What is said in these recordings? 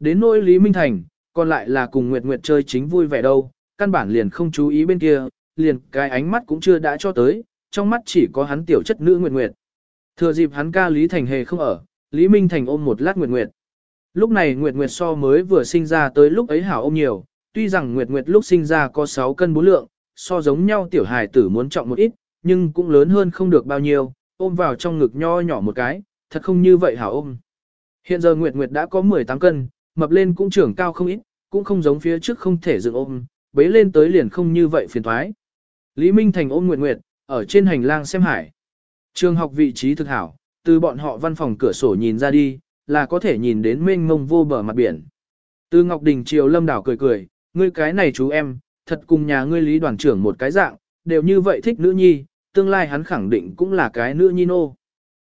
đến nỗi Lý Minh Thành, còn lại là cùng Nguyệt Nguyệt chơi chính vui vẻ đâu, căn bản liền không chú ý bên kia, liền cái ánh mắt cũng chưa đã cho tới, trong mắt chỉ có hắn tiểu chất nữ Nguyệt Nguyệt. Thừa dịp hắn ca Lý Thành hề không ở, Lý Minh Thành ôm một lát Nguyệt Nguyệt. Lúc này Nguyệt Nguyệt so mới vừa sinh ra tới lúc ấy hảo ôm nhiều, tuy rằng Nguyệt Nguyệt lúc sinh ra có 6 cân 4 lượng, so giống nhau tiểu hài tử muốn trọng một ít, nhưng cũng lớn hơn không được bao nhiêu, ôm vào trong ngực nho nhỏ một cái, thật không như vậy hảo ôm. Hiện giờ Nguyệt Nguyệt đã có 18 cân, mập lên cũng trưởng cao không ít, cũng không giống phía trước không thể dựng ôm, bế lên tới liền không như vậy phiền thoái. Lý Minh Thành ôm Nguyệt Nguyệt, ở trên hành lang xem hải. Trường học vị trí thực hảo, từ bọn họ văn phòng cửa sổ nhìn ra đi, là có thể nhìn đến mênh mông vô bờ mặt biển. Từ Ngọc Đình Triều Lâm Đảo cười cười, ngươi cái này chú em, thật cùng nhà ngươi lý đoàn trưởng một cái dạng, đều như vậy thích nữ nhi, tương lai hắn khẳng định cũng là cái nữ nhi nô.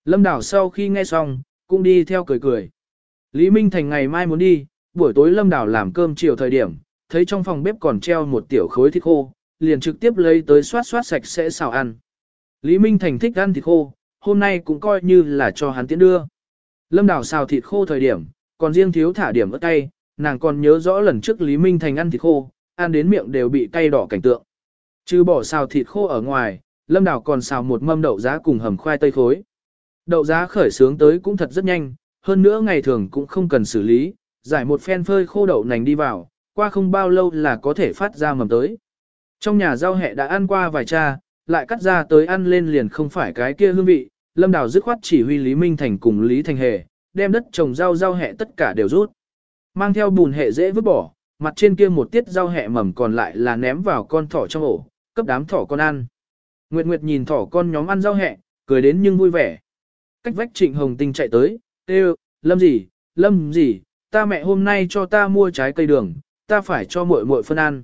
Lâm Đảo sau khi nghe xong, cũng đi theo cười cười. Lý Minh Thành ngày mai muốn đi, buổi tối Lâm Đào làm cơm chiều thời điểm, thấy trong phòng bếp còn treo một tiểu khối thịt khô, liền trực tiếp lấy tới xoát xoát sạch sẽ xào ăn. Lý Minh Thành thích ăn thịt khô, hôm nay cũng coi như là cho hắn tiễn đưa. Lâm Đào xào thịt khô thời điểm, còn riêng thiếu thả điểm ớt cay, nàng còn nhớ rõ lần trước Lý Minh Thành ăn thịt khô, ăn đến miệng đều bị cay đỏ cảnh tượng. Chứ bỏ xào thịt khô ở ngoài, Lâm Đào còn xào một mâm đậu giá cùng hầm khoai tây khối. Đậu giá khởi sướng tới cũng thật rất nhanh, hơn nữa ngày thường cũng không cần xử lý, giải một phen phơi khô đậu nành đi vào, qua không bao lâu là có thể phát ra mầm tới. Trong nhà rau hẹ đã ăn qua vài cha, lại cắt ra tới ăn lên liền không phải cái kia hương vị, Lâm Đào dứt khoát chỉ huy Lý Minh Thành cùng Lý Thành Hề, đem đất trồng rau rau hẹ tất cả đều rút. Mang theo bùn hẹ dễ vứt bỏ, mặt trên kia một tiết rau hẹ mầm còn lại là ném vào con thỏ trong ổ, cấp đám thỏ con ăn. Nguyệt Nguyệt nhìn thỏ con nhóm ăn rau hẹ, cười đến nhưng vui vẻ. Cách vách Trịnh Hồng Tinh chạy tới, kêu, Lâm gì, Lâm gì, ta mẹ hôm nay cho ta mua trái cây đường, ta phải cho muội muội phân ăn.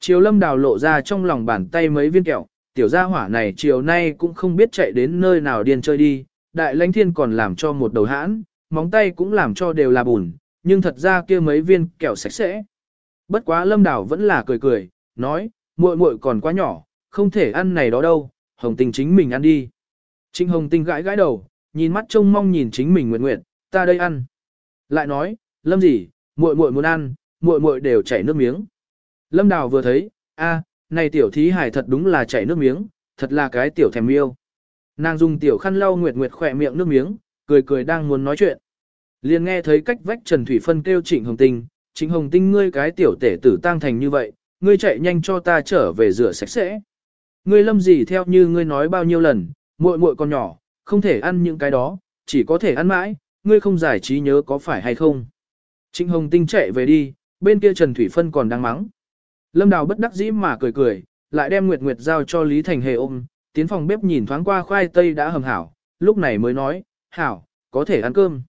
Chiều Lâm đào lộ ra trong lòng bàn tay mấy viên kẹo, tiểu gia hỏa này chiều nay cũng không biết chạy đến nơi nào điên chơi đi, đại lãnh thiên còn làm cho một đầu hãn, móng tay cũng làm cho đều là bùn, nhưng thật ra kia mấy viên kẹo sạch sẽ. Bất quá Lâm đào vẫn là cười cười, nói, muội muội còn quá nhỏ, không thể ăn này đó đâu, Hồng tình chính mình ăn đi. trinh Hồng Tinh gãi gãi đầu, nhìn mắt trông mong nhìn chính mình nguyện nguyện, ta đây ăn. Lại nói, Lâm gì, muội muội muốn ăn, muội muội đều chảy nước miếng. Lâm Đào vừa thấy, a, này tiểu thí hải thật đúng là chảy nước miếng, thật là cái tiểu thèm yêu. Nàng dùng tiểu khăn lau nguyệt nguyệt khỏe miệng nước miếng, cười cười đang muốn nói chuyện. Liền nghe thấy cách vách Trần Thủy Phân kêu Trịnh Hồng Tinh, Trịnh Hồng Tinh ngươi cái tiểu tể tử tang thành như vậy, ngươi chạy nhanh cho ta trở về rửa sạch sẽ. Ngươi lâm gì theo như ngươi nói bao nhiêu lần, muội muội còn nhỏ, không thể ăn những cái đó, chỉ có thể ăn mãi, ngươi không giải trí nhớ có phải hay không. Trịnh Hồng Tinh chạy về đi, bên kia Trần Thủy Phân còn đang mắng. Lâm Đào bất đắc dĩ mà cười cười, lại đem Nguyệt Nguyệt giao cho Lý Thành Hề ôm, tiến phòng bếp nhìn thoáng qua khoai tây đã hầm hảo, lúc này mới nói, hảo, có thể ăn cơm.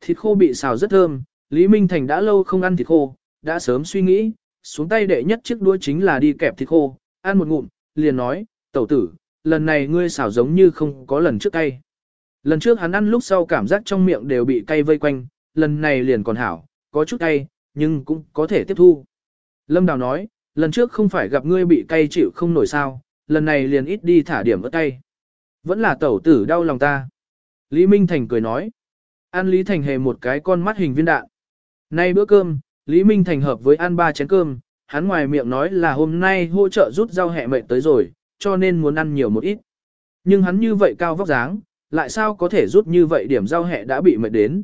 Thịt khô bị xào rất thơm, Lý Minh Thành đã lâu không ăn thịt khô, đã sớm suy nghĩ, xuống tay đệ nhất chiếc đũa chính là đi kẹp thịt khô, ăn một ngụm, liền nói, tẩu tử, lần này ngươi xảo giống như không có lần trước cay. Lần trước hắn ăn lúc sau cảm giác trong miệng đều bị cay vây quanh, lần này liền còn hảo, có chút cay, nhưng cũng có thể tiếp thu. Lâm Đào nói, lần trước không phải gặp ngươi bị cay chịu không nổi sao, lần này liền ít đi thả điểm ớt cay. Vẫn là tẩu tử đau lòng ta. Lý Minh Thành cười nói. Ăn Lý Thành hề một cái con mắt hình viên đạn. Nay bữa cơm, Lý Minh Thành hợp với ăn ba chén cơm, hắn ngoài miệng nói là hôm nay hỗ trợ rút rau hẹ mệt tới rồi, cho nên muốn ăn nhiều một ít. Nhưng hắn như vậy cao vóc dáng, lại sao có thể rút như vậy điểm giao hẹ đã bị mệt đến.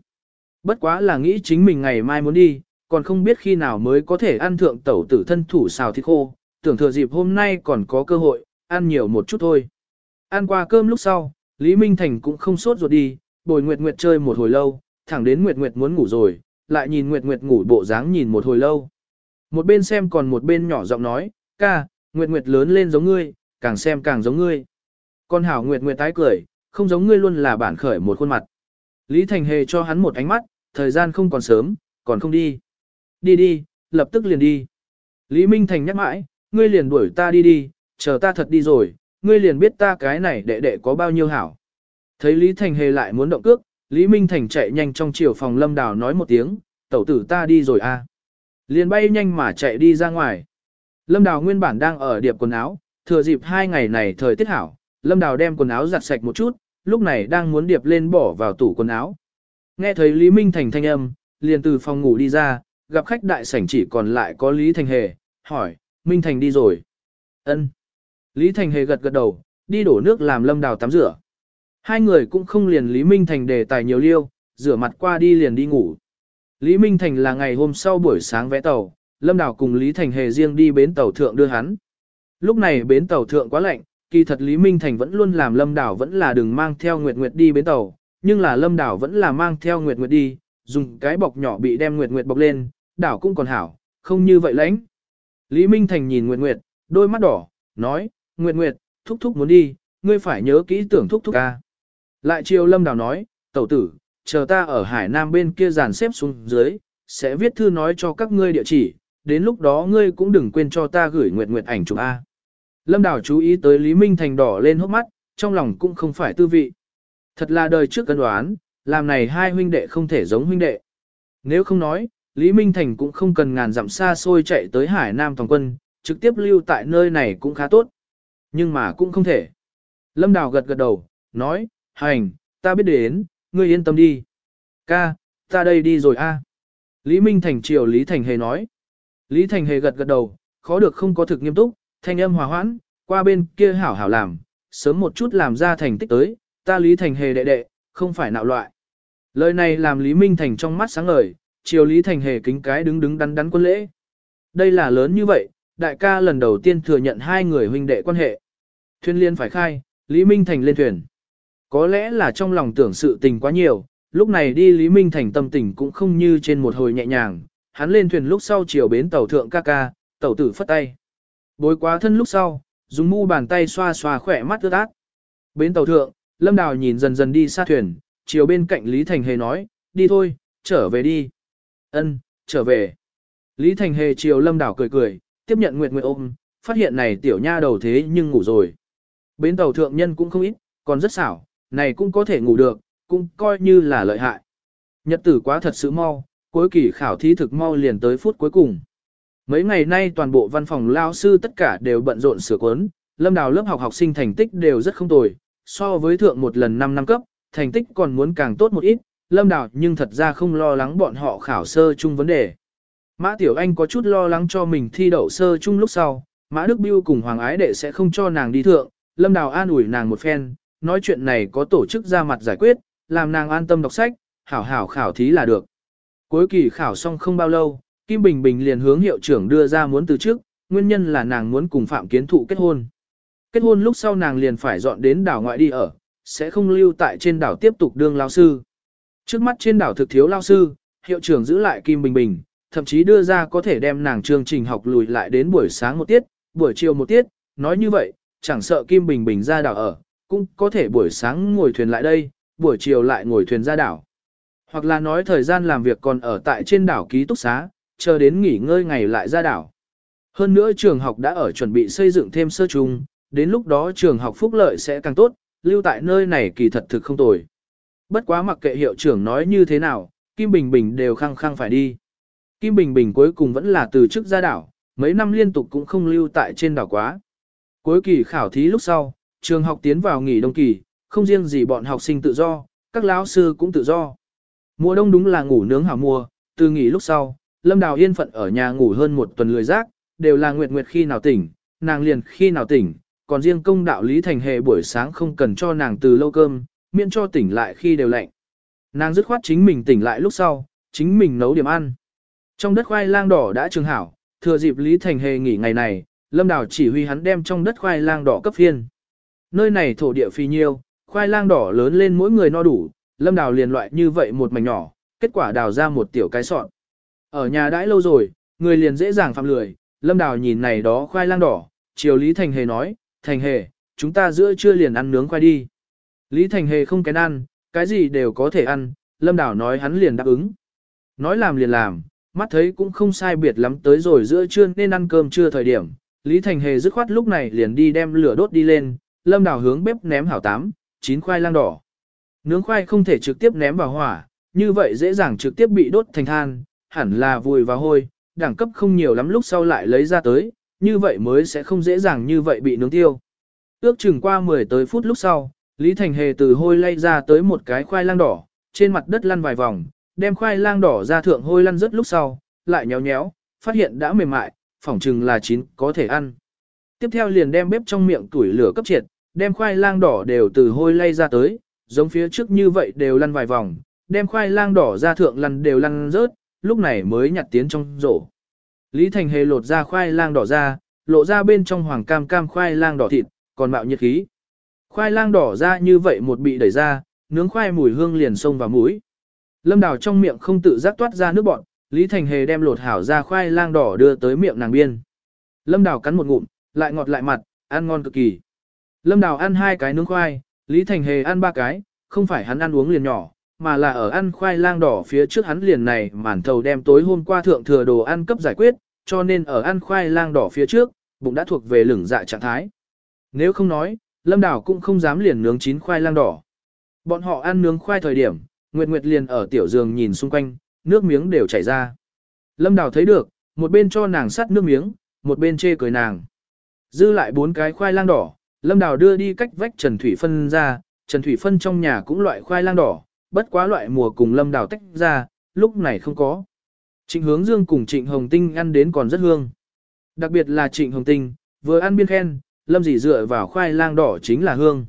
Bất quá là nghĩ chính mình ngày mai muốn đi, còn không biết khi nào mới có thể ăn thượng tẩu tử thân thủ xào thịt khô, tưởng thừa dịp hôm nay còn có cơ hội, ăn nhiều một chút thôi. Ăn qua cơm lúc sau, Lý Minh Thành cũng không sốt ruột đi, bồi Nguyệt Nguyệt chơi một hồi lâu, thẳng đến Nguyệt Nguyệt muốn ngủ rồi, lại nhìn Nguyệt Nguyệt ngủ bộ dáng nhìn một hồi lâu. Một bên xem còn một bên nhỏ giọng nói, ca, Nguyệt Nguyệt lớn lên giống ngươi, càng xem càng giống ngươi. Con hảo Nguyệt Nguyệt tái cười, không giống ngươi luôn là bản khởi một khuôn mặt. Lý Thành Hề cho hắn một ánh mắt, thời gian không còn sớm, còn không đi. Đi đi, lập tức liền đi. Lý Minh Thành nhắc mãi, ngươi liền đuổi ta đi đi, chờ ta thật đi rồi, ngươi liền biết ta cái này đệ đệ có bao nhiêu hảo. Thấy Lý Thành hề lại muốn động cước, Lý Minh Thành chạy nhanh trong chiều phòng lâm đào nói một tiếng, tẩu tử ta đi rồi à. Liền bay nhanh mà chạy đi ra ngoài. Lâm đào nguyên bản đang ở điệp quần áo, thừa dịp hai ngày này thời tiết hảo, lâm đào đem quần áo giặt sạch một chút, lúc này đang muốn điệp lên bỏ vào tủ quần áo. Nghe thấy Lý Minh Thành thanh âm, liền từ phòng ngủ đi ra, gặp khách đại sảnh chỉ còn lại có Lý Thành Hề, hỏi, Minh Thành đi rồi. ân Lý Thành Hề gật gật đầu, đi đổ nước làm lâm đào tắm rửa. Hai người cũng không liền Lý Minh Thành đề tài nhiều liêu, rửa mặt qua đi liền đi ngủ. Lý Minh Thành là ngày hôm sau buổi sáng vẽ tàu, Lâm Đào cùng Lý Thành Hề riêng đi bến tàu thượng đưa hắn. Lúc này bến tàu thượng quá lạnh, kỳ thật Lý Minh Thành vẫn luôn làm Lâm đảo vẫn là đừng mang theo Nguyệt Nguyệt đi bến tàu, nhưng là Lâm đảo vẫn là mang theo Nguyệt Nguyệt đi, dùng cái bọc nhỏ bị đem Nguyệt Nguyệt bọc lên, đảo cũng còn hảo, không như vậy lãnh. Lý Minh Thành nhìn Nguyệt Nguyệt, đôi mắt đỏ, nói, Nguyệt Nguyệt, thúc thúc muốn đi, ngươi phải nhớ kỹ tưởng thúc thúc ca. Lại chiều Lâm đảo nói, tẩu tử, chờ ta ở Hải Nam bên kia dàn xếp xuống dưới, sẽ viết thư nói cho các ngươi địa chỉ, đến lúc đó ngươi cũng đừng quên cho ta gửi nguyệt nguyệt ảnh chụp A. Lâm Đào chú ý tới Lý Minh Thành đỏ lên hốc mắt, trong lòng cũng không phải tư vị. Thật là đời trước cân đoán, làm này hai huynh đệ không thể giống huynh đệ. Nếu không nói, Lý Minh Thành cũng không cần ngàn dặm xa xôi chạy tới Hải Nam toàn quân, trực tiếp lưu tại nơi này cũng khá tốt. Nhưng mà cũng không thể. Lâm Đào gật gật đầu, nói, hành, ta biết đến, ngươi yên tâm đi. Ca, ta đây đi rồi a. Lý Minh Thành chiều Lý Thành Hề nói. Lý Thành Hề gật gật đầu, khó được không có thực nghiêm túc, thanh âm hòa hoãn, qua bên kia hảo hảo làm, sớm một chút làm ra thành tích tới, ta Lý Thành Hề đệ đệ, không phải nạo loại. Lời này làm Lý Minh Thành trong mắt sáng ngời, chiều Lý Thành Hề kính cái đứng đứng đắn đắn quân lễ. Đây là lớn như vậy, đại ca lần đầu tiên thừa nhận hai người huynh đệ quan hệ. Thuyền liên phải khai, Lý Minh Thành lên thuyền. Có lẽ là trong lòng tưởng sự tình quá nhiều, lúc này đi Lý Minh Thành tâm tình cũng không như trên một hồi nhẹ nhàng, hắn lên thuyền lúc sau chiều bến tàu thượng ca ca, tàu tử phất tay. Bối quá thân lúc sau, dùng mu bàn tay xoa xoa khỏe mắt ướt át. Bến tàu thượng, Lâm Đào nhìn dần dần đi xa thuyền, chiều bên cạnh Lý Thành Hề nói, đi thôi, trở về đi. Ân, trở về. Lý Thành Hề chiều Lâm Đào cười cười, tiếp nhận Nguyệt Nguyệt ôm, phát hiện này tiểu nha đầu thế nhưng ngủ rồi. Bến tàu thượng nhân cũng không ít, còn rất xảo, này cũng có thể ngủ được, cũng coi như là lợi hại. Nhật tử quá thật sự mau, cuối kỳ khảo thí thực mau liền tới phút cuối cùng. Mấy ngày nay toàn bộ văn phòng lao sư tất cả đều bận rộn sửa cuốn, lâm đào lớp học học sinh thành tích đều rất không tồi, so với thượng một lần 5 năm cấp, thành tích còn muốn càng tốt một ít, lâm đào nhưng thật ra không lo lắng bọn họ khảo sơ chung vấn đề. Mã Tiểu Anh có chút lo lắng cho mình thi đậu sơ chung lúc sau, Mã Đức Biêu cùng Hoàng Ái Đệ sẽ không cho nàng đi thượng, lâm đào an ủi nàng một phen, nói chuyện này có tổ chức ra mặt giải quyết, làm nàng an tâm đọc sách, hảo hảo khảo thí là được. Cuối kỳ khảo xong không bao lâu, Kim Bình Bình liền hướng hiệu trưởng đưa ra muốn từ trước, nguyên nhân là nàng muốn cùng Phạm Kiến Thụ kết hôn. Kết hôn lúc sau nàng liền phải dọn đến đảo ngoại đi ở, sẽ không lưu tại trên đảo tiếp tục đương lao sư. Trước mắt trên đảo thực thiếu lao sư, hiệu trưởng giữ lại Kim Bình Bình, thậm chí đưa ra có thể đem nàng chương trình học lùi lại đến buổi sáng một tiết, buổi chiều một tiết, nói như vậy, chẳng sợ Kim Bình Bình ra đảo ở, cũng có thể buổi sáng ngồi thuyền lại đây, buổi chiều lại ngồi thuyền ra đảo. Hoặc là nói thời gian làm việc còn ở tại trên đảo ký túc xá, chờ đến nghỉ ngơi ngày lại ra đảo. Hơn nữa trường học đã ở chuẩn bị xây dựng thêm sơ trung, đến lúc đó trường học phúc lợi sẽ càng tốt, lưu tại nơi này kỳ thật thực không tồi. Bất quá mặc kệ hiệu trưởng nói như thế nào, Kim Bình Bình đều khăng khăng phải đi. Kim Bình Bình cuối cùng vẫn là từ chức ra đảo, mấy năm liên tục cũng không lưu tại trên đảo quá. Cuối kỳ khảo thí lúc sau, trường học tiến vào nghỉ đông kỳ, không riêng gì bọn học sinh tự do, các lão sư cũng tự do. Mùa đông đúng là ngủ nướng hảo mùa, từ nghỉ lúc sau, Lâm Đào yên phận ở nhà ngủ hơn một tuần lười giác, đều là nguyệt nguyệt khi nào tỉnh, nàng liền khi nào tỉnh, còn riêng công đạo Lý Thành Hề buổi sáng không cần cho nàng từ lâu cơm, miễn cho tỉnh lại khi đều lạnh. Nàng dứt khoát chính mình tỉnh lại lúc sau, chính mình nấu điểm ăn. Trong đất khoai lang đỏ đã trường hảo, thừa dịp Lý Thành Hề nghỉ ngày này, Lâm Đào chỉ huy hắn đem trong đất khoai lang đỏ cấp phiên. Nơi này thổ địa phi nhiêu, khoai lang đỏ lớn lên mỗi người no đủ, lâm đào liền loại như vậy một mảnh nhỏ, kết quả đào ra một tiểu cái sọn. Ở nhà đãi lâu rồi, người liền dễ dàng phạm lười, lâm đào nhìn này đó khoai lang đỏ, chiều Lý Thành Hề nói, Thành Hề, chúng ta giữa trưa liền ăn nướng khoai đi. Lý Thành Hề không kén ăn, cái gì đều có thể ăn, lâm đào nói hắn liền đáp ứng. Nói làm liền làm, mắt thấy cũng không sai biệt lắm tới rồi giữa trưa nên ăn cơm trưa thời điểm. Lý Thành Hề dứt khoát lúc này liền đi đem lửa đốt đi lên, lâm đào hướng bếp ném hảo tám, chín khoai lang đỏ. Nướng khoai không thể trực tiếp ném vào hỏa, như vậy dễ dàng trực tiếp bị đốt thành than, hẳn là vùi vào hôi, đẳng cấp không nhiều lắm lúc sau lại lấy ra tới, như vậy mới sẽ không dễ dàng như vậy bị nướng tiêu. Ước chừng qua 10 tới phút lúc sau, Lý Thành Hề từ hôi lay ra tới một cái khoai lang đỏ, trên mặt đất lăn vài vòng, đem khoai lang đỏ ra thượng hôi lăn rất lúc sau, lại nhéo nhéo, phát hiện đã mềm mại, phỏng chừng là chín, có thể ăn. Tiếp theo liền đem bếp trong miệng tuổi lửa cấp triệt, đem khoai lang đỏ đều từ hôi lay ra tới, giống phía trước như vậy đều lăn vài vòng, đem khoai lang đỏ ra thượng lăn đều lăn rớt, lúc này mới nhặt tiến trong rổ. Lý Thành Hề lột ra khoai lang đỏ ra, lộ ra bên trong hoàng cam cam khoai lang đỏ thịt, còn mạo nhiệt khí. Khoai lang đỏ ra như vậy một bị đẩy ra, nướng khoai mùi hương liền xông vào mũi. Lâm Đào trong miệng không tự giác toát ra nước bọn, Lý Thành Hề đem lột hảo ra khoai lang đỏ đưa tới miệng nàng biên. Lâm Đào cắn một ngụm, lại ngọt lại mặt, ăn ngon cực kỳ. Lâm Đào ăn hai cái nướng khoai, Lý Thành Hề ăn ba cái, không phải hắn ăn uống liền nhỏ, mà là ở ăn khoai lang đỏ phía trước hắn liền này màn thầu đem tối hôm qua thượng thừa đồ ăn cấp giải quyết, cho nên ở ăn khoai lang đỏ phía trước, bụng đã thuộc về lửng dạ trạng thái. Nếu không nói, Lâm đảo cũng không dám liền nướng chín khoai lang đỏ. Bọn họ ăn nướng khoai thời điểm, Nguyệt Nguyệt liền ở tiểu giường nhìn xung quanh, nước miếng đều chảy ra. Lâm đảo thấy được, một bên cho nàng sắt nước miếng, một bên chê cười nàng. Dư lại bốn cái khoai lang đỏ, Lâm Đào đưa đi cách vách Trần Thủy Phân ra, Trần Thủy Phân trong nhà cũng loại khoai lang đỏ, bất quá loại mùa cùng Lâm Đào tách ra, lúc này không có. Trịnh Hướng Dương cùng Trịnh Hồng Tinh ăn đến còn rất hương. Đặc biệt là Trịnh Hồng Tinh, vừa ăn biên khen, Lâm dì dựa vào khoai lang đỏ chính là hương.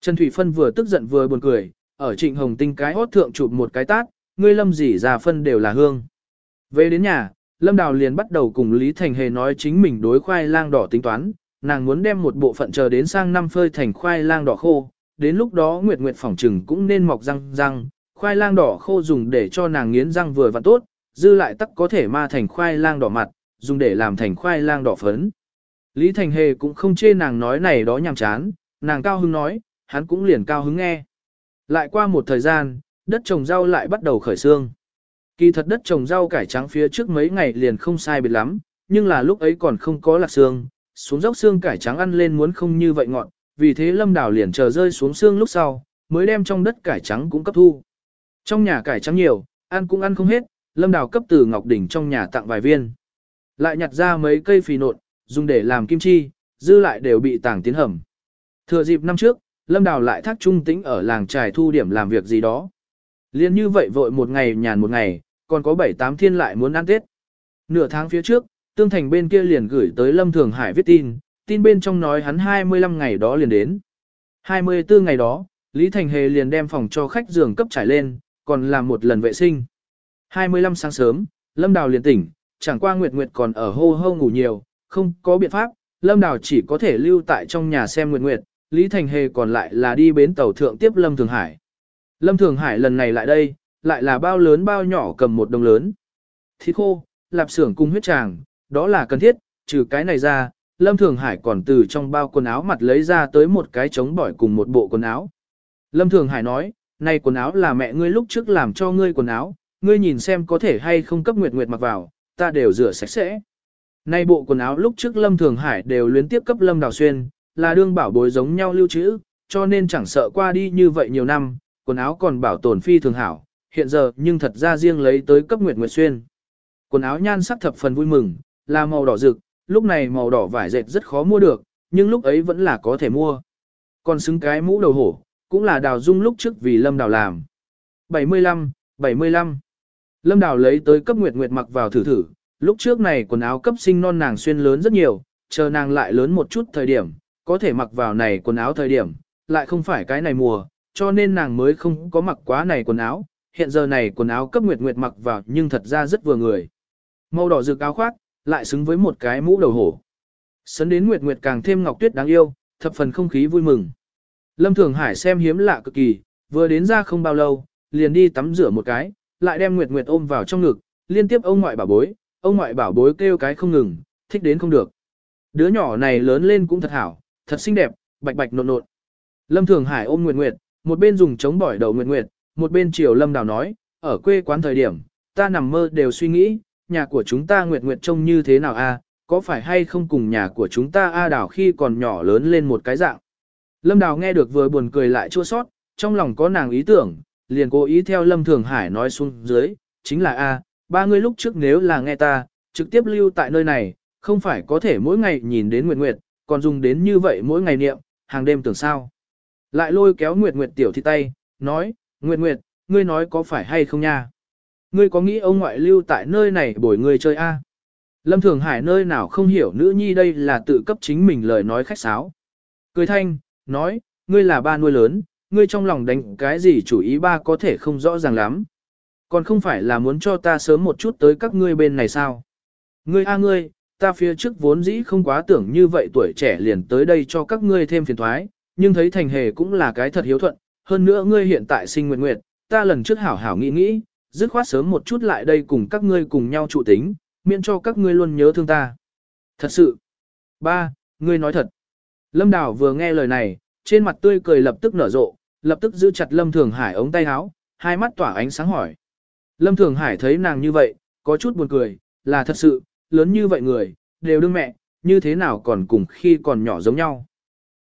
Trần Thủy Phân vừa tức giận vừa buồn cười, ở Trịnh Hồng Tinh cái hót thượng chụp một cái tát, ngươi Lâm dì già phân đều là hương. Về đến nhà, Lâm Đào liền bắt đầu cùng Lý Thành Hề nói chính mình đối khoai lang đỏ tính toán, nàng muốn đem một bộ phận chờ đến sang năm phơi thành khoai lang đỏ khô, đến lúc đó Nguyệt Nguyệt phỏng trừng cũng nên mọc răng răng, khoai lang đỏ khô dùng để cho nàng nghiến răng vừa và tốt, dư lại tắc có thể ma thành khoai lang đỏ mặt, dùng để làm thành khoai lang đỏ phấn. Lý Thành Hề cũng không chê nàng nói này đó nhàm chán, nàng cao hứng nói, hắn cũng liền cao hứng nghe. Lại qua một thời gian, đất trồng rau lại bắt đầu khởi xương. Kỳ thật đất trồng rau cải trắng phía trước mấy ngày liền không sai biệt lắm, nhưng là lúc ấy còn không có lạc xương, xuống dốc xương cải trắng ăn lên muốn không như vậy ngọn, vì thế lâm đảo liền chờ rơi xuống xương lúc sau, mới đem trong đất cải trắng cũng cấp thu. Trong nhà cải trắng nhiều, ăn cũng ăn không hết, lâm đảo cấp từ Ngọc Đỉnh trong nhà tặng vài viên. Lại nhặt ra mấy cây phì nộn, dùng để làm kim chi, dư lại đều bị tàng tiến hầm. Thừa dịp năm trước, lâm đảo lại thác trung tĩnh ở làng trài thu điểm làm việc gì đó. Liên như vậy vội một ngày nhàn một ngày, còn có bảy tám thiên lại muốn ăn Tết. Nửa tháng phía trước, Tương Thành bên kia liền gửi tới Lâm Thường Hải viết tin, tin bên trong nói hắn 25 ngày đó liền đến. 24 ngày đó, Lý Thành Hề liền đem phòng cho khách giường cấp trải lên, còn làm một lần vệ sinh. 25 sáng sớm, Lâm Đào liền tỉnh, chẳng qua Nguyệt Nguyệt còn ở hô hô ngủ nhiều, không có biện pháp, Lâm Đào chỉ có thể lưu tại trong nhà xem Nguyệt Nguyệt, Lý Thành Hề còn lại là đi bến tàu thượng tiếp Lâm Thường Hải. Lâm Thường Hải lần này lại đây, lại là bao lớn bao nhỏ cầm một đồng lớn. Thịt khô, lạp xưởng cung huyết tràng, đó là cần thiết, trừ cái này ra, Lâm Thường Hải còn từ trong bao quần áo mặt lấy ra tới một cái chống bỏi cùng một bộ quần áo. Lâm Thường Hải nói, này quần áo là mẹ ngươi lúc trước làm cho ngươi quần áo, ngươi nhìn xem có thể hay không cấp Nguyệt Nguyệt mặc vào, ta đều rửa sạch sẽ. Nay bộ quần áo lúc trước Lâm Thường Hải đều luyến tiếp cấp Lâm Đào Xuyên, là đương bảo bối giống nhau lưu trữ, cho nên chẳng sợ qua đi như vậy nhiều năm, quần áo còn bảo tồn phi thường hảo, hiện giờ nhưng thật ra riêng lấy tới cấp Nguyệt Nguyệt Xuyên. Quần áo nhan sắc thập phần vui mừng, là màu đỏ rực, lúc này màu đỏ vải dệt rất khó mua được, nhưng lúc ấy vẫn là có thể mua. Còn xứng cái mũ đầu hổ, cũng là đào dung lúc trước vì Lâm Đào làm. 75, 75. Lâm Đào lấy tới cấp Nguyệt Nguyệt mặc vào thử thử, lúc trước này quần áo cấp sinh non nàng xuyên lớn rất nhiều, chờ nàng lại lớn một chút thời điểm, có thể mặc vào này quần áo thời điểm, lại không phải cái này mùa, cho nên nàng mới không có mặc quá này quần áo, hiện giờ này quần áo cấp Nguyệt Nguyệt mặc vào nhưng thật ra rất vừa người. Màu đỏ rực áo khoác, lại xứng với một cái mũ đầu hổ. Sấn đến Nguyệt Nguyệt càng thêm ngọc tuyết đáng yêu, thập phần không khí vui mừng. Lâm Thường Hải xem hiếm lạ cực kỳ, vừa đến ra không bao lâu, liền đi tắm rửa một cái, lại đem Nguyệt Nguyệt ôm vào trong ngực, liên tiếp ông ngoại bảo bối, ông ngoại bảo bối kêu cái không ngừng, thích đến không được. Đứa nhỏ này lớn lên cũng thật hảo, thật xinh đẹp, bạch bạch nộn nộn. Lâm Thường Hải ôm Nguyệt Nguyệt, một bên dùng chống bỏi đầu Nguyệt Nguyệt, một bên chiều Lâm Đào nói, ở quê quán thời điểm, ta nằm mơ đều suy nghĩ, nhà của chúng ta Nguyệt Nguyệt trông như thế nào a? có phải hay không cùng nhà của chúng ta A Đào khi còn nhỏ lớn lên một cái dạng. Lâm Đào nghe được vừa buồn cười lại chua sót, trong lòng có nàng ý tưởng, liền cố ý theo Lâm Thường Hải nói xuống dưới, chính là A, ba người lúc trước nếu là nghe ta, trực tiếp lưu tại nơi này, không phải có thể mỗi ngày nhìn đến Nguyệt Nguyệt, còn dùng đến như vậy mỗi ngày niệm, hàng đêm tưởng sao. Lại lôi kéo Nguyệt Nguyệt tiểu thi tay, nói, Nguyệt Nguyệt, ngươi nói có phải hay không nha? Ngươi có nghĩ ông ngoại lưu tại nơi này bồi ngươi chơi a? Lâm Thường Hải nơi nào không hiểu nữ nhi đây là tự cấp chính mình lời nói khách sáo. Cười thanh, nói, ngươi là ba nuôi lớn, ngươi trong lòng đánh cái gì chủ ý ba có thể không rõ ràng lắm. Còn không phải là muốn cho ta sớm một chút tới các ngươi bên này sao? Ngươi a ngươi, ta phía trước vốn dĩ không quá tưởng như vậy tuổi trẻ liền tới đây cho các ngươi thêm phiền thoái, nhưng thấy thành hề cũng là cái thật hiếu thuận, hơn nữa ngươi hiện tại sinh nguyện nguyện, ta lần trước hảo hảo nghĩ nghĩ, dứt khoát sớm một chút lại đây cùng các ngươi cùng nhau trụ tính, miễn cho các ngươi luôn nhớ thương ta. Thật sự. Ba, ngươi nói thật. Lâm Đào vừa nghe lời này, trên mặt tươi cười lập tức nở rộ, lập tức giữ chặt Lâm Thường Hải ống tay áo, hai mắt tỏa ánh sáng hỏi. Lâm Thường Hải thấy nàng như vậy, có chút buồn cười, là thật sự, lớn như vậy người, đều đương mẹ, như thế nào còn cùng khi còn nhỏ giống nhau.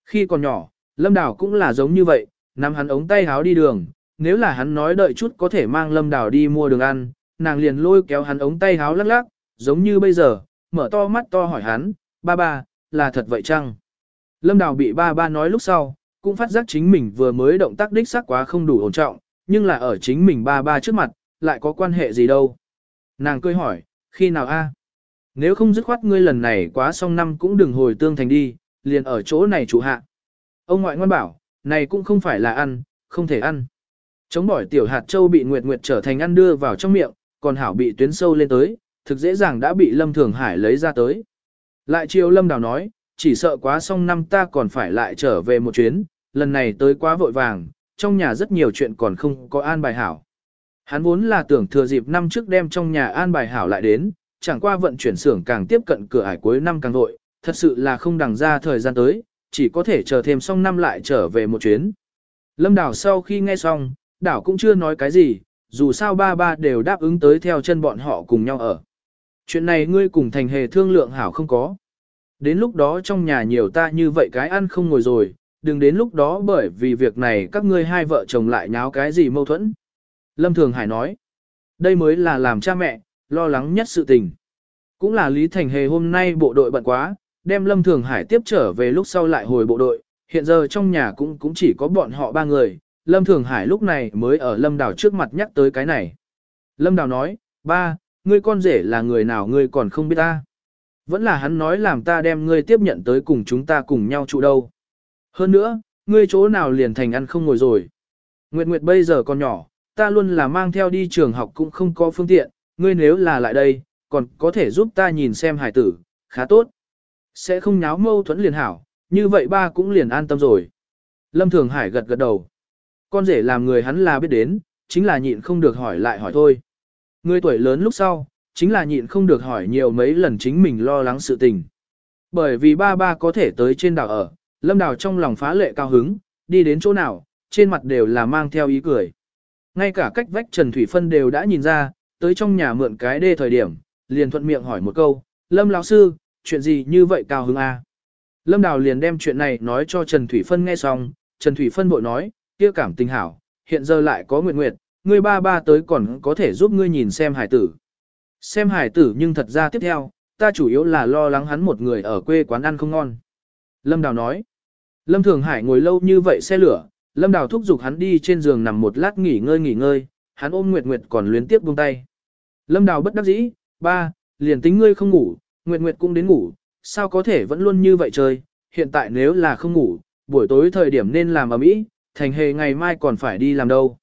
Khi còn nhỏ, Lâm Đào cũng là giống như vậy, nắm hắn ống tay áo đi đường, nếu là hắn nói đợi chút có thể mang Lâm Đào đi mua đường ăn, nàng liền lôi kéo hắn ống tay háo lắc lắc, giống như bây giờ, mở to mắt to hỏi hắn, ba ba, là thật vậy chăng? Lâm Đào bị ba ba nói lúc sau, cũng phát giác chính mình vừa mới động tác đích xác quá không đủ ổn trọng, nhưng là ở chính mình ba ba trước mặt, lại có quan hệ gì đâu. Nàng cười hỏi, khi nào a? Nếu không dứt khoát ngươi lần này quá xong năm cũng đừng hồi tương thành đi, liền ở chỗ này chủ hạ. Ông ngoại ngoan bảo, này cũng không phải là ăn, không thể ăn. Chống bỏi tiểu hạt châu bị Nguyệt Nguyệt trở thành ăn đưa vào trong miệng, còn hảo bị tuyến sâu lên tới, thực dễ dàng đã bị Lâm Thường Hải lấy ra tới. Lại chiều Lâm Đào nói, chỉ sợ quá xong năm ta còn phải lại trở về một chuyến, lần này tới quá vội vàng, trong nhà rất nhiều chuyện còn không có an bài hảo. Hắn vốn là tưởng thừa dịp năm trước đem trong nhà an bài hảo lại đến, chẳng qua vận chuyển xưởng càng tiếp cận cửa ải cuối năm càng vội, thật sự là không đằng ra thời gian tới, chỉ có thể chờ thêm xong năm lại trở về một chuyến. Lâm đào sau khi nghe xong, Đảo cũng chưa nói cái gì, dù sao ba ba đều đáp ứng tới theo chân bọn họ cùng nhau ở. Chuyện này ngươi cùng thành hề thương lượng hảo không có. Đến lúc đó trong nhà nhiều ta như vậy cái ăn không ngồi rồi, đừng đến lúc đó bởi vì việc này các ngươi hai vợ chồng lại nháo cái gì mâu thuẫn. Lâm Thường Hải nói, đây mới là làm cha mẹ, lo lắng nhất sự tình. Cũng là Lý Thành Hề hôm nay bộ đội bận quá, đem Lâm Thường Hải tiếp trở về lúc sau lại hồi bộ đội, hiện giờ trong nhà cũng cũng chỉ có bọn họ ba người, Lâm Thường Hải lúc này mới ở Lâm Đào trước mặt nhắc tới cái này. Lâm Đào nói, ba, ngươi con rể là người nào ngươi còn không biết ta. Vẫn là hắn nói làm ta đem ngươi tiếp nhận tới cùng chúng ta cùng nhau trụ đâu. Hơn nữa, ngươi chỗ nào liền thành ăn không ngồi rồi. Nguyệt Nguyệt bây giờ còn nhỏ, ta luôn là mang theo đi trường học cũng không có phương tiện, ngươi nếu là lại đây, còn có thể giúp ta nhìn xem hải tử, khá tốt. Sẽ không nháo mâu thuẫn liền hảo, như vậy ba cũng liền an tâm rồi. Lâm Thường Hải gật gật đầu. Con rể làm người hắn là biết đến, chính là nhịn không được hỏi lại hỏi thôi. Người tuổi lớn lúc sau, chính là nhịn không được hỏi nhiều mấy lần chính mình lo lắng sự tình. Bởi vì ba ba có thể tới trên đảo ở, Lâm Đào trong lòng phá lệ cao hứng, đi đến chỗ nào, trên mặt đều là mang theo ý cười. Ngay cả cách vách Trần Thủy Phân đều đã nhìn ra, tới trong nhà mượn cái đê thời điểm, liền thuận miệng hỏi một câu, Lâm lão sư, chuyện gì như vậy cao hứng a? Lâm Đào liền đem chuyện này nói cho Trần Thủy Phân nghe xong, Trần Thủy Phân bội nói, kia cảm tình hảo, hiện giờ lại có nguyện nguyệt, ngươi ba ba tới còn có thể giúp ngươi nhìn xem hải tử. Xem hải tử nhưng thật ra tiếp theo, ta chủ yếu là lo lắng hắn một người ở quê quán ăn không ngon. Lâm Đào nói, Lâm Thường Hải ngồi lâu như vậy xe lửa, Lâm Đào thúc giục hắn đi trên giường nằm một lát nghỉ ngơi nghỉ ngơi, hắn ôm Nguyệt Nguyệt còn luyến tiếp buông tay. Lâm Đào bất đắc dĩ, ba, liền tính ngươi không ngủ, Nguyệt Nguyệt cũng đến ngủ, sao có thể vẫn luôn như vậy chơi, hiện tại nếu là không ngủ, buổi tối thời điểm nên làm ở mỹ, thành hề ngày mai còn phải đi làm đâu.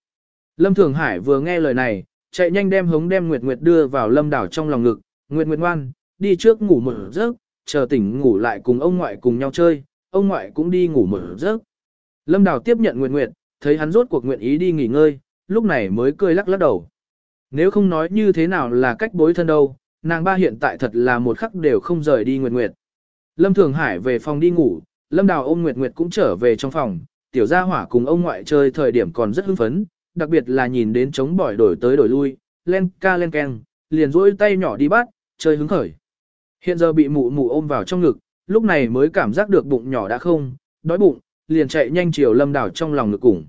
Lâm Thường Hải vừa nghe lời này, chạy nhanh đem hống đem Nguyệt Nguyệt đưa vào Lâm Đảo trong lòng ngực, Nguyệt Nguyệt ngoan, đi trước ngủ một giấc, chờ tỉnh ngủ lại cùng ông ngoại cùng nhau chơi, ông ngoại cũng đi ngủ một giấc. Lâm Đảo tiếp nhận Nguyệt Nguyệt, thấy hắn rốt cuộc nguyện ý đi nghỉ ngơi, lúc này mới cười lắc lắc đầu. Nếu không nói như thế nào là cách bối thân đâu, nàng ba hiện tại thật là một khắc đều không rời đi Nguyệt Nguyệt. Lâm Thường Hải về phòng đi ngủ, Lâm Đào ôm Nguyệt Nguyệt cũng trở về trong phòng, tiểu gia hỏa cùng ông ngoại chơi thời điểm còn rất hưng phấn, đặc biệt là nhìn đến chống bỏi đổi tới đổi lui, len ca len keng, liền rỗi tay nhỏ đi bắt, chơi hứng khởi. Hiện giờ bị mụ mụ ôm vào trong ngực, lúc này mới cảm giác được bụng nhỏ đã không, đói bụng, liền chạy nhanh chiều Lâm đảo trong lòng ngực cùng.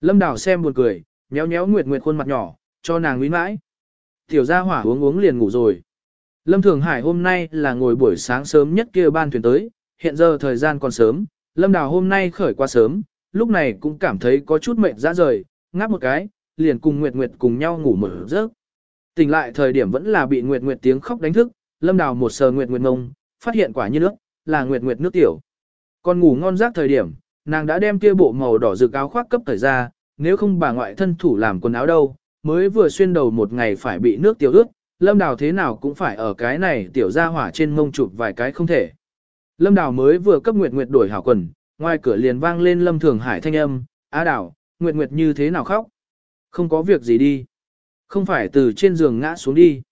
Lâm đảo xem buồn cười, nhéo nhéo Nguyệt Nguyệt khuôn mặt nhỏ, cho nàng nguyên mãi. Tiểu gia hỏa uống uống liền ngủ rồi. Lâm Thường Hải hôm nay là ngồi buổi sáng sớm nhất kia ban thuyền tới, hiện giờ thời gian còn sớm, Lâm Đào hôm nay khởi qua sớm, lúc này cũng cảm thấy có chút mệt ra rời, ngáp một cái, liền cùng Nguyệt Nguyệt cùng nhau ngủ mở giấc. Tỉnh lại thời điểm vẫn là bị Nguyệt Nguyệt tiếng khóc đánh thức, Lâm Đào một sờ Nguyệt Nguyệt ngông, phát hiện quả nhiên nước, là Nguyệt Nguyệt nước tiểu. Còn ngủ ngon giấc thời điểm, nàng đã đem kia bộ màu đỏ rực áo khoác cấp thời ra, nếu không bà ngoại thân thủ làm quần áo đâu, mới vừa xuyên đầu một ngày phải bị nước tiểu ướt, Lâm Đào thế nào cũng phải ở cái này tiểu ra hỏa trên mông chụp vài cái không thể. Lâm Đào mới vừa cấp Nguyệt Nguyệt đổi hảo quần, ngoài cửa liền vang lên Lâm Thường Hải thanh âm, "Á Đào, Nguyệt Nguyệt như thế nào khóc?" "Không có việc gì đi." "Không phải từ trên giường ngã xuống đi."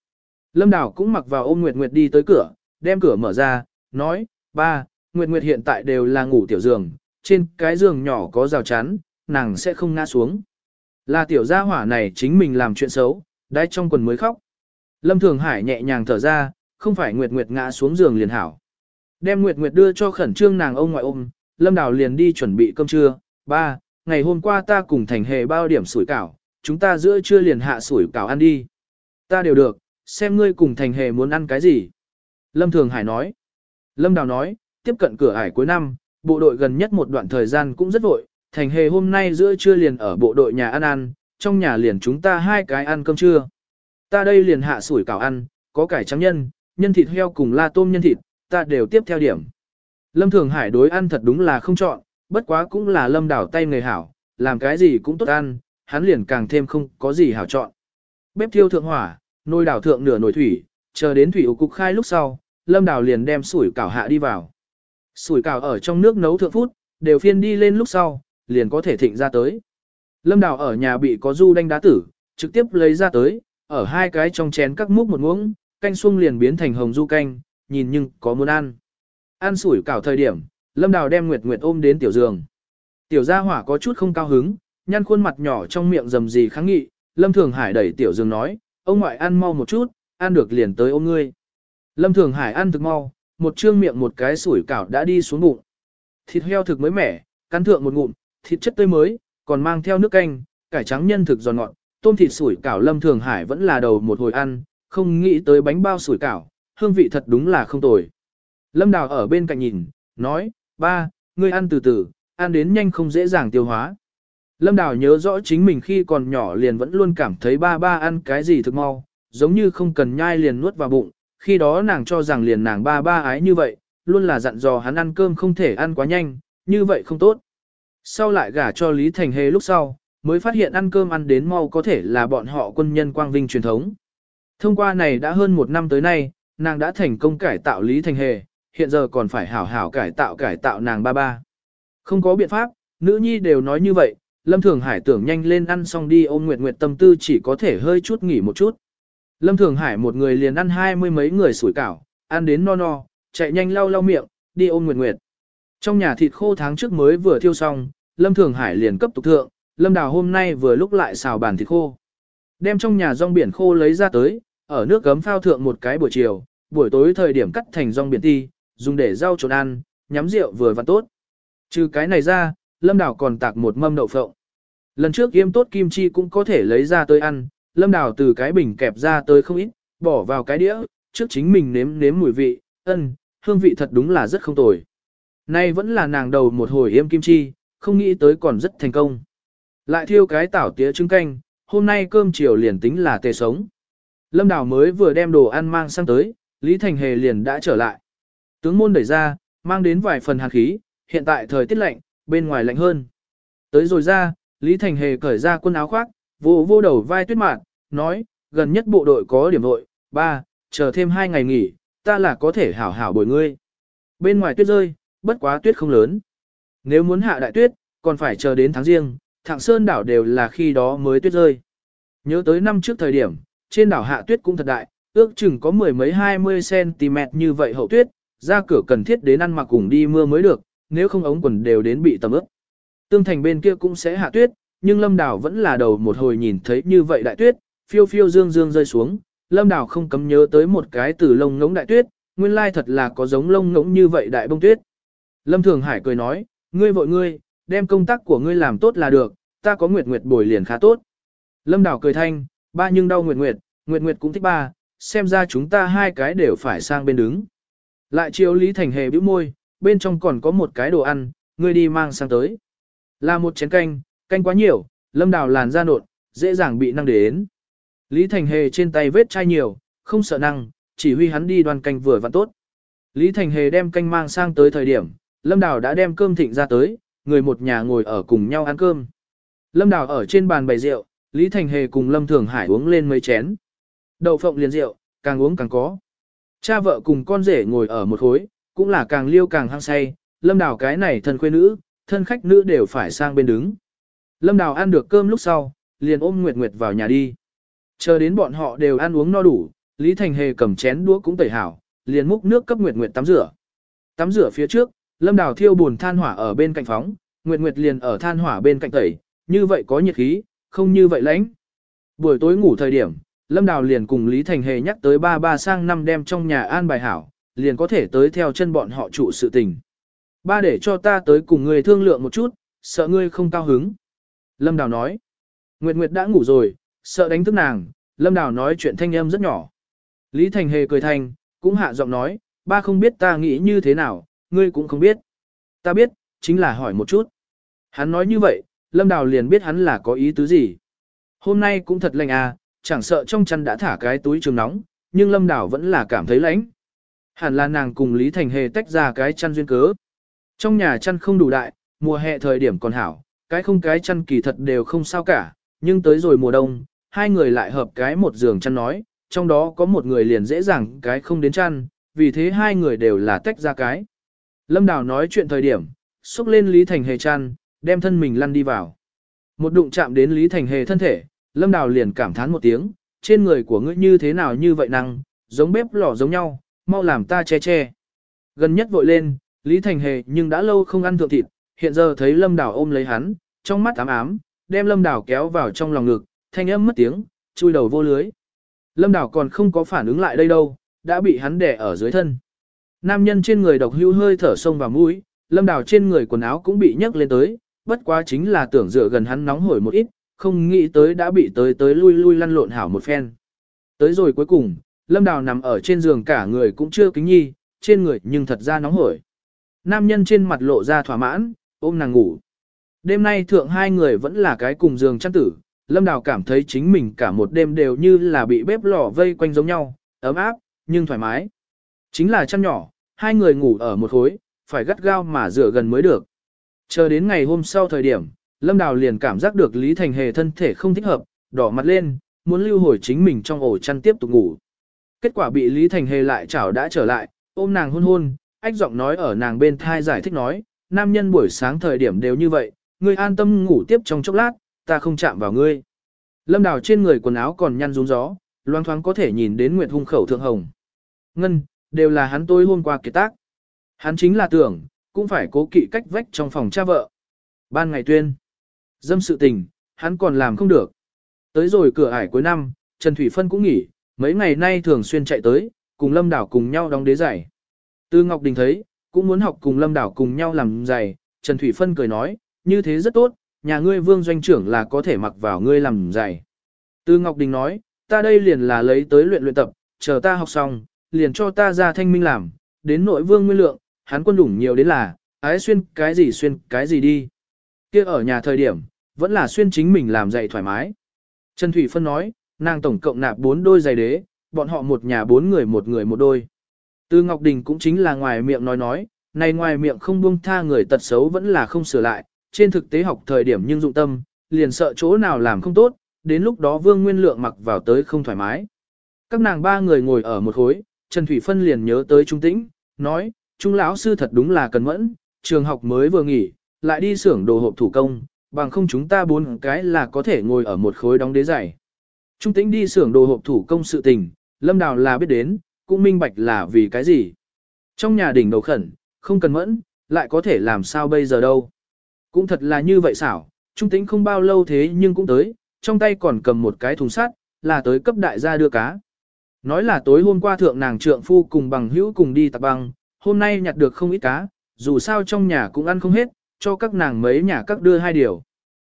Lâm Đào cũng mặc vào ôm Nguyệt Nguyệt đi tới cửa, đem cửa mở ra, nói, "Ba, Nguyệt Nguyệt hiện tại đều là ngủ tiểu giường, trên cái giường nhỏ có rào chắn, nàng sẽ không ngã xuống." Là tiểu gia hỏa này chính mình làm chuyện xấu, đai trong quần mới khóc. Lâm Thường Hải nhẹ nhàng thở ra, không phải Nguyệt Nguyệt ngã xuống giường liền hảo. Đem Nguyệt Nguyệt đưa cho khẩn trương nàng ông ngoại ôm, Lâm Đào liền đi chuẩn bị cơm trưa. Ba, ngày hôm qua ta cùng thành hề bao điểm sủi cảo, chúng ta giữa trưa liền hạ sủi cảo ăn đi. Ta đều được, xem ngươi cùng thành hề muốn ăn cái gì. Lâm Thường Hải nói. Lâm Đào nói, tiếp cận cửa ải cuối năm, bộ đội gần nhất một đoạn thời gian cũng rất vội, thành hề hôm nay giữa trưa liền ở bộ đội nhà ăn ăn, trong nhà liền chúng ta hai cái ăn cơm trưa. Ta đây liền hạ sủi cảo ăn, có cải trắng nhân, nhân thịt heo cùng la tôm nhân thịt, ta đều tiếp theo điểm. Lâm Thường Hải đối ăn thật đúng là không chọn, bất quá cũng là lâm đảo tay người hảo, làm cái gì cũng tốt ăn, hắn liền càng thêm không có gì hảo chọn. Bếp thiêu thượng hỏa, nồi đảo thượng nửa nồi thủy, chờ đến thủy ủ cục khai lúc sau, lâm đảo liền đem sủi cảo hạ đi vào. Sủi cảo ở trong nước nấu thượng phút, đều phiên đi lên lúc sau, liền có thể thịnh ra tới. Lâm đảo ở nhà bị có du đanh đá tử, trực tiếp lấy ra tới, ở hai cái trong chén các múc một muỗng, canh xuông liền biến thành hồng du canh, nhìn nhưng có muốn ăn. Ăn sủi cảo thời điểm, Lâm Đào đem Nguyệt Nguyệt ôm đến tiểu giường. Tiểu gia hỏa có chút không cao hứng, nhăn khuôn mặt nhỏ trong miệng rầm gì kháng nghị, Lâm Thường Hải đẩy tiểu giường nói, ông ngoại ăn mau một chút, ăn được liền tới ôm ngươi. Lâm Thường Hải ăn thực mau, một trương miệng một cái sủi cảo đã đi xuống bụng. Thịt heo thực mới mẻ, cắn thượng một ngụm, thịt chất tươi mới, còn mang theo nước canh, cải trắng nhân thực giòn ngọt, tôm thịt sủi cảo Lâm Thường Hải vẫn là đầu một hồi ăn, không nghĩ tới bánh bao sủi cảo, hương vị thật đúng là không tồi. Lâm Đào ở bên cạnh nhìn, nói, ba, ngươi ăn từ từ, ăn đến nhanh không dễ dàng tiêu hóa. Lâm Đào nhớ rõ chính mình khi còn nhỏ liền vẫn luôn cảm thấy ba ba ăn cái gì thực mau, giống như không cần nhai liền nuốt vào bụng, khi đó nàng cho rằng liền nàng ba ba ái như vậy, luôn là dặn dò hắn ăn cơm không thể ăn quá nhanh, như vậy không tốt. Sau lại gả cho Lý Thành Hề lúc sau, mới phát hiện ăn cơm ăn đến mau có thể là bọn họ quân nhân quang vinh truyền thống. Thông qua này đã hơn một năm tới nay, nàng đã thành công cải tạo Lý Thành Hề, hiện giờ còn phải hảo hảo cải tạo cải tạo nàng ba ba. Không có biện pháp, nữ nhi đều nói như vậy, Lâm Thường Hải tưởng nhanh lên ăn xong đi ôm Nguyệt Nguyệt tâm tư chỉ có thể hơi chút nghỉ một chút. Lâm Thường Hải một người liền ăn hai mươi mấy người sủi cảo, ăn đến no no, chạy nhanh lau lau miệng, đi ôm Nguyệt Nguyệt. Trong nhà thịt khô tháng trước mới vừa thiêu xong, Lâm Thường Hải liền cấp tục thượng, Lâm Đào hôm nay vừa lúc lại xào bàn thịt khô. Đem trong nhà rong biển khô lấy ra tới, ở nước gấm phao thượng một cái buổi chiều, buổi tối thời điểm cắt thành rong biển ti, dùng để rau trộn ăn, nhắm rượu vừa và tốt. Trừ cái này ra, Lâm Đào còn tạc một mâm đậu phộng. Lần trước yêm tốt kim chi cũng có thể lấy ra tới ăn, Lâm Đào từ cái bình kẹp ra tới không ít, bỏ vào cái đĩa, trước chính mình nếm nếm mùi vị, ân, hương vị thật đúng là rất không tồi. Nay vẫn là nàng đầu một hồi yêm kim chi, không nghĩ tới còn rất thành công. Lại thiêu cái tảo tía trứng canh, hôm nay cơm chiều liền tính là tề sống. Lâm Đào mới vừa đem đồ ăn mang sang tới, Lý Thành Hề liền đã trở lại. Tướng môn đẩy ra, mang đến vài phần hàn khí, hiện tại thời tiết lạnh, bên ngoài lạnh hơn. Tới rồi ra, Lý Thành Hề cởi ra quân áo khoác, vô vô đầu vai tuyết mạn, nói, gần nhất bộ đội có điểm đội, ba, chờ thêm hai ngày nghỉ, ta là có thể hảo hảo bồi ngươi. Bên ngoài tuyết rơi, bất quá tuyết không lớn. Nếu muốn hạ đại tuyết, còn phải chờ đến tháng riêng, thạng sơn đảo đều là khi đó mới tuyết rơi. Nhớ tới năm trước thời điểm, trên đảo hạ tuyết cũng thật đại, ước chừng có mười mấy hai mươi cm như vậy hậu tuyết, ra cửa cần thiết đến ăn mặc cùng đi mưa mới được, nếu không ống quần đều đến bị tầm ướt. Tương thành bên kia cũng sẽ hạ tuyết, nhưng Lâm Đào vẫn là đầu một hồi nhìn thấy như vậy đại tuyết, phiêu phiêu dương dương rơi xuống, Lâm Đào không cấm nhớ tới một cái từ lông ngỗng đại tuyết, nguyên lai thật là có giống lông ngỗng như vậy đại bông tuyết. Lâm Thường Hải cười nói, ngươi vội ngươi, đem công tác của ngươi làm tốt là được, ta có nguyệt nguyệt bồi liền khá tốt. Lâm Đào cười thanh, ba nhưng đau nguyệt nguyệt, nguyệt nguyệt cũng thích ba, xem ra chúng ta hai cái đều phải sang bên đứng. Lại chiếu Lý Thành Hề bĩu môi, bên trong còn có một cái đồ ăn, ngươi đi mang sang tới. Là một chén canh, canh quá nhiều, lâm đào làn da nột, dễ dàng bị năng đến. Lý Thành Hề trên tay vết chai nhiều, không sợ năng, chỉ huy hắn đi đoan canh vừa vặn tốt. Lý Thành Hề đem canh mang sang tới thời điểm, Lâm Đào đã đem cơm thịnh ra tới, người một nhà ngồi ở cùng nhau ăn cơm. Lâm Đào ở trên bàn bày rượu, Lý Thành Hề cùng Lâm Thường Hải uống lên mấy chén. Đậu phộng liền rượu, càng uống càng có. Cha vợ cùng con rể ngồi ở một khối, cũng là càng liêu càng hăng say, Lâm Đào cái này thân quê nữ, thân khách nữ đều phải sang bên đứng. Lâm Đào ăn được cơm lúc sau, liền ôm Nguyệt Nguyệt vào nhà đi. Chờ đến bọn họ đều ăn uống no đủ, Lý Thành Hề cầm chén đũa cũng tẩy hảo, liền múc nước cấp Nguyệt Nguyệt tắm rửa. Tắm rửa phía trước, Lâm Đào thiêu buồn than hỏa ở bên cạnh phóng, Nguyệt Nguyệt liền ở than hỏa bên cạnh tẩy, như vậy có nhiệt khí, không như vậy lạnh. Buổi tối ngủ thời điểm, Lâm Đào liền cùng Lý Thành Hề nhắc tới ba ba sang năm đem trong nhà an bài hảo, liền có thể tới theo chân bọn họ trụ sự tình. Ba để cho ta tới cùng ngươi thương lượng một chút, sợ ngươi không cao hứng. Lâm Đào nói, Nguyệt Nguyệt đã ngủ rồi, sợ đánh thức nàng, Lâm Đào nói chuyện thanh âm rất nhỏ. Lý Thành Hề cười thành, cũng hạ giọng nói, ba không biết ta nghĩ như thế nào, ngươi cũng không biết. Ta biết, chính là hỏi một chút. Hắn nói như vậy, Lâm Đào liền biết hắn là có ý tứ gì. Hôm nay cũng thật lành à, chẳng sợ trong chăn đã thả cái túi trường nóng, nhưng Lâm đảo vẫn là cảm thấy lạnh. Hẳn là nàng cùng Lý Thành Hề tách ra cái chăn duyên cớ. Trong nhà chăn không đủ đại, mùa hè thời điểm còn hảo, cái không cái chăn kỳ thật đều không sao cả, nhưng tới rồi mùa đông, hai người lại hợp cái một giường chăn nói, trong đó có một người liền dễ dàng cái không đến chăn, vì thế hai người đều là tách ra cái. Lâm Đào nói chuyện thời điểm, xúc lên Lý Thành Hề chăn, đem thân mình lăn đi vào. Một đụng chạm đến Lý Thành Hề thân thể, Lâm Đào liền cảm thán một tiếng, trên người của ngươi như thế nào như vậy năng, giống bếp lò giống nhau, mau làm ta che che. Gần nhất vội lên, Lý Thành Hề nhưng đã lâu không ăn thượng thịt, hiện giờ thấy Lâm Đào ôm lấy hắn, trong mắt ám ám, đem Lâm Đào kéo vào trong lòng ngực, thanh âm mất tiếng, chui đầu vô lưới. Lâm Đào còn không có phản ứng lại đây đâu, đã bị hắn đè ở dưới thân. Nam nhân trên người độc hưu hơi thở sông vào mũi, Lâm Đào trên người quần áo cũng bị nhấc lên tới, bất quá chính là tưởng dựa gần hắn nóng hổi một ít, không nghĩ tới đã bị tới tới lui lui lăn lộn hảo một phen. Tới rồi cuối cùng, Lâm Đào nằm ở trên giường cả người cũng chưa kính nhi, trên người nhưng thật ra nóng hổi. Nam nhân trên mặt lộ ra thỏa mãn, ôm nàng ngủ. Đêm nay thượng hai người vẫn là cái cùng giường chăn tử, Lâm Đào cảm thấy chính mình cả một đêm đều như là bị bếp lò vây quanh giống nhau, ấm áp, nhưng thoải mái. Chính là chăn nhỏ, hai người ngủ ở một khối, phải gắt gao mà rửa gần mới được. Chờ đến ngày hôm sau thời điểm, Lâm Đào liền cảm giác được Lý Thành Hề thân thể không thích hợp, đỏ mặt lên, muốn lưu hồi chính mình trong ổ chăn tiếp tục ngủ. Kết quả bị Lý Thành Hề lại chảo đã trở lại, ôm nàng hôn hôn, ách giọng nói ở nàng bên thai giải thích nói, nam nhân buổi sáng thời điểm đều như vậy, ngươi an tâm ngủ tiếp trong chốc lát, ta không chạm vào ngươi. Lâm Đào trên người quần áo còn nhăn rún gió, loang thoáng có thể nhìn đến Nguyệt hung khẩu thượng hồng. Ngân, đều là hắn tôi hôm qua kiệt tác. Hắn chính là tưởng, cũng phải cố kỵ cách vách trong phòng cha vợ. Ban ngày tuyên, dâm sự tình, hắn còn làm không được. Tới rồi cửa ải cuối năm, Trần Thủy Phân cũng nghỉ, mấy ngày nay thường xuyên chạy tới, cùng Lâm Đảo cùng nhau đóng đế giày. Tư Ngọc Đình thấy, cũng muốn học cùng Lâm Đảo cùng nhau làm giày, Trần Thủy Phân cười nói, như thế rất tốt, nhà ngươi vương doanh trưởng là có thể mặc vào ngươi làm giày. Tư Ngọc Đình nói, ta đây liền là lấy tới luyện luyện tập, chờ ta học xong, liền cho ta ra thanh minh làm, đến nội vương nguyên lượng, hắn quân đủng nhiều đến là, ái xuyên cái gì xuyên cái gì đi kia ở nhà thời điểm, vẫn là xuyên chính mình làm giày thoải mái. Trần Thủy Phân nói, nàng tổng cộng nạp bốn đôi giày đế, bọn họ một nhà bốn người một người một đôi. Tư Ngọc Đình cũng chính là ngoài miệng nói nói, này ngoài miệng không buông tha người tật xấu vẫn là không sửa lại, trên thực tế học thời điểm nhưng dụng tâm, liền sợ chỗ nào làm không tốt, đến lúc đó Vương Nguyên Lượng mặc vào tới không thoải mái. Các nàng ba người ngồi ở một khối, Trần Thủy Phân liền nhớ tới Trung Tĩnh, nói, Trung lão sư thật đúng là cần mẫn, trường học mới vừa nghỉ, lại đi xưởng đồ hộp thủ công, bằng không chúng ta bốn cái là có thể ngồi ở một khối đóng đế giày. Trung Tĩnh đi xưởng đồ hộp thủ công sự tình, Lâm Đào là biết đến, cũng minh bạch là vì cái gì. Trong nhà đỉnh đầu khẩn, không cần mẫn, lại có thể làm sao bây giờ đâu. Cũng thật là như vậy xảo, Trung Tĩnh không bao lâu thế nhưng cũng tới, trong tay còn cầm một cái thùng sắt, là tới cấp đại gia đưa cá. Nói là tối hôm qua thượng nàng trượng phu cùng bằng hữu cùng đi tạp băng, hôm nay nhặt được không ít cá, dù sao trong nhà cũng ăn không hết, cho các nàng mấy nhà các đưa hai điều.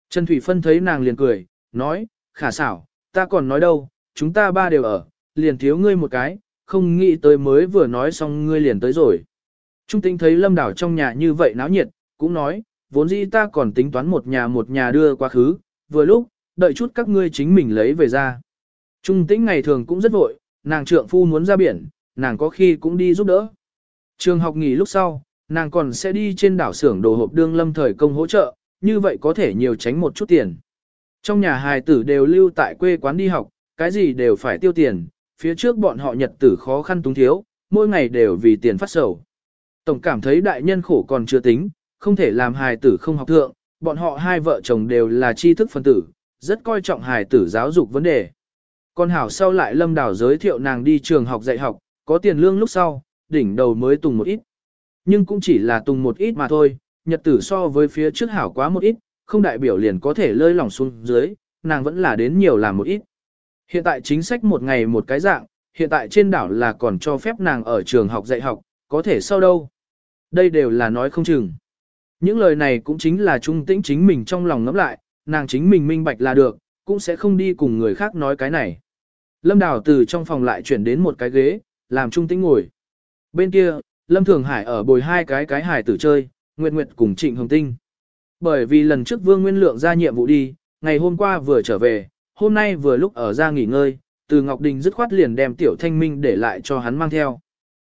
Trần Thủy Phân thấy nàng liền cười, nói, khả xảo, ta còn nói đâu, chúng ta ba đều ở, liền thiếu ngươi một cái, không nghĩ tới mới vừa nói xong ngươi liền tới rồi. Trung tính thấy lâm đảo trong nhà như vậy náo nhiệt, cũng nói, vốn dĩ ta còn tính toán một nhà một nhà đưa quá khứ, vừa lúc, đợi chút các ngươi chính mình lấy về ra. Trung tĩnh ngày thường cũng rất vội, nàng trượng phu muốn ra biển, nàng có khi cũng đi giúp đỡ. Trường học nghỉ lúc sau, nàng còn sẽ đi trên đảo xưởng đồ hộp đương lâm thời công hỗ trợ, như vậy có thể nhiều tránh một chút tiền. Trong nhà hài tử đều lưu tại quê quán đi học, cái gì đều phải tiêu tiền, phía trước bọn họ nhật tử khó khăn túng thiếu, mỗi ngày đều vì tiền phát sầu. Tổng cảm thấy đại nhân khổ còn chưa tính, không thể làm hài tử không học thượng, bọn họ hai vợ chồng đều là tri thức phân tử, rất coi trọng hài tử giáo dục vấn đề. Con Hảo sau lại lâm đảo giới thiệu nàng đi trường học dạy học, có tiền lương lúc sau, đỉnh đầu mới tùng một ít. Nhưng cũng chỉ là tùng một ít mà thôi, nhật tử so với phía trước Hảo quá một ít, không đại biểu liền có thể lơi lỏng xuống dưới, nàng vẫn là đến nhiều làm một ít. Hiện tại chính sách một ngày một cái dạng, hiện tại trên đảo là còn cho phép nàng ở trường học dạy học, có thể sau đâu. Đây đều là nói không chừng. Những lời này cũng chính là trung tĩnh chính mình trong lòng ngẫm lại, nàng chính mình minh bạch là được, cũng sẽ không đi cùng người khác nói cái này. Lâm Đào từ trong phòng lại chuyển đến một cái ghế, làm trung tĩnh ngồi. Bên kia, Lâm Thường Hải ở bồi hai cái cái hải tử chơi, Nguyệt Nguyệt cùng Trịnh Hồng Tinh. Bởi vì lần trước Vương Nguyên Lượng ra nhiệm vụ đi, ngày hôm qua vừa trở về, hôm nay vừa lúc ở ra nghỉ ngơi, từ Ngọc Đình dứt khoát liền đem Tiểu Thanh Minh để lại cho hắn mang theo.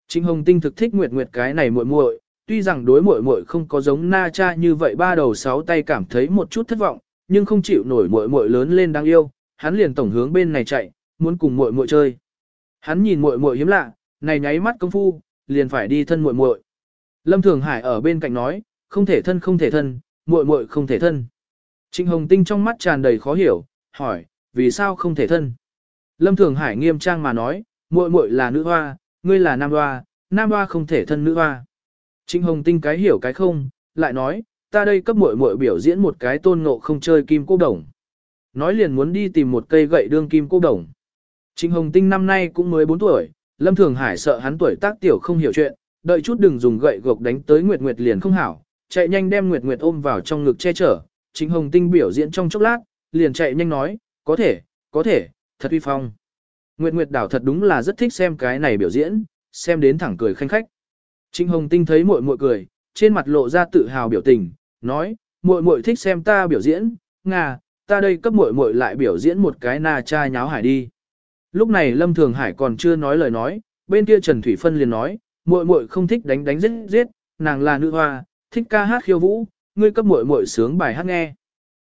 Trịnh Hồng Tinh thực thích Nguyệt Nguyệt cái này muội muội, tuy rằng đối muội muội không có giống na cha như vậy ba đầu sáu tay cảm thấy một chút thất vọng, nhưng không chịu nổi muội muội lớn lên đáng yêu, hắn liền tổng hướng bên này chạy, muốn cùng muội muội chơi. Hắn nhìn muội muội hiếm lạ, này nháy mắt công phu, liền phải đi thân muội muội. Lâm Thường Hải ở bên cạnh nói, không thể thân không thể thân, muội muội không thể thân. Trịnh Hồng Tinh trong mắt tràn đầy khó hiểu, hỏi, vì sao không thể thân? Lâm Thường Hải nghiêm trang mà nói, muội muội là nữ hoa, ngươi là nam hoa, nam hoa không thể thân nữ hoa. Trịnh Hồng Tinh cái hiểu cái không, lại nói, ta đây cấp muội muội biểu diễn một cái tôn ngộ không chơi kim cô đồng. Nói liền muốn đi tìm một cây gậy đương kim cô đồng. Trịnh Hồng Tinh năm nay cũng mới 4 tuổi, Lâm Thường Hải sợ hắn tuổi tác tiểu không hiểu chuyện, đợi chút đừng dùng gậy gộc đánh tới Nguyệt Nguyệt liền không hảo, chạy nhanh đem Nguyệt Nguyệt ôm vào trong ngực che chở. Trịnh Hồng Tinh biểu diễn trong chốc lát, liền chạy nhanh nói, có thể, có thể, thật uy phong. Nguyệt Nguyệt đảo thật đúng là rất thích xem cái này biểu diễn, xem đến thẳng cười khanh khách. Trịnh Hồng Tinh thấy muội muội cười, trên mặt lộ ra tự hào biểu tình, nói, muội muội thích xem ta biểu diễn, ngà, ta đây cấp muội muội lại biểu diễn một cái na cha nháo hải đi. Lúc này Lâm Thường Hải còn chưa nói lời nói, bên kia Trần Thủy Phân liền nói, muội muội không thích đánh đánh giết giết, nàng là nữ hoa, thích ca hát khiêu vũ, ngươi cấp muội muội sướng bài hát nghe.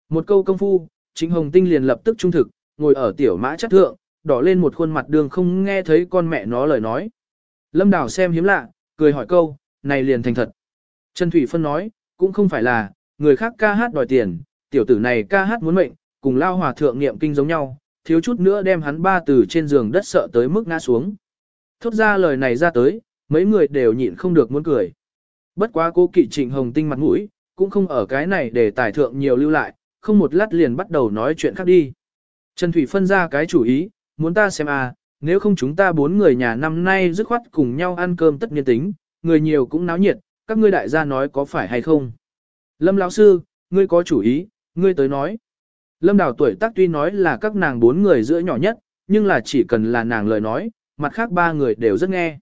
Một câu công phu, Trịnh Hồng Tinh liền lập tức trung thực, ngồi ở tiểu mã chất thượng, đỏ lên một khuôn mặt đường không nghe thấy con mẹ nó lời nói. Lâm Đào xem hiếm lạ, cười hỏi câu, này liền thành thật. Trần Thủy Phân nói, cũng không phải là, người khác ca hát đòi tiền, tiểu tử này ca hát muốn mệnh, cùng lao hòa thượng niệm kinh giống nhau, thiếu chút nữa đem hắn ba từ trên giường đất sợ tới mức ngã xuống. Thốt ra lời này ra tới, mấy người đều nhịn không được muốn cười. Bất quá cô kỵ trịnh hồng tinh mặt mũi, cũng không ở cái này để tài thượng nhiều lưu lại, không một lát liền bắt đầu nói chuyện khác đi. Trần Thủy phân ra cái chủ ý, muốn ta xem à, nếu không chúng ta bốn người nhà năm nay dứt khoát cùng nhau ăn cơm tất nhiên tính, người nhiều cũng náo nhiệt, các ngươi đại gia nói có phải hay không. Lâm lão sư, ngươi có chủ ý, ngươi tới nói. Lâm đào tuổi tác tuy nói là các nàng bốn người giữa nhỏ nhất, nhưng là chỉ cần là nàng lời nói, mặt khác ba người đều rất nghe.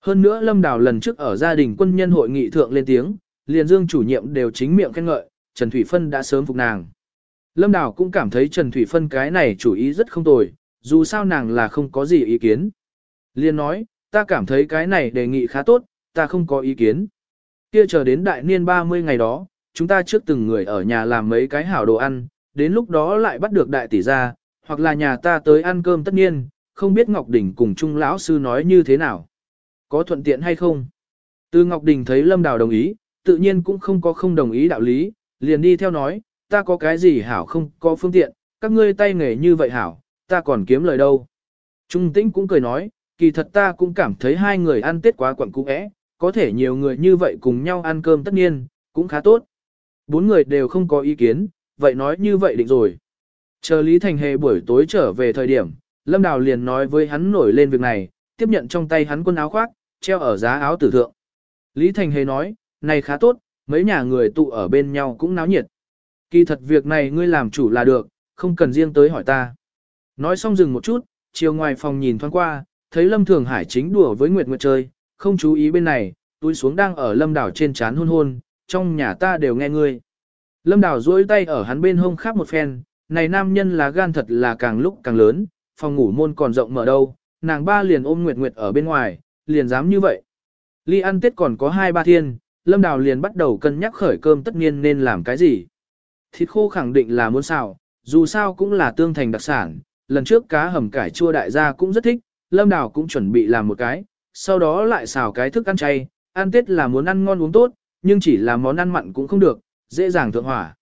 Hơn nữa Lâm Đào lần trước ở gia đình quân nhân hội nghị thượng lên tiếng, liền dương chủ nhiệm đều chính miệng khen ngợi, Trần Thủy Phân đã sớm phục nàng. Lâm Đào cũng cảm thấy Trần Thủy Phân cái này chủ ý rất không tồi, dù sao nàng là không có gì ý kiến. Liên nói, ta cảm thấy cái này đề nghị khá tốt, ta không có ý kiến. Kia chờ đến đại niên 30 ngày đó, chúng ta trước từng người ở nhà làm mấy cái hảo đồ ăn, đến lúc đó lại bắt được đại tỷ ra, hoặc là nhà ta tới ăn cơm tất nhiên, không biết Ngọc Đình cùng Trung lão sư nói như thế nào. Có thuận tiện hay không? Từ Ngọc Đình thấy Lâm Đào đồng ý, tự nhiên cũng không có không đồng ý đạo lý, liền đi theo nói, ta có cái gì hảo không có phương tiện, các ngươi tay nghề như vậy hảo, ta còn kiếm lời đâu. Trung tĩnh cũng cười nói, kỳ thật ta cũng cảm thấy hai người ăn tết quá quẩn cũ ẽ, có thể nhiều người như vậy cùng nhau ăn cơm tất nhiên, cũng khá tốt. Bốn người đều không có ý kiến, vậy nói như vậy định rồi. Chờ Lý Thành Hề buổi tối trở về thời điểm, Lâm Đào liền nói với hắn nổi lên việc này, tiếp nhận trong tay hắn quân áo khoác, treo ở giá áo tử thượng. Lý Thành Hề nói, này khá tốt, mấy nhà người tụ ở bên nhau cũng náo nhiệt. Kỳ thật việc này ngươi làm chủ là được, không cần riêng tới hỏi ta. Nói xong dừng một chút, chiều ngoài phòng nhìn thoáng qua, thấy Lâm Thường Hải chính đùa với Nguyệt Nguyệt chơi, không chú ý bên này, túi xuống đang ở Lâm Đảo trên chán hôn hôn, trong nhà ta đều nghe ngươi. Lâm Đào duỗi tay ở hắn bên hông khắp một phen, này nam nhân là gan thật là càng lúc càng lớn, phòng ngủ môn còn rộng mở đâu, nàng ba liền ôm Nguyệt Nguyệt ở bên ngoài, liền dám như vậy. Ly ăn Tết còn có hai ba thiên, Lâm Đào liền bắt đầu cân nhắc khởi cơm tất nhiên nên làm cái gì. Thịt khô khẳng định là muốn xào, dù sao cũng là tương thành đặc sản, lần trước cá hầm cải chua đại gia cũng rất thích, Lâm Đào cũng chuẩn bị làm một cái, sau đó lại xào cái thức ăn chay, ăn Tết là muốn ăn ngon uống tốt, nhưng chỉ là món ăn mặn cũng không được, dễ dàng thượng hỏa.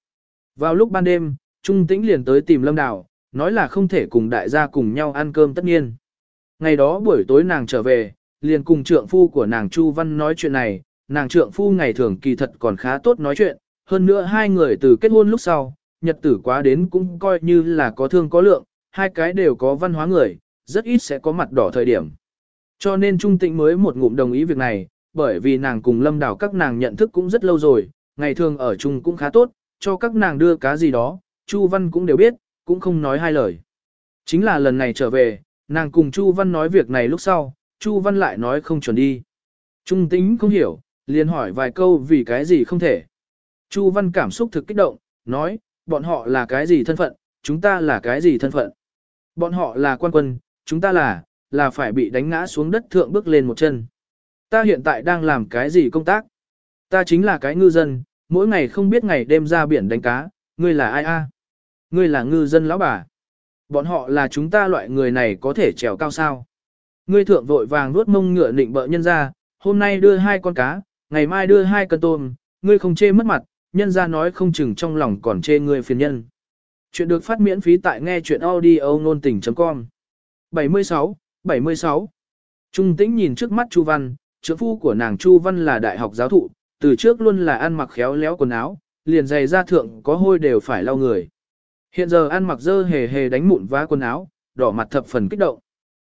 Vào lúc ban đêm, Trung Tĩnh liền tới tìm Lâm Đào, nói là không thể cùng đại gia cùng nhau ăn cơm tất nhiên. Ngày đó buổi tối nàng trở về, liền cùng trượng phu của nàng Chu Văn nói chuyện này, nàng trượng phu ngày thường kỳ thật còn khá tốt nói chuyện, hơn nữa hai người từ kết hôn lúc sau, nhật tử quá đến cũng coi như là có thương có lượng, hai cái đều có văn hóa người, rất ít sẽ có mặt đỏ thời điểm. Cho nên Trung Tĩnh mới một ngụm đồng ý việc này, bởi vì nàng cùng Lâm Đào các nàng nhận thức cũng rất lâu rồi, ngày thường ở chung cũng khá tốt, cho các nàng đưa cá gì đó, Chu Văn cũng đều biết, cũng không nói hai lời. Chính là lần này trở về, nàng cùng Chu Văn nói việc này lúc sau, Chu Văn lại nói không chuẩn đi. Trung Tĩnh không hiểu, liền hỏi vài câu vì cái gì không thể. Chu Văn cảm xúc thực kích động, nói, bọn họ là cái gì thân phận, chúng ta là cái gì thân phận. Bọn họ là quan quân, chúng ta là, là phải bị đánh ngã xuống đất thượng bước lên một chân. Ta hiện tại đang làm cái gì công tác? Ta chính là cái ngư dân, mỗi ngày không biết ngày đêm ra biển đánh cá, ngươi là ai a? Ngươi là ngư dân lão bà. Bọn họ là chúng ta loại người này có thể trèo cao sao? Ngươi thượng vội vàng nuốt mông ngựa nịnh bợ nhân ra, hôm nay đưa hai con cá, ngày mai đưa hai cân tôm, ngươi không chê mất mặt, nhân ra nói không chừng trong lòng còn chê ngươi phiền nhân. Chuyện được phát miễn phí tại nghe chuyện audio nôn tình.com 76, 76 Trung tĩnh nhìn trước mắt Chu Văn, trưởng phu của nàng Chu Văn là đại học giáo thụ, từ trước luôn là ăn mặc khéo léo quần áo, liền giày ra thượng có hôi đều phải lau người. Hiện giờ ăn mặc dơ hề hề đánh mụn vá quần áo, đỏ mặt thập phần kích động.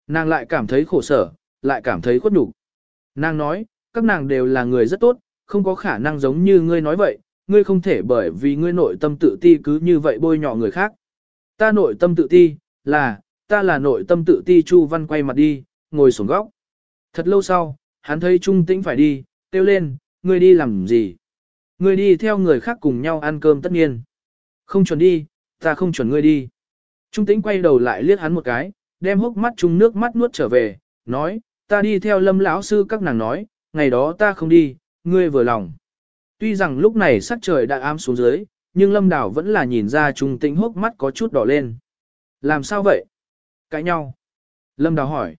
Nàng lại cảm thấy khổ sở, lại cảm thấy khuất nhục. Nàng nói, các nàng đều là người rất tốt, không có khả năng giống như ngươi nói vậy, ngươi không thể bởi vì ngươi nội tâm tự ti cứ như vậy bôi nhọ người khác. Ta nội tâm tự ti, là, ta là nội tâm tự ti Chu Văn quay mặt đi, ngồi xuống góc. Thật lâu sau, hắn thấy Trung Tĩnh phải đi, kêu lên, ngươi đi làm gì? Ngươi đi theo người khác cùng nhau ăn cơm tất nhiên. Không chuẩn đi, ta không chuẩn ngươi đi. Trung Tĩnh quay đầu lại liếc hắn một cái, đem hốc mắt chung nước mắt nuốt trở về, nói, ta đi theo lâm lão sư các nàng nói, ngày đó ta không đi, ngươi vừa lòng. Tuy rằng lúc này sắc trời đã ám xuống dưới, nhưng lâm đảo vẫn là nhìn ra Trung Tĩnh hốc mắt có chút đỏ lên. Làm sao vậy? Cãi nhau. Lâm đào hỏi.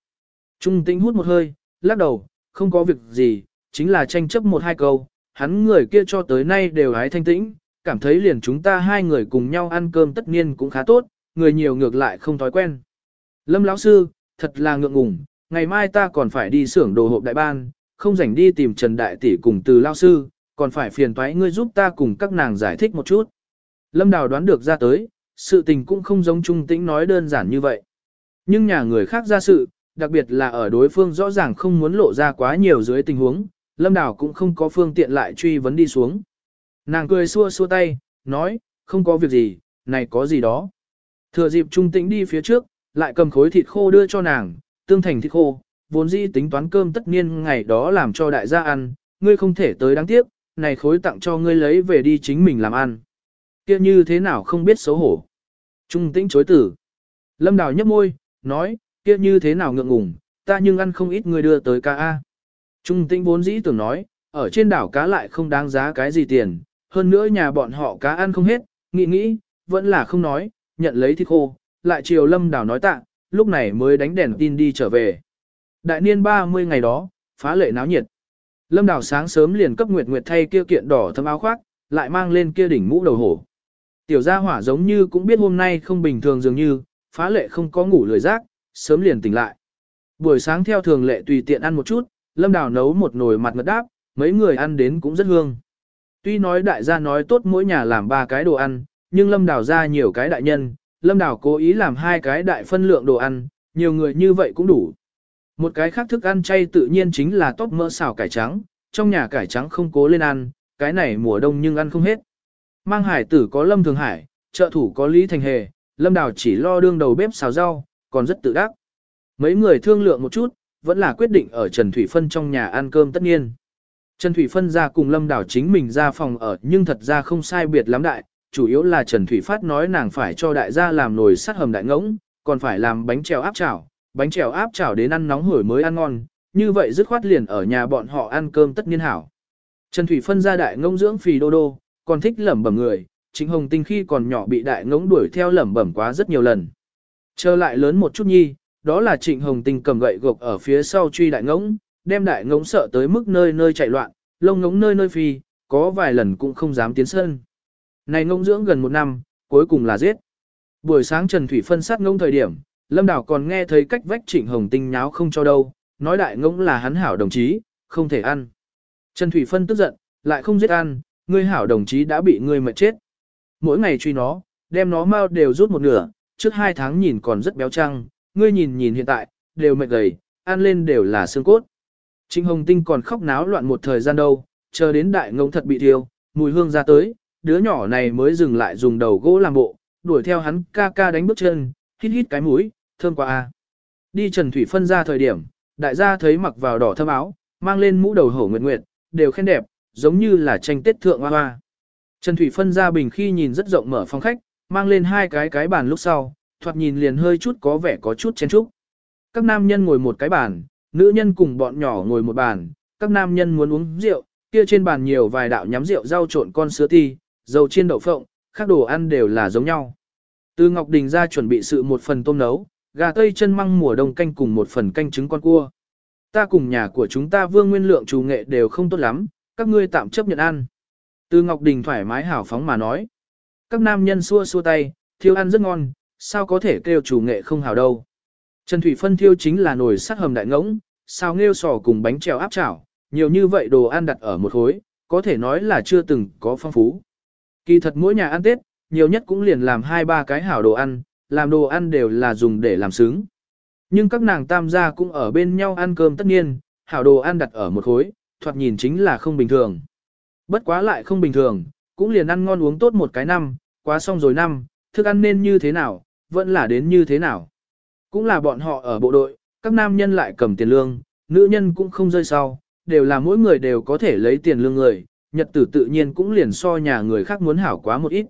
Trung Tĩnh hút một hơi, lắc đầu, không có việc gì, chính là tranh chấp một hai câu, hắn người kia cho tới nay đều hái thanh tĩnh, cảm thấy liền chúng ta hai người cùng nhau ăn cơm tất nhiên cũng khá tốt, người nhiều ngược lại không thói quen. Lâm lão sư, thật là ngượng ngùng, ngày mai ta còn phải đi xưởng đồ hộp đại ban, không rảnh đi tìm Trần Đại Tỷ cùng từ lão sư, còn phải phiền toái ngươi giúp ta cùng các nàng giải thích một chút. Lâm Đào đoán được ra tới, sự tình cũng không giống Trung Tĩnh nói đơn giản như vậy. Nhưng nhà người khác ra sự, đặc biệt là ở đối phương rõ ràng không muốn lộ ra quá nhiều dưới tình huống, Lâm Đào cũng không có phương tiện lại truy vấn đi xuống. Nàng cười xua xua tay, nói, không có việc gì, này có gì đó. Thừa dịp trung tĩnh đi phía trước, lại cầm khối thịt khô đưa cho nàng, tương thành thịt khô, vốn dĩ tính toán cơm tất niên ngày đó làm cho đại gia ăn, ngươi không thể tới đáng tiếc, này khối tặng cho ngươi lấy về đi chính mình làm ăn. kia như thế nào không biết xấu hổ. Trung tĩnh chối tử. Lâm Đào nhấp môi, nói, kia như thế nào ngượng ngùng, ta nhưng ăn không ít người đưa tới ca A. Trung tĩnh vốn dĩ tưởng nói, ở trên đảo cá lại không đáng giá cái gì tiền, hơn nữa nhà bọn họ cá ăn không hết, nghĩ nghĩ, vẫn là không nói, nhận lấy thịt khô, lại chiều lâm đảo nói tạ, lúc này mới đánh đèn tin đi trở về. Đại niên 30 ngày đó, phá lệ náo nhiệt. Lâm đảo sáng sớm liền cấp Nguyệt Nguyệt thay kia kiện đỏ thâm áo khoác, lại mang lên kia đỉnh mũ đầu hổ. Tiểu gia hỏa giống như cũng biết hôm nay không bình thường dường như, phá lệ không có ngủ lười giác, sớm liền tỉnh lại. Buổi sáng theo thường lệ tùy tiện ăn một chút, Lâm Đào nấu một nồi mặt ngật đáp, mấy người ăn đến cũng rất hương. Tuy nói đại gia nói tốt mỗi nhà làm ba cái đồ ăn, nhưng Lâm Đào ra nhiều cái đại nhân, Lâm Đào cố ý làm hai cái đại phân lượng đồ ăn, nhiều người như vậy cũng đủ. Một cái khác thức ăn chay tự nhiên chính là tóc mỡ xào cải trắng, trong nhà cải trắng không cố lên ăn, cái này mùa đông nhưng ăn không hết. Mang hải tử có Lâm Thường Hải, trợ thủ có Lý Thành Hề, Lâm Đào chỉ lo đương đầu bếp xào rau, còn rất tự đắc. Mấy người thương lượng một chút, vẫn là quyết định ở Trần Thủy Phân trong nhà ăn cơm tất nhiên. Trần Thủy Phân ra cùng Lâm Đảo chính mình ra phòng ở nhưng thật ra không sai biệt lắm đại, chủ yếu là Trần Thủy Phát nói nàng phải cho đại gia làm nồi sắt hầm đại ngỗng, còn phải làm bánh trèo áp chảo, bánh trèo áp chảo đến ăn nóng hổi mới ăn ngon, như vậy dứt khoát liền ở nhà bọn họ ăn cơm tất nhiên hảo. Trần Thủy phân ra đại ngỗng dưỡng phì đô đô, còn thích lẩm bẩm người, chính Hồng Tinh khi còn nhỏ bị đại ngỗng đuổi theo lẩm bẩm quá rất nhiều lần. Trở lại lớn một chút nhi, đó là Trịnh Hồng Tinh cầm gậy gộc ở phía sau truy đại ngỗng, đem đại ngỗng sợ tới mức nơi nơi chạy loạn, lông ngỗng nơi nơi phi, có vài lần cũng không dám tiến sân. Này ngỗng dưỡng gần một năm, cuối cùng là giết. Buổi sáng Trần Thủy phân sát ngỗng thời điểm, Lâm Đảo còn nghe thấy cách vách Trịnh Hồng Tinh nháo không cho đâu, nói đại ngỗng là hắn hảo đồng chí, không thể ăn. Trần Thủy phân tức giận, lại không giết ăn, ngươi hảo đồng chí đã bị ngươi mệt chết. Mỗi ngày truy nó, đem nó mau đều rút một nửa, trước hai tháng nhìn còn rất béo trăng, ngươi nhìn nhìn hiện tại, đều mệt gầy, ăn lên đều là xương cốt. Trịnh Hồng Tinh còn khóc náo loạn một thời gian đâu, chờ đến đại ngông thật bị thiêu, mùi hương ra tới, đứa nhỏ này mới dừng lại dùng đầu gỗ làm bộ, đuổi theo hắn ca ca đánh bước chân, hít hít cái mũi, thơm quá a. Đi Trần Thủy phân ra thời điểm, đại gia thấy mặc vào đỏ thâm áo, mang lên mũ đầu hổ nguyệt nguyệt, đều khen đẹp, giống như là tranh tết thượng hoa hoa. Trần Thủy phân ra bình khi nhìn rất rộng mở phòng khách, mang lên hai cái cái bàn lúc sau, thoạt nhìn liền hơi chút có vẻ có chút chén chúc. Các nam nhân ngồi một cái bàn, nữ nhân cùng bọn nhỏ ngồi một bàn, các nam nhân muốn uống rượu, kia trên bàn nhiều vài đạo nhắm rượu rau trộn con sứa ti, dầu chiên đậu phộng, các đồ ăn đều là giống nhau. Từ Ngọc Đình ra chuẩn bị sự một phần tôm nấu, gà tây chân măng mùa đông canh cùng một phần canh trứng con cua. Ta cùng nhà của chúng ta vương nguyên lượng chủ nghệ đều không tốt lắm, các ngươi tạm chấp nhận ăn. Từ Ngọc Đình thoải mái hảo phóng mà nói. Các nam nhân xua xua tay, thiêu ăn rất ngon, sao có thể kêu chủ nghệ không hảo đâu. Trần Thủy Phân thiêu chính là nồi sắt hầm đại ngỗng, sao nghêu sò cùng bánh trèo áp chảo, nhiều như vậy đồ ăn đặt ở một khối, có thể nói là chưa từng có phong phú. Kỳ thật mỗi nhà ăn Tết, nhiều nhất cũng liền làm hai ba cái hảo đồ ăn, làm đồ ăn đều là dùng để làm sướng. Nhưng các nàng tam gia cũng ở bên nhau ăn cơm tất nhiên, hảo đồ ăn đặt ở một khối, thoạt nhìn chính là không bình thường. Bất quá lại không bình thường, cũng liền ăn ngon uống tốt một cái năm, quá xong rồi năm, thức ăn nên như thế nào, vẫn là đến như thế nào. Cũng là bọn họ ở bộ đội, các nam nhân lại cầm tiền lương, nữ nhân cũng không rơi sau, đều là mỗi người đều có thể lấy tiền lương người, nhật tử tự nhiên cũng liền so nhà người khác muốn hảo quá một ít.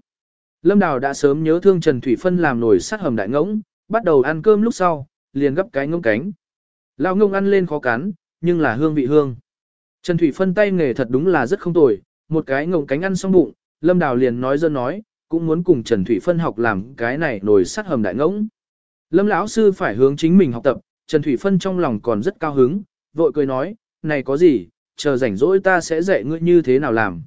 Lâm Đào đã sớm nhớ thương Trần Thủy Phân làm nồi sát hầm đại ngỗng, bắt đầu ăn cơm lúc sau, liền gấp cái ngỗng cánh. Lao ngông ăn lên khó cắn, nhưng là hương vị hương. Trần Thủy Phân tay nghề thật đúng là rất không tồi, một cái ngỗng cánh ăn xong bụng, Lâm Đào liền nói dân nói, cũng muốn cùng Trần Thủy Phân học làm cái này nồi sắt hầm đại ngỗng. Lâm lão sư phải hướng chính mình học tập, Trần Thủy Phân trong lòng còn rất cao hứng, vội cười nói, này có gì, chờ rảnh rỗi ta sẽ dạy ngươi như thế nào làm.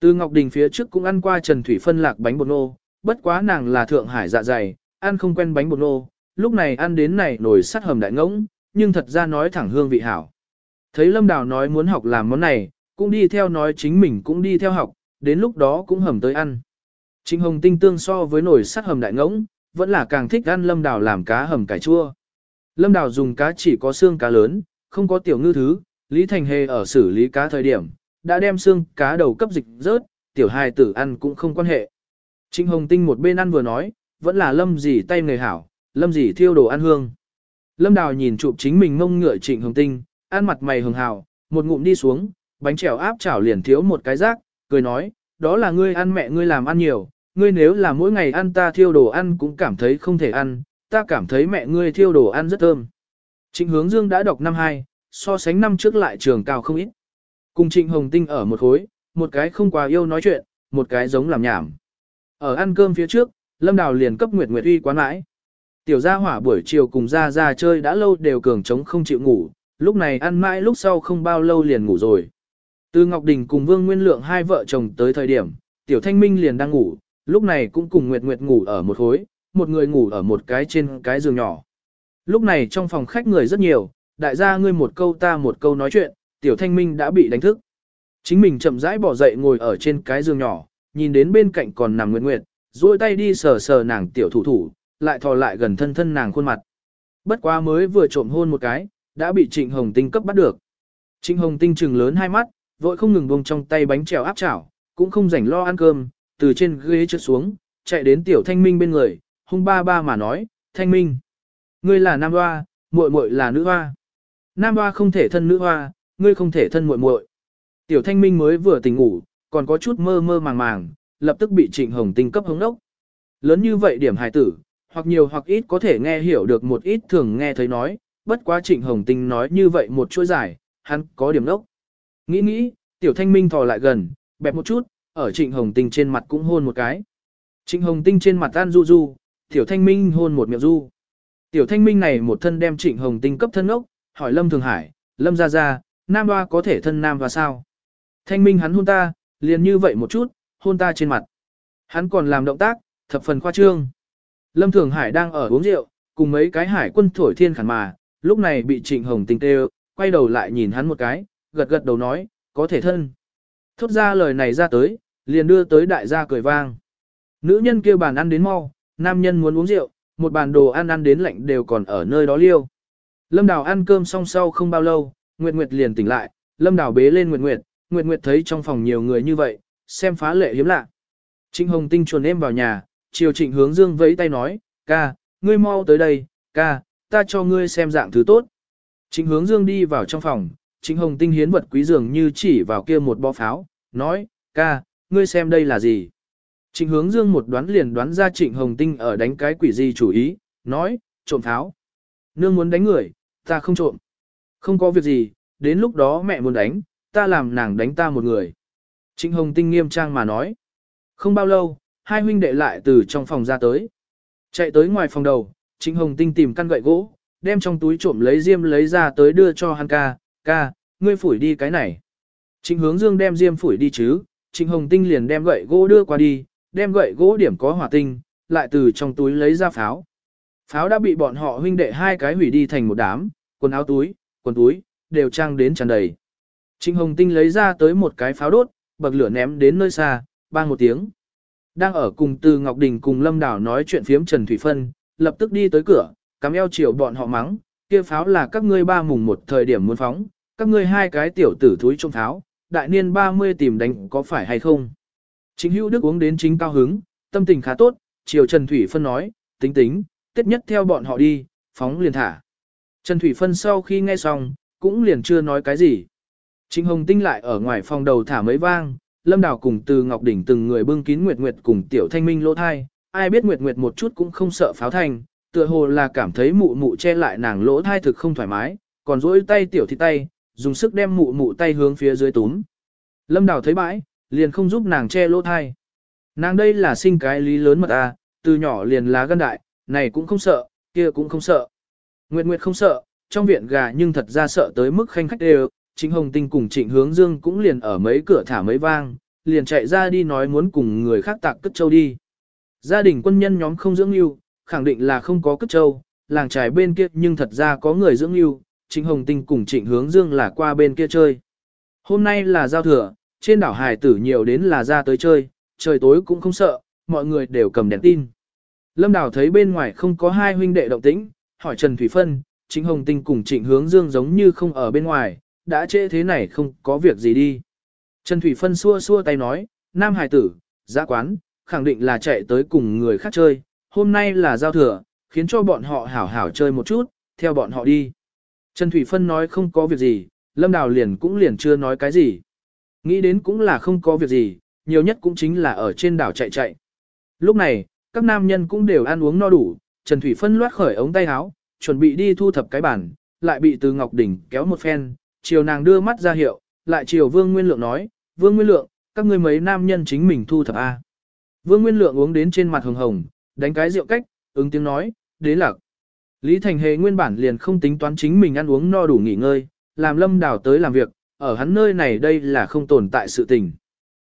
Từ Ngọc Đình phía trước cũng ăn qua Trần Thủy Phân lạc bánh bột nô, bất quá nàng là thượng hải dạ dày, ăn không quen bánh bột nô, lúc này ăn đến này nồi sắt hầm đại ngỗng, nhưng thật ra nói thẳng hương vị hảo. Thấy Lâm Đào nói muốn học làm món này, cũng đi theo nói chính mình cũng đi theo học, đến lúc đó cũng hầm tới ăn. Trịnh Hồng Tinh tương so với nồi sắt hầm đại ngỗng, vẫn là càng thích ăn Lâm Đào làm cá hầm cải chua. Lâm Đào dùng cá chỉ có xương cá lớn, không có tiểu ngư thứ, Lý Thành Hề ở xử lý cá thời điểm, đã đem xương cá đầu cấp dịch rớt, tiểu hài tử ăn cũng không quan hệ. Trịnh Hồng Tinh một bên ăn vừa nói, vẫn là lâm gì tay người hảo, lâm gì thiêu đồ ăn hương. Lâm Đào nhìn chụp chính mình ngông ngựa Trịnh Hồng Tinh, ăn mặt mày hường hào, một ngụm đi xuống, bánh trèo áp chảo liền thiếu một cái rác, cười nói, đó là ngươi ăn mẹ ngươi làm ăn nhiều, ngươi nếu là mỗi ngày ăn ta thiêu đồ ăn cũng cảm thấy không thể ăn, ta cảm thấy mẹ ngươi thiêu đồ ăn rất thơm. Trịnh hướng dương đã đọc năm 2, so sánh năm trước lại trường cao không ít. Cùng trịnh hồng tinh ở một khối, một cái không quá yêu nói chuyện, một cái giống làm nhảm. Ở ăn cơm phía trước, Lâm Đào liền cấp Nguyệt Nguyệt uy quán mãi. Tiểu gia hỏa buổi chiều cùng ra ra chơi đã lâu đều cường trống không chịu ngủ, lúc này ăn mãi lúc sau không bao lâu liền ngủ rồi. Từ Ngọc Đình cùng Vương Nguyên Lượng hai vợ chồng tới thời điểm, Tiểu Thanh Minh liền đang ngủ, lúc này cũng cùng Nguyệt Nguyệt ngủ ở một khối, một người ngủ ở một cái trên cái giường nhỏ. Lúc này trong phòng khách người rất nhiều, đại gia ngươi một câu ta một câu nói chuyện, Tiểu Thanh Minh đã bị đánh thức. Chính mình chậm rãi bỏ dậy ngồi ở trên cái giường nhỏ, nhìn đến bên cạnh còn nằm Nguyệt Nguyệt, duỗi tay đi sờ sờ nàng tiểu thủ thủ, lại thò lại gần thân thân nàng khuôn mặt. Bất quá mới vừa trộm hôn một cái, đã bị Trịnh Hồng Tinh cấp bắt được. Trịnh Hồng Tinh trừng lớn hai mắt, vội không ngừng buông trong tay bánh trèo áp chảo, cũng không rảnh lo ăn cơm, từ trên ghế trượt xuống, chạy đến tiểu thanh minh bên người, hung ba ba mà nói, thanh minh. Ngươi là nam hoa, muội muội là nữ hoa. Nam hoa không thể thân nữ hoa, ngươi không thể thân muội muội. Tiểu thanh minh mới vừa tỉnh ngủ, còn có chút mơ mơ màng màng, lập tức bị trịnh hồng tinh cấp hống đốc. Lớn như vậy điểm hài tử, hoặc nhiều hoặc ít có thể nghe hiểu được một ít thường nghe thấy nói, bất quá Trịnh Hồng Tinh nói như vậy một chuỗi dài, hắn có điểm đốc. Nghĩ nghĩ, Tiểu Thanh Minh thò lại gần, bẹp một chút, ở Trịnh Hồng Tinh trên mặt cũng hôn một cái. Trịnh Hồng Tinh trên mặt an du du, Tiểu Thanh Minh hôn một miệng du. Tiểu Thanh Minh này một thân đem Trịnh Hồng Tinh cấp thân ốc, hỏi Lâm Thường Hải, Lâm Gia Gia, nam hoa có thể thân nam và sao? Thanh Minh hắn hôn ta, liền như vậy một chút, hôn ta trên mặt. Hắn còn làm động tác, thập phần khoa trương. Lâm Thường Hải đang ở uống rượu, cùng mấy cái hải quân thổi thiên khản mà, lúc này bị Trịnh Hồng Tinh tê quay đầu lại nhìn hắn một cái, gật gật đầu nói, có thể thân. Thốt ra lời này ra tới, liền đưa tới đại gia cười vang. Nữ nhân kêu bàn ăn đến mau, nam nhân muốn uống rượu, một bàn đồ ăn ăn đến lạnh đều còn ở nơi đó liêu. Lâm Đào ăn cơm xong sau không bao lâu, Nguyệt Nguyệt liền tỉnh lại, Lâm Đào bế lên Nguyệt Nguyệt, Nguyệt Nguyệt thấy trong phòng nhiều người như vậy, xem phá lệ hiếm lạ. Trịnh Hồng Tinh chuồn em vào nhà, chiều Trịnh Hướng Dương vẫy tay nói, ca, ngươi mau tới đây, ca, ta cho ngươi xem dạng thứ tốt. Trịnh Hướng Dương đi vào trong phòng, Trịnh Hồng Tinh hiến vật quý dường như chỉ vào kia một bó pháo, nói, ca, ngươi xem đây là gì. Trịnh Hướng Dương một đoán liền đoán ra Trịnh Hồng Tinh ở đánh cái quỷ gì chủ ý, nói, trộm tháo, Nương muốn đánh người, ta không trộm. Không có việc gì, đến lúc đó mẹ muốn đánh, ta làm nàng đánh ta một người. Trịnh Hồng Tinh nghiêm trang mà nói. Không bao lâu, hai huynh đệ lại từ trong phòng ra tới. Chạy tới ngoài phòng đầu, Trịnh Hồng Tinh tìm căn gậy gỗ, đem trong túi trộm lấy diêm lấy ra tới đưa cho hắn ca, ca, ngươi phủi đi cái này. Trịnh hướng dương đem diêm phủi đi chứ, Trịnh Hồng Tinh liền đem gậy gỗ đưa qua đi, đem gậy gỗ điểm có hỏa tinh, lại từ trong túi lấy ra pháo. Pháo đã bị bọn họ huynh đệ hai cái hủy đi thành một đám, quần áo túi, quần túi, đều trang đến tràn đầy. Trịnh Hồng Tinh lấy ra tới một cái pháo đốt, bậc lửa ném đến nơi xa, bang một tiếng. Đang ở cùng Từ Ngọc Đình cùng Lâm Đảo nói chuyện phiếm Trần Thủy Phân, lập tức đi tới cửa, cắm eo chiều bọn họ mắng, kia pháo là các ngươi ba mùng một thời điểm muốn phóng, các ngươi hai cái tiểu tử thúi trong tháo, đại niên 30 tìm đánh có phải hay không. Chính hữu đức uống đến chính cao hứng, tâm tình khá tốt, chiều Trần Thủy Phân nói, tính tính, tiết nhất theo bọn họ đi, phóng liền thả. Trần Thủy Phân sau khi nghe xong, cũng liền chưa nói cái gì. Trịnh Hồng Tinh lại ở ngoài phòng đầu thả mấy vang, Lâm Đào cùng từ Ngọc Đỉnh từng người bưng kín Nguyệt Nguyệt cùng Tiểu Thanh Minh lỗ thai, ai biết Nguyệt Nguyệt một chút cũng không sợ pháo thành, tựa hồ là cảm thấy mụ mụ che lại nàng lỗ thai thực không thoải mái, còn duỗi tay Tiểu thì tay, dùng sức đem mụ mụ tay hướng phía dưới túm. Lâm Đào thấy bãi, liền không giúp nàng che lỗ thai. Nàng đây là sinh cái lý lớn mật à, từ nhỏ liền lá gân đại, này cũng không sợ, kia cũng không sợ. Nguyệt Nguyệt không sợ, trong viện gà nhưng thật ra sợ tới mức khanh khách đều, Trịnh Hồng Tinh cùng Trịnh Hướng Dương cũng liền ở mấy cửa thả mấy vang, liền chạy ra đi nói muốn cùng người khác tạc cất châu đi. Gia đình quân nhân nhóm không dưỡng lưu, khẳng định là không có cất châu, làng trài bên kia nhưng thật ra có người dưỡng lưu, Trịnh Hồng Tinh cùng Trịnh Hướng Dương là qua bên kia chơi. Hôm nay là giao thừa, trên đảo hải tử nhiều đến là ra tới chơi, trời tối cũng không sợ, mọi người đều cầm đèn tin. Lâm Đào thấy bên ngoài không có hai huynh đệ động tĩnh, hỏi Trần Thủy Phân, Trịnh Hồng Tinh cùng Trịnh Hướng Dương giống như không ở bên ngoài, đã trễ thế này không có việc gì đi. Trần Thủy Phân xua xua tay nói, Nam Hải tử, giã quán, khẳng định là chạy tới cùng người khác chơi, hôm nay là giao thừa, khiến cho bọn họ hảo hảo chơi một chút, theo bọn họ đi. Trần Thủy Phân nói không có việc gì, Lâm Đào liền cũng liền chưa nói cái gì. Nghĩ đến cũng là không có việc gì, nhiều nhất cũng chính là ở trên đảo chạy chạy. Lúc này, các nam nhân cũng đều ăn uống no đủ, Trần Thủy Phân loát khởi ống tay áo, chuẩn bị đi thu thập cái bản, lại bị từ Ngọc Đỉnh kéo một phen, chiều nàng đưa mắt ra hiệu, lại chiều Vương Nguyên Lượng nói, Vương Nguyên Lượng, các ngươi mấy nam nhân chính mình thu thập A. Vương Nguyên Lượng uống đến trên mặt hồng hồng, đánh cái rượu cách, ứng tiếng nói, đế lạc. Lý Thành Hề nguyên bản liền không tính toán chính mình ăn uống no đủ nghỉ ngơi, làm lâm đào tới làm việc, ở hắn nơi này đây là không tồn tại sự tình.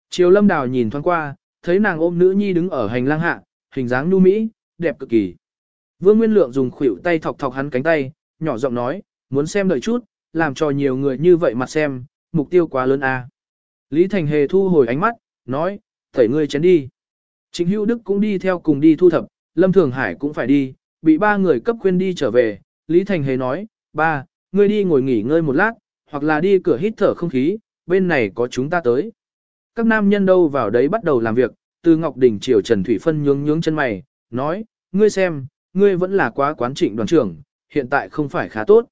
Chiều lâm đào nhìn thoáng qua, thấy nàng ôm nữ nhi đứng ở hành lang hạ, hình dáng nu mỹ, đẹp cực kỳ. Vương Nguyên Lượng dùng khuỷu tay thọc thọc hắn cánh tay, nhỏ giọng nói, muốn xem đợi chút, làm cho nhiều người như vậy mặt xem, mục tiêu quá lớn a. Lý Thành Hề thu hồi ánh mắt, nói, thẩy ngươi chén đi. Chính Hữu Đức cũng đi theo cùng đi thu thập, Lâm Thường Hải cũng phải đi, bị ba người cấp khuyên đi trở về. Lý Thành Hề nói, ba, ngươi đi ngồi nghỉ ngơi một lát, hoặc là đi cửa hít thở không khí, bên này có chúng ta tới. Các nam nhân đâu vào đấy bắt đầu làm việc, từ Ngọc Đình Triều Trần Thủy Phân nhướng nhướng chân mày, nói, ngươi xem, ngươi vẫn là quá quán trịnh đoàn trưởng, hiện tại không phải khá tốt.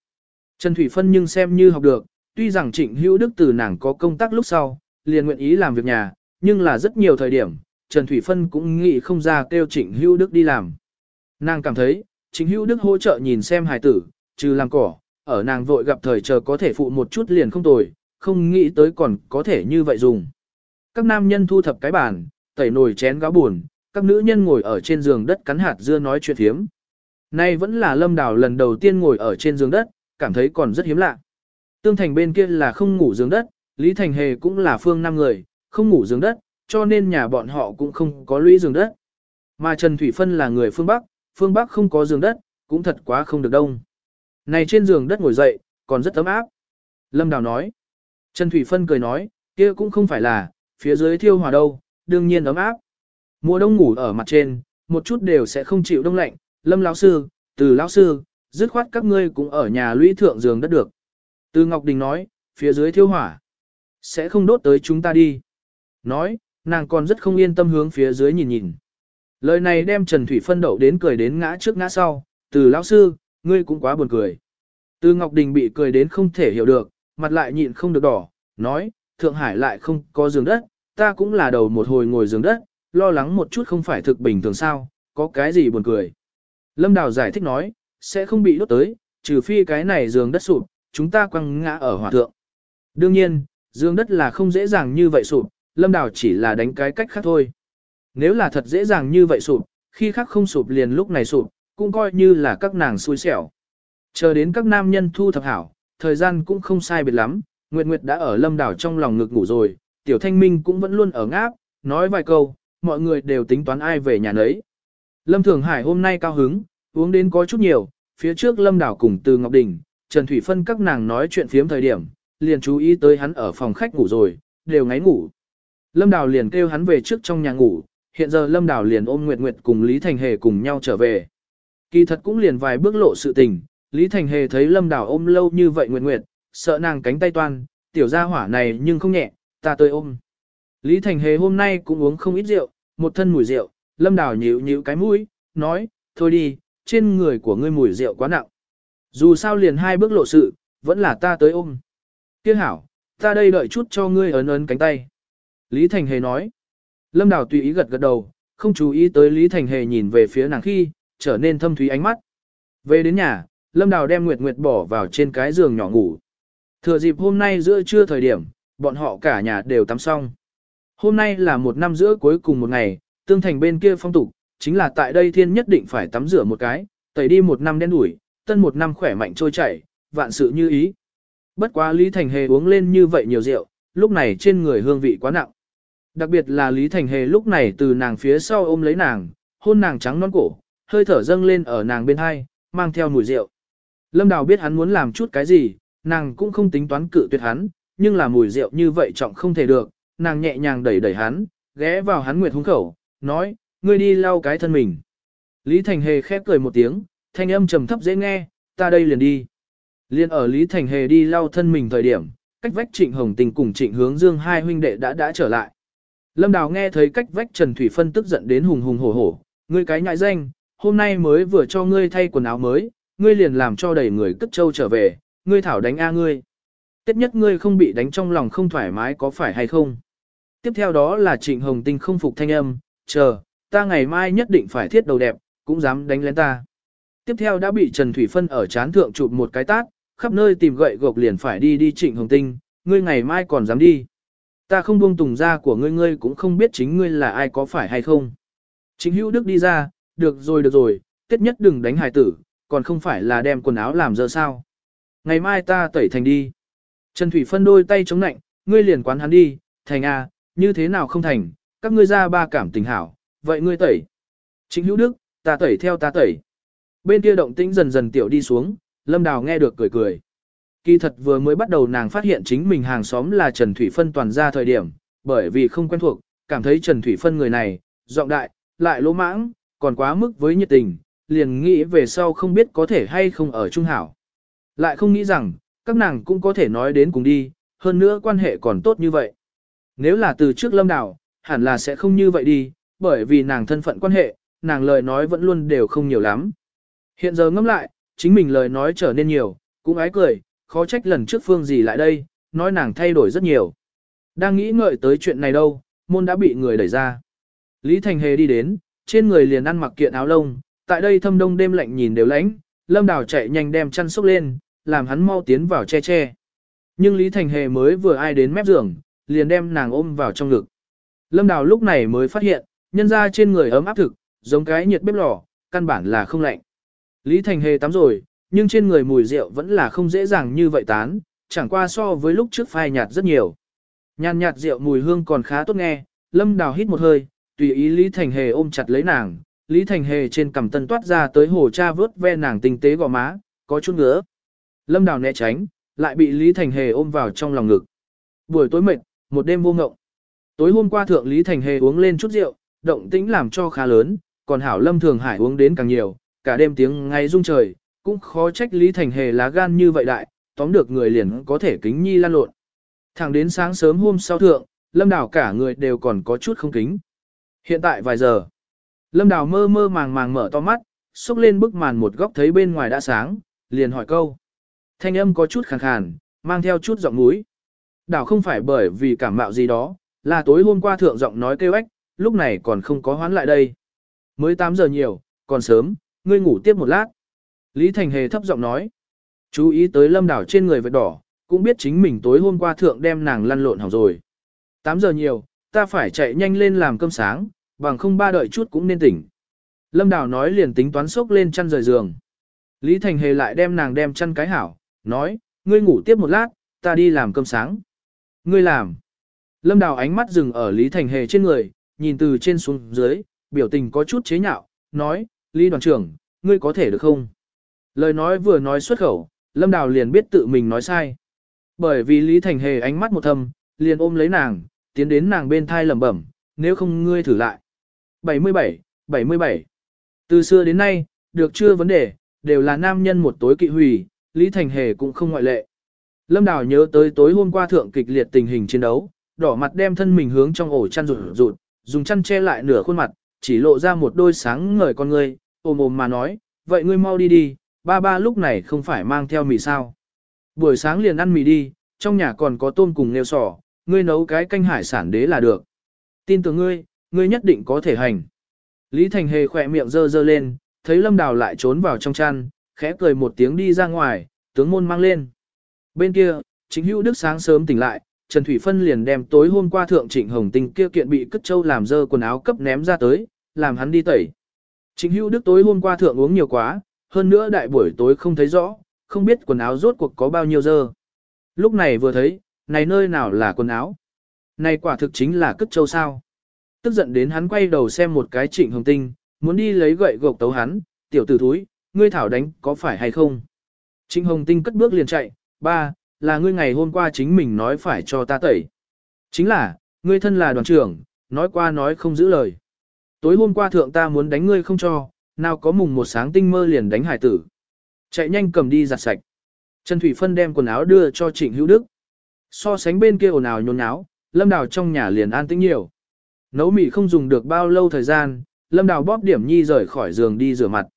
Trần Thủy Phân nhưng xem như học được, tuy rằng trịnh hữu đức từ nàng có công tác lúc sau, liền nguyện ý làm việc nhà, nhưng là rất nhiều thời điểm, Trần Thủy Phân cũng nghĩ không ra kêu trịnh hữu đức đi làm. Nàng cảm thấy, chính hữu đức hỗ trợ nhìn xem hài tử, trừ làm cỏ, ở nàng vội gặp thời chờ có thể phụ một chút liền không tồi, không nghĩ tới còn có thể như vậy dùng. Các nam nhân thu thập cái bàn, tẩy nồi chén gáo buồn, các nữ nhân ngồi ở trên giường đất cắn hạt dưa nói chuyện thiếm. Nay vẫn là lâm đào lần đầu tiên ngồi ở trên giường đất, cảm thấy còn rất hiếm lạ. Tương thành bên kia là không ngủ giường đất, Lý Thành Hề cũng là phương năm người, không ngủ giường đất, cho nên nhà bọn họ cũng không có lũy giường đất. Mà Trần Thủy Phân là người phương Bắc, phương Bắc không có giường đất, cũng thật quá không được đông. Này trên giường đất ngồi dậy, còn rất ấm áp. Lâm Đào nói. Trần Thủy Phân cười nói, kia cũng không phải là, phía dưới thiêu hỏa đâu, đương nhiên ấm áp. Mùa đông ngủ ở mặt trên, một chút đều sẽ không chịu đông lạnh. Lâm lão sư, từ lão sư, dứt khoát các ngươi cũng ở nhà lũy thượng giường đất được. Từ Ngọc Đình nói, phía dưới thiêu hỏa. Sẽ không đốt tới chúng ta đi. Nói, nàng còn rất không yên tâm hướng phía dưới nhìn nhìn. Lời này đem Trần Thủy phân đậu đến cười đến ngã trước ngã sau, từ lão sư, ngươi cũng quá buồn cười. Từ Ngọc Đình bị cười đến không thể hiểu được, mặt lại nhịn không được đỏ, nói, Thượng Hải lại không có giường đất, ta cũng là đầu một hồi ngồi giường đất, lo lắng một chút không phải thực bình thường sao, có cái gì buồn cười. Lâm Đào giải thích nói, sẽ không bị đốt tới, trừ phi cái này giường đất sụp, chúng ta quăng ngã ở hỏa thượng. Đương nhiên, giường đất là không dễ dàng như vậy sụp, Lâm Đào chỉ là đánh cái cách khác thôi. Nếu là thật dễ dàng như vậy sụp, khi khác không sụp liền lúc này sụp, cũng coi như là các nàng xui xẻo. Chờ đến các nam nhân thu thập hảo, thời gian cũng không sai biệt lắm, Nguyệt Nguyệt đã ở lâm đảo trong lòng ngực ngủ rồi, Tiểu Thanh Minh cũng vẫn luôn ở ngáp, nói vài câu, mọi người đều tính toán ai về nhà nấy. Lâm Thường Hải hôm nay cao hứng, uống đến có chút nhiều, phía trước lâm đảo cùng từ Ngọc Đình, Trần Thủy Phân các nàng nói chuyện phiếm thời điểm, liền chú ý tới hắn ở phòng khách ngủ rồi, đều ngáy ngủ. Lâm Đào liền kêu hắn về trước trong nhà ngủ, hiện giờ Lâm Đào liền ôm Nguyệt Nguyệt cùng Lý Thành Hề cùng nhau trở về. Kỳ thật cũng liền vài bước lộ sự tình, Lý Thành Hề thấy Lâm Đào ôm lâu như vậy Nguyệt Nguyệt, sợ nàng cánh tay toan, tiểu gia hỏa này nhưng không nhẹ, ta tới ôm. Lý Thành Hề hôm nay cũng uống không ít rượu, một thân mùi rượu, Lâm Đào nhíu nhíu cái mũi, nói, thôi đi, trên người của ngươi mùi rượu quá nặng. Dù sao liền hai bước lộ sự, vẫn là ta tới ôm. Tiếc hảo, ta đây đợi chút cho ngươi ấn ấn cánh tay. Lý Thành Hề nói. Lâm Đào tùy ý gật gật đầu, không chú ý tới Lý Thành Hề nhìn về phía nàng khi, trở nên thâm thúy ánh mắt. Về đến nhà, Lâm Đào đem Nguyệt Nguyệt bỏ vào trên cái giường nhỏ ngủ. Thừa dịp hôm nay giữa trưa thời điểm, bọn họ cả nhà đều tắm xong. Hôm nay là một năm giữa cuối cùng một ngày, tương thành bên kia phong tục, chính là tại đây thiên nhất định phải tắm rửa một cái, tẩy đi một năm đen đủi, tân một năm khỏe mạnh trôi chảy, vạn sự như ý. Bất quá Lý Thành Hề uống lên như vậy nhiều rượu, lúc này trên người hương vị quá nặng. Đặc biệt là Lý Thành Hề lúc này từ nàng phía sau ôm lấy nàng, hôn nàng trắng non cổ, hơi thở dâng lên ở nàng bên hai, mang theo mùi rượu. Lâm Đào biết hắn muốn làm chút cái gì, nàng cũng không tính toán cự tuyệt hắn, nhưng là mùi rượu như vậy trọng không thể được, nàng nhẹ nhàng đẩy đẩy hắn, ghé vào hắn nguyệt hung khẩu, nói, ngươi đi lau cái thân mình. Lý Thành Hề khép cười một tiếng, thanh âm trầm thấp dễ nghe, ta đây liền đi. Liên ở Lý Thành Hề đi lau thân mình thời điểm, cách vách Trịnh Hồng Tình cùng Trịnh Hướng Dương hai huynh đệ đã đã trở lại. Lâm Đào nghe thấy cách vách Trần Thủy Phân tức giận đến hùng hùng hổ hổ, ngươi cái nhại danh, hôm nay mới vừa cho ngươi thay quần áo mới, ngươi liền làm cho đầy người cất trâu trở về, ngươi thảo đánh a ngươi. Tết nhất ngươi không bị đánh trong lòng không thoải mái có phải hay không? Tiếp theo đó là Trịnh Hồng Tinh không phục thanh âm, chờ, ta ngày mai nhất định phải thiết đầu đẹp, cũng dám đánh lên ta. Tiếp theo đã bị Trần Thủy Phân ở chán thượng chụp một cái tát, khắp nơi tìm gậy gộc liền phải đi đi Trịnh Hồng Tinh, ngươi ngày mai còn dám đi. Ta không buông tùng ra của ngươi ngươi cũng không biết chính ngươi là ai có phải hay không. Chính hữu đức đi ra, được rồi được rồi, tiết nhất đừng đánh hài tử, còn không phải là đem quần áo làm dơ sao. Ngày mai ta tẩy thành đi. Trần Thủy phân đôi tay chống nạnh, ngươi liền quán hắn đi, thành a, à, như thế nào không thành, các ngươi ra ba cảm tình hảo, vậy ngươi tẩy. Chính hữu đức, ta tẩy theo ta tẩy. Bên kia động tĩnh dần dần tiểu đi xuống, Lâm Đào nghe được cười cười. Kỳ thật vừa mới bắt đầu nàng phát hiện chính mình hàng xóm là Trần Thủy Phân toàn ra thời điểm, bởi vì không quen thuộc, cảm thấy Trần Thủy Phân người này, giọng đại, lại lỗ mãng, còn quá mức với nhiệt tình, liền nghĩ về sau không biết có thể hay không ở Trung Hảo. Lại không nghĩ rằng, các nàng cũng có thể nói đến cùng đi, hơn nữa quan hệ còn tốt như vậy. Nếu là từ trước lâm đảo, hẳn là sẽ không như vậy đi, bởi vì nàng thân phận quan hệ, nàng lời nói vẫn luôn đều không nhiều lắm. Hiện giờ ngẫm lại, chính mình lời nói trở nên nhiều, cũng ái cười, khó trách lần trước phương gì lại đây, nói nàng thay đổi rất nhiều. Đang nghĩ ngợi tới chuyện này đâu, môn đã bị người đẩy ra. Lý Thành Hề đi đến, trên người liền ăn mặc kiện áo lông, Tại đây thâm đông đêm lạnh nhìn đều lạnh, Lâm Đào chạy nhanh đem chăn xốc lên, làm hắn mau tiến vào che che. Nhưng Lý Thành Hề mới vừa ai đến mép giường, liền đem nàng ôm vào trong ngực. Lâm Đào lúc này mới phát hiện, nhân ra trên người ấm áp thực, giống cái nhiệt bếp lò, căn bản là không lạnh. Lý Thành Hề tắm rồi, nhưng trên người mùi rượu vẫn là không dễ dàng như vậy tán, chẳng qua so với lúc trước phai nhạt rất nhiều. Nhàn nhạt rượu mùi hương còn khá tốt nghe, Lâm Đào hít một hơi, tùy ý Lý Thành Hề ôm chặt lấy nàng, Lý Thành Hề trên cằm tân toát ra tới hồ cha vớt ve nàng tinh tế gò má, có chút ngứa. Lâm Đào né tránh, lại bị Lý Thành Hề ôm vào trong lòng ngực. Buổi tối mệt, một đêm vô ngộng. Tối hôm qua thượng Lý Thành Hề uống lên chút rượu, động tĩnh làm cho khá lớn, còn Hảo Lâm Thường Hải uống đến càng nhiều, cả đêm tiếng ngay rung trời, cũng khó trách Lý Thành Hề lá gan như vậy đại, tóm được người liền có thể kính nhi lan lộn. Thẳng đến sáng sớm hôm sau thượng, Lâm Đào cả người đều còn có chút không kính. Hiện tại vài giờ, Lâm Đào mơ mơ màng màng mở to mắt, xúc lên bức màn một góc thấy bên ngoài đã sáng, liền hỏi câu. Thanh âm có chút khàn khàn, mang theo chút giọng mũi. Đào không phải bởi vì cảm mạo gì đó, là tối hôm qua thượng giọng nói kêu ếch, lúc này còn không có hoán lại đây. Mới 8 giờ nhiều, còn sớm, ngươi ngủ tiếp một lát. Lý Thành Hề thấp giọng nói. Chú ý tới lâm đảo trên người vết đỏ, cũng biết chính mình tối hôm qua thượng đem nàng lăn lộn hỏng rồi. 8 giờ nhiều, ta phải chạy nhanh lên làm cơm sáng, bằng không ba đợi chút cũng nên tỉnh. Lâm Đào nói liền tính toán sốc lên chăn rời giường. Lý Thành Hề lại đem nàng đem chăn cái hảo, nói, ngươi ngủ tiếp một lát, ta đi làm cơm sáng. Ngươi làm. Lâm Đào ánh mắt dừng ở Lý Thành Hề trên người, nhìn từ trên xuống dưới, biểu tình có chút chế nhạo, nói, Lý đoàn trưởng, ngươi có thể được không? Lời nói vừa nói xuất khẩu, Lâm Đào liền biết tự mình nói sai. Bởi vì Lý Thành Hề ánh mắt một thầm, liền ôm lấy nàng, tiến đến nàng bên thai lẩm bẩm, nếu không ngươi thử lại. 77, 77. Từ xưa đến nay, được chưa vấn đề, đều là nam nhân một tối kỵ hủy, Lý Thành Hề cũng không ngoại lệ. Lâm Đào nhớ tới tối hôm qua thượng kịch liệt tình hình chiến đấu, đỏ mặt đem thân mình hướng trong ổ chăn rụt rụt, dùng chăn che lại nửa khuôn mặt, chỉ lộ ra một đôi sáng ngời con ngươi, ôm ôm mà nói, vậy ngươi mau đi đi, ba ba lúc này không phải mang theo mì sao. Buổi sáng liền ăn mì đi, trong nhà còn có tôm cùng nêu sò, ngươi nấu cái canh hải sản đế là được. Tin tưởng ngươi, ngươi nhất định có thể hành. Lý Thành Hề khỏe miệng dơ dơ lên, thấy Lâm Đào lại trốn vào trong chăn, khẽ cười một tiếng đi ra ngoài, tướng môn mang lên. Bên kia, chính hữu đức sáng sớm tỉnh lại, Trần Thủy Phân liền đem tối hôm qua thượng trịnh hồng tinh kia kiện bị cất châu làm dơ quần áo cấp ném ra tới, làm hắn đi tẩy. Chính hữu đức tối hôm qua thượng uống nhiều quá, hơn nữa đại buổi tối không thấy rõ, không biết quần áo rốt cuộc có bao nhiêu dơ. Lúc này vừa thấy, này nơi nào là quần áo? Này quả thực chính là cất châu sao. Tức giận đến hắn quay đầu xem một cái trịnh hồng tinh, muốn đi lấy gậy gộc tấu hắn, tiểu tử thúi, ngươi thảo đánh có phải hay không? Trịnh hồng tinh cất bước liền chạy, ba, là ngươi ngày hôm qua chính mình nói phải cho ta tẩy. Chính là, ngươi thân là đoàn trưởng, nói qua nói không giữ lời. Tối hôm qua thượng ta muốn đánh ngươi không cho, nào có mùng một sáng tinh mơ liền đánh hải tử. Chạy nhanh cầm đi giặt sạch. Trần Thủy Phân đem quần áo đưa cho Trịnh Hữu Đức. So sánh bên kia ồn ào nhốn nháo, Lâm Đào trong nhà liền an tĩnh nhiều. Nấu mì không dùng được bao lâu thời gian, Lâm Đào bóp điểm nhi rời khỏi giường đi rửa mặt.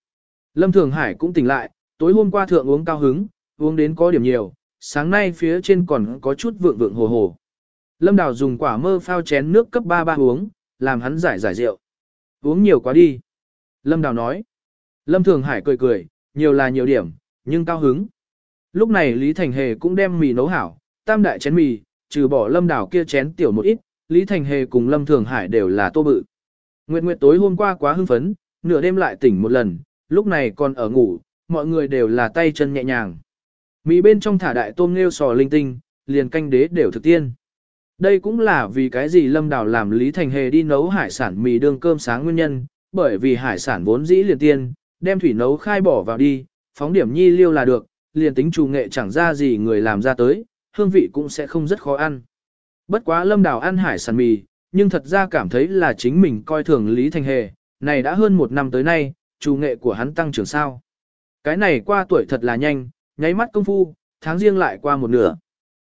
Lâm Thường Hải cũng tỉnh lại, tối hôm qua thượng uống cao hứng, uống đến có điểm nhiều, sáng nay phía trên còn có chút vượng vượng hồ hồ. Lâm Đào dùng quả mơ phao chén nước cấp 3 ba uống, làm hắn giải giải rượu. Uống nhiều quá đi. Lâm Đào nói. Lâm Thường Hải cười cười, nhiều là nhiều điểm, nhưng cao hứng. Lúc này Lý Thành Hề cũng đem mì nấu hảo, tam đại chén mì, trừ bỏ Lâm Đào kia chén tiểu một ít, Lý Thành Hề cùng Lâm Thường Hải đều là tô bự. Nguyệt Nguyệt tối hôm qua quá hưng phấn, nửa đêm lại tỉnh một lần, lúc này còn ở ngủ, mọi người đều là tay chân nhẹ nhàng. Mì bên trong thả đại tôm nêu sò linh tinh, liền canh đế đều thực tiên. Đây cũng là vì cái gì Lâm Đào làm Lý Thành Hề đi nấu hải sản mì đương cơm sáng nguyên nhân, bởi vì hải sản vốn dĩ liền tiên, đem thủy nấu khai bỏ vào đi, phóng điểm nhi liêu là được, liền tính chủ nghệ chẳng ra gì người làm ra tới, hương vị cũng sẽ không rất khó ăn. Bất quá Lâm Đào ăn hải sản mì, nhưng thật ra cảm thấy là chính mình coi thường Lý Thành Hề, này đã hơn một năm tới nay, chủ nghệ của hắn tăng trưởng sao. Cái này qua tuổi thật là nhanh, nháy mắt công phu, tháng riêng lại qua một nửa.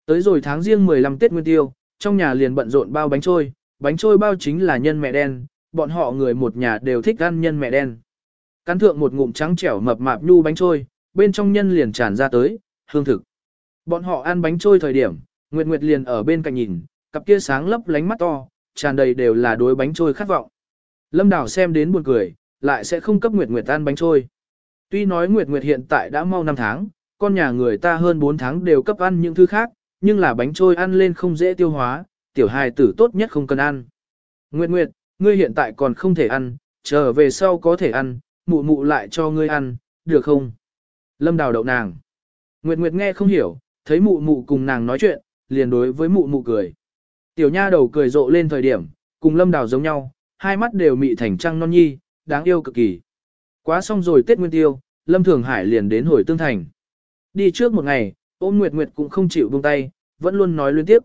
Tới rồi tháng riêng 15 Tết Nguyên Tiêu, trong nhà liền bận rộn bao bánh trôi, bánh trôi bao chính là nhân mẹ đen, bọn họ người một nhà đều thích ăn nhân mẹ đen. Cắn thượng một ngụm trắng trẻo mập mạp nhu bánh trôi, bên trong nhân liền tràn ra tới, hương thực. Bọn họ ăn bánh trôi thời điểm, Nguyệt Nguyệt liền ở bên cạnh nhìn, cặp kia sáng lấp lánh mắt to, tràn đầy đều là đối bánh trôi khát vọng. Lâm Đào xem đến buồn cười, lại sẽ không cấp Nguyệt Nguyệt ăn bánh trôi. Tuy nói Nguyệt Nguyệt hiện tại đã mau 5 tháng, con nhà người ta hơn 4 tháng đều cấp ăn những thứ khác, nhưng là bánh trôi ăn lên không dễ tiêu hóa, tiểu hài tử tốt nhất không cần ăn. Nguyệt Nguyệt, ngươi hiện tại còn không thể ăn, chờ về sau có thể ăn, mụ mụ lại cho ngươi ăn, được không? Lâm đào đậu nàng. Nguyệt Nguyệt nghe không hiểu, thấy mụ mụ cùng nàng nói chuyện, liền đối với mụ mụ cười. Tiểu nha đầu cười rộ lên thời điểm, cùng lâm đào giống nhau, hai mắt đều mị thành trăng non nhi, đáng yêu cực kỳ. Quá xong rồi Tết Nguyên Tiêu, Lâm Thường Hải liền đến hồi tương thành. Đi trước một ngày, ôm Nguyệt Nguyệt cũng không chịu buông tay, vẫn luôn nói liên tiếp.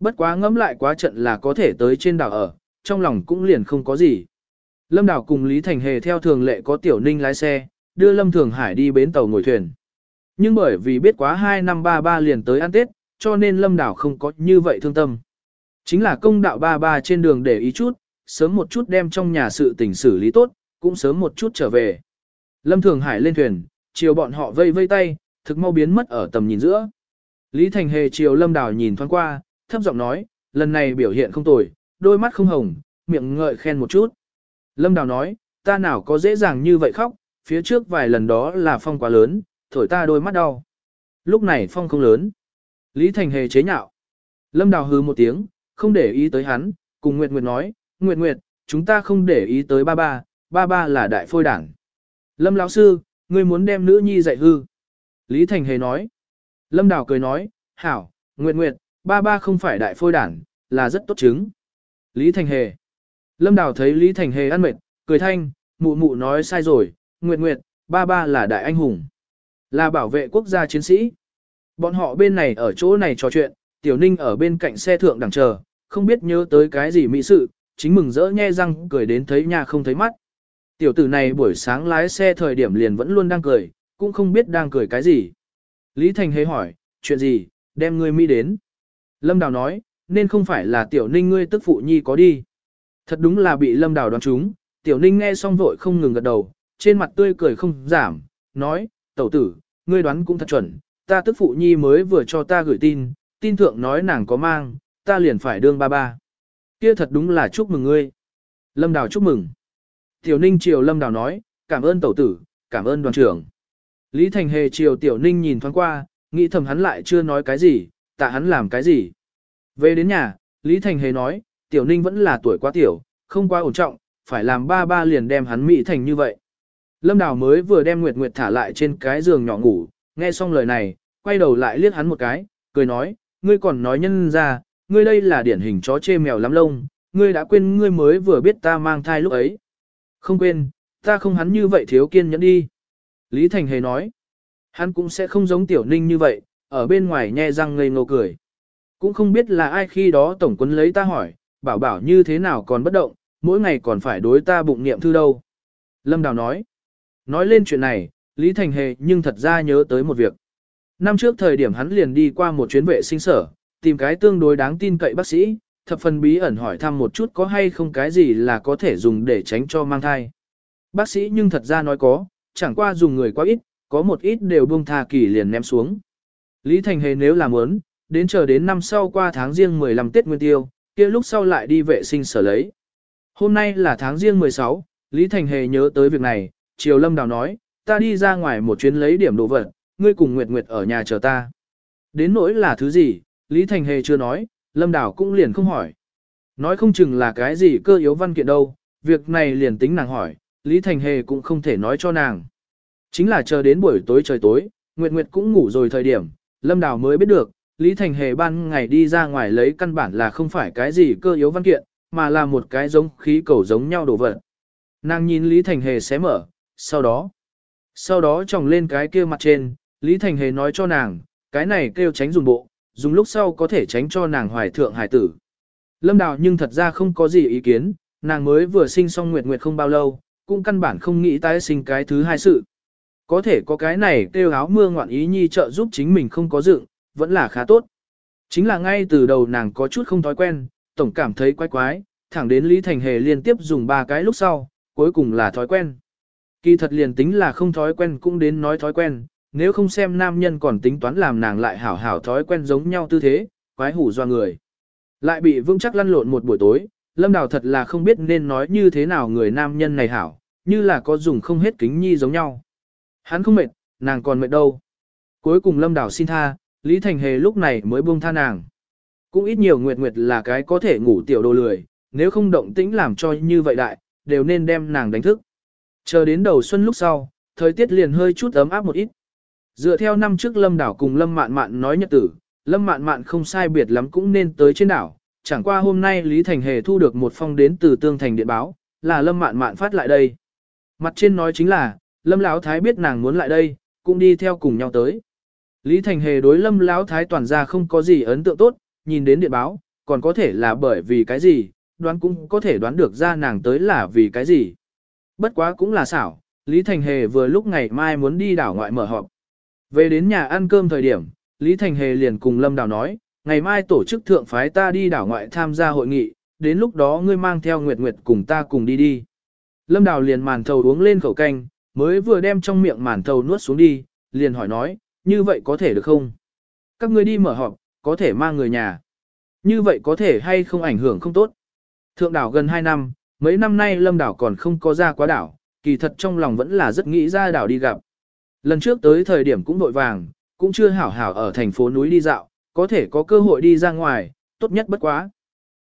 Bất quá ngẫm lại quá trận là có thể tới trên đảo ở, trong lòng cũng liền không có gì. Lâm Đảo cùng Lý Thành Hề theo thường lệ có Tiểu Ninh lái xe, đưa Lâm Thường Hải đi bến tàu ngồi thuyền. Nhưng bởi vì biết quá 2 năm ba ba liền tới ăn Tết, cho nên Lâm Đảo không có như vậy thương tâm. Chính là công đạo ba ba trên đường để ý chút, sớm một chút đem trong nhà sự tình xử lý tốt, cũng sớm một chút trở về. Lâm Thường Hải lên thuyền, chiều bọn họ vây vây tay, thực mau biến mất ở tầm nhìn giữa. Lý Thành Hề chiều Lâm Đào nhìn thoáng qua, thấp giọng nói, lần này biểu hiện không tồi, đôi mắt không hồng, miệng ngợi khen một chút. Lâm Đào nói, ta nào có dễ dàng như vậy khóc, phía trước vài lần đó là phong quá lớn, thổi ta đôi mắt đau. Lúc này phong không lớn. Lý Thành Hề chế nhạo. Lâm Đào hừ một tiếng, không để ý tới hắn, cùng Nguyệt Nguyệt nói, Nguyệt Nguyệt, chúng ta không để ý tới ba ba, ba ba là đại phôi đảng. Lâm lão sư, ngươi muốn đem nữ nhi dạy hư. Lý Thành Hề nói. Lâm Đào cười nói, hảo, Nguyệt Nguyệt, ba ba không phải đại phôi đảng, là rất tốt chứng. Lý Thành Hề. Lâm Đào thấy Lý Thành Hề ăn mệt, cười thanh, mụ mụ nói sai rồi, Nguyệt Nguyệt, ba ba là đại anh hùng. Là bảo vệ quốc gia chiến sĩ. Bọn họ bên này ở chỗ này trò chuyện, Tiểu Ninh ở bên cạnh xe thượng đằng chờ, không biết nhớ tới cái gì mỹ sự, chính mừng rỡ nhe răng cười đến thấy nhà không thấy mắt. Tiểu tử này buổi sáng lái xe thời điểm liền vẫn luôn đang cười, cũng không biết đang cười cái gì. Lý Thành hề hỏi, chuyện gì, đem ngươi Mỹ đến. Lâm Đào nói, nên không phải là Tiểu Ninh ngươi tức phụ nhi có đi. Thật đúng là bị Lâm Đào đoán trúng, Tiểu Ninh nghe xong vội không ngừng gật đầu, trên mặt tươi cười không giảm, nói, tẩu tử, ngươi đoán cũng thật chuẩn, ta tức phụ nhi mới vừa cho ta gửi tin, tin thượng nói nàng có mang, ta liền phải đương ba ba. Kia thật đúng là chúc mừng ngươi. Lâm Đào chúc mừng. Tiểu Ninh chiều Lâm Đào nói, cảm ơn tẩu tử, cảm ơn đoàn trưởng. Lý Thành Hề chiều Tiểu Ninh nhìn thoáng qua, nghĩ thầm hắn lại chưa nói cái gì, tạ hắn làm cái gì. Về đến nhà, Lý Thành Hề nói, Tiểu Ninh vẫn là tuổi quá tiểu, không quá ổn trọng, phải làm ba ba liền đem hắn mỹ thành như vậy. Lâm Đào mới vừa đem Nguyệt Nguyệt thả lại trên cái giường nhỏ ngủ, nghe xong lời này, quay đầu lại liếc hắn một cái, cười nói, ngươi còn nói nhân ra, ngươi đây là điển hình chó chê mèo lắm lông, ngươi đã quên ngươi mới vừa biết ta mang thai lúc ấy. Không quên, ta không hắn như vậy thiếu kiên nhẫn đi. Lý Thành Hề nói, hắn cũng sẽ không giống tiểu ninh như vậy, ở bên ngoài nhe răng ngây ngô cười. Cũng không biết là ai khi đó tổng quân lấy ta hỏi, bảo bảo như thế nào còn bất động, mỗi ngày còn phải đối ta bụng niệm thư đâu. Lâm Đào nói, nói lên chuyện này, Lý Thành Hề nhưng thật ra nhớ tới một việc. Năm trước thời điểm hắn liền đi qua một chuyến vệ sinh sở, tìm cái tương đối đáng tin cậy bác sĩ, thập phần bí ẩn hỏi thăm một chút có hay không cái gì là có thể dùng để tránh cho mang thai. Bác sĩ nhưng thật ra nói có, chẳng qua dùng người quá ít, có một ít đều buông tha kỳ liền ném xuống. Lý Thành Hề nếu làm muốn, đến chờ đến năm sau qua tháng riêng 15 Tết Nguyên Tiêu, kia lúc sau lại đi vệ sinh sở lấy. Hôm nay là tháng riêng 16, Lý Thành Hề nhớ tới việc này, Triều Lâm Đào nói, ta đi ra ngoài một chuyến lấy điểm đồ vật, ngươi cùng Nguyệt Nguyệt ở nhà chờ ta. Đến nỗi là thứ gì, Lý Thành Hề chưa nói, Lâm Đào cũng liền không hỏi. Nói không chừng là cái gì cơ yếu văn kiện đâu, việc này liền tính nàng hỏi, Lý Thành Hề cũng không thể nói cho nàng. Chính là chờ đến buổi tối trời tối, Nguyệt Nguyệt cũng ngủ rồi thời điểm, Lâm Đào mới biết được, Lý Thành Hề ban ngày đi ra ngoài lấy căn bản là không phải cái gì cơ yếu văn kiện, mà là một cái giống khí cầu giống nhau đổ vật. Nàng nhìn Lý Thành Hề xé mở, sau đó, sau đó tròng lên cái kia mặt trên, Lý Thành Hề nói cho nàng, cái này kêu tránh dùng bộ, dùng lúc sau có thể tránh cho nàng hoài thượng hải tử. Lâm Đào nhưng thật ra không có gì ý kiến, nàng mới vừa sinh xong Nguyệt Nguyệt không bao lâu, cũng căn bản không nghĩ tái sinh cái thứ hai sự. Có thể có cái này kêu áo mưa ngoạn ý nhi trợ giúp chính mình không có dựng, vẫn là khá tốt. Chính là ngay từ đầu nàng có chút không thói quen, tổng cảm thấy quái quái, thẳng đến Lý Thành Hề liên tiếp dùng ba cái lúc sau, cuối cùng là thói quen. Kỳ thật liền tính là không thói quen cũng đến nói thói quen, nếu không xem nam nhân còn tính toán làm nàng lại hảo hảo thói quen giống nhau tư thế, quái hủ do người. Lại bị vững chắc lăn lộn một buổi tối, Lâm Đào thật là không biết nên nói như thế nào người nam nhân này hảo, như là có dùng không hết kính nhi giống nhau. Hắn không mệt, nàng còn mệt đâu. Cuối cùng Lâm Đào xin tha, Lý Thành Hề lúc này mới buông tha nàng. Cũng ít nhiều Nguyệt Nguyệt là cái có thể ngủ tiểu đồ lười, nếu không động tĩnh làm cho như vậy đại, đều nên đem nàng đánh thức. Chờ đến đầu xuân lúc sau, thời tiết liền hơi chút ấm áp một ít. Dựa theo năm trước Lâm Đảo cùng Lâm Mạn Mạn nói nhật tử, Lâm Mạn Mạn không sai biệt lắm cũng nên tới trên đảo. Chẳng qua hôm nay Lý Thành Hề thu được một phong đến từ Tương Thành Điện báo, là Lâm Mạn Mạn phát lại đây. Mặt trên nói chính là, Lâm Lão Thái biết nàng muốn lại đây, cũng đi theo cùng nhau tới. Lý Thành Hề đối Lâm Lão Thái toàn ra không có gì ấn tượng tốt, nhìn đến điện báo, còn có thể là bởi vì cái gì, đoán cũng có thể đoán được ra nàng tới là vì cái gì. Bất quá cũng là xảo, Lý Thành Hề vừa lúc ngày mai muốn đi đảo ngoại mở họp. Về đến nhà ăn cơm thời điểm, Lý Thành Hề liền cùng Lâm Đào nói, ngày mai tổ chức thượng phái ta đi đảo ngoại tham gia hội nghị, đến lúc đó ngươi mang theo Nguyệt Nguyệt cùng ta cùng đi đi. Lâm Đào liền màn thầu uống lên khẩu canh, mới vừa đem trong miệng màn thầu nuốt xuống đi, liền hỏi nói, như vậy có thể được không? Các ngươi đi mở họp, có thể mang người nhà. Như vậy có thể hay không ảnh hưởng không tốt. Thượng đảo gần 2 năm, mấy năm nay Lâm đảo còn không có ra quá đảo, kỳ thật trong lòng vẫn là rất nghĩ ra đảo đi gặp. Lần trước tới thời điểm cũng vội vàng, cũng chưa hảo hảo ở thành phố núi đi dạo, có thể có cơ hội đi ra ngoài, tốt nhất bất quá.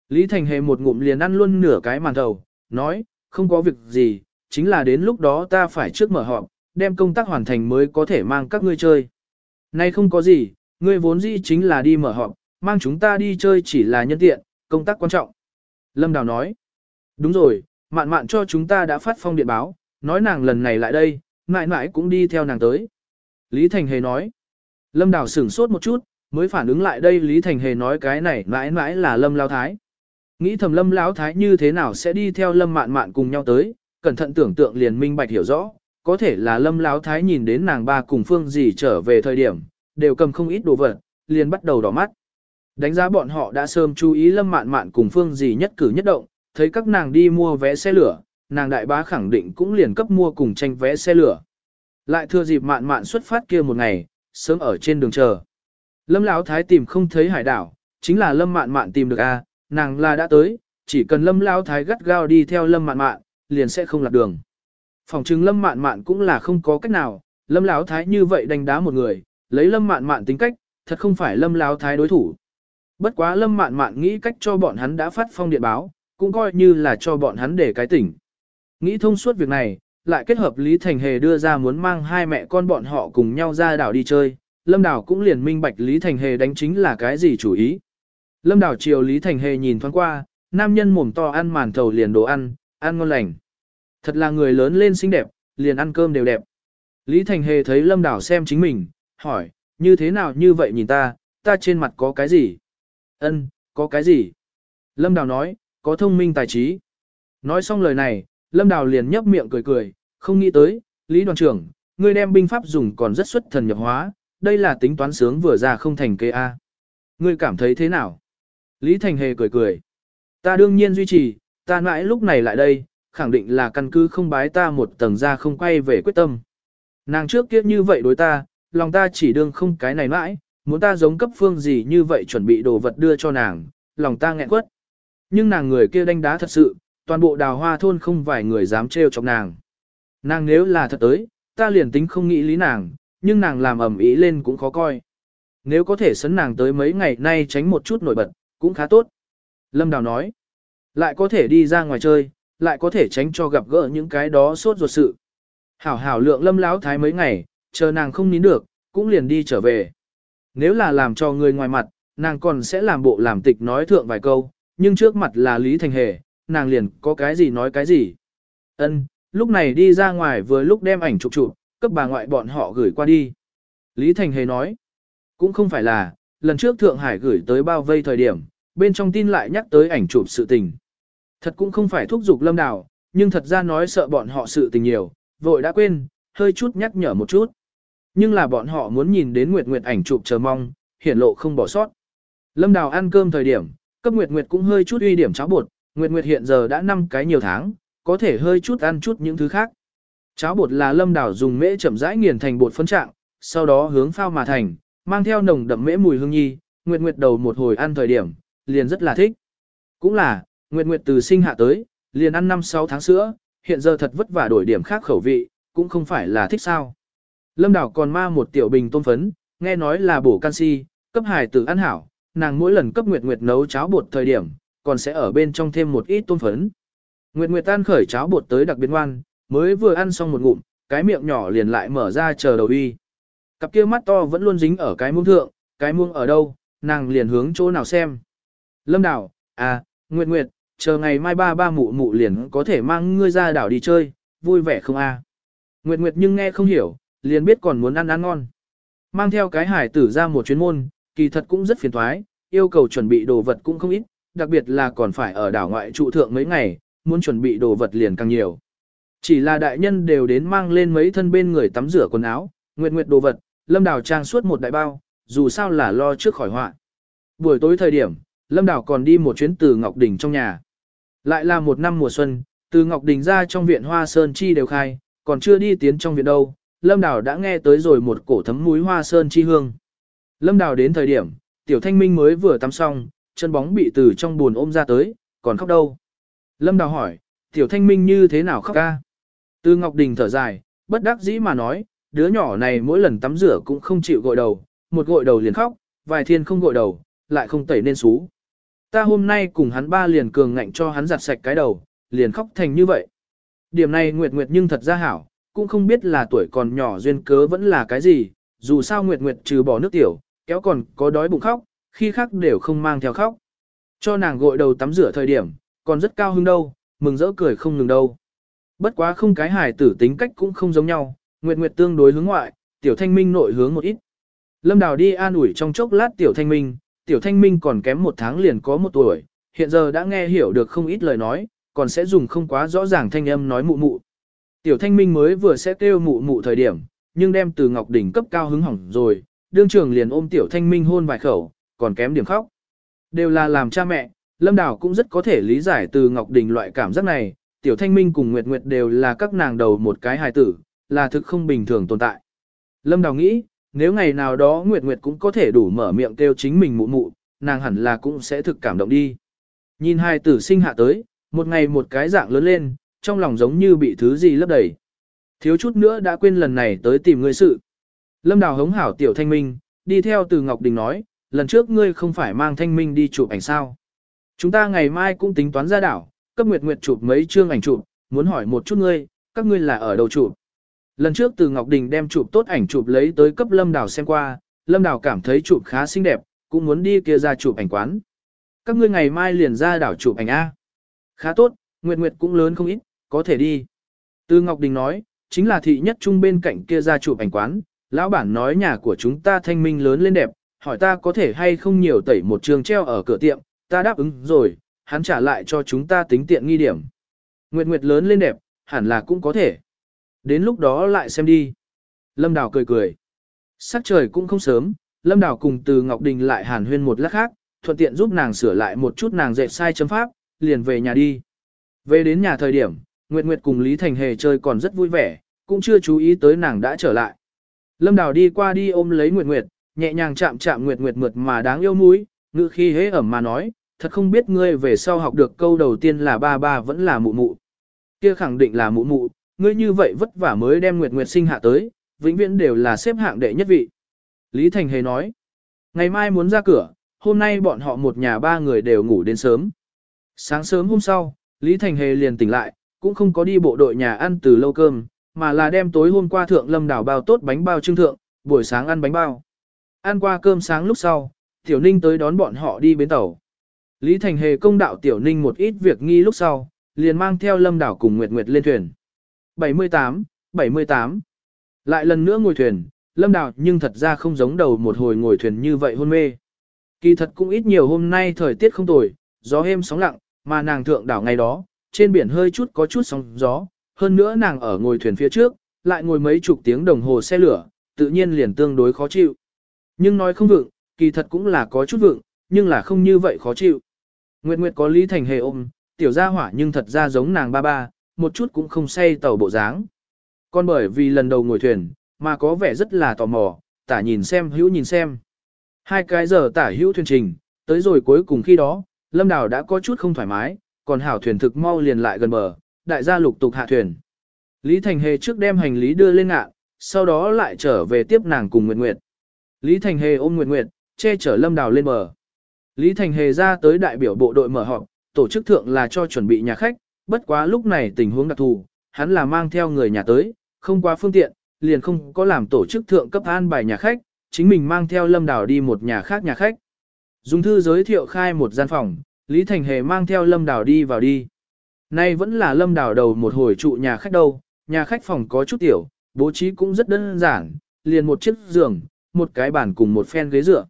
Lý Thành Hề một ngụm liền ăn luôn nửa cái màn đầu, nói, không có việc gì, chính là đến lúc đó ta phải trước mở họp, đem công tác hoàn thành mới có thể mang các ngươi chơi. Nay không có gì, ngươi vốn dĩ chính là đi mở họp, mang chúng ta đi chơi chỉ là nhân tiện, công tác quan trọng. Lâm Đào nói, đúng rồi, mạn mạn cho chúng ta đã phát phong điện báo, nói nàng lần này lại đây, mãi mãi cũng đi theo nàng tới. Lý Thành Hề nói, Lâm Đào sửng sốt một chút, mới phản ứng lại đây Lý Thành Hề nói cái này mãi mãi là Lâm Lao Thái. Nghĩ thầm Lâm Lão Thái như thế nào sẽ đi theo Lâm Mạn Mạn cùng nhau tới, cẩn thận tưởng tượng liền minh bạch hiểu rõ, có thể là Lâm Lão Thái nhìn đến nàng ba cùng Phương gì trở về thời điểm, đều cầm không ít đồ vật, liền bắt đầu đỏ mắt. Đánh giá bọn họ đã sớm chú ý Lâm Mạn Mạn cùng Phương gì nhất cử nhất động, thấy các nàng đi mua vé xe lửa, nàng đại bá khẳng định cũng liền cấp mua cùng tranh vé xe lửa. Lại thừa dịp Mạn Mạn xuất phát kia một ngày, sớm ở trên đường chờ. Lâm Lão Thái tìm không thấy hải đảo, chính là Lâm Mạn Mạn tìm được a, nàng là đã tới, chỉ cần Lâm Lão Thái gắt gao đi theo Lâm Mạn Mạn, liền sẽ không lạc đường. Phòng trừng Lâm Mạn Mạn cũng là không có cách nào, Lâm láo Thái như vậy đánh đá một người, lấy Lâm Mạn Mạn tính cách, thật không phải Lâm láo Thái đối thủ. Bất quá Lâm Mạn Mạn nghĩ cách cho bọn hắn đã phát phong điện báo, cũng coi như là cho bọn hắn để cái tỉnh. Nghĩ thông suốt việc này, lại kết hợp Lý Thành Hề đưa ra muốn mang hai mẹ con bọn họ cùng nhau ra đảo đi chơi, Lâm Đảo cũng liền minh bạch Lý Thành Hề đánh chính là cái gì chủ ý. Lâm Đảo chiều Lý Thành Hề nhìn thoáng qua, nam nhân mồm to ăn màn thầu liền đồ ăn, ăn ngon lành. Thật là người lớn lên xinh đẹp, liền ăn cơm đều đẹp. Lý Thành Hề thấy Lâm Đảo xem chính mình, hỏi, như thế nào như vậy nhìn ta, ta trên mặt có cái gì? Ân, có cái gì? Lâm Đào nói, có thông minh tài trí. Nói xong lời này, Lâm Đào liền nhấp miệng cười cười, không nghĩ tới, Lý đoàn trưởng, ngươi đem binh pháp dùng còn rất xuất thần nhập hóa, đây là tính toán sướng vừa ra không thành kê A. Ngươi cảm thấy thế nào? Lý Thành Hề cười cười. Ta đương nhiên duy trì, ta mãi lúc này lại đây, khẳng định là căn cứ không bái ta một tầng ra không quay về quyết tâm. Nàng trước kiếp như vậy đối ta, lòng ta chỉ đương không cái này mãi, muốn ta giống cấp phương gì như vậy chuẩn bị đồ vật đưa cho nàng, lòng ta nghẹn quất. Nhưng nàng người kia đánh đá thật sự, toàn bộ đào hoa thôn không vài người dám trêu chọc nàng. Nàng nếu là thật tới, ta liền tính không nghĩ lý nàng, nhưng nàng làm ẩm ý lên cũng khó coi. Nếu có thể sấn nàng tới mấy ngày nay tránh một chút nổi bật, cũng khá tốt. Lâm Đào nói, lại có thể đi ra ngoài chơi, lại có thể tránh cho gặp gỡ những cái đó sốt ruột sự. Hảo hảo lượng lâm lão thái mấy ngày, chờ nàng không nín được, cũng liền đi trở về. Nếu là làm cho người ngoài mặt, nàng còn sẽ làm bộ làm tịch nói thượng vài câu, nhưng trước mặt là Lý Thành Hề, nàng liền có cái gì nói cái gì. Ân, lúc này đi ra ngoài vừa lúc đem ảnh chụp chụp, cấp bà ngoại bọn họ gửi qua đi. Lý Thành Hề nói, cũng không phải là, lần trước Thượng Hải gửi tới bao vây thời điểm, bên trong tin lại nhắc tới ảnh chụp sự tình. Thật cũng không phải thúc giục lâm đào, nhưng thật ra nói sợ bọn họ sự tình nhiều, vội đã quên, hơi chút nhắc nhở một chút. Nhưng là bọn họ muốn nhìn đến Nguyệt Nguyệt ảnh chụp chờ mong, hiển lộ không bỏ sót. Lâm Đào ăn cơm thời điểm, cấp Nguyệt Nguyệt cũng hơi chút uy điểm cháo bột, Nguyệt Nguyệt hiện giờ đã 5 cái nhiều tháng, có thể hơi chút ăn chút những thứ khác. Cháo bột là Lâm Đào dùng mễ chậm rãi nghiền thành bột phân trạng, sau đó hướng phao mà thành, mang theo nồng đậm mễ mùi hương nhi, Nguyệt Nguyệt đầu một hồi ăn thời điểm, liền rất là thích. Cũng là, Nguyệt Nguyệt từ sinh hạ tới, liền ăn 5-6 tháng sữa, hiện giờ thật vất vả đổi điểm khác khẩu vị, cũng không phải là thích sao. Lâm Đào còn ma một tiểu bình tôm phấn, nghe nói là bổ canxi, cấp hài tử ăn hảo, nàng mỗi lần cấp Nguyệt Nguyệt nấu cháo bột thời điểm, còn sẽ ở bên trong thêm một ít tôm phấn. Nguyệt Nguyệt tan khởi cháo bột tới đặc biệt ngoan, mới vừa ăn xong một ngụm, cái miệng nhỏ liền lại mở ra chờ đầu uy. Cặp kia mắt to vẫn luôn dính ở cái muông thượng, cái muông ở đâu, nàng liền hướng chỗ nào xem. Lâm Đào, à, Nguyệt Nguyệt, chờ ngày mai ba ba mụ mụ liền có thể mang ngươi ra đảo đi chơi, vui vẻ không a? À? Nguyệt Nguyệt nhưng nghe không hiểu, liền biết còn muốn ăn ăn ngon. Mang theo cái hải tử ra một chuyến môn, kỳ thật cũng rất phiền thoái, yêu cầu chuẩn bị đồ vật cũng không ít, đặc biệt là còn phải ở đảo ngoại trụ thượng mấy ngày, muốn chuẩn bị đồ vật liền càng nhiều. Chỉ là đại nhân đều đến mang lên mấy thân bên người tắm rửa quần áo, nguyệt nguyệt đồ vật, lâm đào trang suốt một đại bao, dù sao là lo trước khỏi họa. Buổi tối thời điểm, lâm đào còn đi một chuyến từ Ngọc đỉnh trong nhà. Lại là một năm mùa xuân, từ Ngọc Đình ra trong viện hoa sơn chi đều khai, còn chưa đi tiến trong viện đâu, lâm đào đã nghe tới rồi một cổ thấm múi hoa sơn chi hương. Lâm đào đến thời điểm, tiểu thanh minh mới vừa tắm xong, chân bóng bị từ trong buồn ôm ra tới, còn khóc đâu. Lâm đào hỏi, tiểu thanh minh như thế nào khóc ca? Từ Ngọc Đình thở dài, bất đắc dĩ mà nói, đứa nhỏ này mỗi lần tắm rửa cũng không chịu gội đầu, một gội đầu liền khóc, vài thiên không gội đầu, lại không tẩy nên xú. Ta hôm nay cùng hắn ba liền cường ngạnh cho hắn giặt sạch cái đầu, liền khóc thành như vậy. Điểm này Nguyệt Nguyệt nhưng thật ra hảo, cũng không biết là tuổi còn nhỏ duyên cớ vẫn là cái gì, dù sao Nguyệt Nguyệt trừ bỏ nước tiểu, kéo còn có đói bụng khóc, khi khác đều không mang theo khóc. Cho nàng gội đầu tắm rửa thời điểm, còn rất cao hứng đâu, mừng rỡ cười không ngừng đâu. Bất quá không cái hài tử tính cách cũng không giống nhau, Nguyệt Nguyệt tương đối hướng ngoại, Tiểu Thanh Minh nội hướng một ít. Lâm Đào đi an ủi trong chốc lát Tiểu Thanh Minh, Tiểu Thanh Minh còn kém một tháng liền có một tuổi, hiện giờ đã nghe hiểu được không ít lời nói, còn sẽ dùng không quá rõ ràng thanh âm nói mụ mụ. Tiểu Thanh Minh mới vừa sẽ kêu mụ mụ thời điểm, nhưng đem từ Ngọc Đỉnh cấp cao hứng hỏng rồi, đương trường liền ôm Tiểu Thanh Minh hôn vài khẩu, còn kém điểm khóc. Đều là làm cha mẹ, Lâm Đào cũng rất có thể lý giải từ Ngọc Đình loại cảm giác này, Tiểu Thanh Minh cùng Nguyệt Nguyệt đều là các nàng đầu một cái hài tử, là thực không bình thường tồn tại. Lâm Đào nghĩ, nếu ngày nào đó Nguyệt Nguyệt cũng có thể đủ mở miệng kêu chính mình mụ mụ, nàng hẳn là cũng sẽ thực cảm động đi. Nhìn hai tử sinh hạ tới, một ngày một cái dạng lớn lên, trong lòng giống như bị thứ gì lấp đầy. Thiếu chút nữa đã quên lần này tới tìm ngươi sự. Lâm Đào hống hảo Tiểu Thanh Minh, đi theo từ Ngọc Đình nói, lần trước ngươi không phải mang Thanh Minh đi chụp ảnh sao. Chúng ta ngày mai cũng tính toán ra đảo, cấp Nguyệt Nguyệt chụp mấy chương ảnh chụp, muốn hỏi một chút ngươi, các ngươi là ở đâu chụp. Lần trước từ Ngọc Đình đem chụp tốt ảnh chụp lấy tới cấp Lâm Đào xem qua, Lâm Đào cảm thấy chụp khá xinh đẹp, cũng muốn đi kia ra chụp ảnh quán. Các ngươi ngày mai liền ra đảo chụp ảnh A. Khá tốt, Nguyệt Nguyệt cũng lớn không ít, có thể đi. Từ Ngọc Đình nói, chính là thị nhất trung bên cạnh kia ra chụp ảnh quán, lão bản nói nhà của chúng ta thanh minh lớn lên đẹp, hỏi ta có thể hay không nhiều tẩy một trường treo ở cửa tiệm, ta đáp ứng rồi, hắn trả lại cho chúng ta tính tiện nghi điểm. Nguyệt Nguyệt lớn lên đẹp, hẳn là cũng có thể. Đến lúc đó lại xem đi. Lâm Đào cười cười. Sắc trời cũng không sớm, Lâm Đào cùng từ Ngọc Đình lại hàn huyên một lát khác, thuận tiện giúp nàng sửa lại một chút nàng dệt sai chấm pháp, liền về nhà đi. Về đến nhà thời điểm, Nguyệt Nguyệt cùng Lý Thành Hề chơi còn rất vui vẻ, cũng chưa chú ý tới nàng đã trở lại. Lâm Đào đi qua đi ôm lấy Nguyệt Nguyệt, nhẹ nhàng chạm chạm Nguyệt Nguyệt mượt mà đáng yêu mũi, ngữ khi hế ẩm mà nói, thật không biết ngươi về sau học được câu đầu tiên là ba ba vẫn là mụ mụ. Kia khẳng định là mụ mụ, ngươi như vậy vất vả mới đem Nguyệt Nguyệt sinh hạ tới, vĩnh viễn đều là xếp hạng đệ nhất vị. Lý Thành Hề nói, ngày mai muốn ra cửa, hôm nay bọn họ một nhà ba người đều ngủ đến sớm. Sáng sớm hôm sau, Lý Thành Hề liền tỉnh lại, cũng không có đi bộ đội nhà ăn từ lâu cơm, mà là đem tối hôm qua thượng lâm đảo bao tốt bánh bao trưng thượng, buổi sáng ăn bánh bao. Ăn qua cơm sáng lúc sau, Tiểu Ninh tới đón bọn họ đi bến tàu. Lý Thành Hề công đạo Tiểu Ninh một ít việc nghi lúc sau, liền mang theo Lâm Đảo cùng Nguyệt Nguyệt lên thuyền. 78, 78. Lại lần nữa ngồi thuyền, Lâm Đảo nhưng thật ra không giống đầu một hồi ngồi thuyền như vậy hôn mê. Kỳ thật cũng ít nhiều hôm nay thời tiết không tồi, gió êm sóng lặng, mà nàng thượng đảo ngày đó, trên biển hơi chút có chút sóng gió, hơn nữa nàng ở ngồi thuyền phía trước, lại ngồi mấy chục tiếng đồng hồ xe lửa, tự nhiên liền tương đối khó chịu. Nhưng nói không vượng, kỳ thật cũng là có chút vượng, nhưng là không như vậy khó chịu. Nguyệt Nguyệt có Lý Thành Hề ôm, tiểu gia hỏa nhưng thật ra giống nàng ba ba, một chút cũng không say tàu bộ dáng. Còn bởi vì lần đầu ngồi thuyền, mà có vẻ rất là tò mò, tả nhìn xem hữu nhìn xem. Hai cái giờ tả hữu thuyền trình, tới rồi cuối cùng khi đó, Lâm Đào đã có chút không thoải mái, còn hảo thuyền thực mau liền lại gần bờ, đại gia lục tục hạ thuyền. Lý Thành Hề trước đem hành lý đưa lên ngạ, sau đó lại trở về tiếp nàng cùng Nguyệt Nguyệt. Lý Thành Hề ôm Nguyệt Nguyệt, che chở Lâm Đào lên bờ. Lý Thành Hề ra tới đại biểu bộ đội mở họp, tổ chức thượng là cho chuẩn bị nhà khách, bất quá lúc này tình huống đặc thù, hắn là mang theo người nhà tới, không qua phương tiện, liền không có làm tổ chức thượng cấp an bài nhà khách, chính mình mang theo Lâm Đào đi một nhà khác nhà khách. Dùng thư giới thiệu khai một gian phòng, Lý Thành Hề mang theo Lâm Đào đi vào đi. Nay vẫn là Lâm Đào đầu một hồi trụ nhà khách đâu, nhà khách phòng có chút tiểu, bố trí cũng rất đơn giản, liền một chiếc giường, một cái bàn cùng một phen ghế dựa.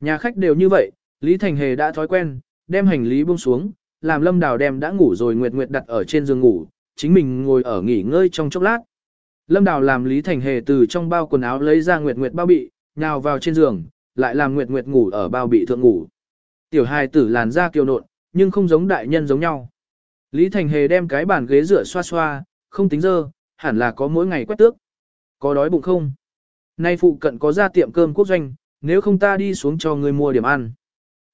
Nhà khách đều như vậy, Lý Thành Hề đã thói quen, đem hành lý buông xuống, làm Lâm Đào đem đã ngủ rồi Nguyệt Nguyệt đặt ở trên giường ngủ, chính mình ngồi ở nghỉ ngơi trong chốc lát. Lâm Đào làm Lý Thành Hề từ trong bao quần áo lấy ra Nguyệt Nguyệt bao bị, nhào vào trên giường, lại làm Nguyệt Nguyệt ngủ ở bao bị thượng ngủ. Tiểu hài tử làn da kiều nộn, nhưng không giống đại nhân giống nhau. Lý Thành Hề đem cái bàn ghế rửa xoa xoa, không tính dơ, hẳn là có mỗi ngày quét tước. Có đói bụng không? Nay phụ cận có ra tiệm cơm quốc doanh, nếu không ta đi xuống cho người mua điểm ăn.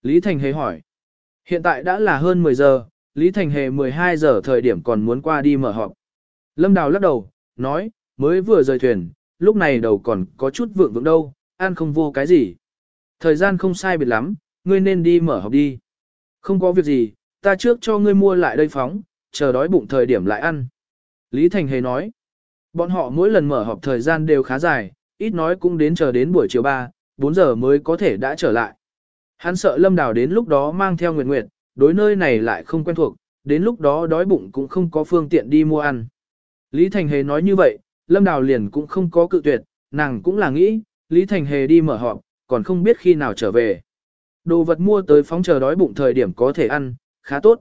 Lý Thành Hề hỏi. Hiện tại đã là hơn 10 giờ, Lý Thành Hề 12 giờ thời điểm còn muốn qua đi mở họp. Lâm Đào lắc đầu, nói, mới vừa rời thuyền, lúc này đầu còn có chút vượng vượng đâu, ăn không vô cái gì. Thời gian không sai biệt lắm, ngươi nên đi mở họp đi. Không có việc gì, ta trước cho ngươi mua lại đây phóng, chờ đói bụng thời điểm lại ăn. Lý Thành Hề nói, bọn họ mỗi lần mở họp thời gian đều khá dài, ít nói cũng đến chờ đến buổi chiều 3, 4 giờ mới có thể đã trở lại. Hắn sợ Lâm Đào đến lúc đó mang theo Nguyệt Nguyệt, đối nơi này lại không quen thuộc, đến lúc đó đói bụng cũng không có phương tiện đi mua ăn. Lý Thành Hề nói như vậy, Lâm Đào liền cũng không có cự tuyệt, nàng cũng là nghĩ, Lý Thành Hề đi mở họp, còn không biết khi nào trở về. Đồ vật mua tới phóng chờ đói bụng thời điểm có thể ăn, khá tốt.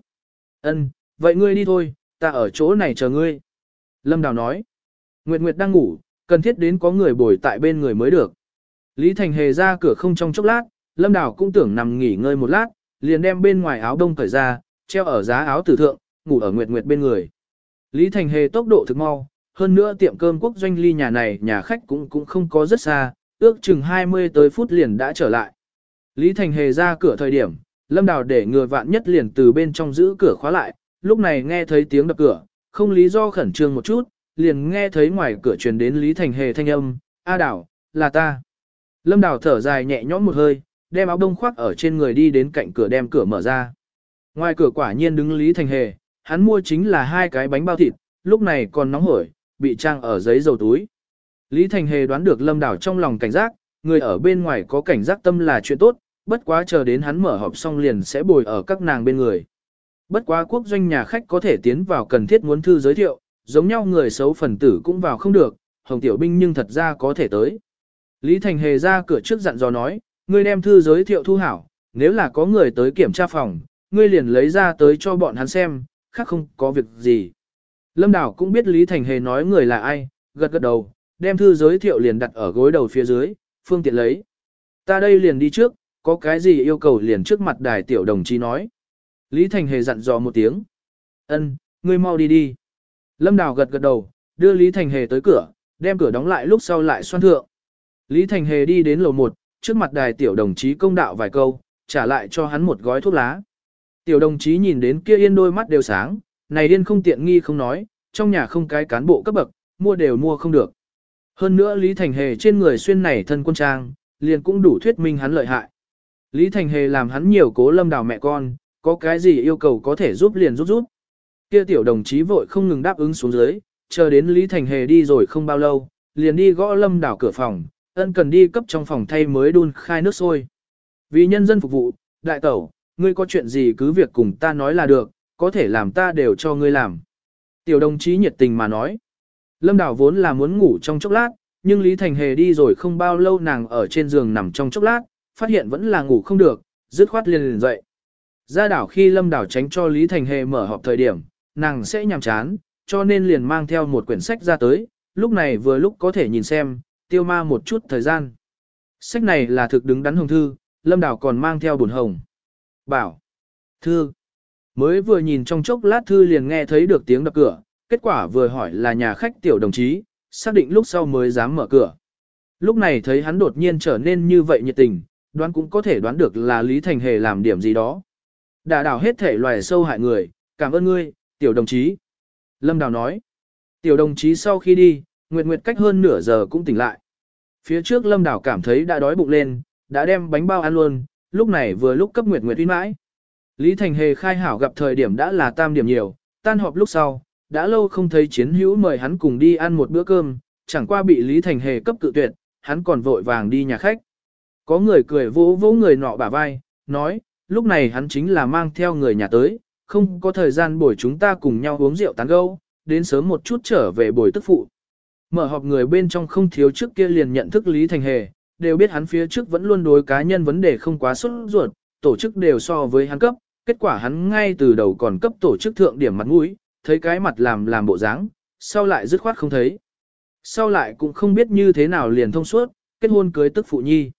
Ân, vậy ngươi đi thôi, ta ở chỗ này chờ ngươi. Lâm Đào nói, Nguyệt Nguyệt đang ngủ, cần thiết đến có người bồi tại bên người mới được. Lý Thành Hề ra cửa không trong chốc lát, Lâm Đào cũng tưởng nằm nghỉ ngơi một lát, liền đem bên ngoài áo đông cởi ra, treo ở giá áo tử thượng, ngủ ở Nguyệt Nguyệt bên người. Lý Thành Hề tốc độ thực mau, hơn nữa tiệm cơm quốc doanh ly nhà này nhà khách cũng cũng không có rất xa, ước chừng 20 tới phút liền đã trở lại. Lý Thành Hề ra cửa thời điểm, Lâm Đào để người vạn nhất liền từ bên trong giữ cửa khóa lại, lúc này nghe thấy tiếng đập cửa, không lý do khẩn trương một chút, liền nghe thấy ngoài cửa truyền đến Lý Thành Hề thanh âm, A Đào, là ta. Lâm Đào thở dài nhẹ nhõm một hơi, đem áo đông khoác ở trên người đi đến cạnh cửa đem cửa mở ra. Ngoài cửa quả nhiên đứng Lý Thành Hề, hắn mua chính là hai cái bánh bao thịt, lúc này còn nóng hổi, bị trang ở giấy dầu túi. Lý Thành Hề đoán được Lâm Đảo trong lòng cảnh giác, người ở bên ngoài có cảnh giác tâm là chuyện tốt, bất quá chờ đến hắn mở họp xong liền sẽ bồi ở các nàng bên người. Bất quá quốc doanh nhà khách có thể tiến vào cần thiết muốn thư giới thiệu, giống nhau người xấu phần tử cũng vào không được, Hồng Tiểu Binh nhưng thật ra có thể tới. Lý Thành Hề ra cửa trước dặn dò nói, ngươi đem thư giới thiệu thu hảo, nếu là có người tới kiểm tra phòng, ngươi liền lấy ra tới cho bọn hắn xem, khác không có việc gì. Lâm Đảo cũng biết Lý Thành Hề nói người là ai, gật gật đầu, đem thư giới thiệu liền đặt ở gối đầu phía dưới, phương tiện lấy. Ta đây liền đi trước, có cái gì yêu cầu liền trước mặt đài tiểu đồng chí nói. Lý Thành Hề dặn dò một tiếng. Ân, ngươi mau đi đi. Lâm Đào gật gật đầu, đưa Lý Thành Hề tới cửa, đem cửa đóng lại lúc sau lại xoan thượng. Lý Thành Hề đi đến lầu 1, trước mặt đài tiểu đồng chí công đạo vài câu, trả lại cho hắn một gói thuốc lá. Tiểu đồng chí nhìn đến kia yên đôi mắt đều sáng, này điên không tiện nghi không nói, trong nhà không cái cán bộ cấp bậc, mua đều mua không được. Hơn nữa Lý Thành Hề trên người xuyên này thân quân trang, liền cũng đủ thuyết minh hắn lợi hại. Lý Thành Hề làm hắn nhiều cố lâm đào mẹ con, có cái gì yêu cầu có thể giúp liền giúp giúp. Kia tiểu đồng chí vội không ngừng đáp ứng xuống dưới, chờ đến Lý Thành Hề đi rồi không bao lâu, liền đi gõ lâm đảo cửa phòng, ân cần đi cấp trong phòng thay mới đun khai nước sôi. Vì nhân dân phục vụ, đại tẩu, ngươi có chuyện gì cứ việc cùng ta nói là được, có thể làm ta đều cho ngươi làm. Tiểu đồng chí nhiệt tình mà nói. Lâm đảo vốn là muốn ngủ trong chốc lát, nhưng Lý Thành Hề đi rồi không bao lâu nàng ở trên giường nằm trong chốc lát, phát hiện vẫn là ngủ không được, dứt khoát liền liền dậy. Ra đảo khi Lâm đảo tránh cho Lý Thành Hề mở họp thời điểm, nàng sẽ nhàm chán, cho nên liền mang theo một quyển sách ra tới, lúc này vừa lúc có thể nhìn xem, tiêu ma một chút thời gian. Sách này là thực đứng đắn hồng thư, Lâm đảo còn mang theo bổn hồng. Bảo. Thư. Mới vừa nhìn trong chốc lát thư liền nghe thấy được tiếng đập cửa, kết quả vừa hỏi là nhà khách tiểu đồng chí, xác định lúc sau mới dám mở cửa. Lúc này thấy hắn đột nhiên trở nên như vậy nhiệt tình, đoán cũng có thể đoán được là Lý Thành Hề làm điểm gì đó. Đà đảo hết thể loài sâu hại người, cảm ơn ngươi, tiểu đồng chí. Lâm Đào nói. Tiểu đồng chí sau khi đi, Nguyệt Nguyệt cách hơn nửa giờ cũng tỉnh lại. Phía trước Lâm đảo cảm thấy đã đói bụng lên, đã đem bánh bao ăn luôn, lúc này vừa lúc cấp Nguyệt Nguyệt uy mãi. Lý Thành Hề khai hảo gặp thời điểm đã là tam điểm nhiều, tan họp lúc sau, đã lâu không thấy chiến hữu mời hắn cùng đi ăn một bữa cơm, chẳng qua bị Lý Thành Hề cấp cự tuyệt, hắn còn vội vàng đi nhà khách. Có người cười vỗ vỗ người nọ bả vai, nói, lúc này hắn chính là mang theo người nhà tới, không có thời gian bồi chúng ta cùng nhau uống rượu tán gẫu, đến sớm một chút trở về bồi tức phụ. Mở họp người bên trong không thiếu trước kia liền nhận thức Lý Thành Hề, đều biết hắn phía trước vẫn luôn đối cá nhân vấn đề không quá xuất ruột, tổ chức đều so với hắn cấp, kết quả hắn ngay từ đầu còn cấp tổ chức thượng điểm mặt mũi, thấy cái mặt làm làm bộ dáng, sau lại dứt khoát không thấy. Sau lại cũng không biết như thế nào liền thông suốt, kết hôn cưới tức phụ nhi.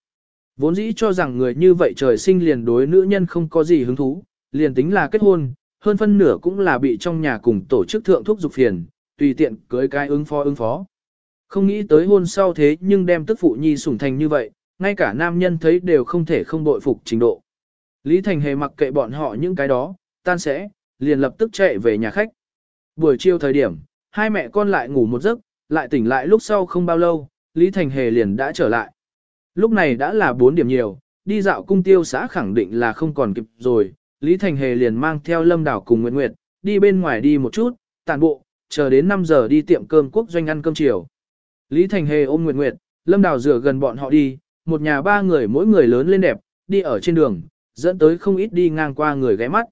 Vốn dĩ cho rằng người như vậy trời sinh liền đối nữ nhân không có gì hứng thú, liền tính là kết hôn, hơn phân nửa cũng là bị trong nhà cùng tổ chức thượng thuốc dục phiền, tùy tiện cưới cái ứng phó ứng phó. Không nghĩ tới hôn sau thế nhưng đem tức phụ nhi sủng thành như vậy, ngay cả nam nhân thấy đều không thể không bội phục trình độ. Lý Thành hề mặc kệ bọn họ những cái đó, tan sẽ, liền lập tức chạy về nhà khách. Buổi chiều thời điểm, hai mẹ con lại ngủ một giấc, lại tỉnh lại lúc sau không bao lâu, Lý Thành hề liền đã trở lại. Lúc này đã là 4 điểm nhiều, đi dạo cung tiêu xã khẳng định là không còn kịp rồi, Lý Thành hề liền mang theo Lâm Đảo cùng Nguyệt Nguyệt, đi bên ngoài đi một chút, tàn bộ, chờ đến 5 giờ đi tiệm cơm quốc doanh ăn cơm chiều. Lý Thành hề ôm Nguyệt Nguyệt, Lâm Đào rửa gần bọn họ đi, một nhà ba người mỗi người lớn lên đẹp, đi ở trên đường, dẫn tới không ít đi ngang qua người ghé mắt.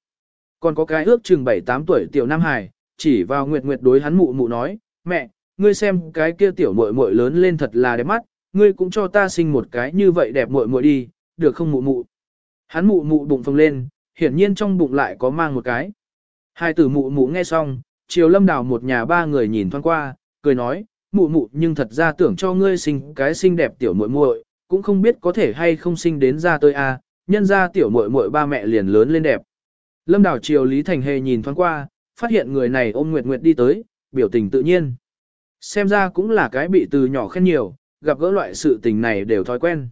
Còn có cái ước chừng 7-8 tuổi tiểu Nam Hải, chỉ vào Nguyệt Nguyệt đối hắn mụ mụ nói, mẹ, ngươi xem cái kia tiểu muội muội lớn lên thật là đẹp mắt, ngươi cũng cho ta sinh một cái như vậy đẹp muội muội đi, được không mụ mụ. Hắn mụ mụ bụng phồng lên, hiển nhiên trong bụng lại có mang một cái. Hai tử mụ mụ nghe xong, chiều lâm đào một nhà ba người nhìn thoáng qua, cười nói, mụ mụ nhưng thật ra tưởng cho ngươi sinh cái xinh đẹp tiểu muội muội, cũng không biết có thể hay không sinh đến ra tôi a, à, nhân ra tiểu muội muội ba mẹ liền lớn lên đẹp. Lâm đào chiều Lý Thành Hề nhìn thoáng qua, phát hiện người này ôm Nguyệt Nguyệt đi tới, biểu tình tự nhiên. Xem ra cũng là cái bị từ nhỏ khen nhiều, gặp gỡ loại sự tình này đều thói quen.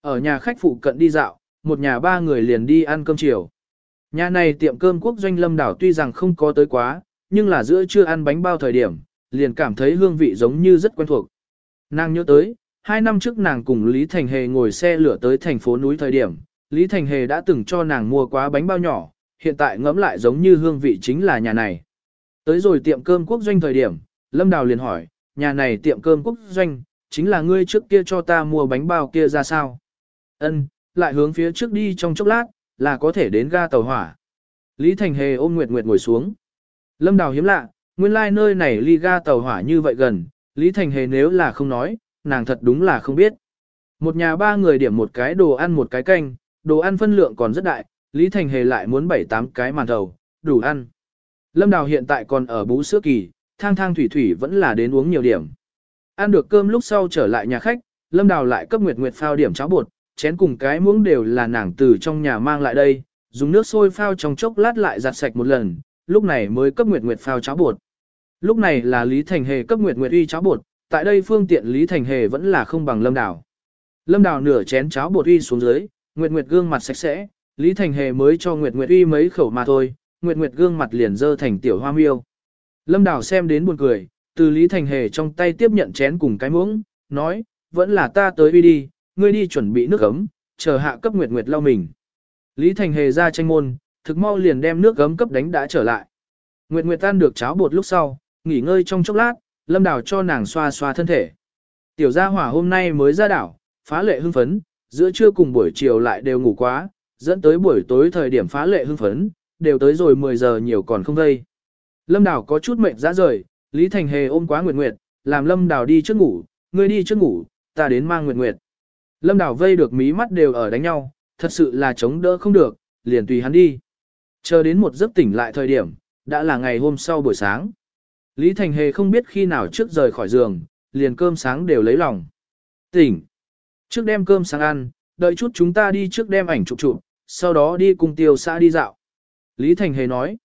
Ở nhà khách phụ cận đi dạo, một nhà ba người liền đi ăn cơm chiều. Nhà này tiệm cơm quốc doanh lâm đảo tuy rằng không có tới quá, nhưng là giữa trưa ăn bánh bao thời điểm, liền cảm thấy hương vị giống như rất quen thuộc. Nàng nhớ tới, hai năm trước nàng cùng Lý Thành Hề ngồi xe lửa tới thành phố núi thời điểm, Lý Thành Hề đã từng cho nàng mua quá bánh bao nhỏ, hiện tại ngẫm lại giống như hương vị chính là nhà này. Tới rồi tiệm cơm quốc doanh thời điểm, Lâm Đào liền hỏi, nhà này tiệm cơm quốc doanh, chính là ngươi trước kia cho ta mua bánh bao kia ra sao? Ân, lại hướng phía trước đi trong chốc lát, là có thể đến ga tàu hỏa. Lý Thành Hề ôm Nguyệt Nguyệt ngồi xuống. Lâm Đào hiếm lạ, nguyên lai like nơi này ly ga tàu hỏa như vậy gần, Lý Thành Hề nếu là không nói, nàng thật đúng là không biết. Một nhà ba người điểm một cái đồ ăn một cái canh, đồ ăn phân lượng còn rất đại, Lý Thành Hề lại muốn bảy tám cái màn thầu, đủ ăn. Lâm Đào hiện tại còn ở bú sữa kỳ, thang thang thủy thủy vẫn là đến uống nhiều điểm. Ăn được cơm lúc sau trở lại nhà khách, Lâm Đào lại cấp Nguyệt Nguyệt phao điểm cháo bột, chén cùng cái muỗng đều là nàng từ trong nhà mang lại đây, dùng nước sôi phao trong chốc lát lại giặt sạch một lần, lúc này mới cấp Nguyệt Nguyệt phao cháo bột. Lúc này là Lý Thành Hề cấp Nguyệt Nguyệt uy cháo bột, tại đây phương tiện Lý Thành Hề vẫn là không bằng Lâm Đào. Lâm Đào nửa chén cháo bột uy xuống dưới, Nguyệt Nguyệt gương mặt sạch sẽ, Lý Thành Hề mới cho Nguyệt Nguyệt uy mấy khẩu mà thôi, Nguyệt Nguyệt gương mặt liền dơ thành tiểu hoa miêu. Lâm Đào xem đến buồn cười, từ Lý Thành Hề trong tay tiếp nhận chén cùng cái muỗng, nói, vẫn là ta tới uy đi, ngươi đi chuẩn bị nước ấm, chờ hạ cấp Nguyệt Nguyệt lau mình. Lý Thành Hề ra tranh môn, thực mau liền đem nước ấm cấp đánh đã trở lại. Nguyệt Nguyệt tan được cháo bột lúc sau, nghỉ ngơi trong chốc lát, Lâm Đào cho nàng xoa xoa thân thể. Tiểu gia hỏa hôm nay mới ra đảo, phá lệ hưng phấn, giữa trưa cùng buổi chiều lại đều ngủ quá, dẫn tới buổi tối thời điểm phá lệ hưng phấn, đều tới rồi 10 giờ nhiều còn không vây. Lâm Đào có chút mệt ra rời, Lý Thành Hề ôm quá Nguyệt Nguyệt, làm Lâm Đào đi trước ngủ, ngươi đi trước ngủ, ta đến mang Nguyệt Nguyệt. Lâm Đào vây được mí mắt đều ở đánh nhau, thật sự là chống đỡ không được, liền tùy hắn đi. Chờ đến một giấc tỉnh lại thời điểm, đã là ngày hôm sau buổi sáng. Lý Thành Hề không biết khi nào trước rời khỏi giường, liền cơm sáng đều lấy lòng. Tỉnh. Trước đem cơm sáng ăn, đợi chút chúng ta đi trước đem ảnh chụp chụp, sau đó đi cùng tiêu xã đi dạo. Lý Thành Hề nói.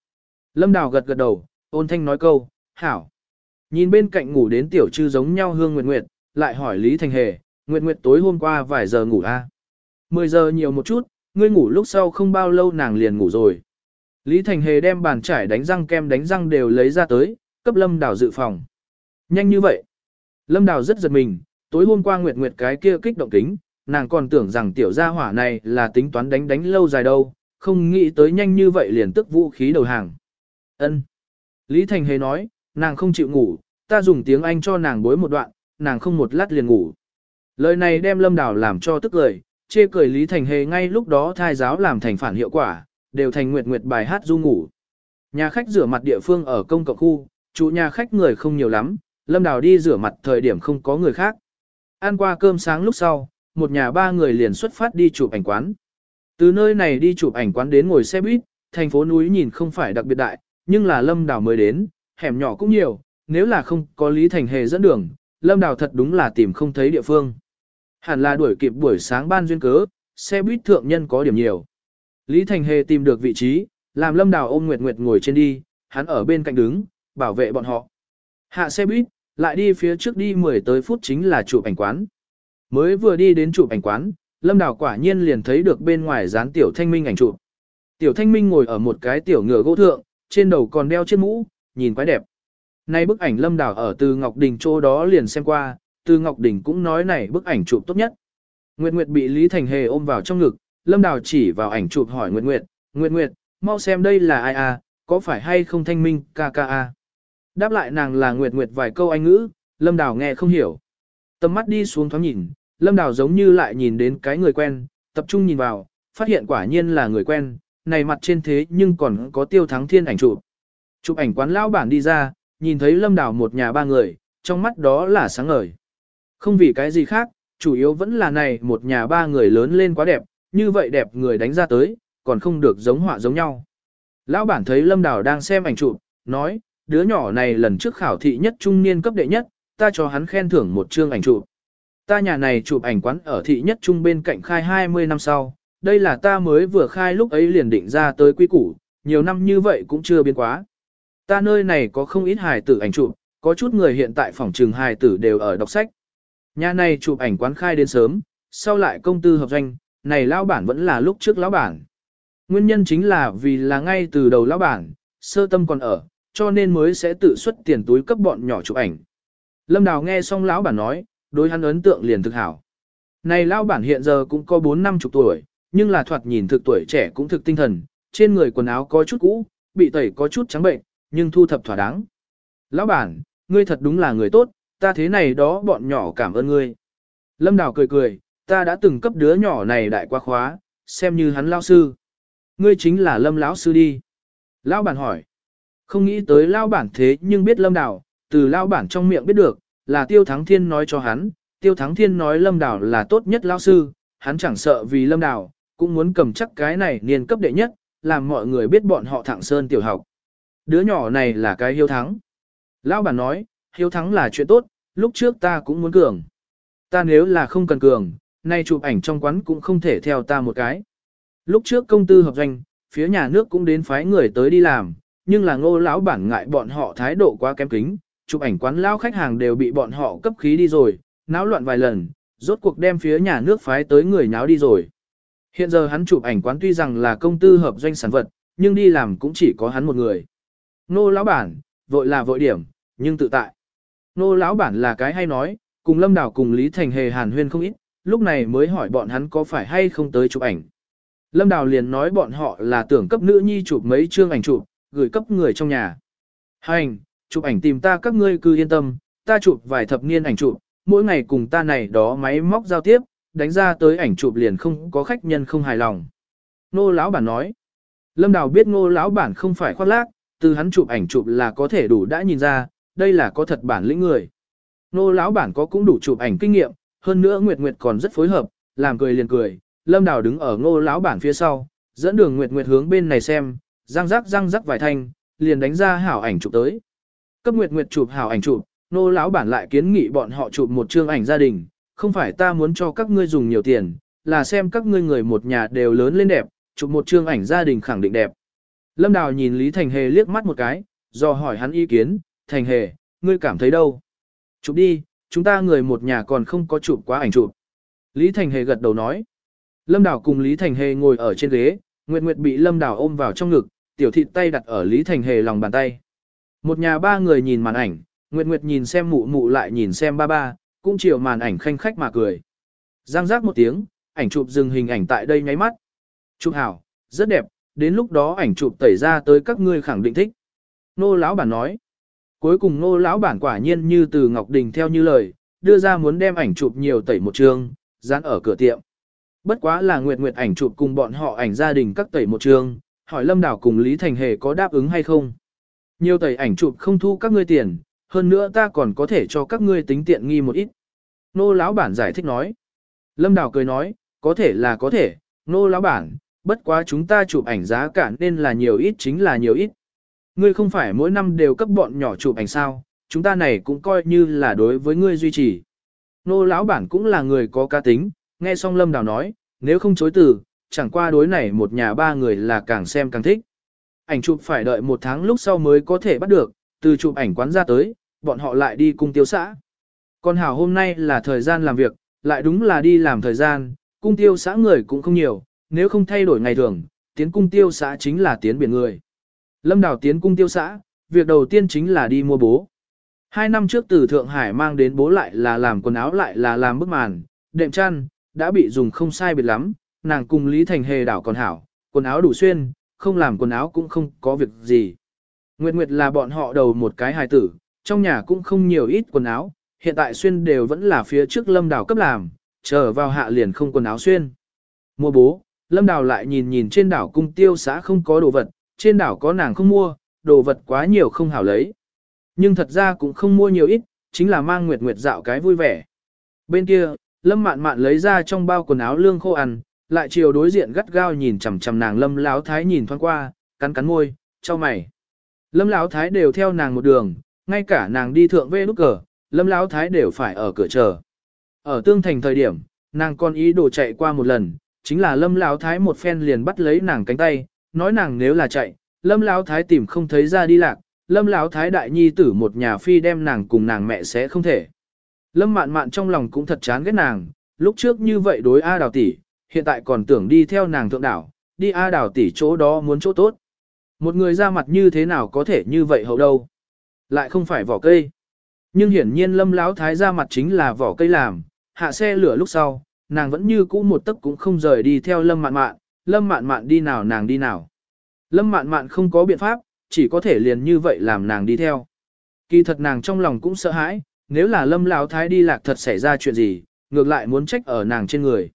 Lâm Đào gật gật đầu, ôn thanh nói câu, hảo. Nhìn bên cạnh ngủ đến tiểu trư giống nhau hương nguyệt nguyệt, lại hỏi Lý Thành Hề, nguyệt nguyệt tối hôm qua vài giờ ngủ a? À? 10 giờ nhiều một chút, ngươi ngủ lúc sau không bao lâu nàng liền ngủ rồi. Lý Thành Hề đem bàn trải đánh răng kem đánh răng đều lấy ra tới, cấp Lâm Đào dự phòng. Nhanh như vậy. Lâm Đào rất giật mình, tối hôm qua Nguyệt Nguyệt cái kia kích động kính, nàng còn tưởng rằng tiểu gia hỏa này là tính toán đánh đánh lâu dài đâu, không nghĩ tới nhanh như vậy liền tức vũ khí đầu hàng. Ân. Lý Thành Hề nói, nàng không chịu ngủ, ta dùng tiếng Anh cho nàng bối một đoạn, nàng không một lát liền ngủ. Lời này đem Lâm Đào làm cho tức cười, chê cười Lý Thành Hề ngay lúc đó thai giáo làm thành phản hiệu quả, đều thành nguyệt nguyệt bài hát du ngủ. Nhà khách rửa mặt địa phương ở công cộng khu, chủ nhà khách người không nhiều lắm, Lâm Đào đi rửa mặt thời điểm không có người khác. Ăn qua cơm sáng lúc sau, một nhà ba người liền xuất phát đi chụp ảnh quán. Từ nơi này đi chụp ảnh quán đến ngồi xe buýt, thành phố núi nhìn không phải đặc biệt đại, nhưng là Lâm Đào mới đến, hẻm nhỏ cũng nhiều, nếu là không có Lý Thành Hề dẫn đường, Lâm Đào thật đúng là tìm không thấy địa phương. Hẳn là đuổi kịp buổi sáng ban duyên cớ, xe buýt thượng nhân có điểm nhiều. Lý Thành Hề tìm được vị trí, làm Lâm Đào ôm Nguyệt Nguyệt ngồi trên đi, hắn ở bên cạnh đứng, bảo vệ bọn họ. Hạ xe buýt, lại đi phía trước đi 10 tới phút chính là chụp ảnh quán. Mới vừa đi đến chụp ảnh quán, Lâm Đào quả nhiên liền thấy được bên ngoài dán tiểu thanh minh ảnh chụp. Tiểu thanh minh ngồi ở một cái tiểu ngựa gỗ thượng, trên đầu còn đeo chiếc mũ, nhìn quái đẹp. Nay bức ảnh Lâm Đào ở từ Ngọc Đình chỗ đó liền xem qua, từ Ngọc Đình cũng nói này bức ảnh chụp tốt nhất. Nguyệt Nguyệt bị Lý Thành Hề ôm vào trong ngực, Lâm Đào chỉ vào ảnh chụp hỏi Nguyệt Nguyệt, Nguyệt Nguyệt, mau xem đây là ai à, có phải hay không thanh minh ca ca à. Đáp lại nàng là Nguyệt Nguyệt vài câu anh ngữ, Lâm Đào nghe không hiểu. Tầm mắt đi xuống thoáng nhìn, Lâm Đào giống như lại nhìn đến cái người quen, tập trung nhìn vào, phát hiện quả nhiên là người quen, này mặt trên thế nhưng còn có tiêu thắng thiên ảnh chụp. Chụp ảnh quán lão bản đi ra, nhìn thấy Lâm Đào một nhà ba người, trong mắt đó là sáng ngời. Không vì cái gì khác, chủ yếu vẫn là này một nhà ba người lớn lên quá đẹp, như vậy đẹp người đánh ra tới, còn không được giống họa giống nhau. Lão bản thấy Lâm Đào đang xem ảnh chụp, nói, đứa nhỏ này lần trước khảo thị nhất trung niên cấp đệ nhất, ta cho hắn khen thưởng một chương ảnh chụp. Ta nhà này chụp ảnh quán ở thị nhất trung bên cạnh khai 20 năm sau, đây là ta mới vừa khai lúc ấy liền định ra tới quy củ, nhiều năm như vậy cũng chưa biến quá. Ta nơi này có không ít hài tử ảnh chụp, có chút người hiện tại phòng trường hài tử đều ở đọc sách. Nhà này chụp ảnh quán khai đến sớm, sau lại công tư hợp doanh, này lão bản vẫn là lúc trước lão bản. Nguyên nhân chính là vì là ngay từ đầu lão bản, sơ tâm còn ở, cho nên mới sẽ tự xuất tiền túi cấp bọn nhỏ chụp ảnh. Lâm Đào nghe xong lão bản nói, đối hắn ấn tượng liền thực hảo. Này lão bản hiện giờ cũng có 4 năm chục tuổi, nhưng là thoạt nhìn thực tuổi trẻ cũng thực tinh thần, trên người quần áo có chút cũ, bị tẩy có chút trắng bệnh, nhưng thu thập thỏa đáng. Lão bản, ngươi thật đúng là người tốt, ta thế này đó bọn nhỏ cảm ơn ngươi. Lâm Đào cười cười, ta đã từng cấp đứa nhỏ này đại qua khóa, xem như hắn lão sư. Ngươi chính là Lâm lão sư đi. Lão bản hỏi. Không nghĩ tới lao bản thế nhưng biết Lâm Đào, từ lao bản trong miệng biết được, là Tiêu Thắng Thiên nói cho hắn, Tiêu Thắng Thiên nói Lâm Đào là tốt nhất lão sư, hắn chẳng sợ vì Lâm Đào, cũng muốn cầm chắc cái này niên cấp đệ nhất, làm mọi người biết bọn họ thẳng sơn tiểu học. Đứa nhỏ này là cái hiếu thắng. Lão bản nói, hiếu thắng là chuyện tốt, lúc trước ta cũng muốn cường. Ta nếu là không cần cường, nay chụp ảnh trong quán cũng không thể theo ta một cái. Lúc trước công tư hợp doanh, phía nhà nước cũng đến phái người tới đi làm, nhưng là ngô lão bản ngại bọn họ thái độ quá kém kính, chụp ảnh quán lão khách hàng đều bị bọn họ cấp khí đi rồi, náo loạn vài lần, rốt cuộc đem phía nhà nước phái tới người nháo đi rồi. Hiện giờ hắn chụp ảnh quán tuy rằng là công tư hợp doanh sản vật, nhưng đi làm cũng chỉ có hắn một người. Nô lão bản, vội là vội điểm, nhưng tự tại. Nô lão bản là cái hay nói, cùng Lâm Đào cùng Lý Thành Hề hàn huyên không ít, lúc này mới hỏi bọn hắn có phải hay không tới chụp ảnh. Lâm Đào liền nói bọn họ là tưởng cấp nữ nhi chụp mấy chương ảnh chụp, gửi cấp người trong nhà. Hành, chụp ảnh tìm ta các ngươi cứ yên tâm, ta chụp vài thập niên ảnh chụp, mỗi ngày cùng ta này đó máy móc giao tiếp, đánh ra tới ảnh chụp liền không có khách nhân không hài lòng. Nô lão bản nói. Lâm Đào biết ngô lão bản không phải khoác lác, từ hắn chụp ảnh chụp là có thể đủ đã nhìn ra, đây là có thật bản lĩnh người. Nô lão bản có cũng đủ chụp ảnh kinh nghiệm, hơn nữa Nguyệt Nguyệt còn rất phối hợp, làm cười liền cười, Lâm Đào đứng ở ngô lão bản phía sau, dẫn đường Nguyệt Nguyệt hướng bên này xem, răng rắc răng rắc vài thanh, liền đánh ra hảo ảnh chụp tới. Cấp Nguyệt Nguyệt chụp hảo ảnh chụp, nô lão bản lại kiến nghị bọn họ chụp một chương ảnh gia đình, không phải ta muốn cho các ngươi dùng nhiều tiền, là xem các ngươi người một nhà đều lớn lên đẹp, chụp một chương ảnh gia đình khẳng định đẹp. Lâm Đào nhìn Lý Thành Hề liếc mắt một cái, do hỏi hắn ý kiến, Thành Hề, ngươi cảm thấy đâu? Chụp đi, chúng ta người một nhà còn không có chụp quá ảnh chụp. Lý Thành Hề gật đầu nói. Lâm Đào cùng Lý Thành Hề ngồi ở trên ghế, Nguyệt Nguyệt bị Lâm Đào ôm vào trong ngực, tiểu thịt tay đặt ở Lý Thành Hề lòng bàn tay. Một nhà ba người nhìn màn ảnh, Nguyệt Nguyệt nhìn xem mụ mụ lại nhìn xem ba ba, cũng chiều màn ảnh khanh khách mà cười. Giang giác một tiếng, ảnh chụp dừng hình ảnh tại đây nháy mắt. Chụp hảo, rất đẹp, đến lúc đó ảnh chụp tẩy ra tới các ngươi khẳng định thích. Nô lão bản nói. Cuối cùng nô lão bản quả nhiên như từ Ngọc Đình theo như lời, đưa ra muốn đem ảnh chụp nhiều tẩy một trường, dán ở cửa tiệm. Bất quá là Nguyệt Nguyệt ảnh chụp cùng bọn họ ảnh gia đình các tẩy một trường, hỏi Lâm Đảo cùng Lý Thành Hề có đáp ứng hay không. Nhiều tẩy ảnh chụp không thu các ngươi tiền, hơn nữa ta còn có thể cho các ngươi tính tiện nghi một ít. Nô lão bản giải thích nói. Lâm Đảo cười nói, có thể là có thể, nô lão bản, bất quá chúng ta chụp ảnh giá cả nên là nhiều ít chính là nhiều ít. Ngươi không phải mỗi năm đều cấp bọn nhỏ chụp ảnh sao, chúng ta này cũng coi như là đối với ngươi duy trì. Nô lão bản cũng là người có cá tính, nghe xong Lâm Đào nói, nếu không chối từ, chẳng qua đối này một nhà ba người là càng xem càng thích. Ảnh chụp phải đợi một tháng lúc sau mới có thể bắt được, từ chụp ảnh quán ra tới, bọn họ lại đi cung tiêu xã. Còn hảo hôm nay là thời gian làm việc, lại đúng là đi làm thời gian, cung tiêu xã người cũng không nhiều, nếu không thay đổi ngày thường, tiến cung tiêu xã chính là tiến biển người. Lâm Đào tiến cung tiêu xã, việc đầu tiên chính là đi mua bố. Hai năm trước từ Thượng Hải mang đến bố lại là làm quần áo lại là làm bức màn, đệm chăn, đã bị dùng không sai biệt lắm, nàng cùng Lý Thành Hề đảo còn hảo, quần áo đủ xuyên, không làm quần áo cũng không có việc gì. Nguyệt Nguyệt là bọn họ đầu một cái hài tử, trong nhà cũng không nhiều ít quần áo, hiện tại xuyên đều vẫn là phía trước lâm đảo cấp làm, chờ vào hạ liền không quần áo xuyên. Mua bố, lâm đảo lại nhìn nhìn trên đảo cung tiêu xã không có đồ vật, trên đảo có nàng không mua, đồ vật quá nhiều không hảo lấy. Nhưng thật ra cũng không mua nhiều ít, chính là mang Nguyệt Nguyệt dạo cái vui vẻ. Bên kia, Lâm Mạn Mạn lấy ra trong bao quần áo lương khô ăn, lại chiều đối diện gắt gao nhìn chằm chằm nàng Lâm Lão Thái nhìn thoáng qua, cắn cắn môi, cho mày. Lâm Lão Thái đều theo nàng một đường, ngay cả nàng đi thượng vê nút cờ, Lâm Lão Thái đều phải ở cửa chờ. Ở tương thành thời điểm, nàng còn ý đồ chạy qua một lần, chính là Lâm Lão Thái một phen liền bắt lấy nàng cánh tay, nói nàng nếu là chạy, Lâm Lão Thái tìm không thấy ra đi lạc, Lâm Lão Thái đại nhi tử một nhà phi đem nàng cùng nàng mẹ sẽ không thể. Lâm Mạn Mạn trong lòng cũng thật chán ghét nàng, lúc trước như vậy đối A Đào tỷ, hiện tại còn tưởng đi theo nàng thượng đảo, đi A đảo tỷ chỗ đó muốn chỗ tốt. Một người ra mặt như thế nào có thể như vậy hậu đâu? Lại không phải vỏ cây. Nhưng hiển nhiên Lâm Lão Thái ra mặt chính là vỏ cây làm, hạ xe lửa lúc sau, nàng vẫn như cũ một tấc cũng không rời đi theo Lâm Mạn Mạn, Lâm Mạn Mạn đi nào nàng đi nào. Lâm Mạn Mạn không có biện pháp, chỉ có thể liền như vậy làm nàng đi theo. Kỳ thật nàng trong lòng cũng sợ hãi, nếu là Lâm Lão Thái đi lạc thật xảy ra chuyện gì, ngược lại muốn trách ở nàng trên người.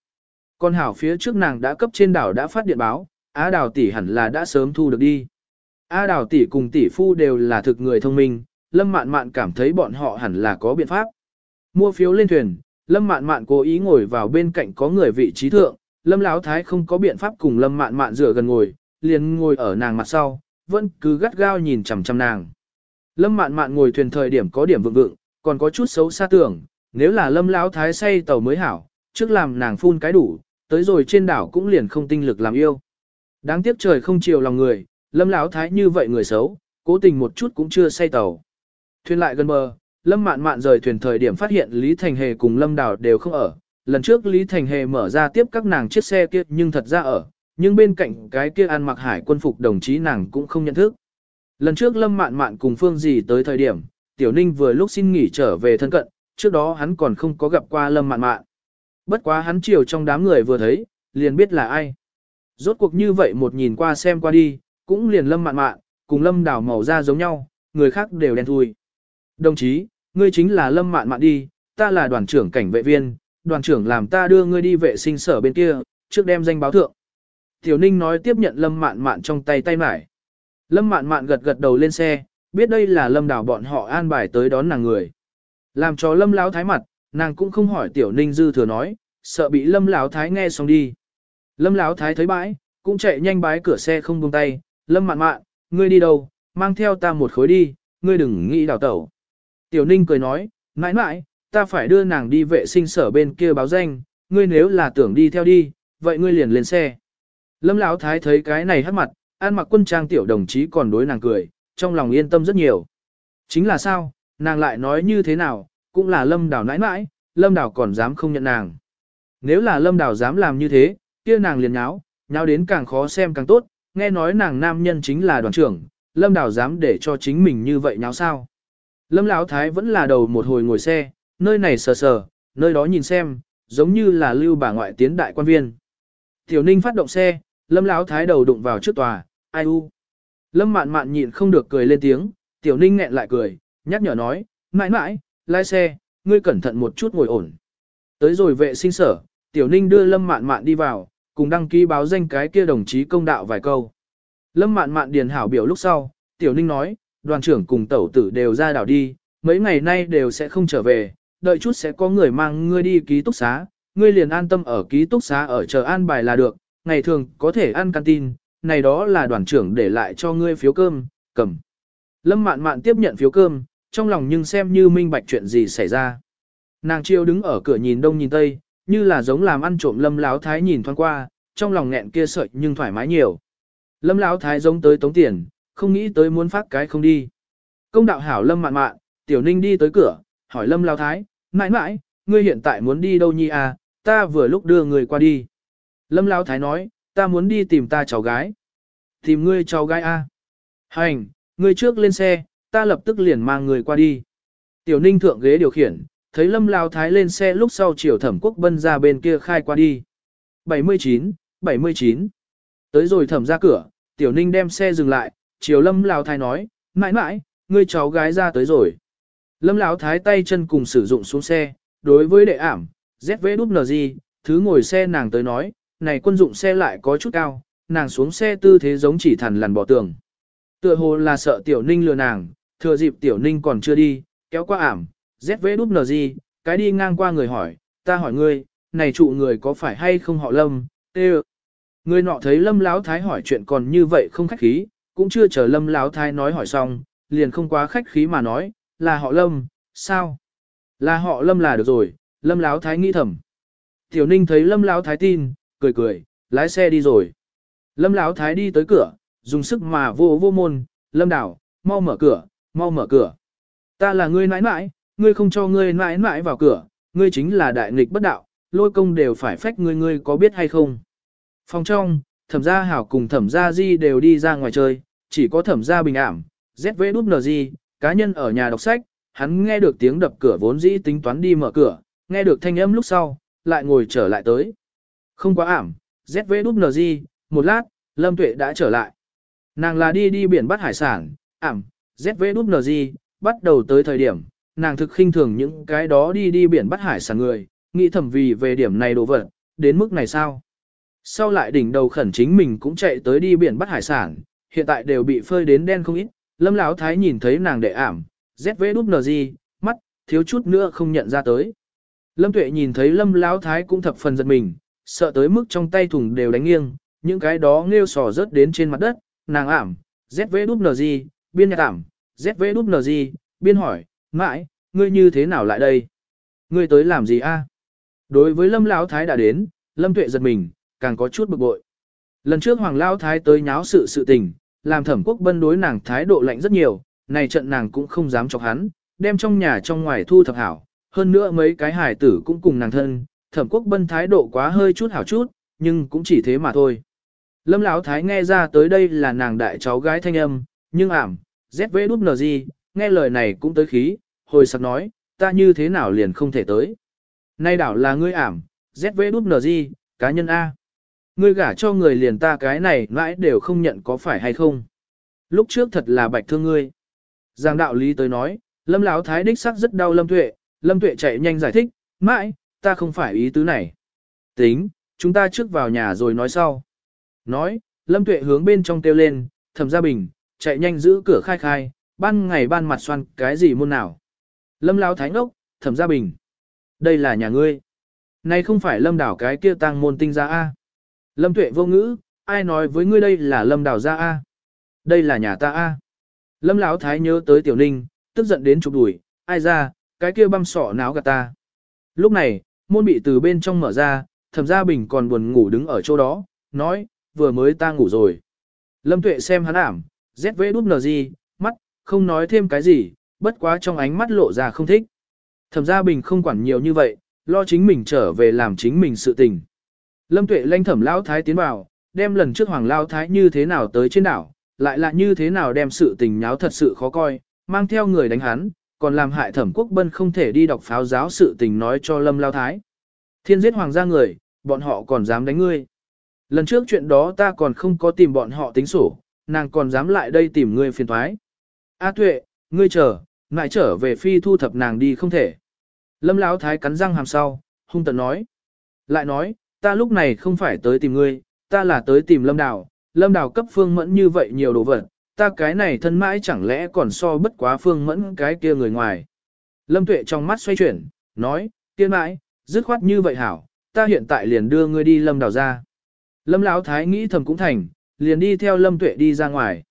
Con hảo phía trước nàng đã cấp trên đảo đã phát điện báo, Á Đào tỷ hẳn là đã sớm thu được đi. Á Đào tỷ cùng tỷ phu đều là thực người thông minh, Lâm Mạn Mạn cảm thấy bọn họ hẳn là có biện pháp. Mua phiếu lên thuyền, Lâm Mạn Mạn cố ý ngồi vào bên cạnh có người vị trí thượng, Lâm Lão Thái không có biện pháp cùng Lâm Mạn Mạn dựa gần ngồi, liền ngồi ở nàng mặt sau, vẫn cứ gắt gao nhìn chằm chằm nàng. Lâm Mạn Mạn ngồi thuyền thời điểm có điểm vượng vượng, còn có chút xấu xa tưởng, nếu là Lâm Lão Thái say tàu mới hảo, trước làm nàng phun cái đủ, tới rồi trên đảo cũng liền không tinh lực làm yêu. Đáng tiếc trời không chiều lòng người, Lâm Lão Thái như vậy người xấu, cố tình một chút cũng chưa say tàu. Thuyền lại gần bờ, Lâm Mạn Mạn rời thuyền thời điểm phát hiện Lý Thành Hề cùng Lâm Đảo đều không ở. Lần trước Lý Thành Hề mở ra tiếp các nàng chiếc xe kia nhưng thật ra ở, nhưng bên cạnh cái kia ăn mặc hải quân phục đồng chí nàng cũng không nhận thức. Lần trước Lâm Mạn Mạn cùng Phương gì tới thời điểm, Tiểu Ninh vừa lúc xin nghỉ trở về thân cận, trước đó hắn còn không có gặp qua Lâm Mạn Mạn. Bất quá hắn chiều trong đám người vừa thấy, liền biết là ai. Rốt cuộc như vậy một nhìn qua xem qua đi, cũng liền Lâm Mạn Mạn, cùng Lâm Đào màu da giống nhau, người khác đều đen thui. Đồng chí, ngươi chính là Lâm Mạn Mạn đi, ta là đoàn trưởng cảnh vệ viên, đoàn trưởng làm ta đưa ngươi đi vệ sinh sở bên kia, trước đem danh báo thượng. Tiểu Ninh nói tiếp nhận Lâm Mạn Mạn trong tay tay mải. Lâm Mạn Mạn gật gật đầu lên xe, biết đây là Lâm Đào bọn họ an bài tới đón nàng người. Làm cho Lâm Lão Thái mặt, nàng cũng không hỏi Tiểu Ninh dư thừa nói, sợ bị Lâm Lão Thái nghe xong đi. Lâm Lão Thái thấy bãi, cũng chạy nhanh bái cửa xe không buông tay, Lâm Mạn Mạn, ngươi đi đâu, mang theo ta một khối đi, ngươi đừng nghĩ đào tẩu. Tiểu Ninh cười nói, mãi mãi, ta phải đưa nàng đi vệ sinh sở bên kia báo danh, ngươi nếu là tưởng đi theo đi, vậy ngươi liền lên xe. Lâm Lão Thái thấy cái này hắt mặt, an mặc quân trang tiểu đồng chí còn đối nàng cười, trong lòng yên tâm rất nhiều. Chính là sao, nàng lại nói như thế nào, cũng là Lâm Đào nãi nãi, Lâm Đào còn dám không nhận nàng. Nếu là Lâm Đào dám làm như thế, kia nàng liền nháo, nháo đến càng khó xem càng tốt, nghe nói nàng nam nhân chính là đoàn trưởng, Lâm Đào dám để cho chính mình như vậy nháo sao. Lâm Lão Thái vẫn là đầu một hồi ngồi xe, nơi này sờ sờ, nơi đó nhìn xem, giống như là lưu bà ngoại tiến đại quan viên. Tiểu Ninh phát động xe, Lâm Lão Thái đầu đụng vào trước tòa, ai u. Lâm mạn mạn nhịn không được cười lên tiếng, Tiểu Ninh nghẹn lại cười, nhắc nhở nói, mãi mãi, lái xe, ngươi cẩn thận một chút ngồi ổn. Tới rồi vệ sinh sở, Tiểu Ninh đưa Lâm mạn mạn đi vào, cùng đăng ký báo danh cái kia đồng chí công đạo vài câu. Lâm mạn mạn điền hảo biểu lúc sau, Tiểu Ninh nói, đoàn trưởng cùng tẩu tử đều ra đảo đi, mấy ngày nay đều sẽ không trở về, đợi chút sẽ có người mang ngươi đi ký túc xá, ngươi liền an tâm ở ký túc xá ở chờ an bài là được, ngày thường có thể ăn canteen, này đó là đoàn trưởng để lại cho ngươi phiếu cơm, cầm. Lâm mạn mạn tiếp nhận phiếu cơm, trong lòng nhưng xem như minh bạch chuyện gì xảy ra. Nàng chiêu đứng ở cửa nhìn đông nhìn tây, như là giống làm ăn trộm lâm láo thái nhìn thoáng qua, trong lòng nghẹn kia sợi nhưng thoải mái nhiều. Lâm láo thái giống tới tống tiền, không nghĩ tới muốn phát cái không đi. Công đạo hảo lâm mạn mạn, tiểu ninh đi tới cửa, hỏi lâm láo thái, mãi mãi, ngươi hiện tại muốn đi đâu nhi à, ta vừa lúc đưa người qua đi. Lâm láo thái nói, ta muốn đi tìm ta cháu gái. Tìm ngươi cháu gái à? Hành, ngươi trước lên xe, ta lập tức liền mang người qua đi. Tiểu ninh thượng ghế điều khiển, thấy lâm lao thái lên xe lúc sau chiều thẩm quốc bân ra bên kia khai qua đi. 79, 79. Tới rồi thẩm ra cửa, tiểu ninh đem xe dừng lại, chiều lâm lao thái nói, mãi mãi, ngươi cháu gái ra tới rồi. Lâm lão thái tay chân cùng sử dụng xuống xe, đối với đệ ảm, ZVWG, thứ ngồi xe nàng tới nói, này quân dụng xe lại có chút cao, nàng xuống xe tư thế giống chỉ thằn lằn bỏ tường. Tựa hồ là sợ tiểu ninh lừa nàng, thừa dịp tiểu ninh còn chưa đi, kéo qua ảm, ZVWG, cái đi ngang qua người hỏi, ta hỏi ngươi, này trụ người có phải hay không họ lâm, tê Người nọ thấy lâm láo thái hỏi chuyện còn như vậy không khách khí, cũng chưa chờ lâm láo thái nói hỏi xong, liền không quá khách khí mà nói, là họ lâm, sao? Là họ lâm là được rồi, lâm láo thái nghĩ thầm. Tiểu ninh thấy lâm láo thái tin, cười cười, lái xe đi rồi. Lâm láo thái đi tới cửa, dùng sức mà vô vô môn, lâm đảo, mau mở cửa, mau mở cửa. Ta là ngươi nãi nãi, ngươi không cho ngươi nãi nãi vào cửa, ngươi chính là đại nghịch bất đạo, lôi công đều phải phách ngươi ngươi có biết hay không. Phòng trong, thẩm gia hảo cùng thẩm gia di đều đi ra ngoài chơi, chỉ có thẩm gia bình ảm, ZVWG, cá nhân ở nhà đọc sách, hắn nghe được tiếng đập cửa vốn dĩ tính toán đi mở cửa, nghe được thanh âm lúc sau, lại ngồi trở lại tới. Không quá ảm, ZVWG, một lát, Lâm Tuệ đã trở lại. Nàng là đi đi biển bắt hải sản, ảm, ZVWG, bắt đầu tới thời điểm, nàng thực khinh thường những cái đó đi đi biển bắt hải sản người, nghĩ thầm vì về điểm này đồ vật, đến mức này sao? Sau lại đỉnh đầu khẩn chính mình cũng chạy tới đi biển bắt hải sản, hiện tại đều bị phơi đến đen không ít, lâm lão thái nhìn thấy nàng đệ ảm, ZVWG, mắt, thiếu chút nữa không nhận ra tới. Lâm tuệ nhìn thấy lâm lão thái cũng thập phần giật mình, sợ tới mức trong tay thùng đều đánh nghiêng, những cái đó nghêu sò rớt đến trên mặt đất, nàng ảm, ZVWG, biên nhạc tạm, ZVWG, biên hỏi, mãi, ngươi như thế nào lại đây? Ngươi tới làm gì a? Đối với lâm lão thái đã đến, lâm tuệ giật mình, càng có chút bực bội. Lần trước hoàng lão thái tới nháo sự sự tình, làm thẩm quốc bân đối nàng thái độ lạnh rất nhiều, này trận nàng cũng không dám chọc hắn, đem trong nhà trong ngoài thu thập hảo, hơn nữa mấy cái hải tử cũng cùng nàng thân, thẩm quốc bân thái độ quá hơi chút hảo chút, nhưng cũng chỉ thế mà thôi. Lâm Lão Thái nghe ra tới đây là nàng đại cháu gái thanh âm, nhưng ảm, ZVWG, nghe lời này cũng tới khí, hồi sặc nói, ta như thế nào liền không thể tới. Nay đảo là ngươi ảm, ZVWG, cá nhân A. Ngươi gả cho người liền ta cái này mãi đều không nhận có phải hay không. Lúc trước thật là bạch thương ngươi. Giang đạo lý tới nói, lâm lão thái đích sắc rất đau lâm tuệ, lâm tuệ chạy nhanh giải thích, mãi, ta không phải ý tứ này. Tính, chúng ta trước vào nhà rồi nói sau. Nói, lâm tuệ hướng bên trong kêu lên, thầm gia bình, chạy nhanh giữ cửa khai khai, ban ngày ban mặt xoan cái gì môn nào. Lâm lao thái ngốc, thẩm gia bình. Đây là nhà ngươi. Này không phải lâm đảo cái kia tăng môn tinh gia A. Lâm tuệ vô ngữ, ai nói với ngươi đây là lâm đảo gia A. Đây là nhà ta A. Lâm lão thái nhớ tới tiểu ninh, tức giận đến chụp đuổi, ai ra, cái kia băm sọ náo gạt ta. Lúc này, môn bị từ bên trong mở ra, thẩm gia bình còn buồn ngủ đứng ở chỗ đó, nói, vừa mới ta ngủ rồi. Lâm tuệ xem hắn ảm, ZVWG, mắt, không nói thêm cái gì, bất quá trong ánh mắt lộ ra không thích. Thẩm gia bình không quản nhiều như vậy, lo chính mình trở về làm chính mình sự tình. Lâm tuệ lanh thẩm lão thái tiến vào, đem lần trước hoàng lao thái như thế nào tới trên đảo, lại là như thế nào đem sự tình nháo thật sự khó coi, mang theo người đánh hắn, còn làm hại thẩm quốc bân không thể đi đọc pháo giáo sự tình nói cho lâm lao thái. Thiên giết hoàng gia người, bọn họ còn dám đánh ngươi. Lần trước chuyện đó ta còn không có tìm bọn họ tính sổ, nàng còn dám lại đây tìm ngươi phiền thoái. A tuệ, ngươi chờ, ngại trở về phi thu thập nàng đi không thể. Lâm Lão thái cắn răng hàm sau, hung tận nói. Lại nói, ta lúc này không phải tới tìm ngươi, ta là tới tìm lâm đào, lâm đào cấp phương mẫn như vậy nhiều đồ vật, ta cái này thân mãi chẳng lẽ còn so bất quá phương mẫn cái kia người ngoài. Lâm tuệ trong mắt xoay chuyển, nói, tiên mãi, dứt khoát như vậy hảo, ta hiện tại liền đưa ngươi đi lâm đào ra. Lâm Lão thái nghĩ thầm cũng thành, liền đi theo lâm tuệ đi ra ngoài.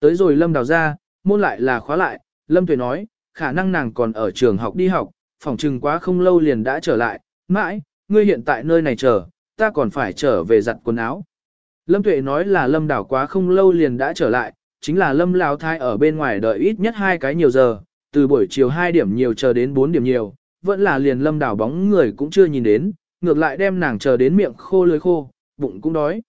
Tới rồi lâm đào ra, môn lại là khóa lại, lâm tuệ nói, khả năng nàng còn ở trường học đi học, phòng trừng quá không lâu liền đã trở lại, mãi, ngươi hiện tại nơi này chờ, ta còn phải trở về giặt quần áo. Lâm Tuệ nói là Lâm Đào quá không lâu liền đã trở lại, chính là Lâm Lão Thái ở bên ngoài đợi ít nhất hai cái nhiều giờ, từ buổi chiều 2 điểm nhiều chờ đến 4 điểm nhiều, vẫn là liền Lâm Đào bóng người cũng chưa nhìn đến, ngược lại đem nàng chờ đến miệng khô lưỡi khô, bụng cũng đói.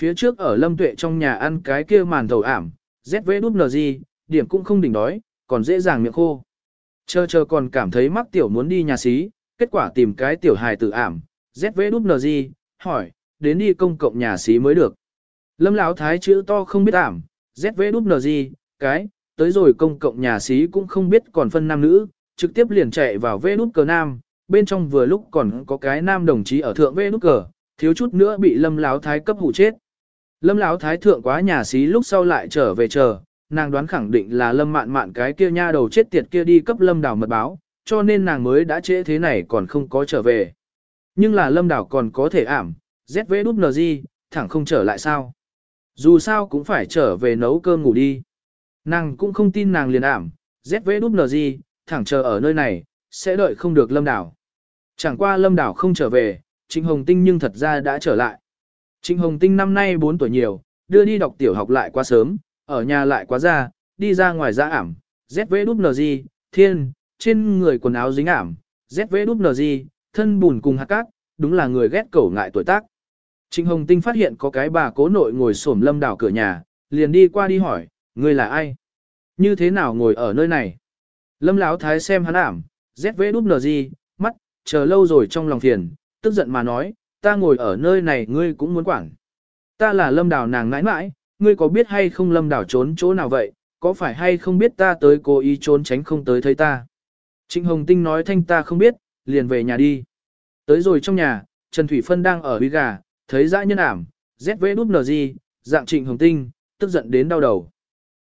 Phía trước ở Lâm Tuệ trong nhà ăn cái kia màn thầu ảm, ZV điểm cũng không đỉnh đói, còn dễ dàng miệng khô. Chờ chờ còn cảm thấy mắc tiểu muốn đi nhà xí, kết quả tìm cái tiểu hài tử ảm, ZV hỏi, đến đi công cộng nhà xí mới được. Lâm Lão thái chữ to không biết ảm, ZV cái, tới rồi công cộng nhà xí cũng không biết còn phân nam nữ, trực tiếp liền chạy vào vê nút cờ nam, bên trong vừa lúc còn có cái nam đồng chí ở thượng vê nút cờ, thiếu chút nữa bị Lâm Lão thái cấp hủ chết. Lâm Lão thái thượng quá nhà xí lúc sau lại trở về chờ, nàng đoán khẳng định là lâm mạn mạn cái kia nha đầu chết tiệt kia đi cấp lâm đảo mật báo, cho nên nàng mới đã trễ thế này còn không có trở về. Nhưng là lâm đảo còn có thể ảm, ZVWG, thẳng không trở lại sao. Dù sao cũng phải trở về nấu cơm ngủ đi. Nàng cũng không tin nàng liền ảm, ZVWG, thẳng chờ ở nơi này, sẽ đợi không được lâm đảo. Chẳng qua lâm đảo không trở về, Trịnh Hồng Tinh nhưng thật ra đã trở lại. Trịnh Hồng Tinh năm nay 4 tuổi nhiều, đưa đi đọc tiểu học lại quá sớm, ở nhà lại quá già, đi ra ngoài ra ảm, ZVWG, thiên, trên người quần áo dính ảm, ZVWG, thân bùn cùng hạt cát, đúng là người ghét cẩu ngại tuổi tác. Trịnh Hồng Tinh phát hiện có cái bà cố nội ngồi xổm lâm đảo cửa nhà, liền đi qua đi hỏi, người là ai? Như thế nào ngồi ở nơi này? Lâm Lão Thái xem hắn ảm, ZVWG, mắt, chờ lâu rồi trong lòng phiền, tức giận mà nói, ta ngồi ở nơi này ngươi cũng muốn quản. Ta là lâm đảo nàng ngãi mãi, ngươi có biết hay không lâm đảo trốn chỗ nào vậy, có phải hay không biết ta tới cố ý trốn tránh không tới thấy ta. Trịnh Hồng Tinh nói thanh ta không biết, liền về nhà đi. Tới rồi trong nhà, Trần Thủy Phân đang ở uy gà, thấy dã nhân ảm, ZV đút gì, dạng Trịnh Hồng Tinh, tức giận đến đau đầu.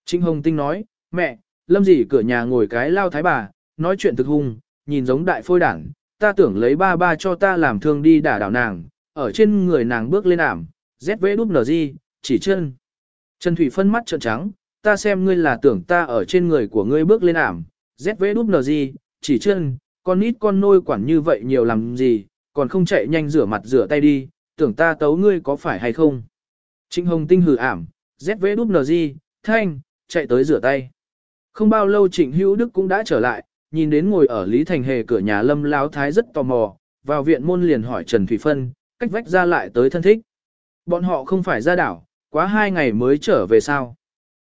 Trịnh Hồng Tinh nói, mẹ, lâm gì cửa nhà ngồi cái lao thái bà, nói chuyện thực hung, nhìn giống đại phôi đảng, ta tưởng lấy ba ba cho ta làm thương đi đả đảo nàng, ở trên người nàng bước lên ảm, ZV đút gì, chỉ chân. Trần Thủy phân mắt trợn trắng, ta xem ngươi là tưởng ta ở trên người của ngươi bước lên ảm, ZV đúp di, chỉ chân, con nít con nôi quản như vậy nhiều làm gì, còn không chạy nhanh rửa mặt rửa tay đi, tưởng ta tấu ngươi có phải hay không. Trịnh Hồng Tinh hử ảm, ZV đúp di, thanh, chạy tới rửa tay. Không bao lâu Trịnh Hữu Đức cũng đã trở lại, nhìn đến ngồi ở Lý Thành Hề cửa nhà Lâm Láo Thái rất tò mò, vào viện môn liền hỏi Trần Thủy Phân, cách vách ra lại tới thân thích. Bọn họ không phải ra đảo, quá hai ngày mới trở về sao.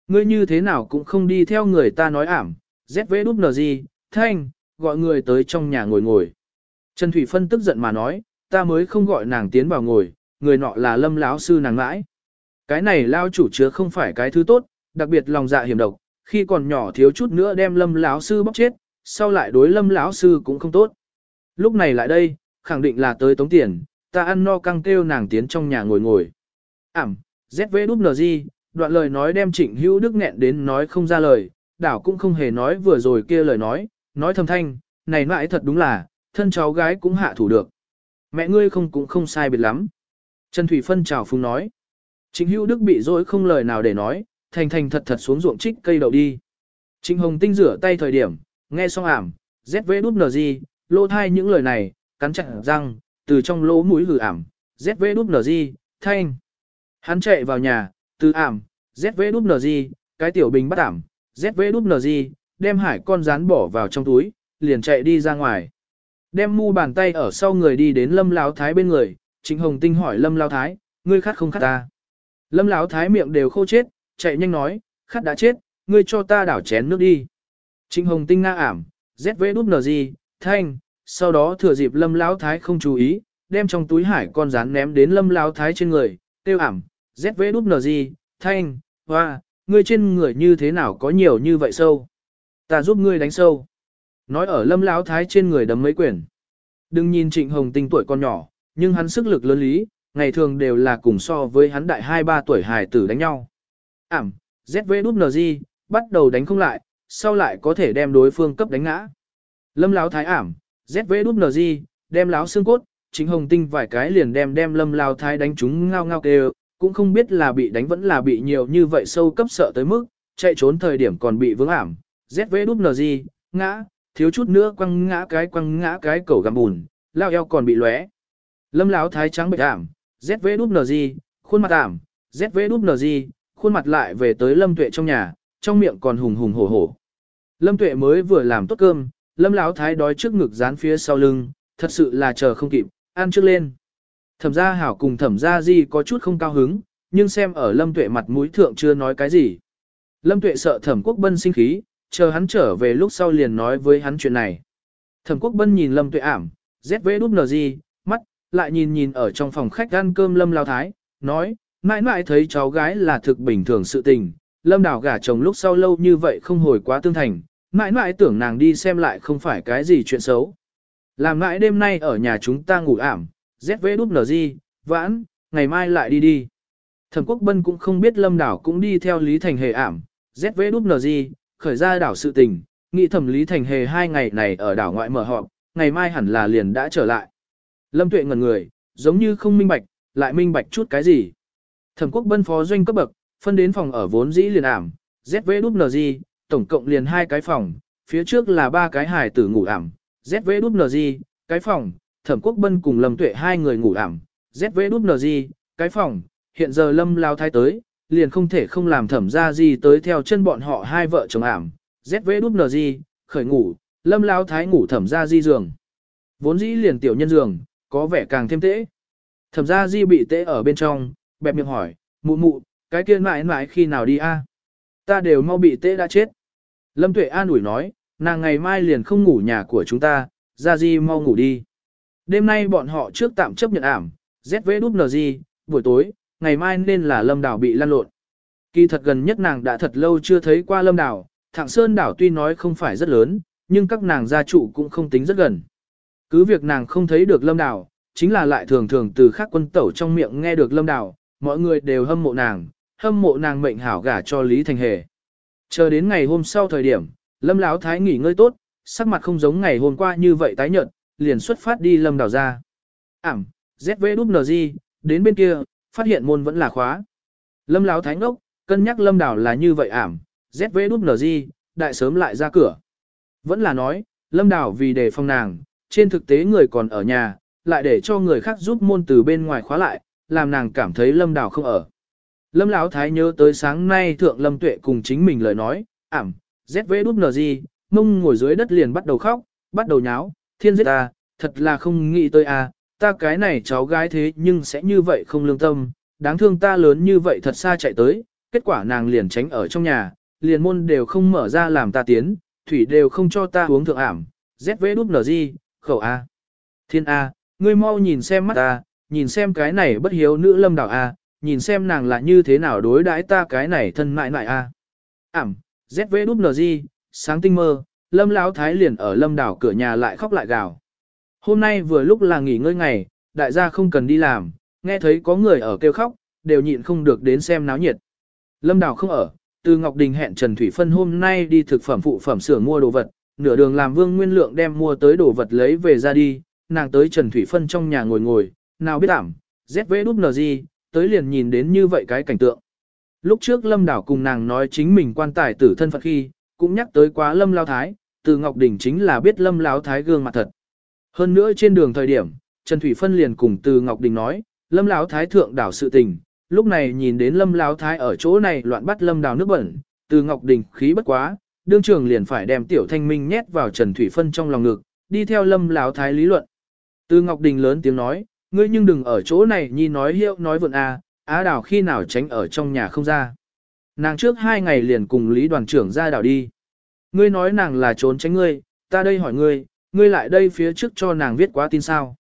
Ngươi như thế nào cũng không đi theo người ta nói ảm, ZVWG, gì, thanh, gọi người tới trong nhà ngồi ngồi. Trần Thủy Phân tức giận mà nói, ta mới không gọi nàng tiến vào ngồi, người nọ là lâm lão sư nàng mãi. Cái này lao chủ chứa không phải cái thứ tốt, đặc biệt lòng dạ hiểm độc, khi còn nhỏ thiếu chút nữa đem lâm lão sư bóc chết, sau lại đối lâm lão sư cũng không tốt. Lúc này lại đây, khẳng định là tới tống tiền, ta ăn no căng kêu nàng tiến trong nhà ngồi ngồi. Ảm, ZVWG, đoạn lời nói đem trịnh hữu đức nghẹn đến nói không ra lời, đảo cũng không hề nói vừa rồi kia lời nói, nói thầm thanh, này mãi thật đúng là, thân cháu gái cũng hạ thủ được. Mẹ ngươi không cũng không sai biệt lắm. Trần Thủy Phân chào phúng nói. Trịnh hữu đức bị dối không lời nào để nói, thành thành thật thật xuống ruộng trích cây đậu đi. Trịnh Hồng Tinh rửa tay thời điểm, nghe xong ảm, ZV đút lô thai những lời này, cắn chặt răng, từ trong lỗ mũi hử ảm, ZV đút thanh. Hắn chạy vào nhà, từ ảm, ZV cái tiểu bình bắt ảm, ZV đem hải con rán bỏ vào trong túi, liền chạy đi ra ngoài. Đem mu bàn tay ở sau người đi đến lâm láo thái bên người, Trịnh Hồng Tinh hỏi lâm láo thái, ngươi khát không khát ta. Lâm láo thái miệng đều khô chết, chạy nhanh nói, khát đã chết, ngươi cho ta đảo chén nước đi. Trịnh Hồng Tinh nga ảm, ZVWG, thanh, sau đó thừa dịp Lâm Lão Thái không chú ý, đem trong túi hải con rán ném đến Lâm Lão Thái trên người, tiêu ảm, ZVWG, thanh, hoa, ngươi trên người như thế nào có nhiều như vậy sâu. Ta giúp ngươi đánh sâu. Nói ở Lâm Lão Thái trên người đấm mấy quyển. Đừng nhìn Trịnh Hồng Tinh tuổi con nhỏ, nhưng hắn sức lực lớn lý, ngày thường đều là cùng so với hắn đại 2-3 tuổi hài tử đánh nhau. Ảm, ZVWG, bắt đầu đánh không lại, sau lại có thể đem đối phương cấp đánh ngã. Lâm Lão Thái ảm, ZVWG, đem láo xương cốt, chính hồng tinh vài cái liền đem đem lâm Lão Thái đánh chúng ngao ngao kêu, cũng không biết là bị đánh vẫn là bị nhiều như vậy sâu cấp sợ tới mức, chạy trốn thời điểm còn bị vướng ảm, ZVWG, ngã, thiếu chút nữa quăng ngã cái quăng ngã cái cầu găm bùn, lao eo còn bị lóe. Lâm Lão Thái trắng bệnh ảm, ZVWG, khuôn mặt ảm, ZVWG, khuôn mặt lại về tới Lâm Tuệ trong nhà, trong miệng còn hùng hùng hổ hổ. Lâm Tuệ mới vừa làm tốt cơm, Lâm Lão Thái đói trước ngực dán phía sau lưng, thật sự là chờ không kịp, ăn trước lên. Thẩm gia hảo cùng thẩm gia di có chút không cao hứng, nhưng xem ở Lâm Tuệ mặt mũi thượng chưa nói cái gì. Lâm Tuệ sợ thẩm quốc bân sinh khí, chờ hắn trở về lúc sau liền nói với hắn chuyện này. Thẩm quốc bân nhìn Lâm Tuệ ảm, ZV mắt, lại nhìn nhìn ở trong phòng khách ăn cơm Lâm Lão Thái, nói, mãi mãi thấy cháu gái là thực bình thường sự tình, Lâm Đào gả chồng lúc sau lâu như vậy không hồi quá tương thành, mãi mãi tưởng nàng đi xem lại không phải cái gì chuyện xấu. Làm mãi đêm nay ở nhà chúng ta ngủ ảm, ZV đút nở gì, vãn, ngày mai lại đi đi. Thẩm Quốc Bân cũng không biết Lâm Đảo cũng đi theo Lý Thành Hề ảm, ZV đút nở gì, khởi ra đảo sự tình, nghĩ thẩm Lý Thành Hề hai ngày này ở đảo ngoại mở họp, ngày mai hẳn là liền đã trở lại. Lâm Tuệ ngẩn người, giống như không minh bạch, lại minh bạch chút cái gì. Thẩm Quốc Bân phó doanh cấp bậc, phân đến phòng ở vốn dĩ liền ảm, ZV tổng cộng liền hai cái phòng, phía trước là ba cái hài tử ngủ ảm, ZVWG, cái phòng, thẩm quốc bân cùng lâm tuệ hai người ngủ ảm, ZVWG, cái phòng, hiện giờ lâm lao thái tới, liền không thể không làm thẩm ra gì tới theo chân bọn họ hai vợ chồng ảm, ZVWG, khởi ngủ, lâm lao thái ngủ thẩm ra di giường. Vốn dĩ liền tiểu nhân giường, có vẻ càng thêm tễ. Thẩm ra di bị tễ ở bên trong, bẹp miệng hỏi, mụ mụ, cái kia mãi mãi khi nào đi a? Ta đều mau bị tê đã chết. Lâm Tuệ an ủi nói, nàng ngày mai liền không ngủ nhà của chúng ta, ra di mau ngủ đi. Đêm nay bọn họ trước tạm chấp nhận ảm, ZVWG, buổi tối, ngày mai nên là lâm đảo bị lăn lộn. Kỳ thật gần nhất nàng đã thật lâu chưa thấy qua lâm đảo, thạng sơn đảo tuy nói không phải rất lớn, nhưng các nàng gia trụ cũng không tính rất gần. Cứ việc nàng không thấy được lâm đảo, chính là lại thường thường từ khác quân tẩu trong miệng nghe được lâm đảo, mọi người đều hâm mộ nàng, hâm mộ nàng mệnh hảo gả cho Lý Thành Hề. Chờ đến ngày hôm sau thời điểm, Lâm Lão Thái nghỉ ngơi tốt, sắc mặt không giống ngày hôm qua như vậy tái nhợt, liền xuất phát đi Lâm Đào ra. Ảm, ZVWG, đến bên kia, phát hiện môn vẫn là khóa. Lâm Lão Thái ngốc, cân nhắc Lâm Đào là như vậy ảm, ZVWG, đại sớm lại ra cửa. Vẫn là nói, Lâm Đào vì đề phòng nàng, trên thực tế người còn ở nhà, lại để cho người khác giúp môn từ bên ngoài khóa lại, làm nàng cảm thấy Lâm Đào không ở. Lâm Lão Thái nhớ tới sáng nay thượng Lâm Tuệ cùng chính mình lời nói, ảm, ZV đút nờ gì, mông ngồi dưới đất liền bắt đầu khóc, bắt đầu nháo, thiên giết ta, thật là không nghĩ tới à, ta cái này cháu gái thế nhưng sẽ như vậy không lương tâm, đáng thương ta lớn như vậy thật xa chạy tới, kết quả nàng liền tránh ở trong nhà, liền môn đều không mở ra làm ta tiến, thủy đều không cho ta uống thượng ảm, ZV đút nờ gì, khẩu A. Thiên A, ngươi mau nhìn xem mắt ta, nhìn xem cái này bất hiếu nữ lâm đảo A, nhìn xem nàng là như thế nào đối đãi ta cái này thân mại mại a. Ảm, ZV sáng tinh mơ, lâm lão thái liền ở lâm đảo cửa nhà lại khóc lại gào. Hôm nay vừa lúc là nghỉ ngơi ngày, đại gia không cần đi làm, nghe thấy có người ở kêu khóc, đều nhịn không được đến xem náo nhiệt. Lâm đảo không ở, từ Ngọc Đình hẹn Trần Thủy Phân hôm nay đi thực phẩm phụ phẩm xưởng mua đồ vật, nửa đường làm vương nguyên lượng đem mua tới đồ vật lấy về ra đi, nàng tới Trần Thủy Phân trong nhà ngồi ngồi, nào biết ảm, ZV tới liền nhìn đến như vậy cái cảnh tượng. Lúc trước Lâm Đảo cùng nàng nói chính mình quan tài tử thân phận khi, cũng nhắc tới quá Lâm Lao Thái, từ Ngọc Đình chính là biết Lâm Lao Thái gương mặt thật. Hơn nữa trên đường thời điểm, Trần Thủy Phân liền cùng từ Ngọc Đình nói, Lâm Lão Thái thượng đảo sự tình, lúc này nhìn đến Lâm Lão Thái ở chỗ này loạn bắt Lâm đảo nước bẩn, từ Ngọc Đình khí bất quá, đương trường liền phải đem Tiểu Thanh Minh nhét vào Trần Thủy Phân trong lòng ngực, đi theo Lâm Lão Thái lý luận. Từ Ngọc Đình lớn tiếng nói, ngươi nhưng đừng ở chỗ này nhi nói hiệu nói vượn a, á đào khi nào tránh ở trong nhà không ra. Nàng trước hai ngày liền cùng Lý đoàn trưởng ra đảo đi. Ngươi nói nàng là trốn tránh ngươi, ta đây hỏi ngươi, ngươi lại đây phía trước cho nàng viết quá tin sao.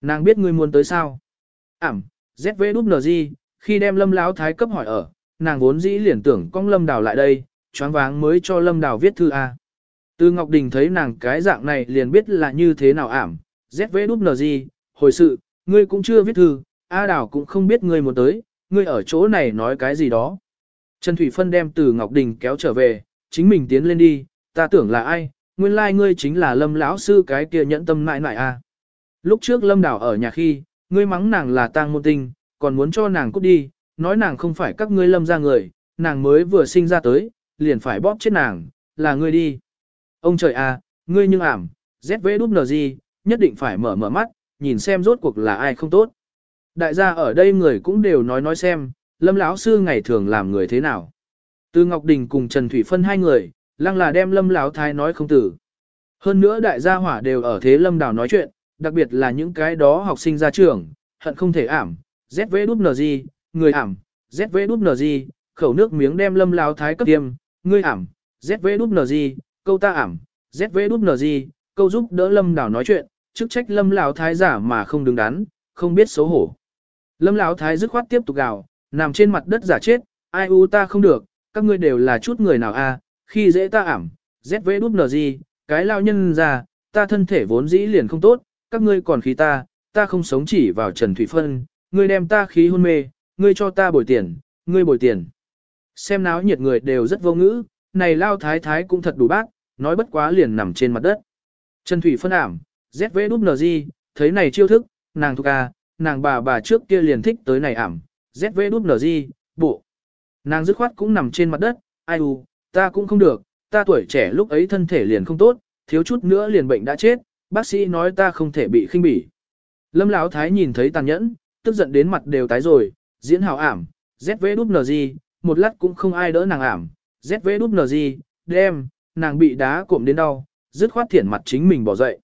Nàng biết ngươi muốn tới sao. Ảm, ZVWG, khi đem lâm lão thái cấp hỏi ở, nàng vốn dĩ liền tưởng con lâm đào lại đây, choáng váng mới cho lâm đào viết thư A. Từ Ngọc Đình thấy nàng cái dạng này liền biết là như thế nào ảm, ZVWG, hồi sự, ngươi cũng chưa viết thư, A Đào cũng không biết ngươi muốn tới, ngươi ở chỗ này nói cái gì đó. Trần Thủy Phân đem từ Ngọc Đình kéo trở về, chính mình tiến lên đi, ta tưởng là ai, nguyên lai like ngươi chính là lâm lão sư cái kia nhẫn tâm nại nại a. Lúc trước lâm Đào ở nhà khi, ngươi mắng nàng là tang môn tinh, còn muốn cho nàng cút đi, nói nàng không phải các ngươi lâm ra người, nàng mới vừa sinh ra tới, liền phải bóp chết nàng, là ngươi đi. Ông trời a, ngươi nhưng ảm, ZVWG, nhất định phải mở mở mắt, nhìn xem rốt cuộc là ai không tốt. Đại gia ở đây người cũng đều nói nói xem, lâm lão sư ngày thường làm người thế nào. Từ Ngọc Đình cùng Trần Thủy Phân hai người, lăng là đem lâm lão thái nói không tử. Hơn nữa đại gia hỏa đều ở thế lâm đảo nói chuyện, đặc biệt là những cái đó học sinh ra trường, hận không thể ảm, ZVWNG, người ảm, ZVWNG, khẩu nước miếng đem lâm lão thái cấp tiêm, ngươi ảm, ZVWNG, câu ta ảm, ZVWNG, câu giúp đỡ lâm đảo nói chuyện, chức trách lâm lão thái giả mà không đứng đắn, không biết xấu hổ. Lâm lão thái dứt khoát tiếp tục gào, nằm trên mặt đất giả chết, ai u ta không được, các ngươi đều là chút người nào a, khi dễ ta ảm, ZVWG, cái lao nhân ra, ta thân thể vốn dĩ liền không tốt, các ngươi còn khí ta, ta không sống chỉ vào Trần Thủy Phân, ngươi đem ta khí hôn mê, ngươi cho ta bồi tiền, ngươi bồi tiền. Xem náo nhiệt người đều rất vô ngữ, này lao thái thái cũng thật đủ bác, nói bất quá liền nằm trên mặt đất. Trần Thủy Phân ảm, ZVWG, thấy này chiêu thức, nàng thuộc à, nàng bà bà trước kia liền thích tới này ảm, ZVWG, bộ. Nàng dứt khoát cũng nằm trên mặt đất, ai u, ta cũng không được, ta tuổi trẻ lúc ấy thân thể liền không tốt, thiếu chút nữa liền bệnh đã chết, bác sĩ nói ta không thể bị khinh bỉ. Lâm Lão Thái nhìn thấy tàn nhẫn, tức giận đến mặt đều tái rồi, diễn hào ảm, ZVWG, một lát cũng không ai đỡ nàng ảm, ZVWG, đem, nàng bị đá cộm đến đau, dứt khoát thiển mặt chính mình bỏ dậy.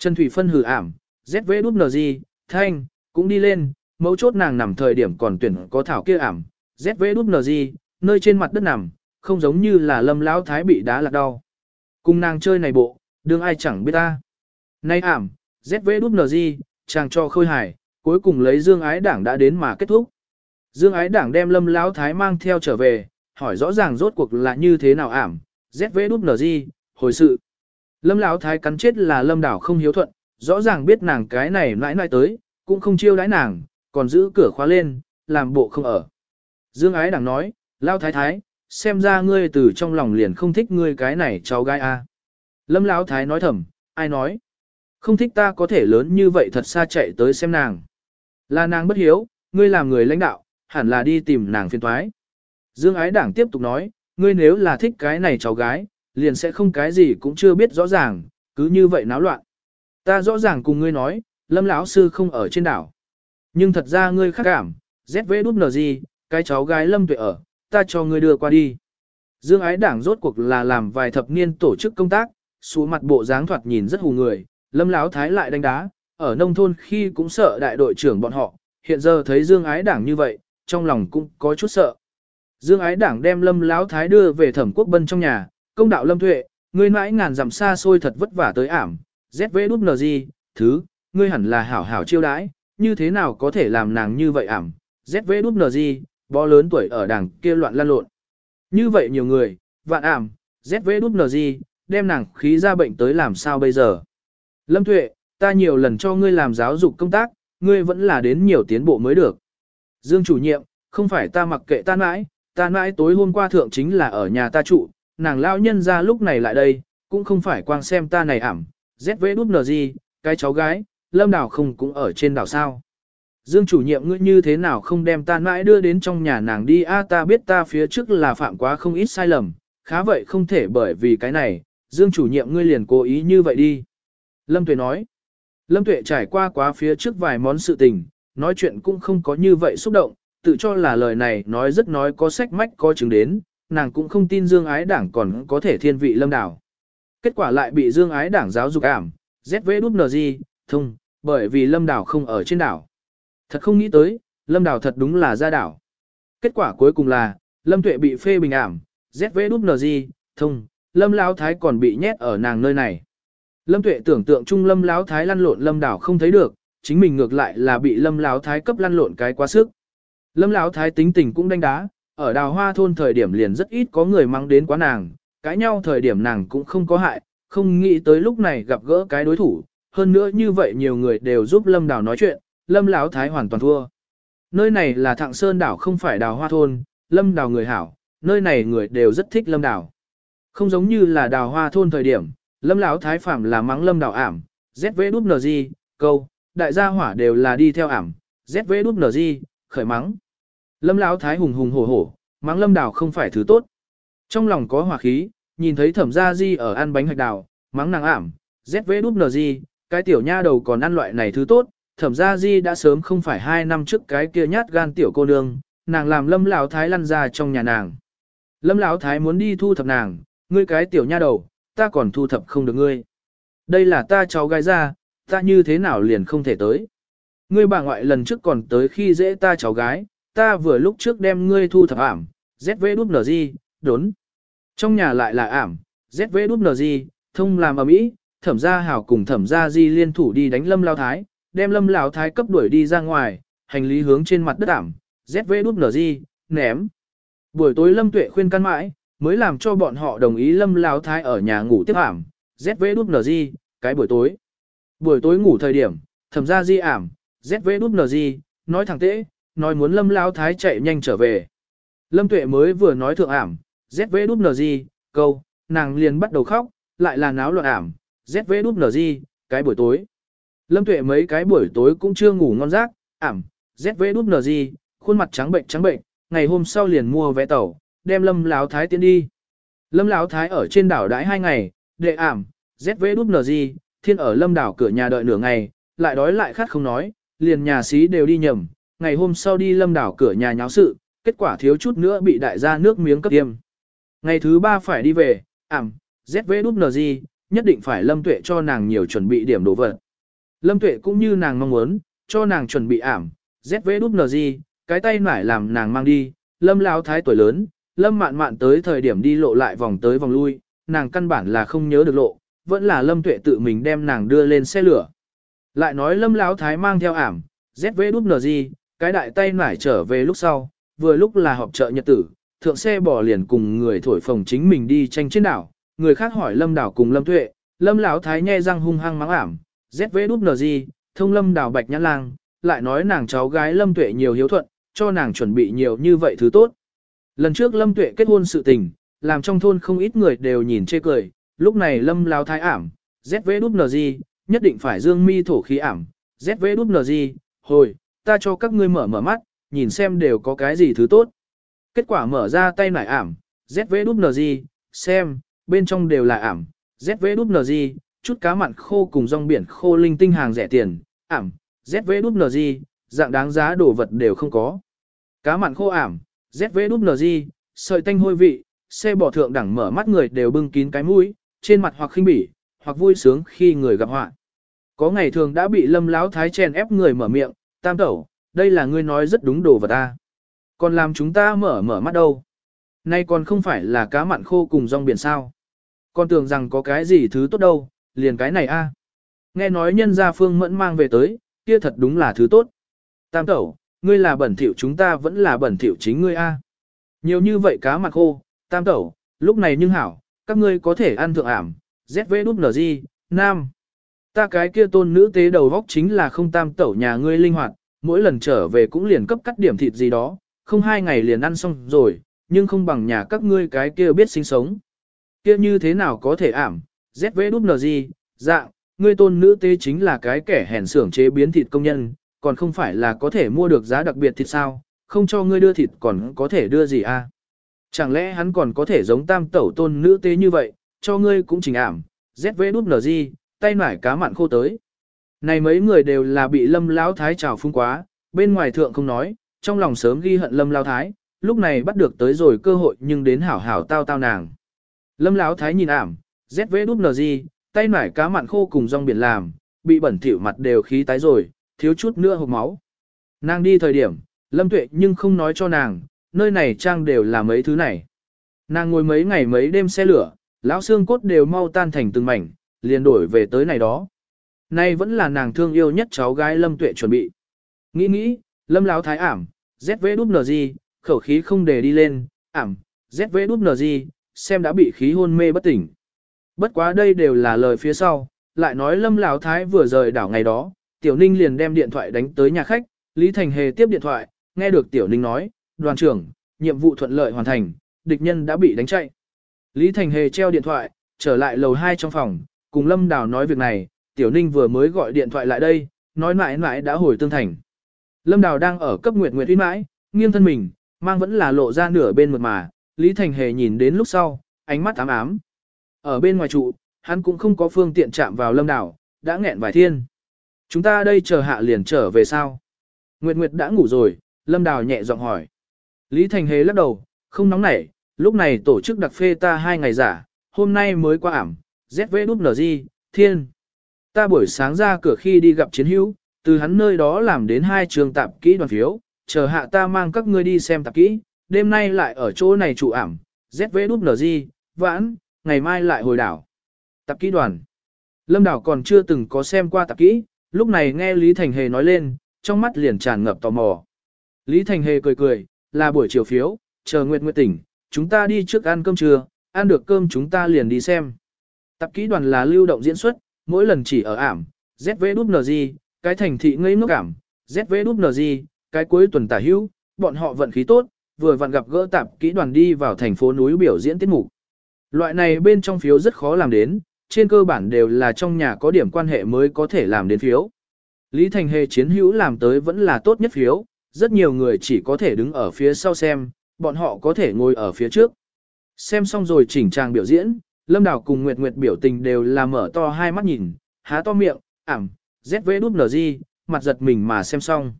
Trần Thủy Phân hừ ảm, ZVWG, thanh, cũng đi lên, mấu chốt nàng nằm thời điểm còn tuyển có thảo kia ảm, ZVWG, nơi trên mặt đất nằm, không giống như là lâm lão thái bị đá lạc đau. Cùng nàng chơi này bộ, đương ai chẳng biết ta. Nay ảm, ZVWG, chàng cho khôi hải, cuối cùng lấy dương ái đảng đã đến mà kết thúc. Dương ái đảng đem lâm lão thái mang theo trở về, hỏi rõ ràng rốt cuộc là như thế nào ảm, ZVWG, hồi sự. Lâm lão thái cắn chết là lâm đảo không hiếu thuận, rõ ràng biết nàng cái này nãi nãi tới, cũng không chiêu đãi nàng, còn giữ cửa khóa lên, làm bộ không ở. Dương ái đảng nói, Lão thái thái, xem ra ngươi từ trong lòng liền không thích ngươi cái này cháu gái a. Lâm lão thái nói thầm, ai nói? Không thích ta có thể lớn như vậy thật xa chạy tới xem nàng. Là nàng bất hiếu, ngươi làm người lãnh đạo, hẳn là đi tìm nàng phiền toái. Dương ái đảng tiếp tục nói, ngươi nếu là thích cái này cháu gái, liền sẽ không cái gì cũng chưa biết rõ ràng, cứ như vậy náo loạn. Ta rõ ràng cùng ngươi nói, lâm lão sư không ở trên đảo. Nhưng thật ra ngươi khác cảm, ZVWG, cái cháu gái lâm tuệ ở, ta cho ngươi đưa qua đi. Dương ái đảng rốt cuộc là làm vài thập niên tổ chức công tác, xuống mặt bộ dáng thoạt nhìn rất hù người, lâm lão thái lại đánh đá, ở nông thôn khi cũng sợ đại đội trưởng bọn họ, hiện giờ thấy Dương ái đảng như vậy, trong lòng cũng có chút sợ. Dương ái đảng đem lâm lão thái đưa về thẩm quốc bân trong nhà, công đạo lâm tuệ, ngươi mãi ngàn dặm xa xôi thật vất vả tới ảm, ZVWG, thứ, ngươi hẳn là hảo hảo chiêu đãi, như thế nào có thể làm nàng như vậy ảm, ZVWG, bó lớn tuổi ở đằng kia loạn lan lộn. Như vậy nhiều người, vạn ảm, ZVWG, đem nàng khí ra bệnh tới làm sao bây giờ. Lâm Thuệ, ta nhiều lần cho ngươi làm giáo dục công tác, ngươi vẫn là đến nhiều tiến bộ mới được. Dương chủ nhiệm, không phải ta mặc kệ ta mãi, ta mãi tối hôm qua thượng chính là ở nhà ta trụ, nàng lao nhân ra lúc này lại đây, cũng không phải quang xem ta này ảm, ZVWG, cái cháu gái, lâm đảo không cũng ở trên đảo sao. Dương chủ nhiệm ngươi như thế nào không đem ta mãi đưa đến trong nhà nàng đi a ta biết ta phía trước là phạm quá không ít sai lầm, khá vậy không thể bởi vì cái này, Dương chủ nhiệm ngươi liền cố ý như vậy đi. Lâm Tuệ nói, Lâm Tuệ trải qua quá phía trước vài món sự tình, nói chuyện cũng không có như vậy xúc động, tự cho là lời này nói rất nói có sách mách có chứng đến, nàng cũng không tin Dương ái đảng còn có thể thiên vị lâm đảo. Kết quả lại bị Dương ái đảng giáo dục ảm, ZVWG, thông, bởi vì lâm đảo không ở trên đảo. Thật không nghĩ tới, lâm đảo thật đúng là ra đảo. Kết quả cuối cùng là, Lâm Tuệ bị phê bình ảm, ZVWG, thông, Lâm Lão Thái còn bị nhét ở nàng nơi này. Lâm Tuệ tưởng tượng chung Lâm Lão Thái lăn lộn Lâm Đảo không thấy được, chính mình ngược lại là bị Lâm Lão Thái cấp lăn lộn cái quá sức. Lâm Lão Thái tính tình cũng đánh đá, ở đào hoa thôn thời điểm liền rất ít có người mang đến quá nàng, cãi nhau thời điểm nàng cũng không có hại, không nghĩ tới lúc này gặp gỡ cái đối thủ, hơn nữa như vậy nhiều người đều giúp Lâm Đào nói chuyện, Lâm Lão Thái hoàn toàn thua. Nơi này là Thạng Sơn đảo không phải đào hoa thôn, Lâm Đào người hảo, nơi này người đều rất thích Lâm Đào. Không giống như là đào hoa thôn thời điểm, Lâm Lão Thái phạm là mắng Lâm Đào ảm, ZV câu, đại gia hỏa đều là đi theo ảm, ZV khởi mắng. Lâm Lão Thái hùng hùng hổ hổ, mắng Lâm Đào không phải thứ tốt. Trong lòng có hỏa khí, nhìn thấy thẩm gia di ở ăn bánh hạch đào, mắng nàng ảm, ZV cái tiểu nha đầu còn ăn loại này thứ tốt, thẩm gia di đã sớm không phải hai năm trước cái kia nhát gan tiểu cô nương, nàng làm lâm lão thái lăn ra trong nhà nàng. Lâm lão thái muốn đi thu thập nàng, ngươi cái tiểu nha đầu, ta còn thu thập không được ngươi. Đây là ta cháu gái ra, ta như thế nào liền không thể tới. Ngươi bà ngoại lần trước còn tới khi dễ ta cháu gái, ta vừa lúc trước đem ngươi thu thập ảm, ZVWNG, đốn. Trong nhà lại là ảm, ZVWNG, thông làm ở mỹ, thẩm gia hảo cùng thẩm gia di liên thủ đi đánh lâm lao thái, đem lâm lão thái cấp đuổi đi ra ngoài, hành lý hướng trên mặt đất ảm, ZVWNG, ném. Buổi tối lâm tuệ khuyên căn mãi, mới làm cho bọn họ đồng ý lâm lão thái ở nhà ngủ tiếp ảm, ZVWNG, cái buổi tối. Buổi tối ngủ thời điểm, thẩm gia di ảm, ZVWNG, nói thẳng tễ, nói muốn lâm lão thái chạy nhanh trở về. Lâm tuệ mới vừa nói thượng ảm, ZV câu, nàng liền bắt đầu khóc, lại là náo loạn ảm, ZV cái buổi tối. Lâm Tuệ mấy cái buổi tối cũng chưa ngủ ngon giấc, ảm, ZV khuôn mặt trắng bệnh trắng bệnh, ngày hôm sau liền mua vé tàu, đem Lâm Lão Thái tiến đi. Lâm Lão Thái ở trên đảo đãi hai ngày, đệ ảm, ZV thiên ở Lâm đảo cửa nhà đợi nửa ngày, lại đói lại khát không nói, liền nhà xí đều đi nhầm, ngày hôm sau đi Lâm đảo cửa nhà nháo sự, kết quả thiếu chút nữa bị đại gia nước miếng cấp tiêm. Ngày thứ ba phải đi về, ảm, ZVWG, nhất định phải Lâm Tuệ cho nàng nhiều chuẩn bị điểm đồ vật. Lâm Tuệ cũng như nàng mong muốn, cho nàng chuẩn bị ảm, ZVWG, cái tay nải làm nàng mang đi, Lâm Lão thái tuổi lớn, Lâm mạn mạn tới thời điểm đi lộ lại vòng tới vòng lui, nàng căn bản là không nhớ được lộ, vẫn là Lâm Tuệ tự mình đem nàng đưa lên xe lửa. Lại nói Lâm Lão thái mang theo ảm, ZVWG, cái đại tay nải trở về lúc sau, vừa lúc là họp chợ nhật tử, thượng xe bỏ liền cùng người thổi phồng chính mình đi tranh trên đảo, người khác hỏi Lâm đảo cùng Lâm Tuệ, Lâm Lão thái nhe răng hung hăng mắng ảm, ZVWG, thông lâm đảo bạch nhãn lang, lại nói nàng cháu gái lâm tuệ nhiều hiếu thuận, cho nàng chuẩn bị nhiều như vậy thứ tốt. Lần trước lâm tuệ kết hôn sự tình, làm trong thôn không ít người đều nhìn chê cười, lúc này lâm Lão thái ảm, ZVWG, nhất định phải dương mi thổ khí ảm, ZVWG, hồi, ta cho các ngươi mở mở mắt, nhìn xem đều có cái gì thứ tốt. Kết quả mở ra tay nải ảm, ZVWG, xem, bên trong đều là ảm, ZVWG, chút cá mặn khô cùng rong biển khô linh tinh hàng rẻ tiền, ảm, ZVWG, dạng đáng giá đồ vật đều không có. Cá mặn khô ảm, ZVWG, sợi tanh hôi vị, xe bỏ thượng đẳng mở mắt người đều bưng kín cái mũi, trên mặt hoặc khinh bỉ, hoặc vui sướng khi người gặp họa. Có ngày thường đã bị lâm láo thái chèn ép người mở miệng, tam tẩu, đây là ngươi nói rất đúng đồ vật ta. Còn làm chúng ta mở mở mắt đâu. Nay còn không phải là cá mặn khô cùng rong biển sao. Con tưởng rằng có cái gì thứ tốt đâu, liền cái này a. Nghe nói nhân gia phương mẫn mang về tới, kia thật đúng là thứ tốt. Tam tẩu, ngươi là bẩn thỉu chúng ta vẫn là bẩn thỉu chính ngươi a. Nhiều như vậy cá mặn khô, tam tẩu, lúc này nhưng hảo, các ngươi có thể ăn thượng ảm, ZV nam. Ta cái kia tôn nữ tế đầu góc chính là không tam tẩu nhà ngươi linh hoạt, mỗi lần trở về cũng liền cấp cắt điểm thịt gì đó, không hai ngày liền ăn xong rồi, nhưng không bằng nhà các ngươi cái kia biết sinh sống. Kia như thế nào có thể ảm, ZVWG, dạng, ngươi tôn nữ tế chính là cái kẻ hèn xưởng chế biến thịt công nhân, còn không phải là có thể mua được giá đặc biệt thịt sao, không cho ngươi đưa thịt còn có thể đưa gì à? Chẳng lẽ hắn còn có thể giống tam tẩu tôn nữ tế như vậy, cho ngươi cũng chỉnh ảm, ZVWG, tay nải cá mặn khô tới. Này mấy người đều là bị lâm lão thái trào phung quá, bên ngoài thượng không nói, trong lòng sớm ghi hận lâm lão thái, lúc này bắt được tới rồi cơ hội nhưng đến hảo hảo tao tao nàng. Lâm lão thái nhìn ảm, ZVWG, tay nải cá mặn khô cùng rong biển làm, bị bẩn thỉu mặt đều khí tái rồi, thiếu chút nữa hộc máu. Nàng đi thời điểm, Lâm Tuệ nhưng không nói cho nàng, nơi này trang đều là mấy thứ này. Nàng ngồi mấy ngày mấy đêm xe lửa, lão xương cốt đều mau tan thành từng mảnh, liền đổi về tới này đó. Nay vẫn là nàng thương yêu nhất cháu gái Lâm Tuệ chuẩn bị. Nghĩ nghĩ, Lâm Lão thái ảm, ZV đúp gì, khẩu khí không để đi lên, ảm, ZV đúp gì, xem đã bị khí hôn mê bất tỉnh. Bất quá đây đều là lời phía sau, lại nói Lâm Lão thái vừa rời đảo ngày đó, Tiểu Ninh liền đem điện thoại đánh tới nhà khách, Lý Thành Hề tiếp điện thoại, nghe được Tiểu Ninh nói, đoàn trưởng, nhiệm vụ thuận lợi hoàn thành, địch nhân đã bị đánh chạy. Lý Thành Hề treo điện thoại, trở lại lầu 2 trong phòng, cùng Lâm Đào nói việc này, Tiểu Ninh vừa mới gọi điện thoại lại đây, nói mãi mãi đã hồi tương thành. Lâm Đào đang ở cấp Nguyệt Nguyệt uy mãi, nghiêng thân mình, mang vẫn là lộ ra nửa bên mượt mà, Lý Thành Hề nhìn đến lúc sau, ánh mắt ám ám. Ở bên ngoài trụ, hắn cũng không có phương tiện chạm vào Lâm Đào, đã nghẹn vài thiên. Chúng ta đây chờ hạ liền trở về sao? Nguyệt Nguyệt đã ngủ rồi, Lâm Đào nhẹ giọng hỏi. Lý Thành Hề lắc đầu, không nóng nảy, lúc này tổ chức đặc phê ta hai ngày giả, hôm nay mới qua ảm, ZV gì, thiên. Ta buổi sáng ra cửa khi đi gặp chiến hữu, từ hắn nơi đó làm đến hai trường tạp kỹ đoàn phiếu, chờ hạ ta mang các ngươi đi xem tạp kỹ, đêm nay lại ở chỗ này trụ ảm, ZV gì, vãn, ngày mai lại hồi đảo. Tạp kỹ đoàn. Lâm đảo còn chưa từng có xem qua tạp kỹ, lúc này nghe Lý Thành Hề nói lên, trong mắt liền tràn ngập tò mò. Lý Thành Hề cười cười, là buổi chiều phiếu, chờ Nguyệt Nguyệt tỉnh, chúng ta đi trước ăn cơm trưa, ăn được cơm chúng ta liền đi xem. Tập kỹ đoàn là lưu động diễn xuất, mỗi lần chỉ ở ảm, ZV cái thành thị ngây ngốc ảm, ZV cái cuối tuần tả hữu, bọn họ vận khí tốt, vừa vặn gặp gỡ tạp kỹ đoàn đi vào thành phố núi biểu diễn tiết mục. Loại này bên trong phiếu rất khó làm đến, trên cơ bản đều là trong nhà có điểm quan hệ mới có thể làm đến phiếu. Lý Thành Hề chiến hữu làm tới vẫn là tốt nhất phiếu, rất nhiều người chỉ có thể đứng ở phía sau xem, bọn họ có thể ngồi ở phía trước. Xem xong rồi chỉnh trang biểu diễn, Lâm Đào cùng Nguyệt Nguyệt biểu tình đều là mở to hai mắt nhìn, há to miệng, ảm, ZV đút gì, mặt giật mình mà xem xong.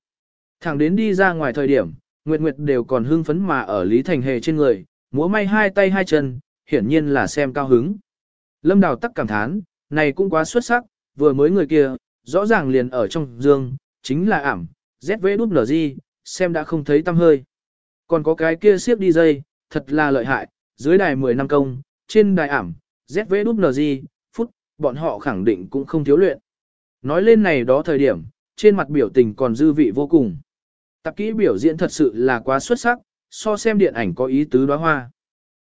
Thẳng đến đi ra ngoài thời điểm, Nguyệt Nguyệt đều còn hưng phấn mà ở Lý Thành Hề trên người, múa may hai tay hai chân, hiển nhiên là xem cao hứng. Lâm Đào tắc cảm thán, này cũng quá xuất sắc, vừa mới người kia, rõ ràng liền ở trong dương, chính là ảm, ZV đút gì, xem đã không thấy tâm hơi. Còn có cái kia siếc đi dây, thật là lợi hại, dưới đài 10 năm công, trên đài ảm, ZVWG, gì, phút, bọn họ khẳng định cũng không thiếu luyện. Nói lên này đó thời điểm, trên mặt biểu tình còn dư vị vô cùng. Tập kỹ biểu diễn thật sự là quá xuất sắc, so xem điện ảnh có ý tứ đóa hoa.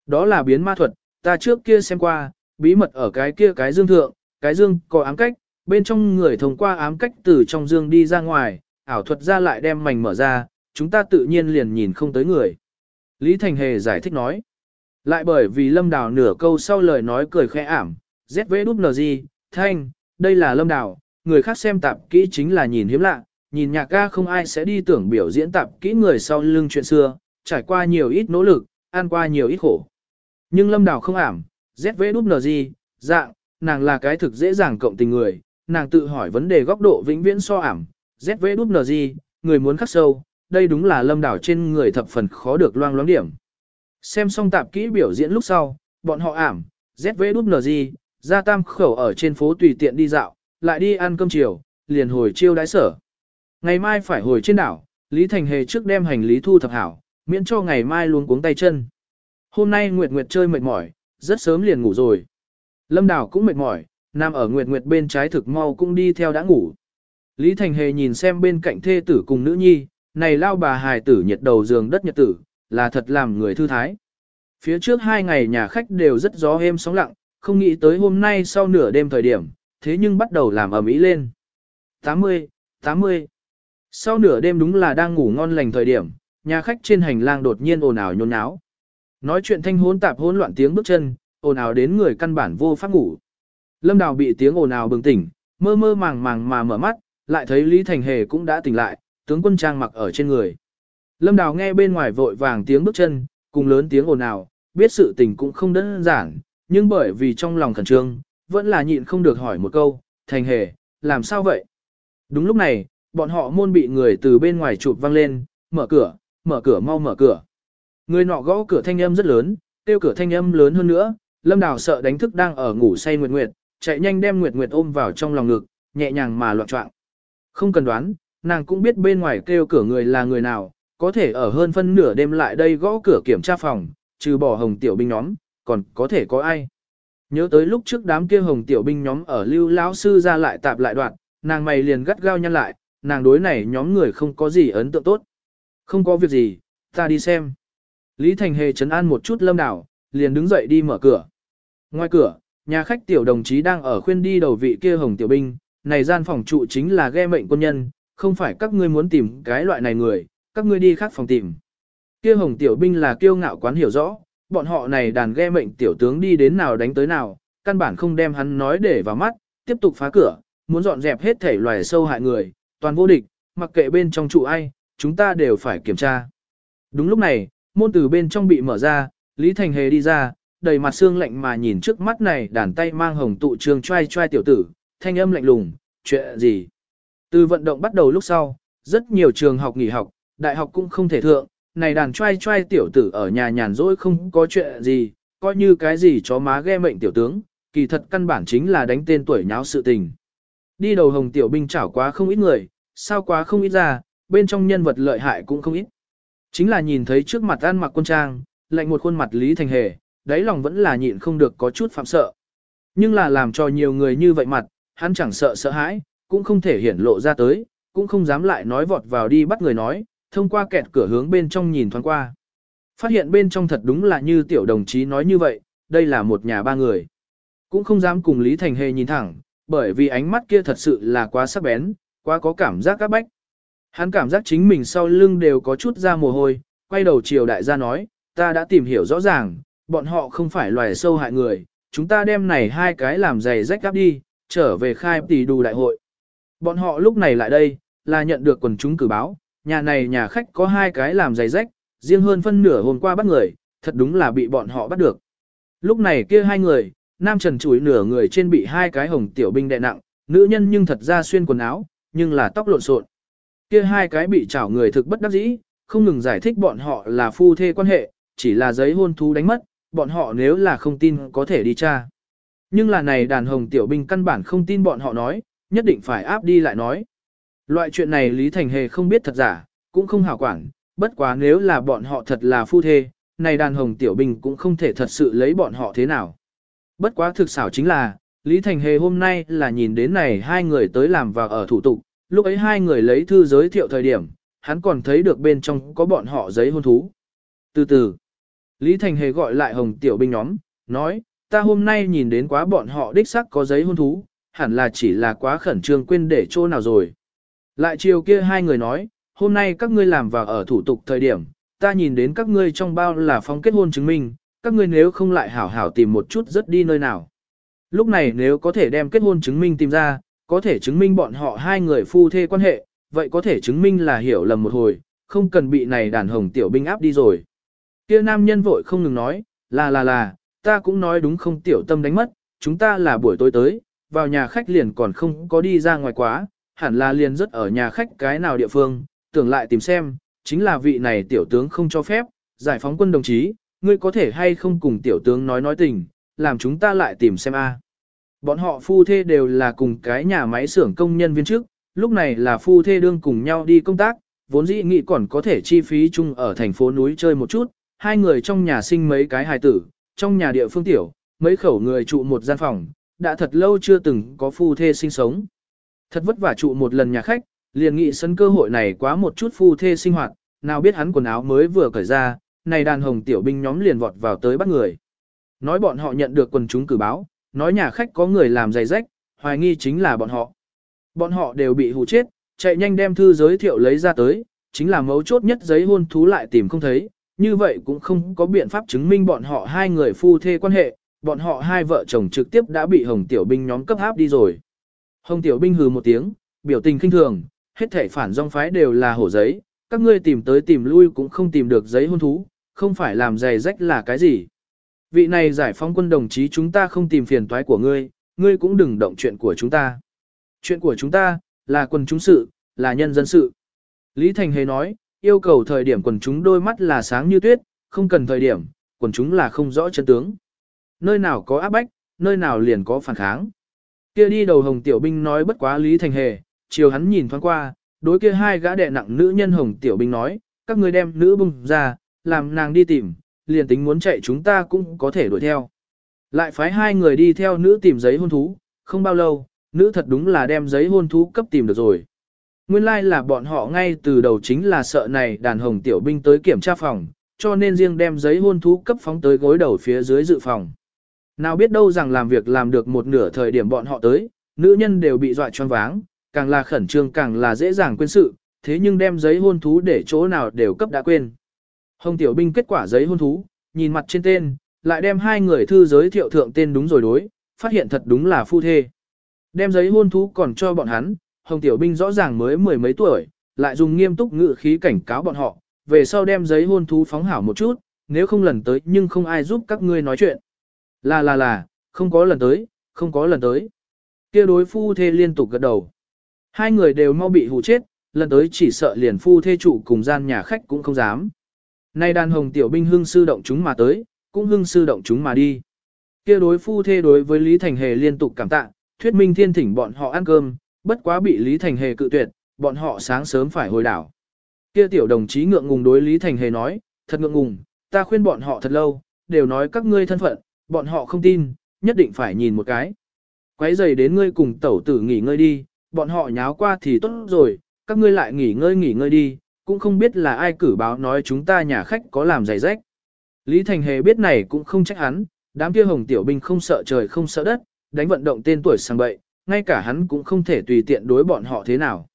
Đó là biến ma thuật, ta trước kia xem qua, bí mật ở cái kia cái dương thượng, cái dương có ám cách, bên trong người thông qua ám cách từ trong dương đi ra ngoài, ảo thuật ra lại đem mảnh mở ra, chúng ta tự nhiên liền nhìn không tới người. Lý Thành Hề giải thích nói. Lại bởi vì Lâm Đào nửa câu sau lời nói cười khẽ ảm, ZVWG, gì, thanh, đây là Lâm Đào, người khác xem tạp kỹ chính là nhìn hiếm lạ, nhìn nhạc ca không ai sẽ đi tưởng biểu diễn tạp kỹ người sau lưng chuyện xưa, trải qua nhiều ít nỗ lực, ăn qua nhiều ít khổ. Nhưng Lâm Đào không ảm, ZVWG, gì, dạng, nàng là cái thực dễ dàng cộng tình người, nàng tự hỏi vấn đề góc độ vĩnh viễn so ảm, ZVWG, gì, người muốn khắc sâu, đây đúng là lâm đảo trên người thập phần khó được loang loáng điểm. Xem xong tạp kỹ biểu diễn lúc sau, bọn họ ảm, ZVWG, đút gì, ra tam khẩu ở trên phố tùy tiện đi dạo, lại đi ăn cơm chiều, liền hồi chiêu đái sở. Ngày mai phải hồi trên đảo, Lý Thành Hề trước đem hành lý thu thập hảo, miễn cho ngày mai luôn cuống tay chân. Hôm nay Nguyệt Nguyệt chơi mệt mỏi, rất sớm liền ngủ rồi. Lâm Đảo cũng mệt mỏi, nằm ở Nguyệt Nguyệt bên trái thực mau cũng đi theo đã ngủ. Lý Thành Hề nhìn xem bên cạnh thê tử cùng nữ nhi, này lao bà hài tử nhiệt đầu giường đất nhật tử, là thật làm người thư thái. Phía trước hai ngày nhà khách đều rất gió êm sóng lặng, không nghĩ tới hôm nay sau nửa đêm thời điểm, thế nhưng bắt đầu làm ầm ĩ lên. 80, 80. Sau nửa đêm đúng là đang ngủ ngon lành thời điểm, nhà khách trên hành lang đột nhiên ồn ào nhốn nháo. Nói chuyện thanh hỗn tạp hỗn loạn tiếng bước chân, ồn ào đến người căn bản vô pháp ngủ. Lâm Đào bị tiếng ồn ào bừng tỉnh, mơ mơ màng màng mà mở mắt, lại thấy Lý Thành Hề cũng đã tỉnh lại, tướng quân trang mặc ở trên người. Lâm Đào nghe bên ngoài vội vàng tiếng bước chân, cùng lớn tiếng ồn ào, biết sự tình cũng không đơn giản, nhưng bởi vì trong lòng khẩn trương, vẫn là nhịn không được hỏi một câu, thành hề, làm sao vậy? Đúng lúc này, bọn họ môn bị người từ bên ngoài chụp văng lên, mở cửa, mở cửa mau mở cửa. Người nọ gõ cửa thanh âm rất lớn, tiêu cửa thanh âm lớn hơn nữa, Lâm Đào sợ đánh thức đang ở ngủ say Nguyệt Nguyệt, chạy nhanh đem Nguyệt Nguyệt ôm vào trong lòng ngực, nhẹ nhàng mà loạn trọng. Không cần đoán, nàng cũng biết bên ngoài kêu cửa người là người nào, có thể ở hơn phân nửa đêm lại đây gõ cửa kiểm tra phòng, trừ bỏ hồng tiểu binh nhóm, còn có thể có ai. Nhớ tới lúc trước đám kia hồng tiểu binh nhóm ở lưu lão sư ra lại tạp lại đoạn, nàng mày liền gắt gao nhăn lại, nàng đối này nhóm người không có gì ấn tượng tốt. Không có việc gì, ta đi xem. Lý Thành Hề chấn an một chút lâm đảo, liền đứng dậy đi mở cửa. Ngoài cửa, nhà khách tiểu đồng chí đang ở khuyên đi đầu vị kia hồng tiểu binh, này gian phòng trụ chính là ghe mệnh quân nhân, không phải các ngươi muốn tìm cái loại này người, các ngươi đi khác phòng tìm. Kia hồng tiểu binh là kiêu ngạo quán hiểu rõ, bọn họ này đàn ghe mệnh tiểu tướng đi đến nào đánh tới nào, căn bản không đem hắn nói để vào mắt, tiếp tục phá cửa, muốn dọn dẹp hết thể loài sâu hại người, toàn vô địch, mặc kệ bên trong trụ ai, chúng ta đều phải kiểm tra. Đúng lúc này, môn từ bên trong bị mở ra, Lý Thành Hề đi ra, đầy mặt xương lạnh mà nhìn trước mắt này đàn tay mang hồng tụ trường trai trai tiểu tử, thanh âm lạnh lùng, chuyện gì? Từ vận động bắt đầu lúc sau, rất nhiều trường học nghỉ học, đại học cũng không thể thượng, này đàn trai trai tiểu tử ở nhà nhàn rỗi không có chuyện gì, coi như cái gì chó má ghe mệnh tiểu tướng, kỳ thật căn bản chính là đánh tên tuổi nháo sự tình. Đi đầu hồng tiểu binh chảo quá không ít người, sao quá không ít ra, bên trong nhân vật lợi hại cũng không ít. Chính là nhìn thấy trước mặt ăn mặc quân trang, lạnh một khuôn mặt Lý Thành Hề, đáy lòng vẫn là nhịn không được có chút phạm sợ. Nhưng là làm cho nhiều người như vậy mặt, hắn chẳng sợ sợ hãi, cũng không thể hiển lộ ra tới, cũng không dám lại nói vọt vào đi bắt người nói, thông qua kẹt cửa hướng bên trong nhìn thoáng qua. Phát hiện bên trong thật đúng là như tiểu đồng chí nói như vậy, đây là một nhà ba người. Cũng không dám cùng Lý Thành Hề nhìn thẳng, bởi vì ánh mắt kia thật sự là quá sắc bén, quá có cảm giác các bách. Hắn cảm giác chính mình sau lưng đều có chút ra mồ hôi, quay đầu chiều đại gia nói, ta đã tìm hiểu rõ ràng, bọn họ không phải loài sâu hại người, chúng ta đem này hai cái làm giày rách gắp đi, trở về khai tỷ đù đại hội. Bọn họ lúc này lại đây, là nhận được quần chúng cử báo, nhà này nhà khách có hai cái làm giày rách, riêng hơn phân nửa hôm qua bắt người, thật đúng là bị bọn họ bắt được. Lúc này kia hai người, nam trần chuối nửa người trên bị hai cái hồng tiểu binh đè nặng, nữ nhân nhưng thật ra xuyên quần áo, nhưng là tóc lộn xộn. Kia hai cái bị chảo người thực bất đắc dĩ, không ngừng giải thích bọn họ là phu thê quan hệ, chỉ là giấy hôn thú đánh mất, bọn họ nếu là không tin có thể đi tra. Nhưng là này đàn hồng tiểu binh căn bản không tin bọn họ nói, nhất định phải áp đi lại nói. Loại chuyện này Lý Thành Hề không biết thật giả, cũng không hảo quản, bất quá nếu là bọn họ thật là phu thê, này đàn hồng tiểu Bình cũng không thể thật sự lấy bọn họ thế nào. Bất quá thực xảo chính là, Lý Thành Hề hôm nay là nhìn đến này hai người tới làm và ở thủ tục, lúc ấy hai người lấy thư giới thiệu thời điểm, hắn còn thấy được bên trong có bọn họ giấy hôn thú. Từ từ, Lý Thành Hề gọi lại hồng tiểu binh nhóm, nói, ta hôm nay nhìn đến quá bọn họ đích sắc có giấy hôn thú, hẳn là chỉ là quá khẩn trương quên để chỗ nào rồi. Lại chiều kia hai người nói, hôm nay các ngươi làm vào ở thủ tục thời điểm, ta nhìn đến các ngươi trong bao là phong kết hôn chứng minh, các ngươi nếu không lại hảo hảo tìm một chút rất đi nơi nào. Lúc này nếu có thể đem kết hôn chứng minh tìm ra, có thể chứng minh bọn họ hai người phu thê quan hệ, vậy có thể chứng minh là hiểu lầm một hồi, không cần bị này đàn hồng tiểu binh áp đi rồi. Kia nam nhân vội không ngừng nói, là là là, ta cũng nói đúng không tiểu tâm đánh mất, chúng ta là buổi tối tới, vào nhà khách liền còn không có đi ra ngoài quá, hẳn là liền rất ở nhà khách cái nào địa phương, tưởng lại tìm xem, chính là vị này tiểu tướng không cho phép, giải phóng quân đồng chí, ngươi có thể hay không cùng tiểu tướng nói nói tình, làm chúng ta lại tìm xem a. Bọn họ phu thê đều là cùng cái nhà máy xưởng công nhân viên trước, lúc này là phu thê đương cùng nhau đi công tác, vốn dĩ nghĩ còn có thể chi phí chung ở thành phố núi chơi một chút, hai người trong nhà sinh mấy cái hài tử, trong nhà địa phương tiểu, mấy khẩu người trụ một gian phòng, đã thật lâu chưa từng có phu thê sinh sống. Thật vất vả trụ một lần nhà khách, liền nghĩ sân cơ hội này quá một chút phu thê sinh hoạt, nào biết hắn quần áo mới vừa cởi ra, này đàn hồng tiểu binh nhóm liền vọt vào tới bắt người. Nói bọn họ nhận được quần chúng cử báo, nói nhà khách có người làm giày rách, hoài nghi chính là bọn họ. Bọn họ đều bị hù chết, chạy nhanh đem thư giới thiệu lấy ra tới, chính là mấu chốt nhất giấy hôn thú lại tìm không thấy, như vậy cũng không có biện pháp chứng minh bọn họ hai người phu thê quan hệ, bọn họ hai vợ chồng trực tiếp đã bị Hồng Tiểu Binh nhóm cấp áp đi rồi. Hồng Tiểu Binh hừ một tiếng, biểu tình khinh thường, hết thể phản dòng phái đều là hổ giấy, các ngươi tìm tới tìm lui cũng không tìm được giấy hôn thú, không phải làm giày rách là cái gì. Vị này giải phóng quân đồng chí chúng ta không tìm phiền toái của ngươi, ngươi cũng đừng động chuyện của chúng ta. Chuyện của chúng ta, là quần chúng sự, là nhân dân sự. Lý Thành Hề nói, yêu cầu thời điểm quần chúng đôi mắt là sáng như tuyết, không cần thời điểm, quần chúng là không rõ chân tướng. Nơi nào có áp bách, nơi nào liền có phản kháng. Kia đi đầu hồng tiểu binh nói bất quá Lý Thành Hề, chiều hắn nhìn thoáng qua, đối kia hai gã đệ nặng nữ nhân hồng tiểu binh nói, các ngươi đem nữ bùng ra, làm nàng đi tìm, liền tính muốn chạy chúng ta cũng có thể đuổi theo. Lại phái hai người đi theo nữ tìm giấy hôn thú, không bao lâu, nữ thật đúng là đem giấy hôn thú cấp tìm được rồi. Nguyên lai like là bọn họ ngay từ đầu chính là sợ này đàn hồng tiểu binh tới kiểm tra phòng, cho nên riêng đem giấy hôn thú cấp phóng tới gối đầu phía dưới dự phòng. Nào biết đâu rằng làm việc làm được một nửa thời điểm bọn họ tới, nữ nhân đều bị dọa choáng váng, càng là khẩn trương càng là dễ dàng quên sự, thế nhưng đem giấy hôn thú để chỗ nào đều cấp đã quên. Hồng tiểu binh kết quả giấy hôn thú, nhìn mặt trên tên, lại đem hai người thư giới thiệu thượng tên đúng rồi đối, phát hiện thật đúng là phu thê. Đem giấy hôn thú còn cho bọn hắn, Hồng tiểu binh rõ ràng mới mười mấy tuổi, lại dùng nghiêm túc ngữ khí cảnh cáo bọn họ, về sau đem giấy hôn thú phóng hảo một chút, nếu không lần tới nhưng không ai giúp các ngươi nói chuyện. Là là là, không có lần tới, không có lần tới. Kia đối phu thê liên tục gật đầu. Hai người đều mau bị hù chết, lần tới chỉ sợ liền phu thê chủ cùng gian nhà khách cũng không dám. Nay đàn hồng tiểu binh hưng sư động chúng mà tới, cũng hưng sư động chúng mà đi. Kia đối phu thê đối với Lý Thành Hề liên tục cảm tạ, thuyết minh thiên thỉnh bọn họ ăn cơm, bất quá bị Lý Thành Hề cự tuyệt, bọn họ sáng sớm phải hồi đảo. Kia tiểu đồng chí ngượng ngùng đối Lý Thành Hề nói, thật ngượng ngùng, ta khuyên bọn họ thật lâu, đều nói các ngươi thân phận, bọn họ không tin, nhất định phải nhìn một cái. Quấy giày đến ngươi cùng tẩu tử nghỉ ngơi đi, bọn họ nháo qua thì tốt rồi, các ngươi lại nghỉ ngơi nghỉ ngơi đi, cũng không biết là ai cử báo nói chúng ta nhà khách có làm giày rách. Lý Thành Hề biết này cũng không trách hắn, đám kia hồng tiểu binh không sợ trời không sợ đất, đánh vận động tên tuổi sang bậy, ngay cả hắn cũng không thể tùy tiện đối bọn họ thế nào.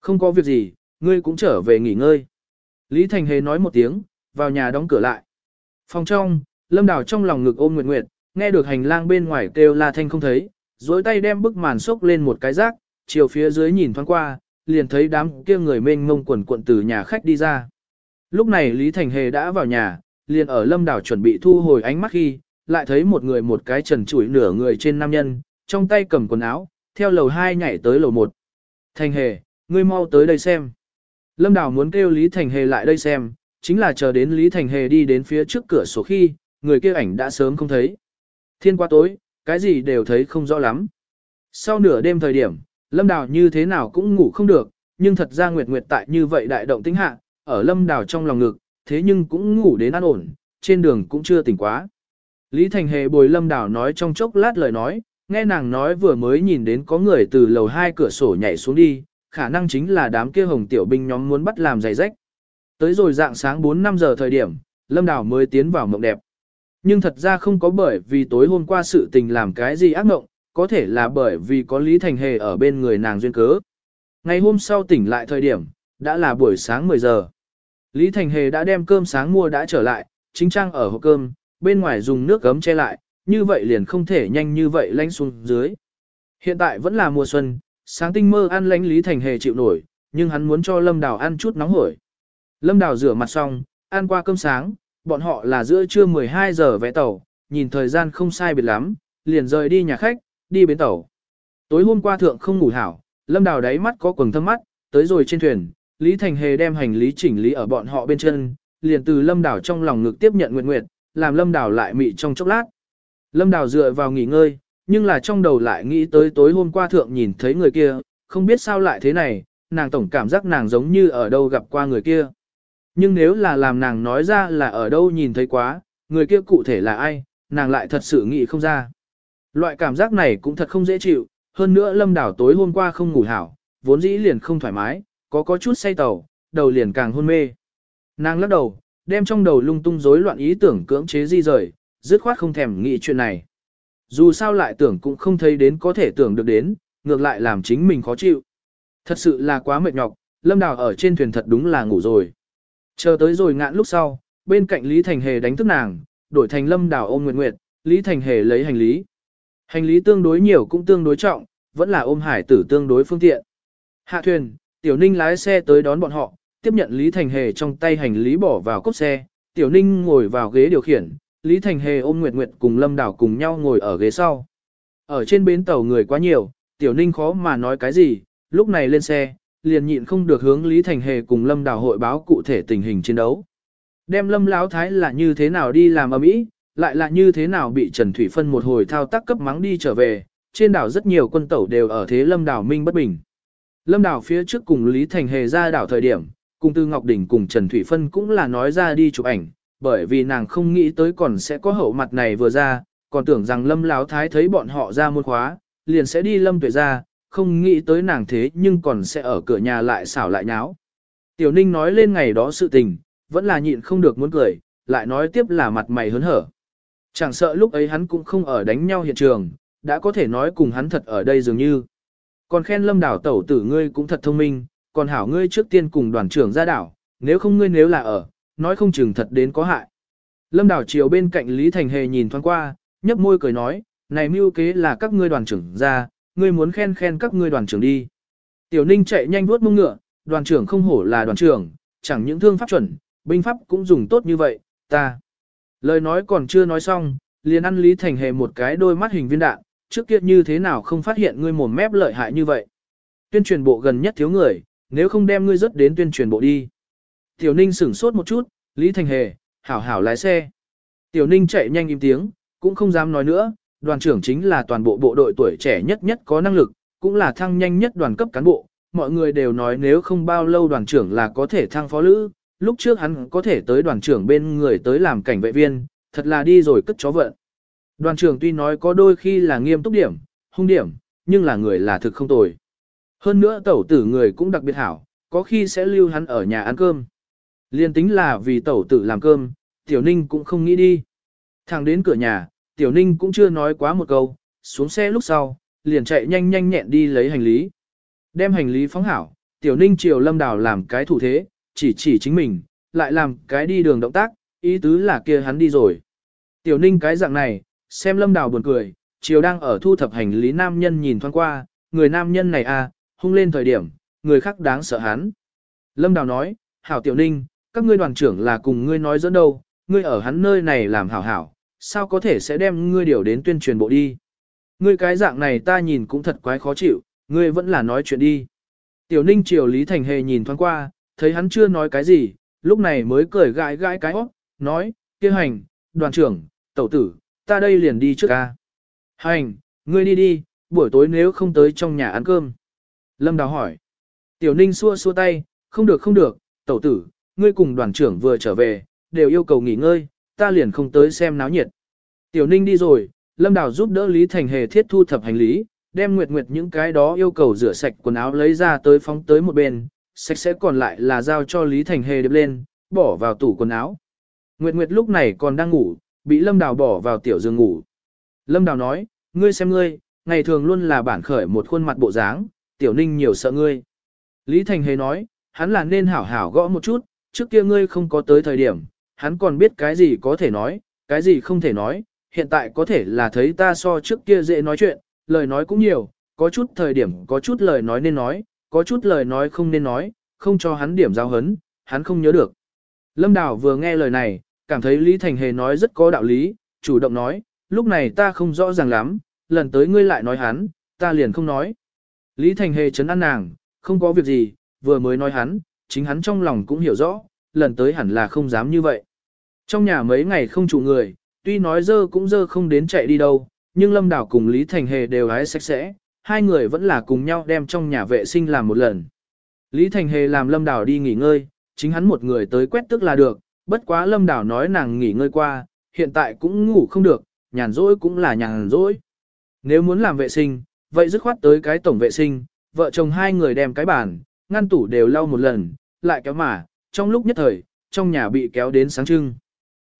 Không có việc gì, ngươi cũng trở về nghỉ ngơi. Lý Thành Hề nói một tiếng, vào nhà đóng cửa lại. Phòng trong, Lâm Đào trong lòng ngực ôm Nguyệt Nguyệt, nghe được hành lang bên ngoài kêu la thanh không thấy, dối tay đem bức màn xốc lên một cái rác, chiều phía dưới nhìn thoáng qua, liền thấy đám kia người mênh mông quần cuộn từ nhà khách đi ra. Lúc này Lý Thành Hề đã vào nhà, liền ở Lâm Đào chuẩn bị thu hồi ánh mắt khi, lại thấy một người một cái trần trụi nửa người trên nam nhân, trong tay cầm quần áo, theo lầu 2 nhảy tới lầu 1. Thành Hề, ngươi mau tới đây xem. Lâm Đào muốn kêu Lý Thành Hề lại đây xem, chính là chờ đến Lý Thành Hề đi đến phía trước cửa sổ khi, người kia ảnh đã sớm không thấy. Thiên qua tối, cái gì đều thấy không rõ lắm. Sau nửa đêm thời điểm, Lâm Đào như thế nào cũng ngủ không được, nhưng thật ra Nguyệt Nguyệt tại như vậy đại động tĩnh hạ, ở Lâm Đào trong lòng ngực, thế nhưng cũng ngủ đến an ổn, trên đường cũng chưa tỉnh quá. Lý Thành Hề bồi Lâm Đào nói trong chốc lát lời nói, nghe nàng nói vừa mới nhìn đến có người từ lầu hai cửa sổ nhảy xuống đi, khả năng chính là đám kia hồng tiểu binh nhóm muốn bắt làm giày rách. Tới rồi dạng sáng 4-5 giờ thời điểm, Lâm Đào mới tiến vào mộng đẹp. Nhưng thật ra không có bởi vì tối hôm qua sự tình làm cái gì ác mộng, có thể là bởi vì có Lý Thành Hề ở bên người nàng duyên cớ. Ngày hôm sau tỉnh lại thời điểm, đã là buổi sáng 10 giờ. Lý Thành Hề đã đem cơm sáng mua đã trở lại, chính trang ở hộp cơm, bên ngoài dùng nước gấm che lại, như vậy liền không thể nhanh như vậy lánh xuống dưới. Hiện tại vẫn là mùa xuân, sáng tinh mơ ăn lánh Lý Thành Hề chịu nổi, nhưng hắn muốn cho Lâm Đào ăn chút nóng hổi. Lâm Đào rửa mặt xong, ăn qua cơm sáng, bọn họ là giữa trưa 12 giờ vẽ tàu, nhìn thời gian không sai biệt lắm, liền rời đi nhà khách, đi bến tàu. Tối hôm qua thượng không ngủ hảo, Lâm Đào đáy mắt có quầng thâm mắt, tới rồi trên thuyền, Lý Thành Hề đem hành lý chỉnh lý ở bọn họ bên chân, liền từ Lâm Đào trong lòng ngực tiếp nhận Nguyệt Nguyệt, làm Lâm Đào lại mị trong chốc lát. Lâm Đào dựa vào nghỉ ngơi, nhưng là trong đầu lại nghĩ tới tối hôm qua thượng nhìn thấy người kia, không biết sao lại thế này, nàng tổng cảm giác nàng giống như ở đâu gặp qua người kia. Nhưng nếu là làm nàng nói ra là ở đâu nhìn thấy quá, người kia cụ thể là ai, nàng lại thật sự nghĩ không ra. Loại cảm giác này cũng thật không dễ chịu, hơn nữa lâm đảo tối hôm qua không ngủ hảo, vốn dĩ liền không thoải mái, có có chút say tàu, đầu liền càng hôn mê. Nàng lắc đầu, đem trong đầu lung tung rối loạn ý tưởng cưỡng chế di rời, dứt khoát không thèm nghĩ chuyện này. Dù sao lại tưởng cũng không thấy đến có thể tưởng được đến, ngược lại làm chính mình khó chịu. Thật sự là quá mệt nhọc, lâm đào ở trên thuyền thật đúng là ngủ rồi. Chờ tới rồi ngạn lúc sau, bên cạnh Lý Thành Hề đánh thức nàng, đổi thành lâm đào ôm Nguyệt Nguyệt, Lý Thành Hề lấy hành lý. Hành lý tương đối nhiều cũng tương đối trọng, vẫn là ôm hải tử tương đối phương tiện. Hạ thuyền, Tiểu Ninh lái xe tới đón bọn họ, tiếp nhận Lý Thành Hề trong tay hành lý bỏ vào cốp xe, Tiểu Ninh ngồi vào ghế điều khiển, Lý Thành Hề ôm Nguyệt Nguyệt cùng Lâm Đảo cùng nhau ngồi ở ghế sau. Ở trên bến tàu người quá nhiều, Tiểu Ninh khó mà nói cái gì, lúc này lên xe, liền nhịn không được hướng Lý Thành Hề cùng Lâm Đảo hội báo cụ thể tình hình chiến đấu. Đem Lâm Lão Thái là như thế nào đi làm ở mỹ, lại là như thế nào bị Trần Thủy Phân một hồi thao tác cấp mắng đi trở về, trên đảo rất nhiều quân tẩu đều ở thế Lâm Đảo Minh bất bình. Lâm Đảo phía trước cùng Lý Thành Hề ra đảo thời điểm, Cùng Tư Ngọc Đình cùng Trần Thủy Phân cũng là nói ra đi chụp ảnh, bởi vì nàng không nghĩ tới còn sẽ có hậu mặt này vừa ra, còn tưởng rằng Lâm Lão Thái thấy bọn họ ra môn khóa, liền sẽ đi Lâm Tuệ ra, không nghĩ tới nàng thế nhưng còn sẽ ở cửa nhà lại xảo lại nháo. Tiểu Ninh nói lên ngày đó sự tình, vẫn là nhịn không được muốn cười, lại nói tiếp là mặt mày hớn hở. Chẳng sợ lúc ấy hắn cũng không ở đánh nhau hiện trường, đã có thể nói cùng hắn thật ở đây dường như. Còn khen lâm đảo tẩu tử ngươi cũng thật thông minh, còn hảo ngươi trước tiên cùng đoàn trưởng ra đảo, nếu không ngươi nếu là ở, nói không chừng thật đến có hại. Lâm đảo chiều bên cạnh Lý Thành Hề nhìn thoáng qua, nhấp môi cười nói, này mưu kế là các ngươi đoàn trưởng ra, ngươi muốn khen khen các ngươi đoàn trưởng đi. Tiểu Ninh chạy nhanh vuốt mông ngựa, đoàn trưởng không hổ là đoàn trưởng, chẳng những thương pháp chuẩn, binh pháp cũng dùng tốt như vậy, ta. Lời nói còn chưa nói xong, liền ăn Lý Thành Hề một cái đôi mắt hình viên đạn, trước kia như thế nào không phát hiện ngươi mồm mép lợi hại như vậy. Tuyên truyền bộ gần nhất thiếu người, nếu không đem ngươi rớt đến tuyên truyền bộ đi. Tiểu Ninh sửng sốt một chút, Lý Thành Hề, hảo hảo lái xe. Tiểu Ninh chạy nhanh im tiếng, cũng không dám nói nữa, đoàn trưởng chính là toàn bộ bộ đội tuổi trẻ nhất nhất có năng lực, cũng là thăng nhanh nhất đoàn cấp cán bộ. Mọi người đều nói nếu không bao lâu đoàn trưởng là có thể thăng phó lữ, lúc trước hắn có thể tới đoàn trưởng bên người tới làm cảnh vệ viên, thật là đi rồi cất chó vận. Đoàn trưởng tuy nói có đôi khi là nghiêm túc điểm, hung điểm, nhưng là người là thực không tồi. Hơn nữa tẩu tử người cũng đặc biệt hảo, có khi sẽ lưu hắn ở nhà ăn cơm. Liên tính là vì tẩu tử làm cơm, tiểu ninh cũng không nghĩ đi. Thẳng đến cửa nhà, tiểu ninh cũng chưa nói quá một câu, xuống xe lúc sau, liền chạy nhanh nhanh nhẹn đi lấy hành lý. Đem hành lý phóng hảo, tiểu ninh chiều lâm đào làm cái thủ thế, chỉ chỉ chính mình, lại làm cái đi đường động tác, ý tứ là kia hắn đi rồi. Tiểu ninh cái dạng này, xem lâm đào buồn cười, chiều đang ở thu thập hành lý nam nhân nhìn thoáng qua, người nam nhân này à, hung lên thời điểm, người khác đáng sợ hắn. Lâm đào nói, hảo tiểu ninh, các ngươi đoàn trưởng là cùng ngươi nói dẫn đâu, ngươi ở hắn nơi này làm hảo hảo, sao có thể sẽ đem ngươi điều đến tuyên truyền bộ đi. Ngươi cái dạng này ta nhìn cũng thật quái khó chịu, ngươi vẫn là nói chuyện đi. Tiểu ninh triều Lý Thành Hề nhìn thoáng qua, thấy hắn chưa nói cái gì, lúc này mới cười gãi gãi cái óc, nói, kia hành, đoàn trưởng, tẩu tử, ta đây liền đi trước ca. Hành, ngươi đi đi, buổi tối nếu không tới trong nhà ăn cơm. Lâm Đào hỏi. Tiểu Ninh xua xua tay, không được không được, tẩu tử, ngươi cùng đoàn trưởng vừa trở về, đều yêu cầu nghỉ ngơi, ta liền không tới xem náo nhiệt. Tiểu Ninh đi rồi, Lâm Đào giúp đỡ Lý Thành Hề thiết thu thập hành lý, đem nguyệt nguyệt những cái đó yêu cầu rửa sạch quần áo lấy ra tới phóng tới một bên, sạch sẽ còn lại là giao cho Lý Thành Hề đập lên, bỏ vào tủ quần áo. Nguyệt Nguyệt lúc này còn đang ngủ, bị Lâm Đào bỏ vào tiểu giường ngủ. Lâm Đào nói, ngươi xem ngươi, ngày thường luôn là bản khởi một khuôn mặt bộ dáng, tiểu ninh nhiều sợ ngươi. Lý Thành Hề nói, hắn là nên hảo hảo gõ một chút, trước kia ngươi không có tới thời điểm, hắn còn biết cái gì có thể nói, cái gì không thể nói, hiện tại có thể là thấy ta so trước kia dễ nói chuyện, lời nói cũng nhiều, có chút thời điểm có chút lời nói nên nói, có chút lời nói không nên nói, không cho hắn điểm giao hấn, hắn không nhớ được. Lâm Đào vừa nghe lời này, cảm thấy Lý Thành Hề nói rất có đạo lý, chủ động nói, lúc này ta không rõ ràng lắm, lần tới ngươi lại nói hắn, ta liền không nói. Lý Thành Hề chấn an nàng, không có việc gì, vừa mới nói hắn, chính hắn trong lòng cũng hiểu rõ, lần tới hẳn là không dám như vậy. Trong nhà mấy ngày không chủ người, tuy nói dơ cũng dơ không đến chạy đi đâu, nhưng Lâm Đảo cùng Lý Thành Hề đều hái sạch sẽ, hai người vẫn là cùng nhau đem trong nhà vệ sinh làm một lần. Lý Thành Hề làm Lâm Đảo đi nghỉ ngơi, chính hắn một người tới quét tức là được, bất quá Lâm Đảo nói nàng nghỉ ngơi qua, hiện tại cũng ngủ không được, nhàn rỗi cũng là nhàn rỗi. Nếu muốn làm vệ sinh, vậy dứt khoát tới cái tổng vệ sinh, vợ chồng hai người đem cái bàn, ngăn tủ đều lau một lần, lại kéo mà, trong lúc nhất thời, trong nhà bị kéo đến sáng trưng.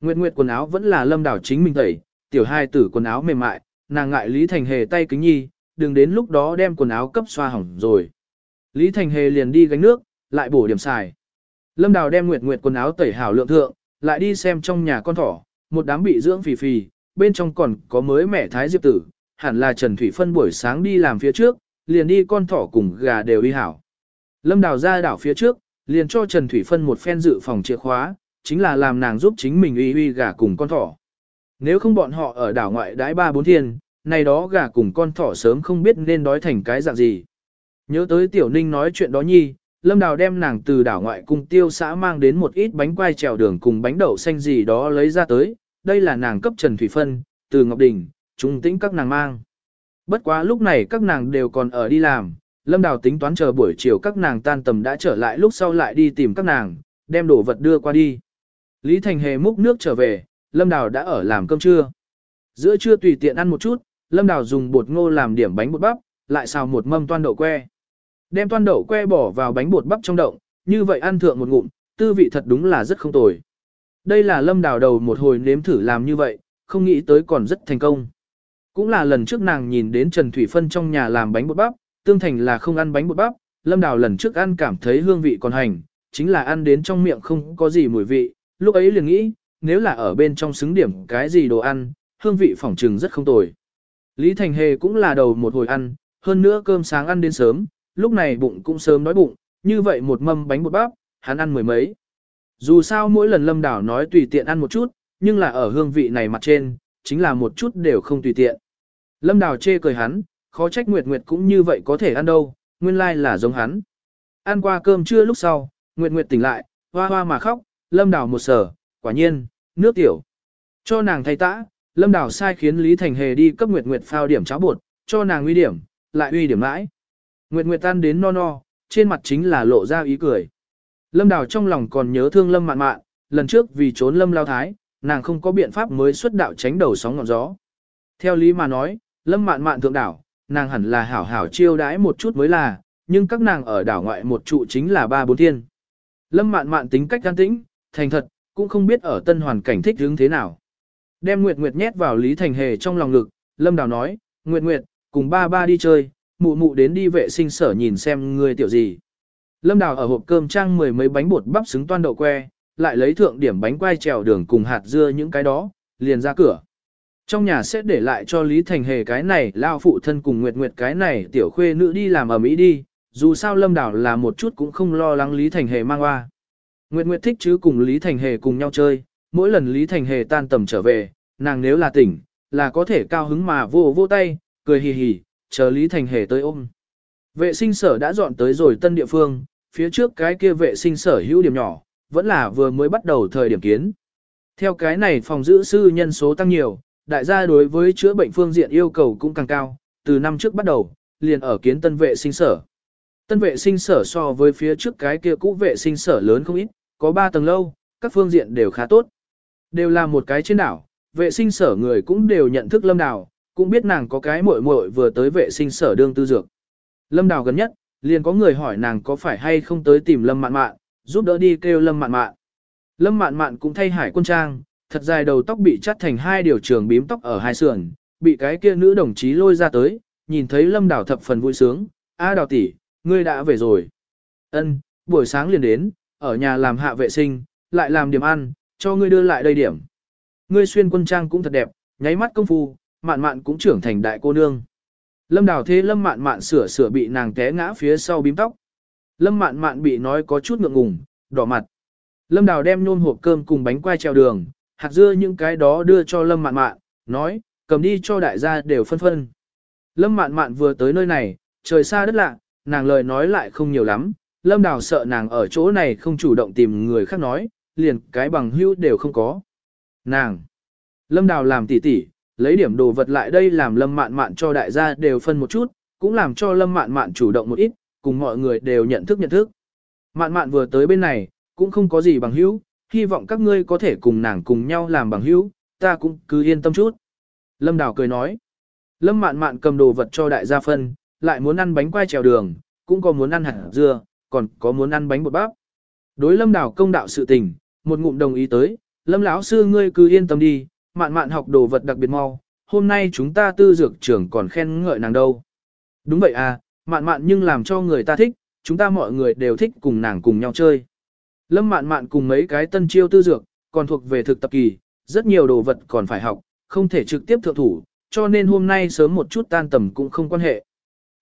Nguyệt Nguyệt quần áo vẫn là Lâm Đảo chính mình tẩy, tiểu hai tử quần áo mềm mại, nàng ngại Lý Thành Hề tay kính nhi, đừng đến lúc đó đem quần áo cấp xoa hỏng rồi. Lý Thành Hề liền đi gánh nước, lại bổ điểm xài. Lâm Đào đem Nguyệt Nguyệt quần áo tẩy hảo lượng thượng, lại đi xem trong nhà con thỏ, một đám bị dưỡng phì phì, bên trong còn có mới mẻ thái diệp tử, hẳn là Trần Thủy Phân buổi sáng đi làm phía trước, liền đi con thỏ cùng gà đều đi hảo. Lâm Đào ra đảo phía trước, liền cho Trần Thủy Phân một phen dự phòng chìa khóa, chính là làm nàng giúp chính mình uy uy gà cùng con thỏ. Nếu không bọn họ ở đảo ngoại đãi ba bốn thiên, này đó gà cùng con thỏ sớm không biết nên đói thành cái dạng gì. Nhớ tới Tiểu Ninh nói chuyện đó nhi, Lâm Đào đem nàng từ đảo ngoại cùng tiêu xã mang đến một ít bánh quai trèo đường cùng bánh đậu xanh gì đó lấy ra tới, đây là nàng cấp Trần Thủy Phân, từ Ngọc Đình, trung tĩnh các nàng mang. Bất quá lúc này các nàng đều còn ở đi làm, Lâm Đào tính toán chờ buổi chiều các nàng tan tầm đã trở lại lúc sau lại đi tìm các nàng, đem đồ vật đưa qua đi. Lý Thành Hề múc nước trở về, Lâm Đào đã ở làm cơm trưa. Giữa trưa tùy tiện ăn một chút, Lâm Đào dùng bột ngô làm điểm bánh bột bắp, lại xào một mâm toan đậu que. Đem toan đậu que bỏ vào bánh bột bắp trong động, như vậy ăn thượng một ngụm, tư vị thật đúng là rất không tồi. Đây là Lâm Đào đầu một hồi nếm thử làm như vậy, không nghĩ tới còn rất thành công. Cũng là lần trước nàng nhìn đến Trần Thủy Phân trong nhà làm bánh bột bắp, tương thành là không ăn bánh bột bắp, Lâm Đào lần trước ăn cảm thấy hương vị còn hành, chính là ăn đến trong miệng không có gì mùi vị, lúc ấy liền nghĩ, nếu là ở bên trong xứng điểm cái gì đồ ăn, hương vị phỏng trừng rất không tồi. Lý Thành Hề cũng là đầu một hồi ăn, hơn nữa cơm sáng ăn đến sớm, lúc này bụng cũng sớm đói bụng, như vậy một mâm bánh bột bắp, hắn ăn mười mấy. Dù sao mỗi lần Lâm Đảo nói tùy tiện ăn một chút, nhưng là ở hương vị này mặt trên, chính là một chút đều không tùy tiện. Lâm Đào chê cười hắn, khó trách Nguyệt Nguyệt cũng như vậy có thể ăn đâu, nguyên lai là giống hắn. Ăn qua cơm trưa lúc sau, Nguyệt Nguyệt tỉnh lại, hoa hoa mà khóc, Lâm đảo một sở, quả nhiên, nước tiểu. Cho nàng thay tã, Lâm đảo sai khiến Lý Thành Hề đi cấp Nguyệt Nguyệt phao điểm cháo bột, cho nàng uy điểm, lại uy điểm mãi. Nguyệt Nguyệt tan đến no no, trên mặt chính là lộ ra ý cười. Lâm đảo trong lòng còn nhớ thương Lâm Mạn Mạn, lần trước vì trốn Lâm Lao Thái, nàng không có biện pháp mới xuất đạo tránh đầu sóng ngọn gió. Theo lý mà nói, Lâm Mạn Mạn thượng đảo, nàng hẳn là hảo hảo chiêu đãi một chút mới là, nhưng các nàng ở đảo ngoại một trụ chính là ba bốn thiên. Lâm Mạn Mạn tính cách can tĩnh, thành thật, cũng không biết ở tân hoàn cảnh thích hướng thế nào. Đem Nguyệt Nguyệt nhét vào Lý Thành Hề trong lòng ngực, Lâm Đào nói, Nguyệt Nguyệt, cùng ba ba đi chơi, mụ mụ đến đi vệ sinh sở nhìn xem người tiểu gì. Lâm Đào ở hộp cơm trang mười mấy bánh bột bắp xứng toan đậu que, lại lấy thượng điểm bánh quai trèo đường cùng hạt dưa những cái đó, liền ra cửa. Trong nhà sẽ để lại cho Lý Thành Hề cái này lao phụ thân cùng Nguyệt Nguyệt cái này tiểu khuê nữ đi làm ở Mỹ đi, dù sao Lâm Đào là một chút cũng không lo lắng Lý Thành Hề mang qua. Nguyệt Nguyệt thích chứ cùng Lý Thành Hề cùng nhau chơi, mỗi lần Lý Thành Hề tan tầm trở về, nàng nếu là tỉnh, là có thể cao hứng mà vô vô tay, cười hì hì, chờ Lý Thành Hề tới ôm. Vệ sinh sở đã dọn tới rồi tân địa phương, phía trước cái kia vệ sinh sở hữu điểm nhỏ, vẫn là vừa mới bắt đầu thời điểm kiến. Theo cái này phòng giữ sư nhân số tăng nhiều, đại gia đối với chữa bệnh phương diện yêu cầu cũng càng cao, từ năm trước bắt đầu, liền ở kiến tân vệ sinh sở. Tân vệ sinh sở so với phía trước cái kia cũ vệ sinh sở lớn không ít, có 3 tầng lâu, các phương diện đều khá tốt. Đều là một cái trên đảo, vệ sinh sở người cũng đều nhận thức lâm đảo, cũng biết nàng có cái muội muội vừa tới vệ sinh sở đương tư dược. Lâm đảo gần nhất, liền có người hỏi nàng có phải hay không tới tìm lâm mạn mạn, giúp đỡ đi kêu lâm mạn mạn. Lâm mạn mạn cũng thay hải quân trang, thật dài đầu tóc bị chắt thành hai điều trường bím tóc ở hai sườn, bị cái kia nữ đồng chí lôi ra tới, nhìn thấy lâm đảo thập phần vui sướng, a đào tỷ, ngươi đã về rồi. Ân, buổi sáng liền đến, ở nhà làm hạ vệ sinh, lại làm điểm ăn, cho ngươi đưa lại đây điểm. Ngươi xuyên quân trang cũng thật đẹp, nháy mắt công phu, mạn mạn cũng trưởng thành đại cô nương. Lâm đào thế lâm mạn mạn sửa sửa bị nàng té ngã phía sau bím tóc. Lâm mạn mạn bị nói có chút ngượng ngùng, đỏ mặt. Lâm đào đem nôn hộp cơm cùng bánh quai treo đường, hạt dưa những cái đó đưa cho lâm mạn mạn, nói, cầm đi cho đại gia đều phân phân. Lâm mạn mạn vừa tới nơi này, trời xa đất lạ, nàng lời nói lại không nhiều lắm, lâm đào sợ nàng ở chỗ này không chủ động tìm người khác nói, liền cái bằng hữu đều không có. Nàng! Lâm đào làm tỉ tỉ, lấy điểm đồ vật lại đây làm lâm mạn mạn cho đại gia đều phân một chút, cũng làm cho lâm mạn mạn chủ động một ít, cùng mọi người đều nhận thức nhận thức. Mạn mạn vừa tới bên này, cũng không có gì bằng hữu, hy vọng các ngươi có thể cùng nàng cùng nhau làm bằng hữu, ta cũng cứ yên tâm chút. Lâm Đào cười nói. Lâm mạn mạn cầm đồ vật cho đại gia phân, lại muốn ăn bánh quai trèo đường, cũng có muốn ăn hạt dưa, còn có muốn ăn bánh bột bắp. Đối Lâm Đào công đạo sự tình, một ngụm đồng ý tới, Lâm lão sư ngươi cứ yên tâm đi, mạn mạn học đồ vật đặc biệt mau, hôm nay chúng ta tư dược trưởng còn khen ngợi nàng đâu. Đúng vậy à, mạn mạn nhưng làm cho người ta thích, chúng ta mọi người đều thích cùng nàng cùng nhau chơi. Lâm mạn mạn cùng mấy cái tân chiêu tư dược, còn thuộc về thực tập kỳ, rất nhiều đồ vật còn phải học, không thể trực tiếp thượng thủ, cho nên hôm nay sớm một chút tan tầm cũng không quan hệ.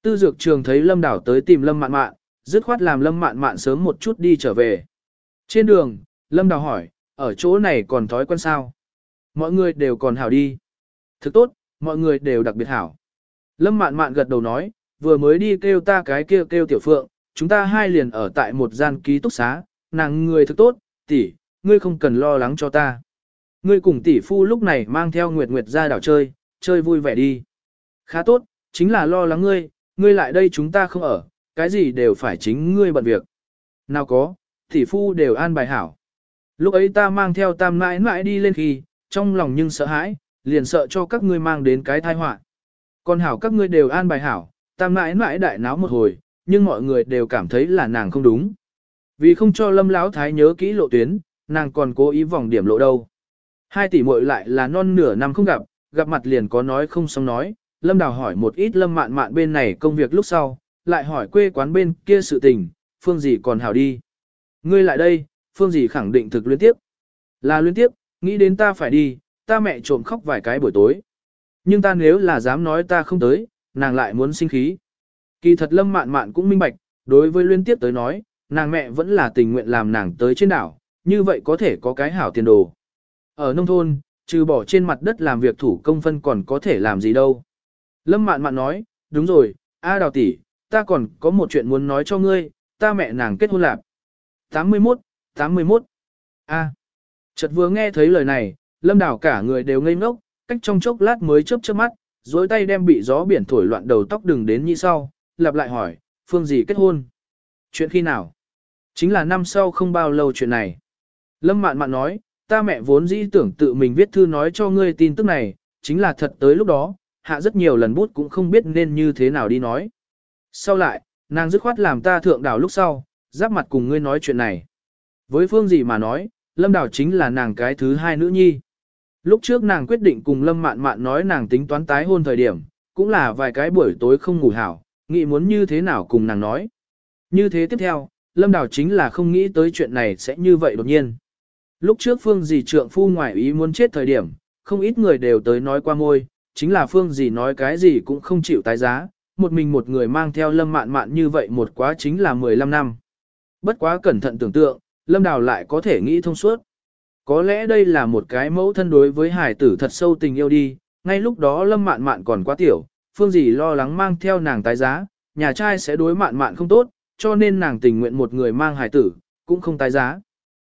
Tư dược trường thấy Lâm Đảo tới tìm Lâm mạn mạn, dứt khoát làm Lâm mạn mạn sớm một chút đi trở về. Trên đường, Lâm Đào hỏi, ở chỗ này còn thói quen sao? Mọi người đều còn hảo đi. Thực tốt, mọi người đều đặc biệt hảo. Lâm mạn mạn gật đầu nói, vừa mới đi kêu ta cái kia kêu tiểu phượng, chúng ta hai liền ở tại một gian ký túc xá, nàng người thực tốt, tỷ, ngươi không cần lo lắng cho ta. Ngươi cùng tỷ phu lúc này mang theo Nguyệt Nguyệt ra đảo chơi, chơi vui vẻ đi. Khá tốt, chính là lo lắng ngươi, ngươi lại đây chúng ta không ở, cái gì đều phải chính ngươi bận việc. Nào có, tỷ phu đều an bài hảo. Lúc ấy ta mang theo tam mãi mãi đi lên khi, trong lòng nhưng sợ hãi, liền sợ cho các ngươi mang đến cái tai họa. Còn hảo các ngươi đều an bài hảo, tam mãi mãi đại náo một hồi, nhưng mọi người đều cảm thấy là nàng không đúng. Vì không cho lâm lão thái nhớ kỹ lộ tuyến, nàng còn cố ý vòng điểm lộ đâu. Hai tỷ muội lại là non nửa năm không gặp, gặp mặt liền có nói không xong nói, lâm đào hỏi một ít lâm mạn mạn bên này công việc lúc sau, lại hỏi quê quán bên kia sự tình, phương gì còn hảo đi. Ngươi lại đây, phương gì khẳng định thực liên tiếp. Là liên tiếp, nghĩ đến ta phải đi, ta mẹ trộm khóc vài cái buổi tối. Nhưng ta nếu là dám nói ta không tới, nàng lại muốn sinh khí. Kỳ thật lâm mạn mạn cũng minh bạch, đối với liên tiếp tới nói, nàng mẹ vẫn là tình nguyện làm nàng tới trên đảo, như vậy có thể có cái hảo tiền đồ. Ở nông thôn, trừ bỏ trên mặt đất làm việc thủ công phân còn có thể làm gì đâu. Lâm mạn mạn nói, đúng rồi, A đào tỷ, ta còn có một chuyện muốn nói cho ngươi, ta mẹ nàng kết hôn lạc. 81, 81. A. Chợt vừa nghe thấy lời này, lâm đào cả người đều ngây ngốc, cách trong chốc lát mới chớp chớp mắt, dối tay đem bị gió biển thổi loạn đầu tóc đừng đến như sau, lặp lại hỏi, phương gì kết hôn? Chuyện khi nào? Chính là năm sau không bao lâu chuyện này. Lâm mạn mạn nói, ta mẹ vốn dĩ tưởng tự mình viết thư nói cho ngươi tin tức này, chính là thật tới lúc đó, hạ rất nhiều lần bút cũng không biết nên như thế nào đi nói. Sau lại, nàng dứt khoát làm ta thượng đảo lúc sau, giáp mặt cùng ngươi nói chuyện này. Với phương gì mà nói, lâm đảo chính là nàng cái thứ hai nữ nhi. Lúc trước nàng quyết định cùng lâm mạn mạn nói nàng tính toán tái hôn thời điểm, cũng là vài cái buổi tối không ngủ hảo, nghĩ muốn như thế nào cùng nàng nói. Như thế tiếp theo, lâm đảo chính là không nghĩ tới chuyện này sẽ như vậy đột nhiên. Lúc trước phương gì trượng phu ngoại ý muốn chết thời điểm, không ít người đều tới nói qua môi, chính là phương gì nói cái gì cũng không chịu tái giá, một mình một người mang theo lâm mạn mạn như vậy một quá chính là 15 năm. Bất quá cẩn thận tưởng tượng, lâm đào lại có thể nghĩ thông suốt. Có lẽ đây là một cái mẫu thân đối với hải tử thật sâu tình yêu đi, ngay lúc đó lâm mạn mạn còn quá tiểu, phương gì lo lắng mang theo nàng tái giá, nhà trai sẽ đối mạn mạn không tốt, cho nên nàng tình nguyện một người mang hải tử, cũng không tái giá.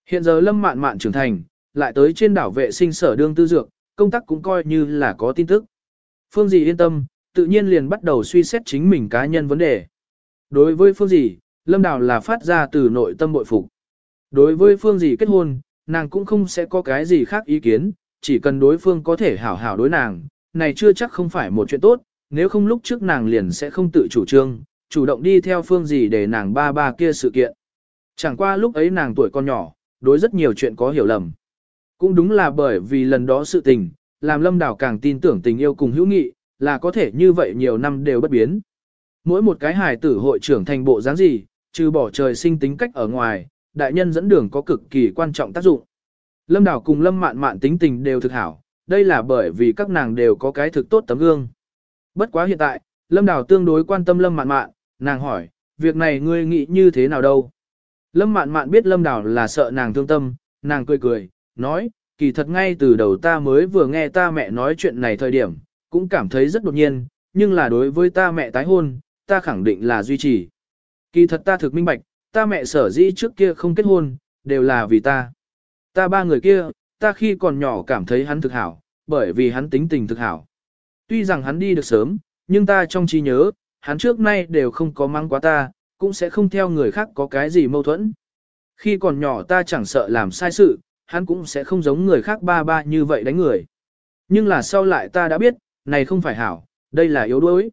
Hiện giờ lâm mạn mạn trưởng thành, lại tới trên đảo vệ sinh sở đương tư dược, công tác cũng coi như là có tin tức. Phương Dì yên tâm, tự nhiên liền bắt đầu suy xét chính mình cá nhân vấn đề. Đối với Phương gì, Lâm Đào là phát ra từ nội tâm bội phục. Đối với Phương gì kết hôn, nàng cũng không sẽ có cái gì khác ý kiến, chỉ cần đối phương có thể hảo hảo đối nàng, này chưa chắc không phải một chuyện tốt, nếu không lúc trước nàng liền sẽ không tự chủ trương, chủ động đi theo Phương gì để nàng ba ba kia sự kiện. Chẳng qua lúc ấy nàng tuổi còn nhỏ, đối rất nhiều chuyện có hiểu lầm. Cũng đúng là bởi vì lần đó sự tình, làm Lâm Đào càng tin tưởng tình yêu cùng hữu nghị, là có thể như vậy nhiều năm đều bất biến. Mỗi một cái hài tử hội trưởng thành bộ dáng gì, trừ bỏ trời sinh tính cách ở ngoài, đại nhân dẫn đường có cực kỳ quan trọng tác dụng. Lâm Đào cùng Lâm Mạn Mạn tính tình đều thực hảo, đây là bởi vì các nàng đều có cái thực tốt tấm gương. Bất quá hiện tại, Lâm Đào tương đối quan tâm Lâm Mạn Mạn, nàng hỏi, việc này ngươi nghĩ như thế nào đâu? Lâm Mạn Mạn biết Lâm Đào là sợ nàng thương tâm, nàng cười cười, nói, kỳ thật ngay từ đầu ta mới vừa nghe ta mẹ nói chuyện này thời điểm, cũng cảm thấy rất đột nhiên, nhưng là đối với ta mẹ tái hôn, ta khẳng định là duy trì. Kỳ thật ta thực minh bạch, ta mẹ sở dĩ trước kia không kết hôn, đều là vì ta. Ta ba người kia, ta khi còn nhỏ cảm thấy hắn thực hảo, bởi vì hắn tính tình thực hảo. Tuy rằng hắn đi được sớm, nhưng ta trong trí nhớ, hắn trước nay đều không có mang quá ta, cũng sẽ không theo người khác có cái gì mâu thuẫn. Khi còn nhỏ ta chẳng sợ làm sai sự, hắn cũng sẽ không giống người khác ba ba như vậy đánh người. Nhưng là sau lại ta đã biết, này không phải hảo, đây là yếu đuối.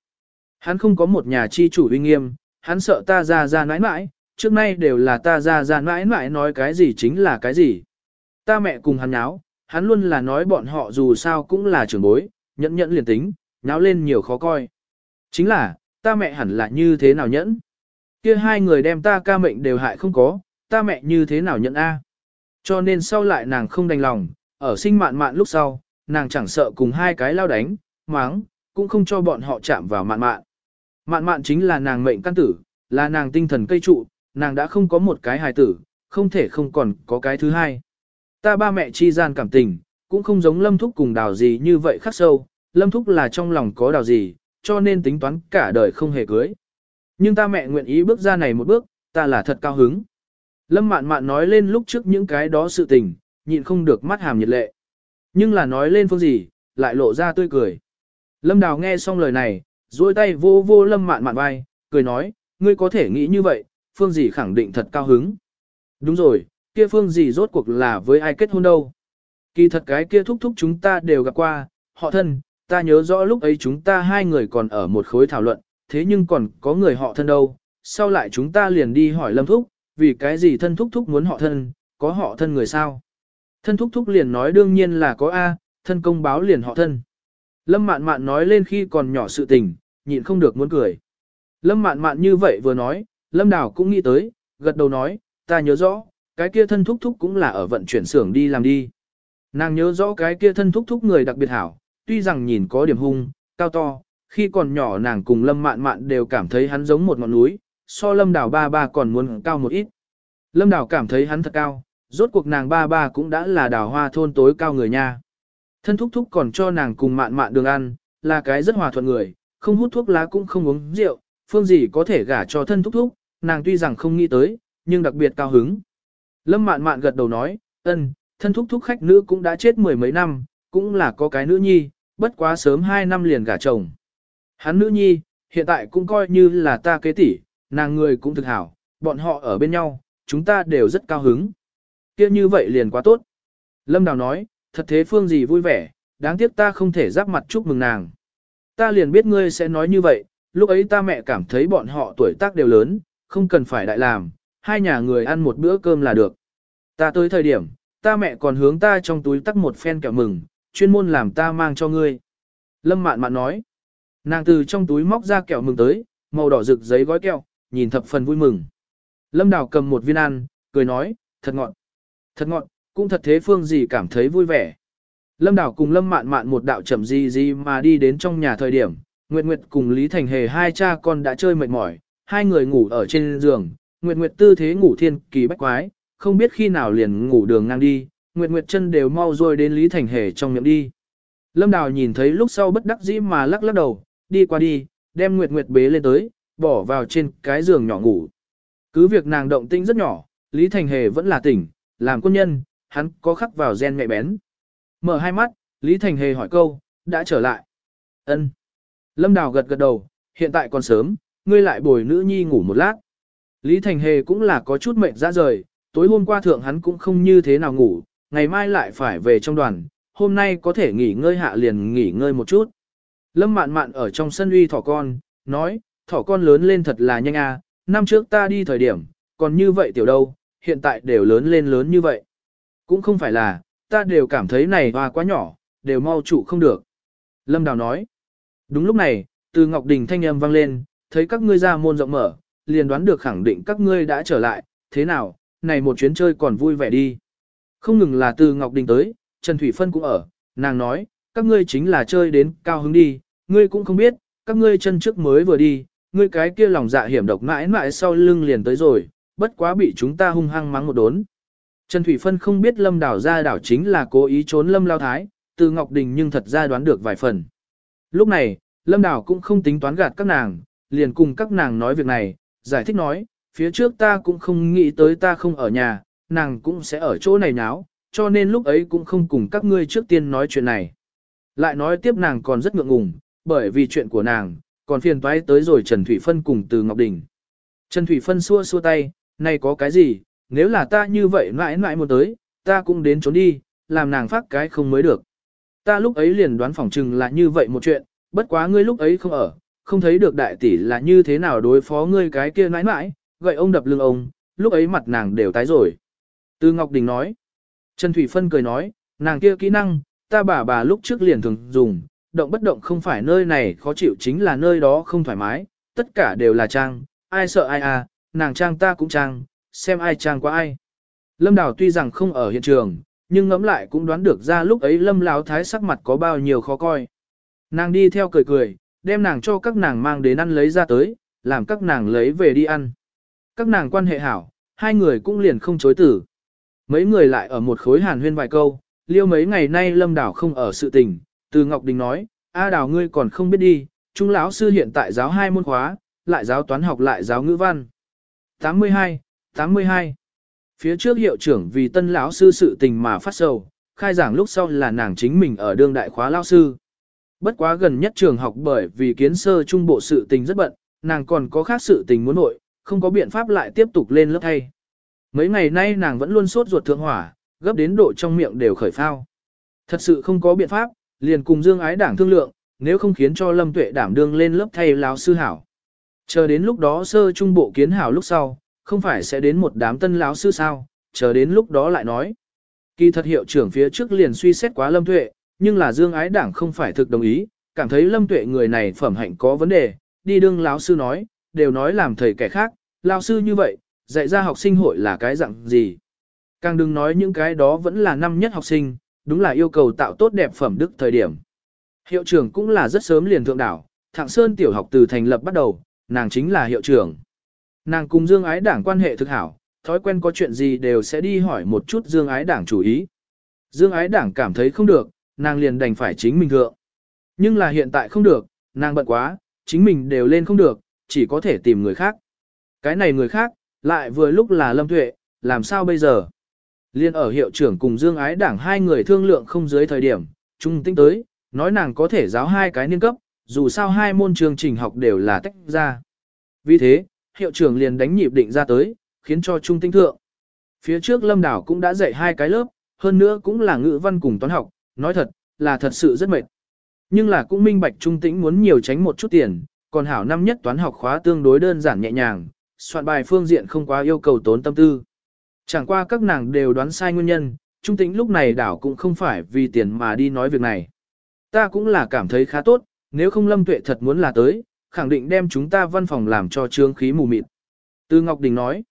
Hắn không có một nhà chi chủ uy nghiêm, hắn sợ ta ra ra nãi nãi, trước nay đều là ta ra ra nãi nãi nói cái gì chính là cái gì. Ta mẹ cùng hắn nháo, hắn luôn là nói bọn họ dù sao cũng là trưởng bối, nhẫn nhẫn liền tính, nháo lên nhiều khó coi. Chính là, ta mẹ hẳn là như thế nào nhẫn. Kia hai người đem ta ca mệnh đều hại không có, ta mẹ như thế nào nhận A. Cho nên sau lại nàng không đành lòng, ở sinh mạn mạn lúc sau, nàng chẳng sợ cùng hai cái lao đánh, máng, cũng không cho bọn họ chạm vào mạn mạn. Mạn mạn chính là nàng mệnh căn tử, là nàng tinh thần cây trụ, nàng đã không có một cái hài tử, không thể không còn có cái thứ hai. Ta ba mẹ chi gian cảm tình, cũng không giống lâm thúc cùng đào gì như vậy khắc sâu, lâm thúc là trong lòng có đào gì, cho nên tính toán cả đời không hề cưới. Nhưng ta mẹ nguyện ý bước ra này một bước, ta là thật cao hứng. Lâm mạn mạn nói lên lúc trước những cái đó sự tình, nhịn không được mắt hàm nhiệt lệ. Nhưng là nói lên phương gì, lại lộ ra tươi cười. Lâm đào nghe xong lời này, duỗi tay vô vô lâm mạn mạn vai, cười nói, ngươi có thể nghĩ như vậy, phương gì khẳng định thật cao hứng. Đúng rồi, kia phương gì rốt cuộc là với ai kết hôn đâu. Kỳ thật cái kia thúc thúc chúng ta đều gặp qua, họ thân, ta nhớ rõ lúc ấy chúng ta hai người còn ở một khối thảo luận, thế nhưng còn có người họ thân đâu, sau lại chúng ta liền đi hỏi lâm thúc, vì cái gì thân thúc thúc muốn họ thân, có họ thân người sao. Thân thúc thúc liền nói đương nhiên là có A, thân công báo liền họ thân. Lâm mạn mạn nói lên khi còn nhỏ sự tình, nhịn không được muốn cười. Lâm mạn mạn như vậy vừa nói, Lâm Đào cũng nghĩ tới, gật đầu nói, ta nhớ rõ, cái kia thân thúc thúc cũng là ở vận chuyển xưởng đi làm đi. Nàng nhớ rõ cái kia thân thúc thúc người đặc biệt hảo, tuy rằng nhìn có điểm hung, cao to, khi còn nhỏ nàng cùng Lâm mạn mạn đều cảm thấy hắn giống một ngọn núi, so Lâm Đào ba ba còn muốn cao một ít. Lâm Đào cảm thấy hắn thật cao, rốt cuộc nàng ba ba cũng đã là đào hoa thôn tối cao người nha. Thân thúc thúc còn cho nàng cùng mạn mạn đường ăn, là cái rất hòa thuận người, không hút thuốc lá cũng không uống rượu, phương gì có thể gả cho thân thúc thúc, nàng tuy rằng không nghĩ tới, nhưng đặc biệt cao hứng. Lâm mạn mạn gật đầu nói, ân, thân thúc thúc khách nữ cũng đã chết mười mấy năm, cũng là có cái nữ nhi, bất quá sớm hai năm liền gả chồng. Hắn nữ nhi, hiện tại cũng coi như là ta kế tỷ, nàng người cũng thực hảo, bọn họ ở bên nhau, chúng ta đều rất cao hứng. kia như vậy liền quá tốt. Lâm Đào nói, thật thế phương gì vui vẻ, đáng tiếc ta không thể giáp mặt chúc mừng nàng. Ta liền biết ngươi sẽ nói như vậy, lúc ấy ta mẹ cảm thấy bọn họ tuổi tác đều lớn, không cần phải đại làm, hai nhà người ăn một bữa cơm là được. Ta tới thời điểm, ta mẹ còn hướng ta trong túi tắc một phen kẹo mừng, chuyên môn làm ta mang cho ngươi. Lâm mạn mạn nói, nàng từ trong túi móc ra kẹo mừng tới, màu đỏ rực giấy gói kẹo, nhìn thập phần vui mừng. Lâm đào cầm một viên ăn, cười nói, thật ngọt, thật ngọt, cũng thật thế phương gì cảm thấy vui vẻ. Lâm đảo cùng Lâm mạn mạn một đạo chậm gì gì mà đi đến trong nhà thời điểm, Nguyệt Nguyệt cùng Lý Thành Hề hai cha con đã chơi mệt mỏi, hai người ngủ ở trên giường, Nguyệt Nguyệt tư thế ngủ thiên kỳ bách quái, không biết khi nào liền ngủ đường ngang đi, Nguyệt Nguyệt chân đều mau rồi đến Lý Thành Hề trong miệng đi. Lâm Đào nhìn thấy lúc sau bất đắc dĩ mà lắc lắc đầu, đi qua đi, đem Nguyệt Nguyệt bế lên tới, bỏ vào trên cái giường nhỏ ngủ. Cứ việc nàng động tinh rất nhỏ, Lý Thành Hề vẫn là tỉnh, làm quân nhân, hắn có khắc vào gen mẹ bén. Mở hai mắt, Lý Thành Hề hỏi câu, đã trở lại. Ân. Lâm Đào gật gật đầu, hiện tại còn sớm, ngươi lại bồi nữ nhi ngủ một lát. Lý Thành Hề cũng là có chút mệt ra rời, tối hôm qua thượng hắn cũng không như thế nào ngủ, ngày mai lại phải về trong đoàn, hôm nay có thể nghỉ ngơi hạ liền nghỉ ngơi một chút. Lâm mạn mạn ở trong sân uy thỏ con, nói, thỏ con lớn lên thật là nhanh à, năm trước ta đi thời điểm, còn như vậy tiểu đâu, hiện tại đều lớn lên lớn như vậy. Cũng không phải là, ta đều cảm thấy này hoa quá nhỏ, đều mau trụ không được. Lâm Đào nói, đúng lúc này, từ Ngọc Đình thanh âm vang lên, thấy các ngươi ra môn rộng mở, liền đoán được khẳng định các ngươi đã trở lại, thế nào, này một chuyến chơi còn vui vẻ đi. Không ngừng là từ Ngọc Đình tới, Trần Thủy Phân cũng ở, nàng nói, các ngươi chính là chơi đến cao hứng đi, ngươi cũng không biết, các ngươi chân trước mới vừa đi, ngươi cái kia lòng dạ hiểm độc mãi mãi sau lưng liền tới rồi, bất quá bị chúng ta hung hăng mắng một đốn. Trần Thủy Phân không biết Lâm Đảo ra đảo chính là cố ý trốn Lâm Lao Thái, từ Ngọc Đình nhưng thật ra đoán được vài phần. Lúc này, Lâm Đảo cũng không tính toán gạt các nàng, liền cùng các nàng nói việc này, giải thích nói, phía trước ta cũng không nghĩ tới ta không ở nhà, nàng cũng sẽ ở chỗ này náo, cho nên lúc ấy cũng không cùng các ngươi trước tiên nói chuyện này. Lại nói tiếp nàng còn rất ngượng ngùng, bởi vì chuyện của nàng, còn phiền toái tới rồi Trần Thủy Phân cùng từ Ngọc Đình. Trần Thủy Phân xua xua tay, này có cái gì, nếu là ta như vậy mãi mãi một tới, ta cũng đến trốn đi, làm nàng phát cái không mới được. Ta lúc ấy liền đoán phỏng chừng là như vậy một chuyện, bất quá ngươi lúc ấy không ở, không thấy được đại tỷ là như thế nào đối phó ngươi cái kia mãi mãi, gậy ông đập lưng ông, lúc ấy mặt nàng đều tái rồi. Từ Ngọc Đình nói, Trần Thủy Phân cười nói, nàng kia kỹ năng, ta bà bà lúc trước liền thường dùng, động bất động không phải nơi này khó chịu chính là nơi đó không thoải mái, tất cả đều là trang, ai sợ ai à, nàng trang ta cũng trang, xem ai trang qua ai. Lâm Đào tuy rằng không ở hiện trường, nhưng ngẫm lại cũng đoán được ra lúc ấy Lâm Lão Thái sắc mặt có bao nhiêu khó coi. Nàng đi theo cười cười, đem nàng cho các nàng mang đến ăn lấy ra tới, làm các nàng lấy về đi ăn. Các nàng quan hệ hảo, hai người cũng liền không chối tử. Mấy người lại ở một khối hàn huyên vài câu, liêu mấy ngày nay Lâm Đảo không ở sự tình, từ Ngọc Đình nói, A Đào ngươi còn không biết đi, Trung lão sư hiện tại giáo hai môn khóa, lại giáo toán học lại giáo ngữ văn. 82, 82. Phía trước hiệu trưởng vì tân lão sư sự tình mà phát sầu, khai giảng lúc sau là nàng chính mình ở đương đại khóa lão sư. Bất quá gần nhất trường học bởi vì kiến sơ trung bộ sự tình rất bận, nàng còn có khác sự tình muốn nội, không có biện pháp lại tiếp tục lên lớp thay. Mấy ngày nay nàng vẫn luôn sốt ruột thượng hỏa, gấp đến độ trong miệng đều khởi phao. Thật sự không có biện pháp, liền cùng Dương Ái Đảng thương lượng, nếu không khiến cho Lâm Tuệ đảm đương lên lớp thay lão sư hảo. Chờ đến lúc đó sơ trung bộ kiến hảo lúc sau, không phải sẽ đến một đám tân láo sư sao, chờ đến lúc đó lại nói. Kỳ thật hiệu trưởng phía trước liền suy xét quá Lâm Tuệ, nhưng là Dương Ái Đảng không phải thực đồng ý, cảm thấy Lâm Tuệ người này phẩm hạnh có vấn đề, đi đương láo sư nói, đều nói làm thầy kẻ khác, lão sư như vậy, dạy ra học sinh hội là cái dạng gì. Càng đừng nói những cái đó vẫn là năm nhất học sinh, đúng là yêu cầu tạo tốt đẹp phẩm đức thời điểm. Hiệu trưởng cũng là rất sớm liền thượng đảo, Thạng Sơn tiểu học từ thành lập bắt đầu, nàng chính là hiệu trưởng. Nàng cùng Dương Ái Đảng quan hệ thực hảo, thói quen có chuyện gì đều sẽ đi hỏi một chút Dương Ái Đảng chủ ý. Dương Ái Đảng cảm thấy không được, nàng liền đành phải chính mình thượng. Nhưng là hiện tại không được, nàng bận quá, chính mình đều lên không được, chỉ có thể tìm người khác. Cái này người khác, lại vừa lúc là Lâm Tuệ, làm sao bây giờ? Liên ở hiệu trưởng cùng Dương Ái Đảng hai người thương lượng không dưới thời điểm, trung tinh tới, nói nàng có thể giáo hai cái niên cấp, dù sao hai môn chương trình học đều là tách ra. Vì thế, hiệu trưởng liền đánh nhịp định ra tới, khiến cho trung tinh thượng. Phía trước Lâm Đảo cũng đã dạy hai cái lớp, hơn nữa cũng là ngữ văn cùng toán học, nói thật, là thật sự rất mệt. Nhưng là cũng minh bạch trung tĩnh muốn nhiều tránh một chút tiền, còn hảo năm nhất toán học khóa tương đối đơn giản nhẹ nhàng, soạn bài phương diện không quá yêu cầu tốn tâm tư. Chẳng qua các nàng đều đoán sai nguyên nhân, trung tĩnh lúc này đảo cũng không phải vì tiền mà đi nói việc này. Ta cũng là cảm thấy khá tốt, nếu không lâm tuệ thật muốn là tới, khẳng định đem chúng ta văn phòng làm cho trương khí mù mịt. Từ Ngọc Đình nói,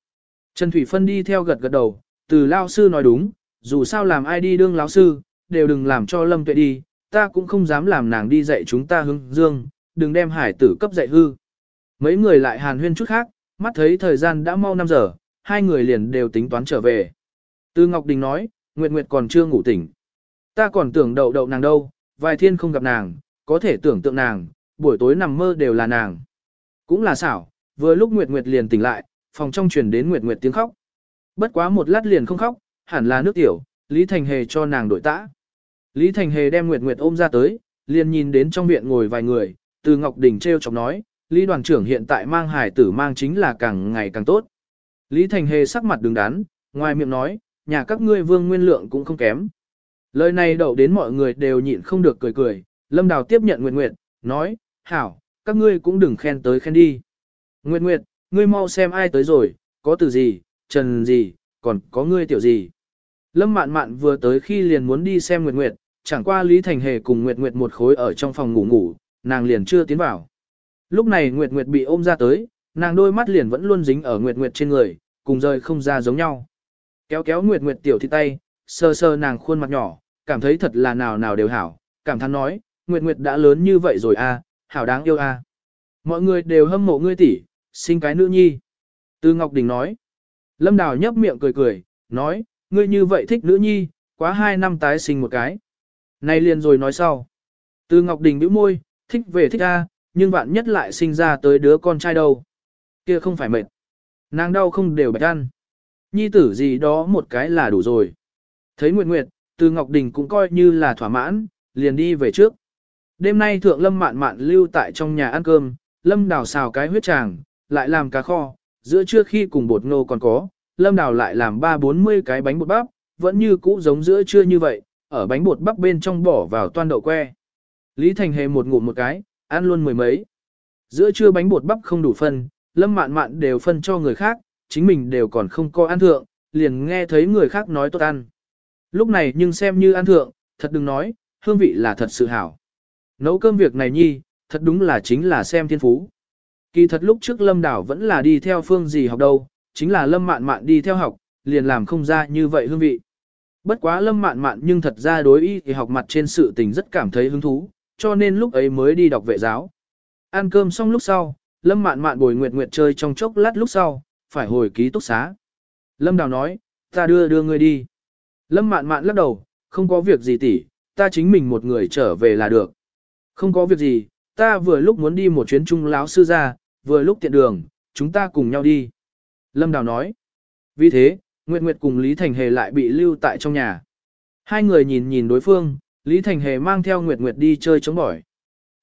Trần Thủy Phân đi theo gật gật đầu, từ lao sư nói đúng, dù sao làm ai đi đương lão sư, đều đừng làm cho lâm tuệ đi, ta cũng không dám làm nàng đi dạy chúng ta hướng dương, đừng đem hải tử cấp dạy hư. Mấy người lại hàn huyên chút khác, mắt thấy thời gian đã mau 5 giờ, hai người liền đều tính toán trở về. Từ Ngọc Đình nói, Nguyệt Nguyệt còn chưa ngủ tỉnh. Ta còn tưởng đậu đậu nàng đâu, vài thiên không gặp nàng, có thể tưởng tượng nàng, buổi tối nằm mơ đều là nàng. Cũng là xảo, vừa lúc Nguyệt Nguyệt liền tỉnh lại, phòng trong truyền đến Nguyệt Nguyệt tiếng khóc. Bất quá một lát liền không khóc, hẳn là nước tiểu, Lý Thành Hề cho nàng đổi tã. Lý Thành Hề đem Nguyệt Nguyệt ôm ra tới, liền nhìn đến trong viện ngồi vài người, từ Ngọc Đình treo chọc nói, Lý đoàn trưởng hiện tại mang hải tử mang chính là càng ngày càng tốt. Lý Thành Hề sắc mặt đứng đắn, ngoài miệng nói, nhà các ngươi vương nguyên lượng cũng không kém. Lời này đậu đến mọi người đều nhịn không được cười cười, Lâm Đào tiếp nhận Nguyệt Nguyệt, nói, hảo, các ngươi cũng đừng khen tới khen đi. Nguyệt Nguyệt, ngươi mau xem ai tới rồi, có từ gì, trần gì, còn có ngươi tiểu gì. Lâm mạn mạn vừa tới khi liền muốn đi xem Nguyệt Nguyệt, chẳng qua Lý Thành Hề cùng Nguyệt Nguyệt một khối ở trong phòng ngủ ngủ, nàng liền chưa tiến vào. Lúc này Nguyệt Nguyệt bị ôm ra tới, nàng đôi mắt liền vẫn luôn dính ở Nguyệt Nguyệt trên người, cùng rời không ra giống nhau. Kéo kéo Nguyệt Nguyệt tiểu thịt tay, sơ sơ nàng khuôn mặt nhỏ, cảm thấy thật là nào nào đều hảo, cảm thán nói, Nguyệt Nguyệt đã lớn như vậy rồi a, à, hảo đáng yêu a. À. Mọi người đều hâm mộ ngươi tỷ, sinh cái nữ nhi. Từ Ngọc Đình nói. Lâm Đào nhấp miệng cười cười, nói, ngươi như vậy thích nữ nhi, quá hai năm tái sinh một cái. Này liền rồi nói sau. Từ Ngọc Đình bĩu môi, thích về thích a, nhưng bạn nhất lại sinh ra tới đứa con trai đâu. Kia không phải mệt. Nàng đau không đều bạch ăn. Nhi tử gì đó một cái là đủ rồi. Thấy Nguyệt Nguyệt, từ Ngọc Đình cũng coi như là thỏa mãn, liền đi về trước. Đêm nay thượng lâm mạn mạn lưu tại trong nhà ăn cơm, lâm đào xào cái huyết tràng, lại làm cá kho, giữa trưa khi cùng bột ngô còn có, lâm đào lại làm ba bốn mươi cái bánh bột bắp, vẫn như cũ giống giữa trưa như vậy, ở bánh bột bắp bên trong bỏ vào toan đậu que. Lý Thành Hề một ngụm một cái, ăn luôn mười mấy. Giữa trưa bánh bột bắp không đủ phân, lâm mạn mạn đều phân cho người khác, chính mình đều còn không có ăn thượng, liền nghe thấy người khác nói tốt ăn. Lúc này nhưng xem như ăn thượng, thật đừng nói, hương vị là thật sự hảo. Nấu cơm việc này nhi, thật đúng là chính là xem thiên phú. Kỳ thật lúc trước lâm đảo vẫn là đi theo phương gì học đâu, chính là lâm mạn mạn đi theo học, liền làm không ra như vậy hương vị. Bất quá lâm mạn mạn nhưng thật ra đối y thì học mặt trên sự tình rất cảm thấy hứng thú, cho nên lúc ấy mới đi đọc vệ giáo. Ăn cơm xong lúc sau, lâm mạn mạn bồi nguyệt nguyệt chơi trong chốc lát lúc sau, phải hồi ký túc xá. Lâm đào nói, ta đưa đưa ngươi đi. Lâm mạn mạn lắc đầu, không có việc gì tỉ, ta chính mình một người trở về là được. Không có việc gì, ta vừa lúc muốn đi một chuyến trung láo sư ra, vừa lúc tiện đường, chúng ta cùng nhau đi. Lâm Đào nói. Vì thế, Nguyệt Nguyệt cùng Lý Thành Hề lại bị lưu tại trong nhà. Hai người nhìn nhìn đối phương, Lý Thành Hề mang theo Nguyệt Nguyệt đi chơi chống bỏi.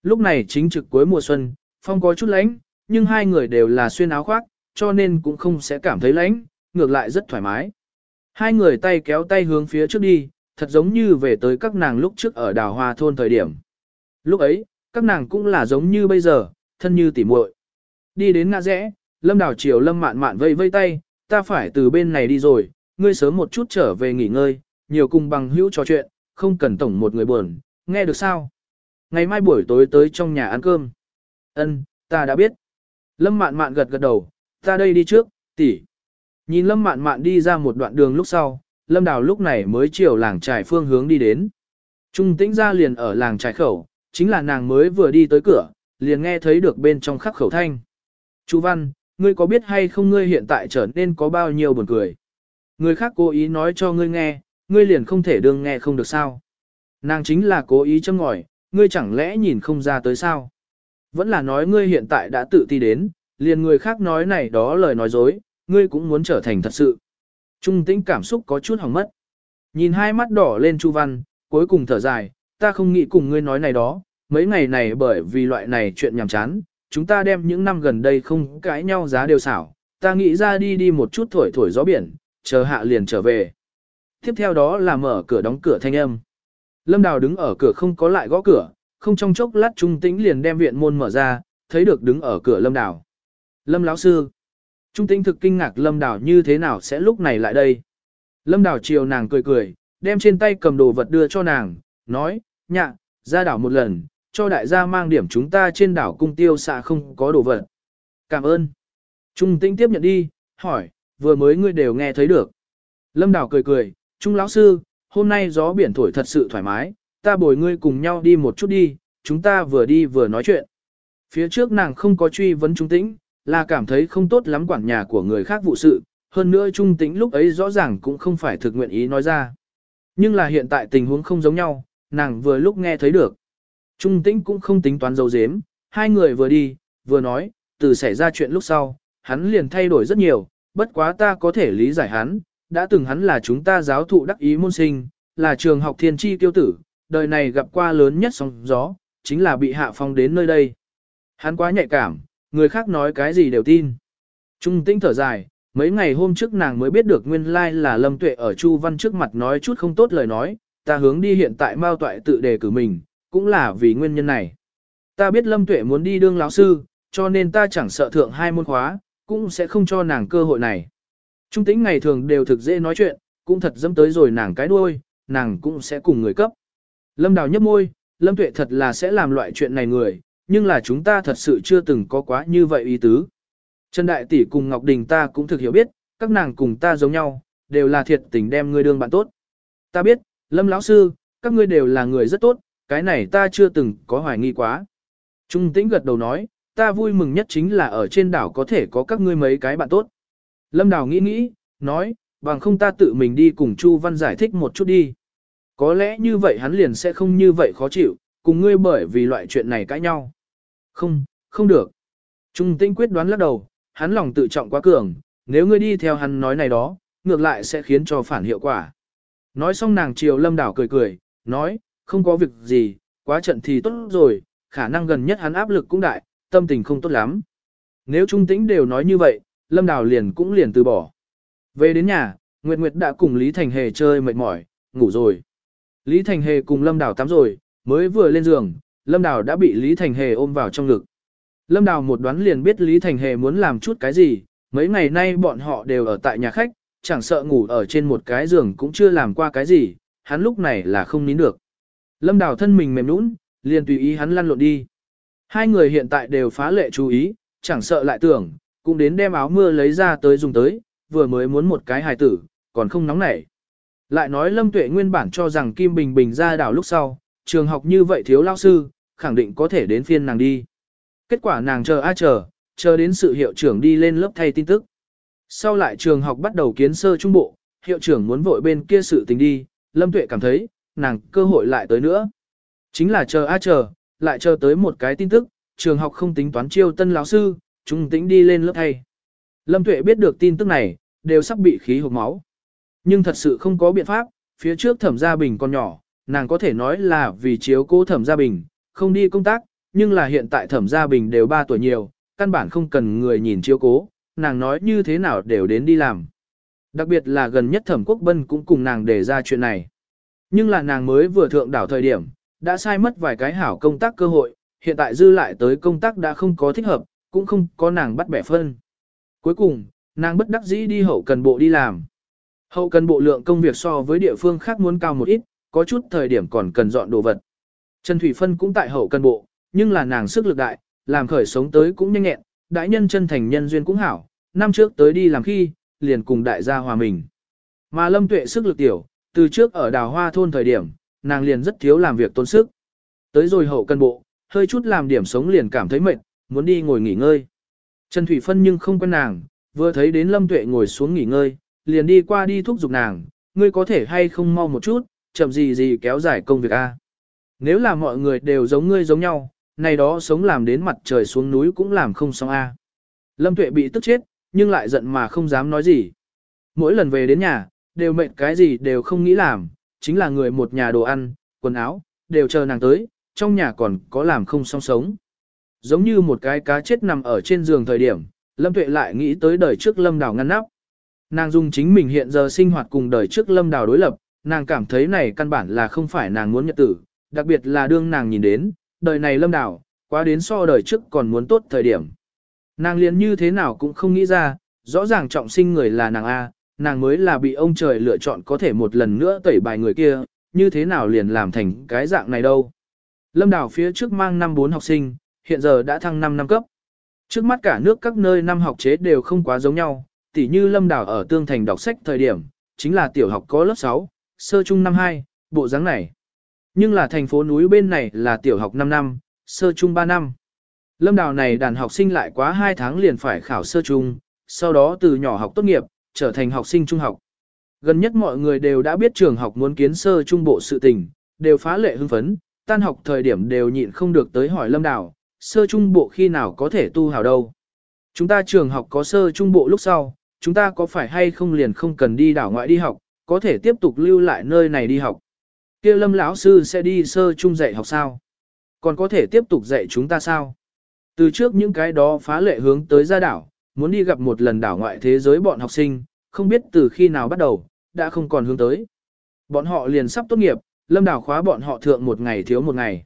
Lúc này chính trực cuối mùa xuân, phong có chút lạnh, nhưng hai người đều là xuyên áo khoác, cho nên cũng không sẽ cảm thấy lạnh, ngược lại rất thoải mái. Hai người tay kéo tay hướng phía trước đi, thật giống như về tới các nàng lúc trước ở đào hoa thôn thời điểm. Lúc ấy, các nàng cũng là giống như bây giờ, thân như tỉ muội. Đi đến ngã rẽ, lâm đào chiều lâm mạn mạn vây vây tay, ta phải từ bên này đi rồi, ngươi sớm một chút trở về nghỉ ngơi, nhiều cùng bằng hữu trò chuyện, không cần tổng một người buồn, nghe được sao? Ngày mai buổi tối tới trong nhà ăn cơm. Ân, ta đã biết. Lâm mạn mạn gật gật đầu, ta đây đi trước, tỷ. Nhìn lâm mạn mạn đi ra một đoạn đường lúc sau, lâm đào lúc này mới chiều làng trải phương hướng đi đến. Trung tĩnh ra liền ở làng trải khẩu, chính là nàng mới vừa đi tới cửa, liền nghe thấy được bên trong khắc khẩu thanh. Chú Văn, ngươi có biết hay không ngươi hiện tại trở nên có bao nhiêu buồn cười? Người khác cố ý nói cho ngươi nghe, ngươi liền không thể đương nghe không được sao? Nàng chính là cố ý châm ngòi, ngươi chẳng lẽ nhìn không ra tới sao? Vẫn là nói ngươi hiện tại đã tự ti đến, liền người khác nói này đó lời nói dối, ngươi cũng muốn trở thành thật sự. Trung tĩnh cảm xúc có chút hỏng mất. Nhìn hai mắt đỏ lên Chu Văn, cuối cùng thở dài, ta không nghĩ cùng ngươi nói này đó, mấy ngày này bởi vì loại này chuyện nhảm chán, chúng ta đem những năm gần đây không cãi nhau giá đều xảo, ta nghĩ ra đi đi một chút thổi thổi gió biển, chờ hạ liền trở về. Tiếp theo đó là mở cửa đóng cửa thanh âm. Lâm Đào đứng ở cửa không có lại gõ cửa, không trong chốc lát trung tĩnh liền đem viện môn mở ra, thấy được đứng ở cửa Lâm Đào. Lâm lão sư. Trung tĩnh thực kinh ngạc Lâm Đào như thế nào sẽ lúc này lại đây. Lâm Đào chiều nàng cười cười, đem trên tay cầm đồ vật đưa cho nàng, nói, nhạ, ra đảo một lần, cho đại gia mang điểm chúng ta trên đảo cung tiêu xạ không có đồ vật. Cảm ơn. Trung tĩnh tiếp nhận đi, hỏi, vừa mới ngươi đều nghe thấy được. Lâm đảo cười cười, Trung lão sư, hôm nay gió biển thổi thật sự thoải mái, ta bồi ngươi cùng nhau đi một chút đi, chúng ta vừa đi vừa nói chuyện. Phía trước nàng không có truy vấn Trung tĩnh, là cảm thấy không tốt lắm quản nhà của người khác vụ sự, hơn nữa Trung tĩnh lúc ấy rõ ràng cũng không phải thực nguyện ý nói ra. Nhưng là hiện tại tình huống không giống nhau, nàng vừa lúc nghe thấy được. Trung tĩnh cũng không tính toán dấu dếm, hai người vừa đi, vừa nói, từ xảy ra chuyện lúc sau, hắn liền thay đổi rất nhiều, bất quá ta có thể lý giải hắn, đã từng hắn là chúng ta giáo thụ đắc ý môn sinh, là trường học thiên tri tiêu tử, đời này gặp qua lớn nhất sóng gió, chính là bị hạ phong đến nơi đây. Hắn quá nhạy cảm, người khác nói cái gì đều tin. Trung tĩnh thở dài, mấy ngày hôm trước nàng mới biết được nguyên lai là Lâm Tuệ ở Chu Văn trước mặt nói chút không tốt lời nói, ta hướng đi hiện tại Mao Toại tự đề cử mình, cũng là vì nguyên nhân này. Ta biết Lâm Tuệ muốn đi đương lão sư, cho nên ta chẳng sợ thượng hai môn khóa, cũng sẽ không cho nàng cơ hội này. Trung tính ngày thường đều thực dễ nói chuyện, cũng thật dâm tới rồi nàng cái đuôi, nàng cũng sẽ cùng người cấp. Lâm Đào nhấp môi, Lâm Tuệ thật là sẽ làm loại chuyện này người, nhưng là chúng ta thật sự chưa từng có quá như vậy ý tứ. Trần Đại Tỷ cùng Ngọc Đình ta cũng thực hiểu biết, các nàng cùng ta giống nhau, đều là thiệt tình đem ngươi đương bạn tốt. Ta biết, Lâm lão sư, các ngươi đều là người rất tốt, cái này ta chưa từng có hoài nghi quá. Trung tĩnh gật đầu nói, ta vui mừng nhất chính là ở trên đảo có thể có các ngươi mấy cái bạn tốt. Lâm Đào nghĩ nghĩ, nói, bằng không ta tự mình đi cùng Chu Văn giải thích một chút đi. Có lẽ như vậy hắn liền sẽ không như vậy khó chịu, cùng ngươi bởi vì loại chuyện này cãi nhau. Không, không được. Trung Tĩnh quyết đoán lắc đầu, hắn lòng tự trọng quá cường, nếu ngươi đi theo hắn nói này đó, ngược lại sẽ khiến cho phản hiệu quả. Nói xong nàng chiều Lâm đảo cười cười, nói, không có việc gì, quá trận thì tốt rồi, khả năng gần nhất hắn áp lực cũng đại, tâm tình không tốt lắm. Nếu Trung Tĩnh đều nói như vậy, Lâm đảo liền cũng liền từ bỏ. Về đến nhà, Nguyệt Nguyệt đã cùng Lý Thành Hề chơi mệt mỏi, ngủ rồi. Lý Thành Hề cùng Lâm đảo tắm rồi, mới vừa lên giường, Lâm đảo đã bị Lý Thành Hề ôm vào trong ngực. Lâm Đào một đoán liền biết Lý Thành Hề muốn làm chút cái gì, mấy ngày nay bọn họ đều ở tại nhà khách, chẳng sợ ngủ ở trên một cái giường cũng chưa làm qua cái gì, hắn lúc này là không nín được. Lâm Đào thân mình mềm nũng, liền tùy ý hắn lăn lộn đi. Hai người hiện tại đều phá lệ chú ý, chẳng sợ lại tưởng, cũng đến đem áo mưa lấy ra tới dùng tới, vừa mới muốn một cái hài tử, còn không nóng nảy. Lại nói Lâm Tuệ nguyên bản cho rằng Kim Bình Bình ra đảo lúc sau, trường học như vậy thiếu lao sư, khẳng định có thể đến phiên nàng đi. Kết quả nàng chờ a chờ, chờ đến sự hiệu trưởng đi lên lớp thay tin tức. Sau lại trường học bắt đầu kiến sơ trung bộ, hiệu trưởng muốn vội bên kia sự tình đi, Lâm Tuệ cảm thấy, nàng cơ hội lại tới nữa. Chính là chờ a chờ, lại chờ tới một cái tin tức, trường học không tính toán chiêu tân lão sư, trung tĩnh đi lên lớp thay. Lâm Tuệ biết được tin tức này, đều sắp bị khí hộp máu. Nhưng thật sự không có biện pháp, phía trước thẩm gia bình còn nhỏ, nàng có thể nói là vì chiếu cố thẩm gia bình, không đi công tác, nhưng là hiện tại thẩm gia bình đều 3 tuổi nhiều, căn bản không cần người nhìn chiếu cố, nàng nói như thế nào đều đến đi làm. Đặc biệt là gần nhất thẩm quốc bân cũng cùng nàng đề ra chuyện này. Nhưng là nàng mới vừa thượng đảo thời điểm, đã sai mất vài cái hảo công tác cơ hội, hiện tại dư lại tới công tác đã không có thích hợp, cũng không có nàng bắt bẻ phân. Cuối cùng, nàng bất đắc dĩ đi hậu cần bộ đi làm. Hậu cần bộ lượng công việc so với địa phương khác muốn cao một ít, có chút thời điểm còn cần dọn đồ vật. Trần Thủy Phân cũng tại hậu cần bộ, nhưng là nàng sức lực đại, làm khởi sống tới cũng nhanh nhẹn, đại nhân chân thành nhân duyên cũng hảo, năm trước tới đi làm khi, liền cùng đại gia hòa mình. Mà Lâm Tuệ sức lực tiểu, từ trước ở đào hoa thôn thời điểm, nàng liền rất thiếu làm việc tốn sức. Tới rồi hậu cân bộ, hơi chút làm điểm sống liền cảm thấy mệt, muốn đi ngồi nghỉ ngơi. Trần Thủy Phân nhưng không quen nàng, vừa thấy đến Lâm Tuệ ngồi xuống nghỉ ngơi, liền đi qua đi thúc giục nàng, ngươi có thể hay không mau một chút, chậm gì gì kéo dài công việc a. Nếu là mọi người đều giống ngươi giống nhau, này đó sống làm đến mặt trời xuống núi cũng làm không xong a. Lâm Tuệ bị tức chết, nhưng lại giận mà không dám nói gì. Mỗi lần về đến nhà, đều mệt cái gì đều không nghĩ làm, chính là người một nhà đồ ăn, quần áo, đều chờ nàng tới, trong nhà còn có làm không xong sống. Giống như một cái cá chết nằm ở trên giường thời điểm, Lâm Tuệ lại nghĩ tới đời trước Lâm Đào ngăn nắp. Nàng dùng chính mình hiện giờ sinh hoạt cùng đời trước Lâm Đào đối lập, nàng cảm thấy này căn bản là không phải nàng muốn nhật tử, đặc biệt là đương nàng nhìn đến, đời này Lâm đảo quá đến so đời trước còn muốn tốt thời điểm. Nàng liền như thế nào cũng không nghĩ ra, rõ ràng trọng sinh người là nàng A, nàng mới là bị ông trời lựa chọn có thể một lần nữa tẩy bài người kia, như thế nào liền làm thành cái dạng này đâu. Lâm đảo phía trước mang năm bốn học sinh, hiện giờ đã thăng 5 năm cấp. Trước mắt cả nước các nơi năm học chế đều không quá giống nhau, tỉ như Lâm đảo ở Tương Thành đọc sách thời điểm, chính là tiểu học có lớp 6, sơ trung năm 2, bộ dáng này. Nhưng là thành phố núi bên này là tiểu học 5 năm, sơ trung 3 năm. Lâm Đào này đàn học sinh lại quá 2 tháng liền phải khảo sơ trung, sau đó từ nhỏ học tốt nghiệp, trở thành học sinh trung học. Gần nhất mọi người đều đã biết trường học muốn kiến sơ trung bộ sự tình, đều phá lệ hưng phấn, tan học thời điểm đều nhịn không được tới hỏi Lâm Đào, sơ trung bộ khi nào có thể tu hào đâu. Chúng ta trường học có sơ trung bộ lúc sau, chúng ta có phải hay không liền không cần đi đảo ngoại đi học, có thể tiếp tục lưu lại nơi này đi học kia lâm lão sư sẽ đi sơ trung dạy học sao? Còn có thể tiếp tục dạy chúng ta sao? Từ trước những cái đó phá lệ hướng tới ra đảo, muốn đi gặp một lần đảo ngoại thế giới bọn học sinh, không biết từ khi nào bắt đầu, đã không còn hướng tới. Bọn họ liền sắp tốt nghiệp, lâm đảo khóa bọn họ thượng một ngày thiếu một ngày.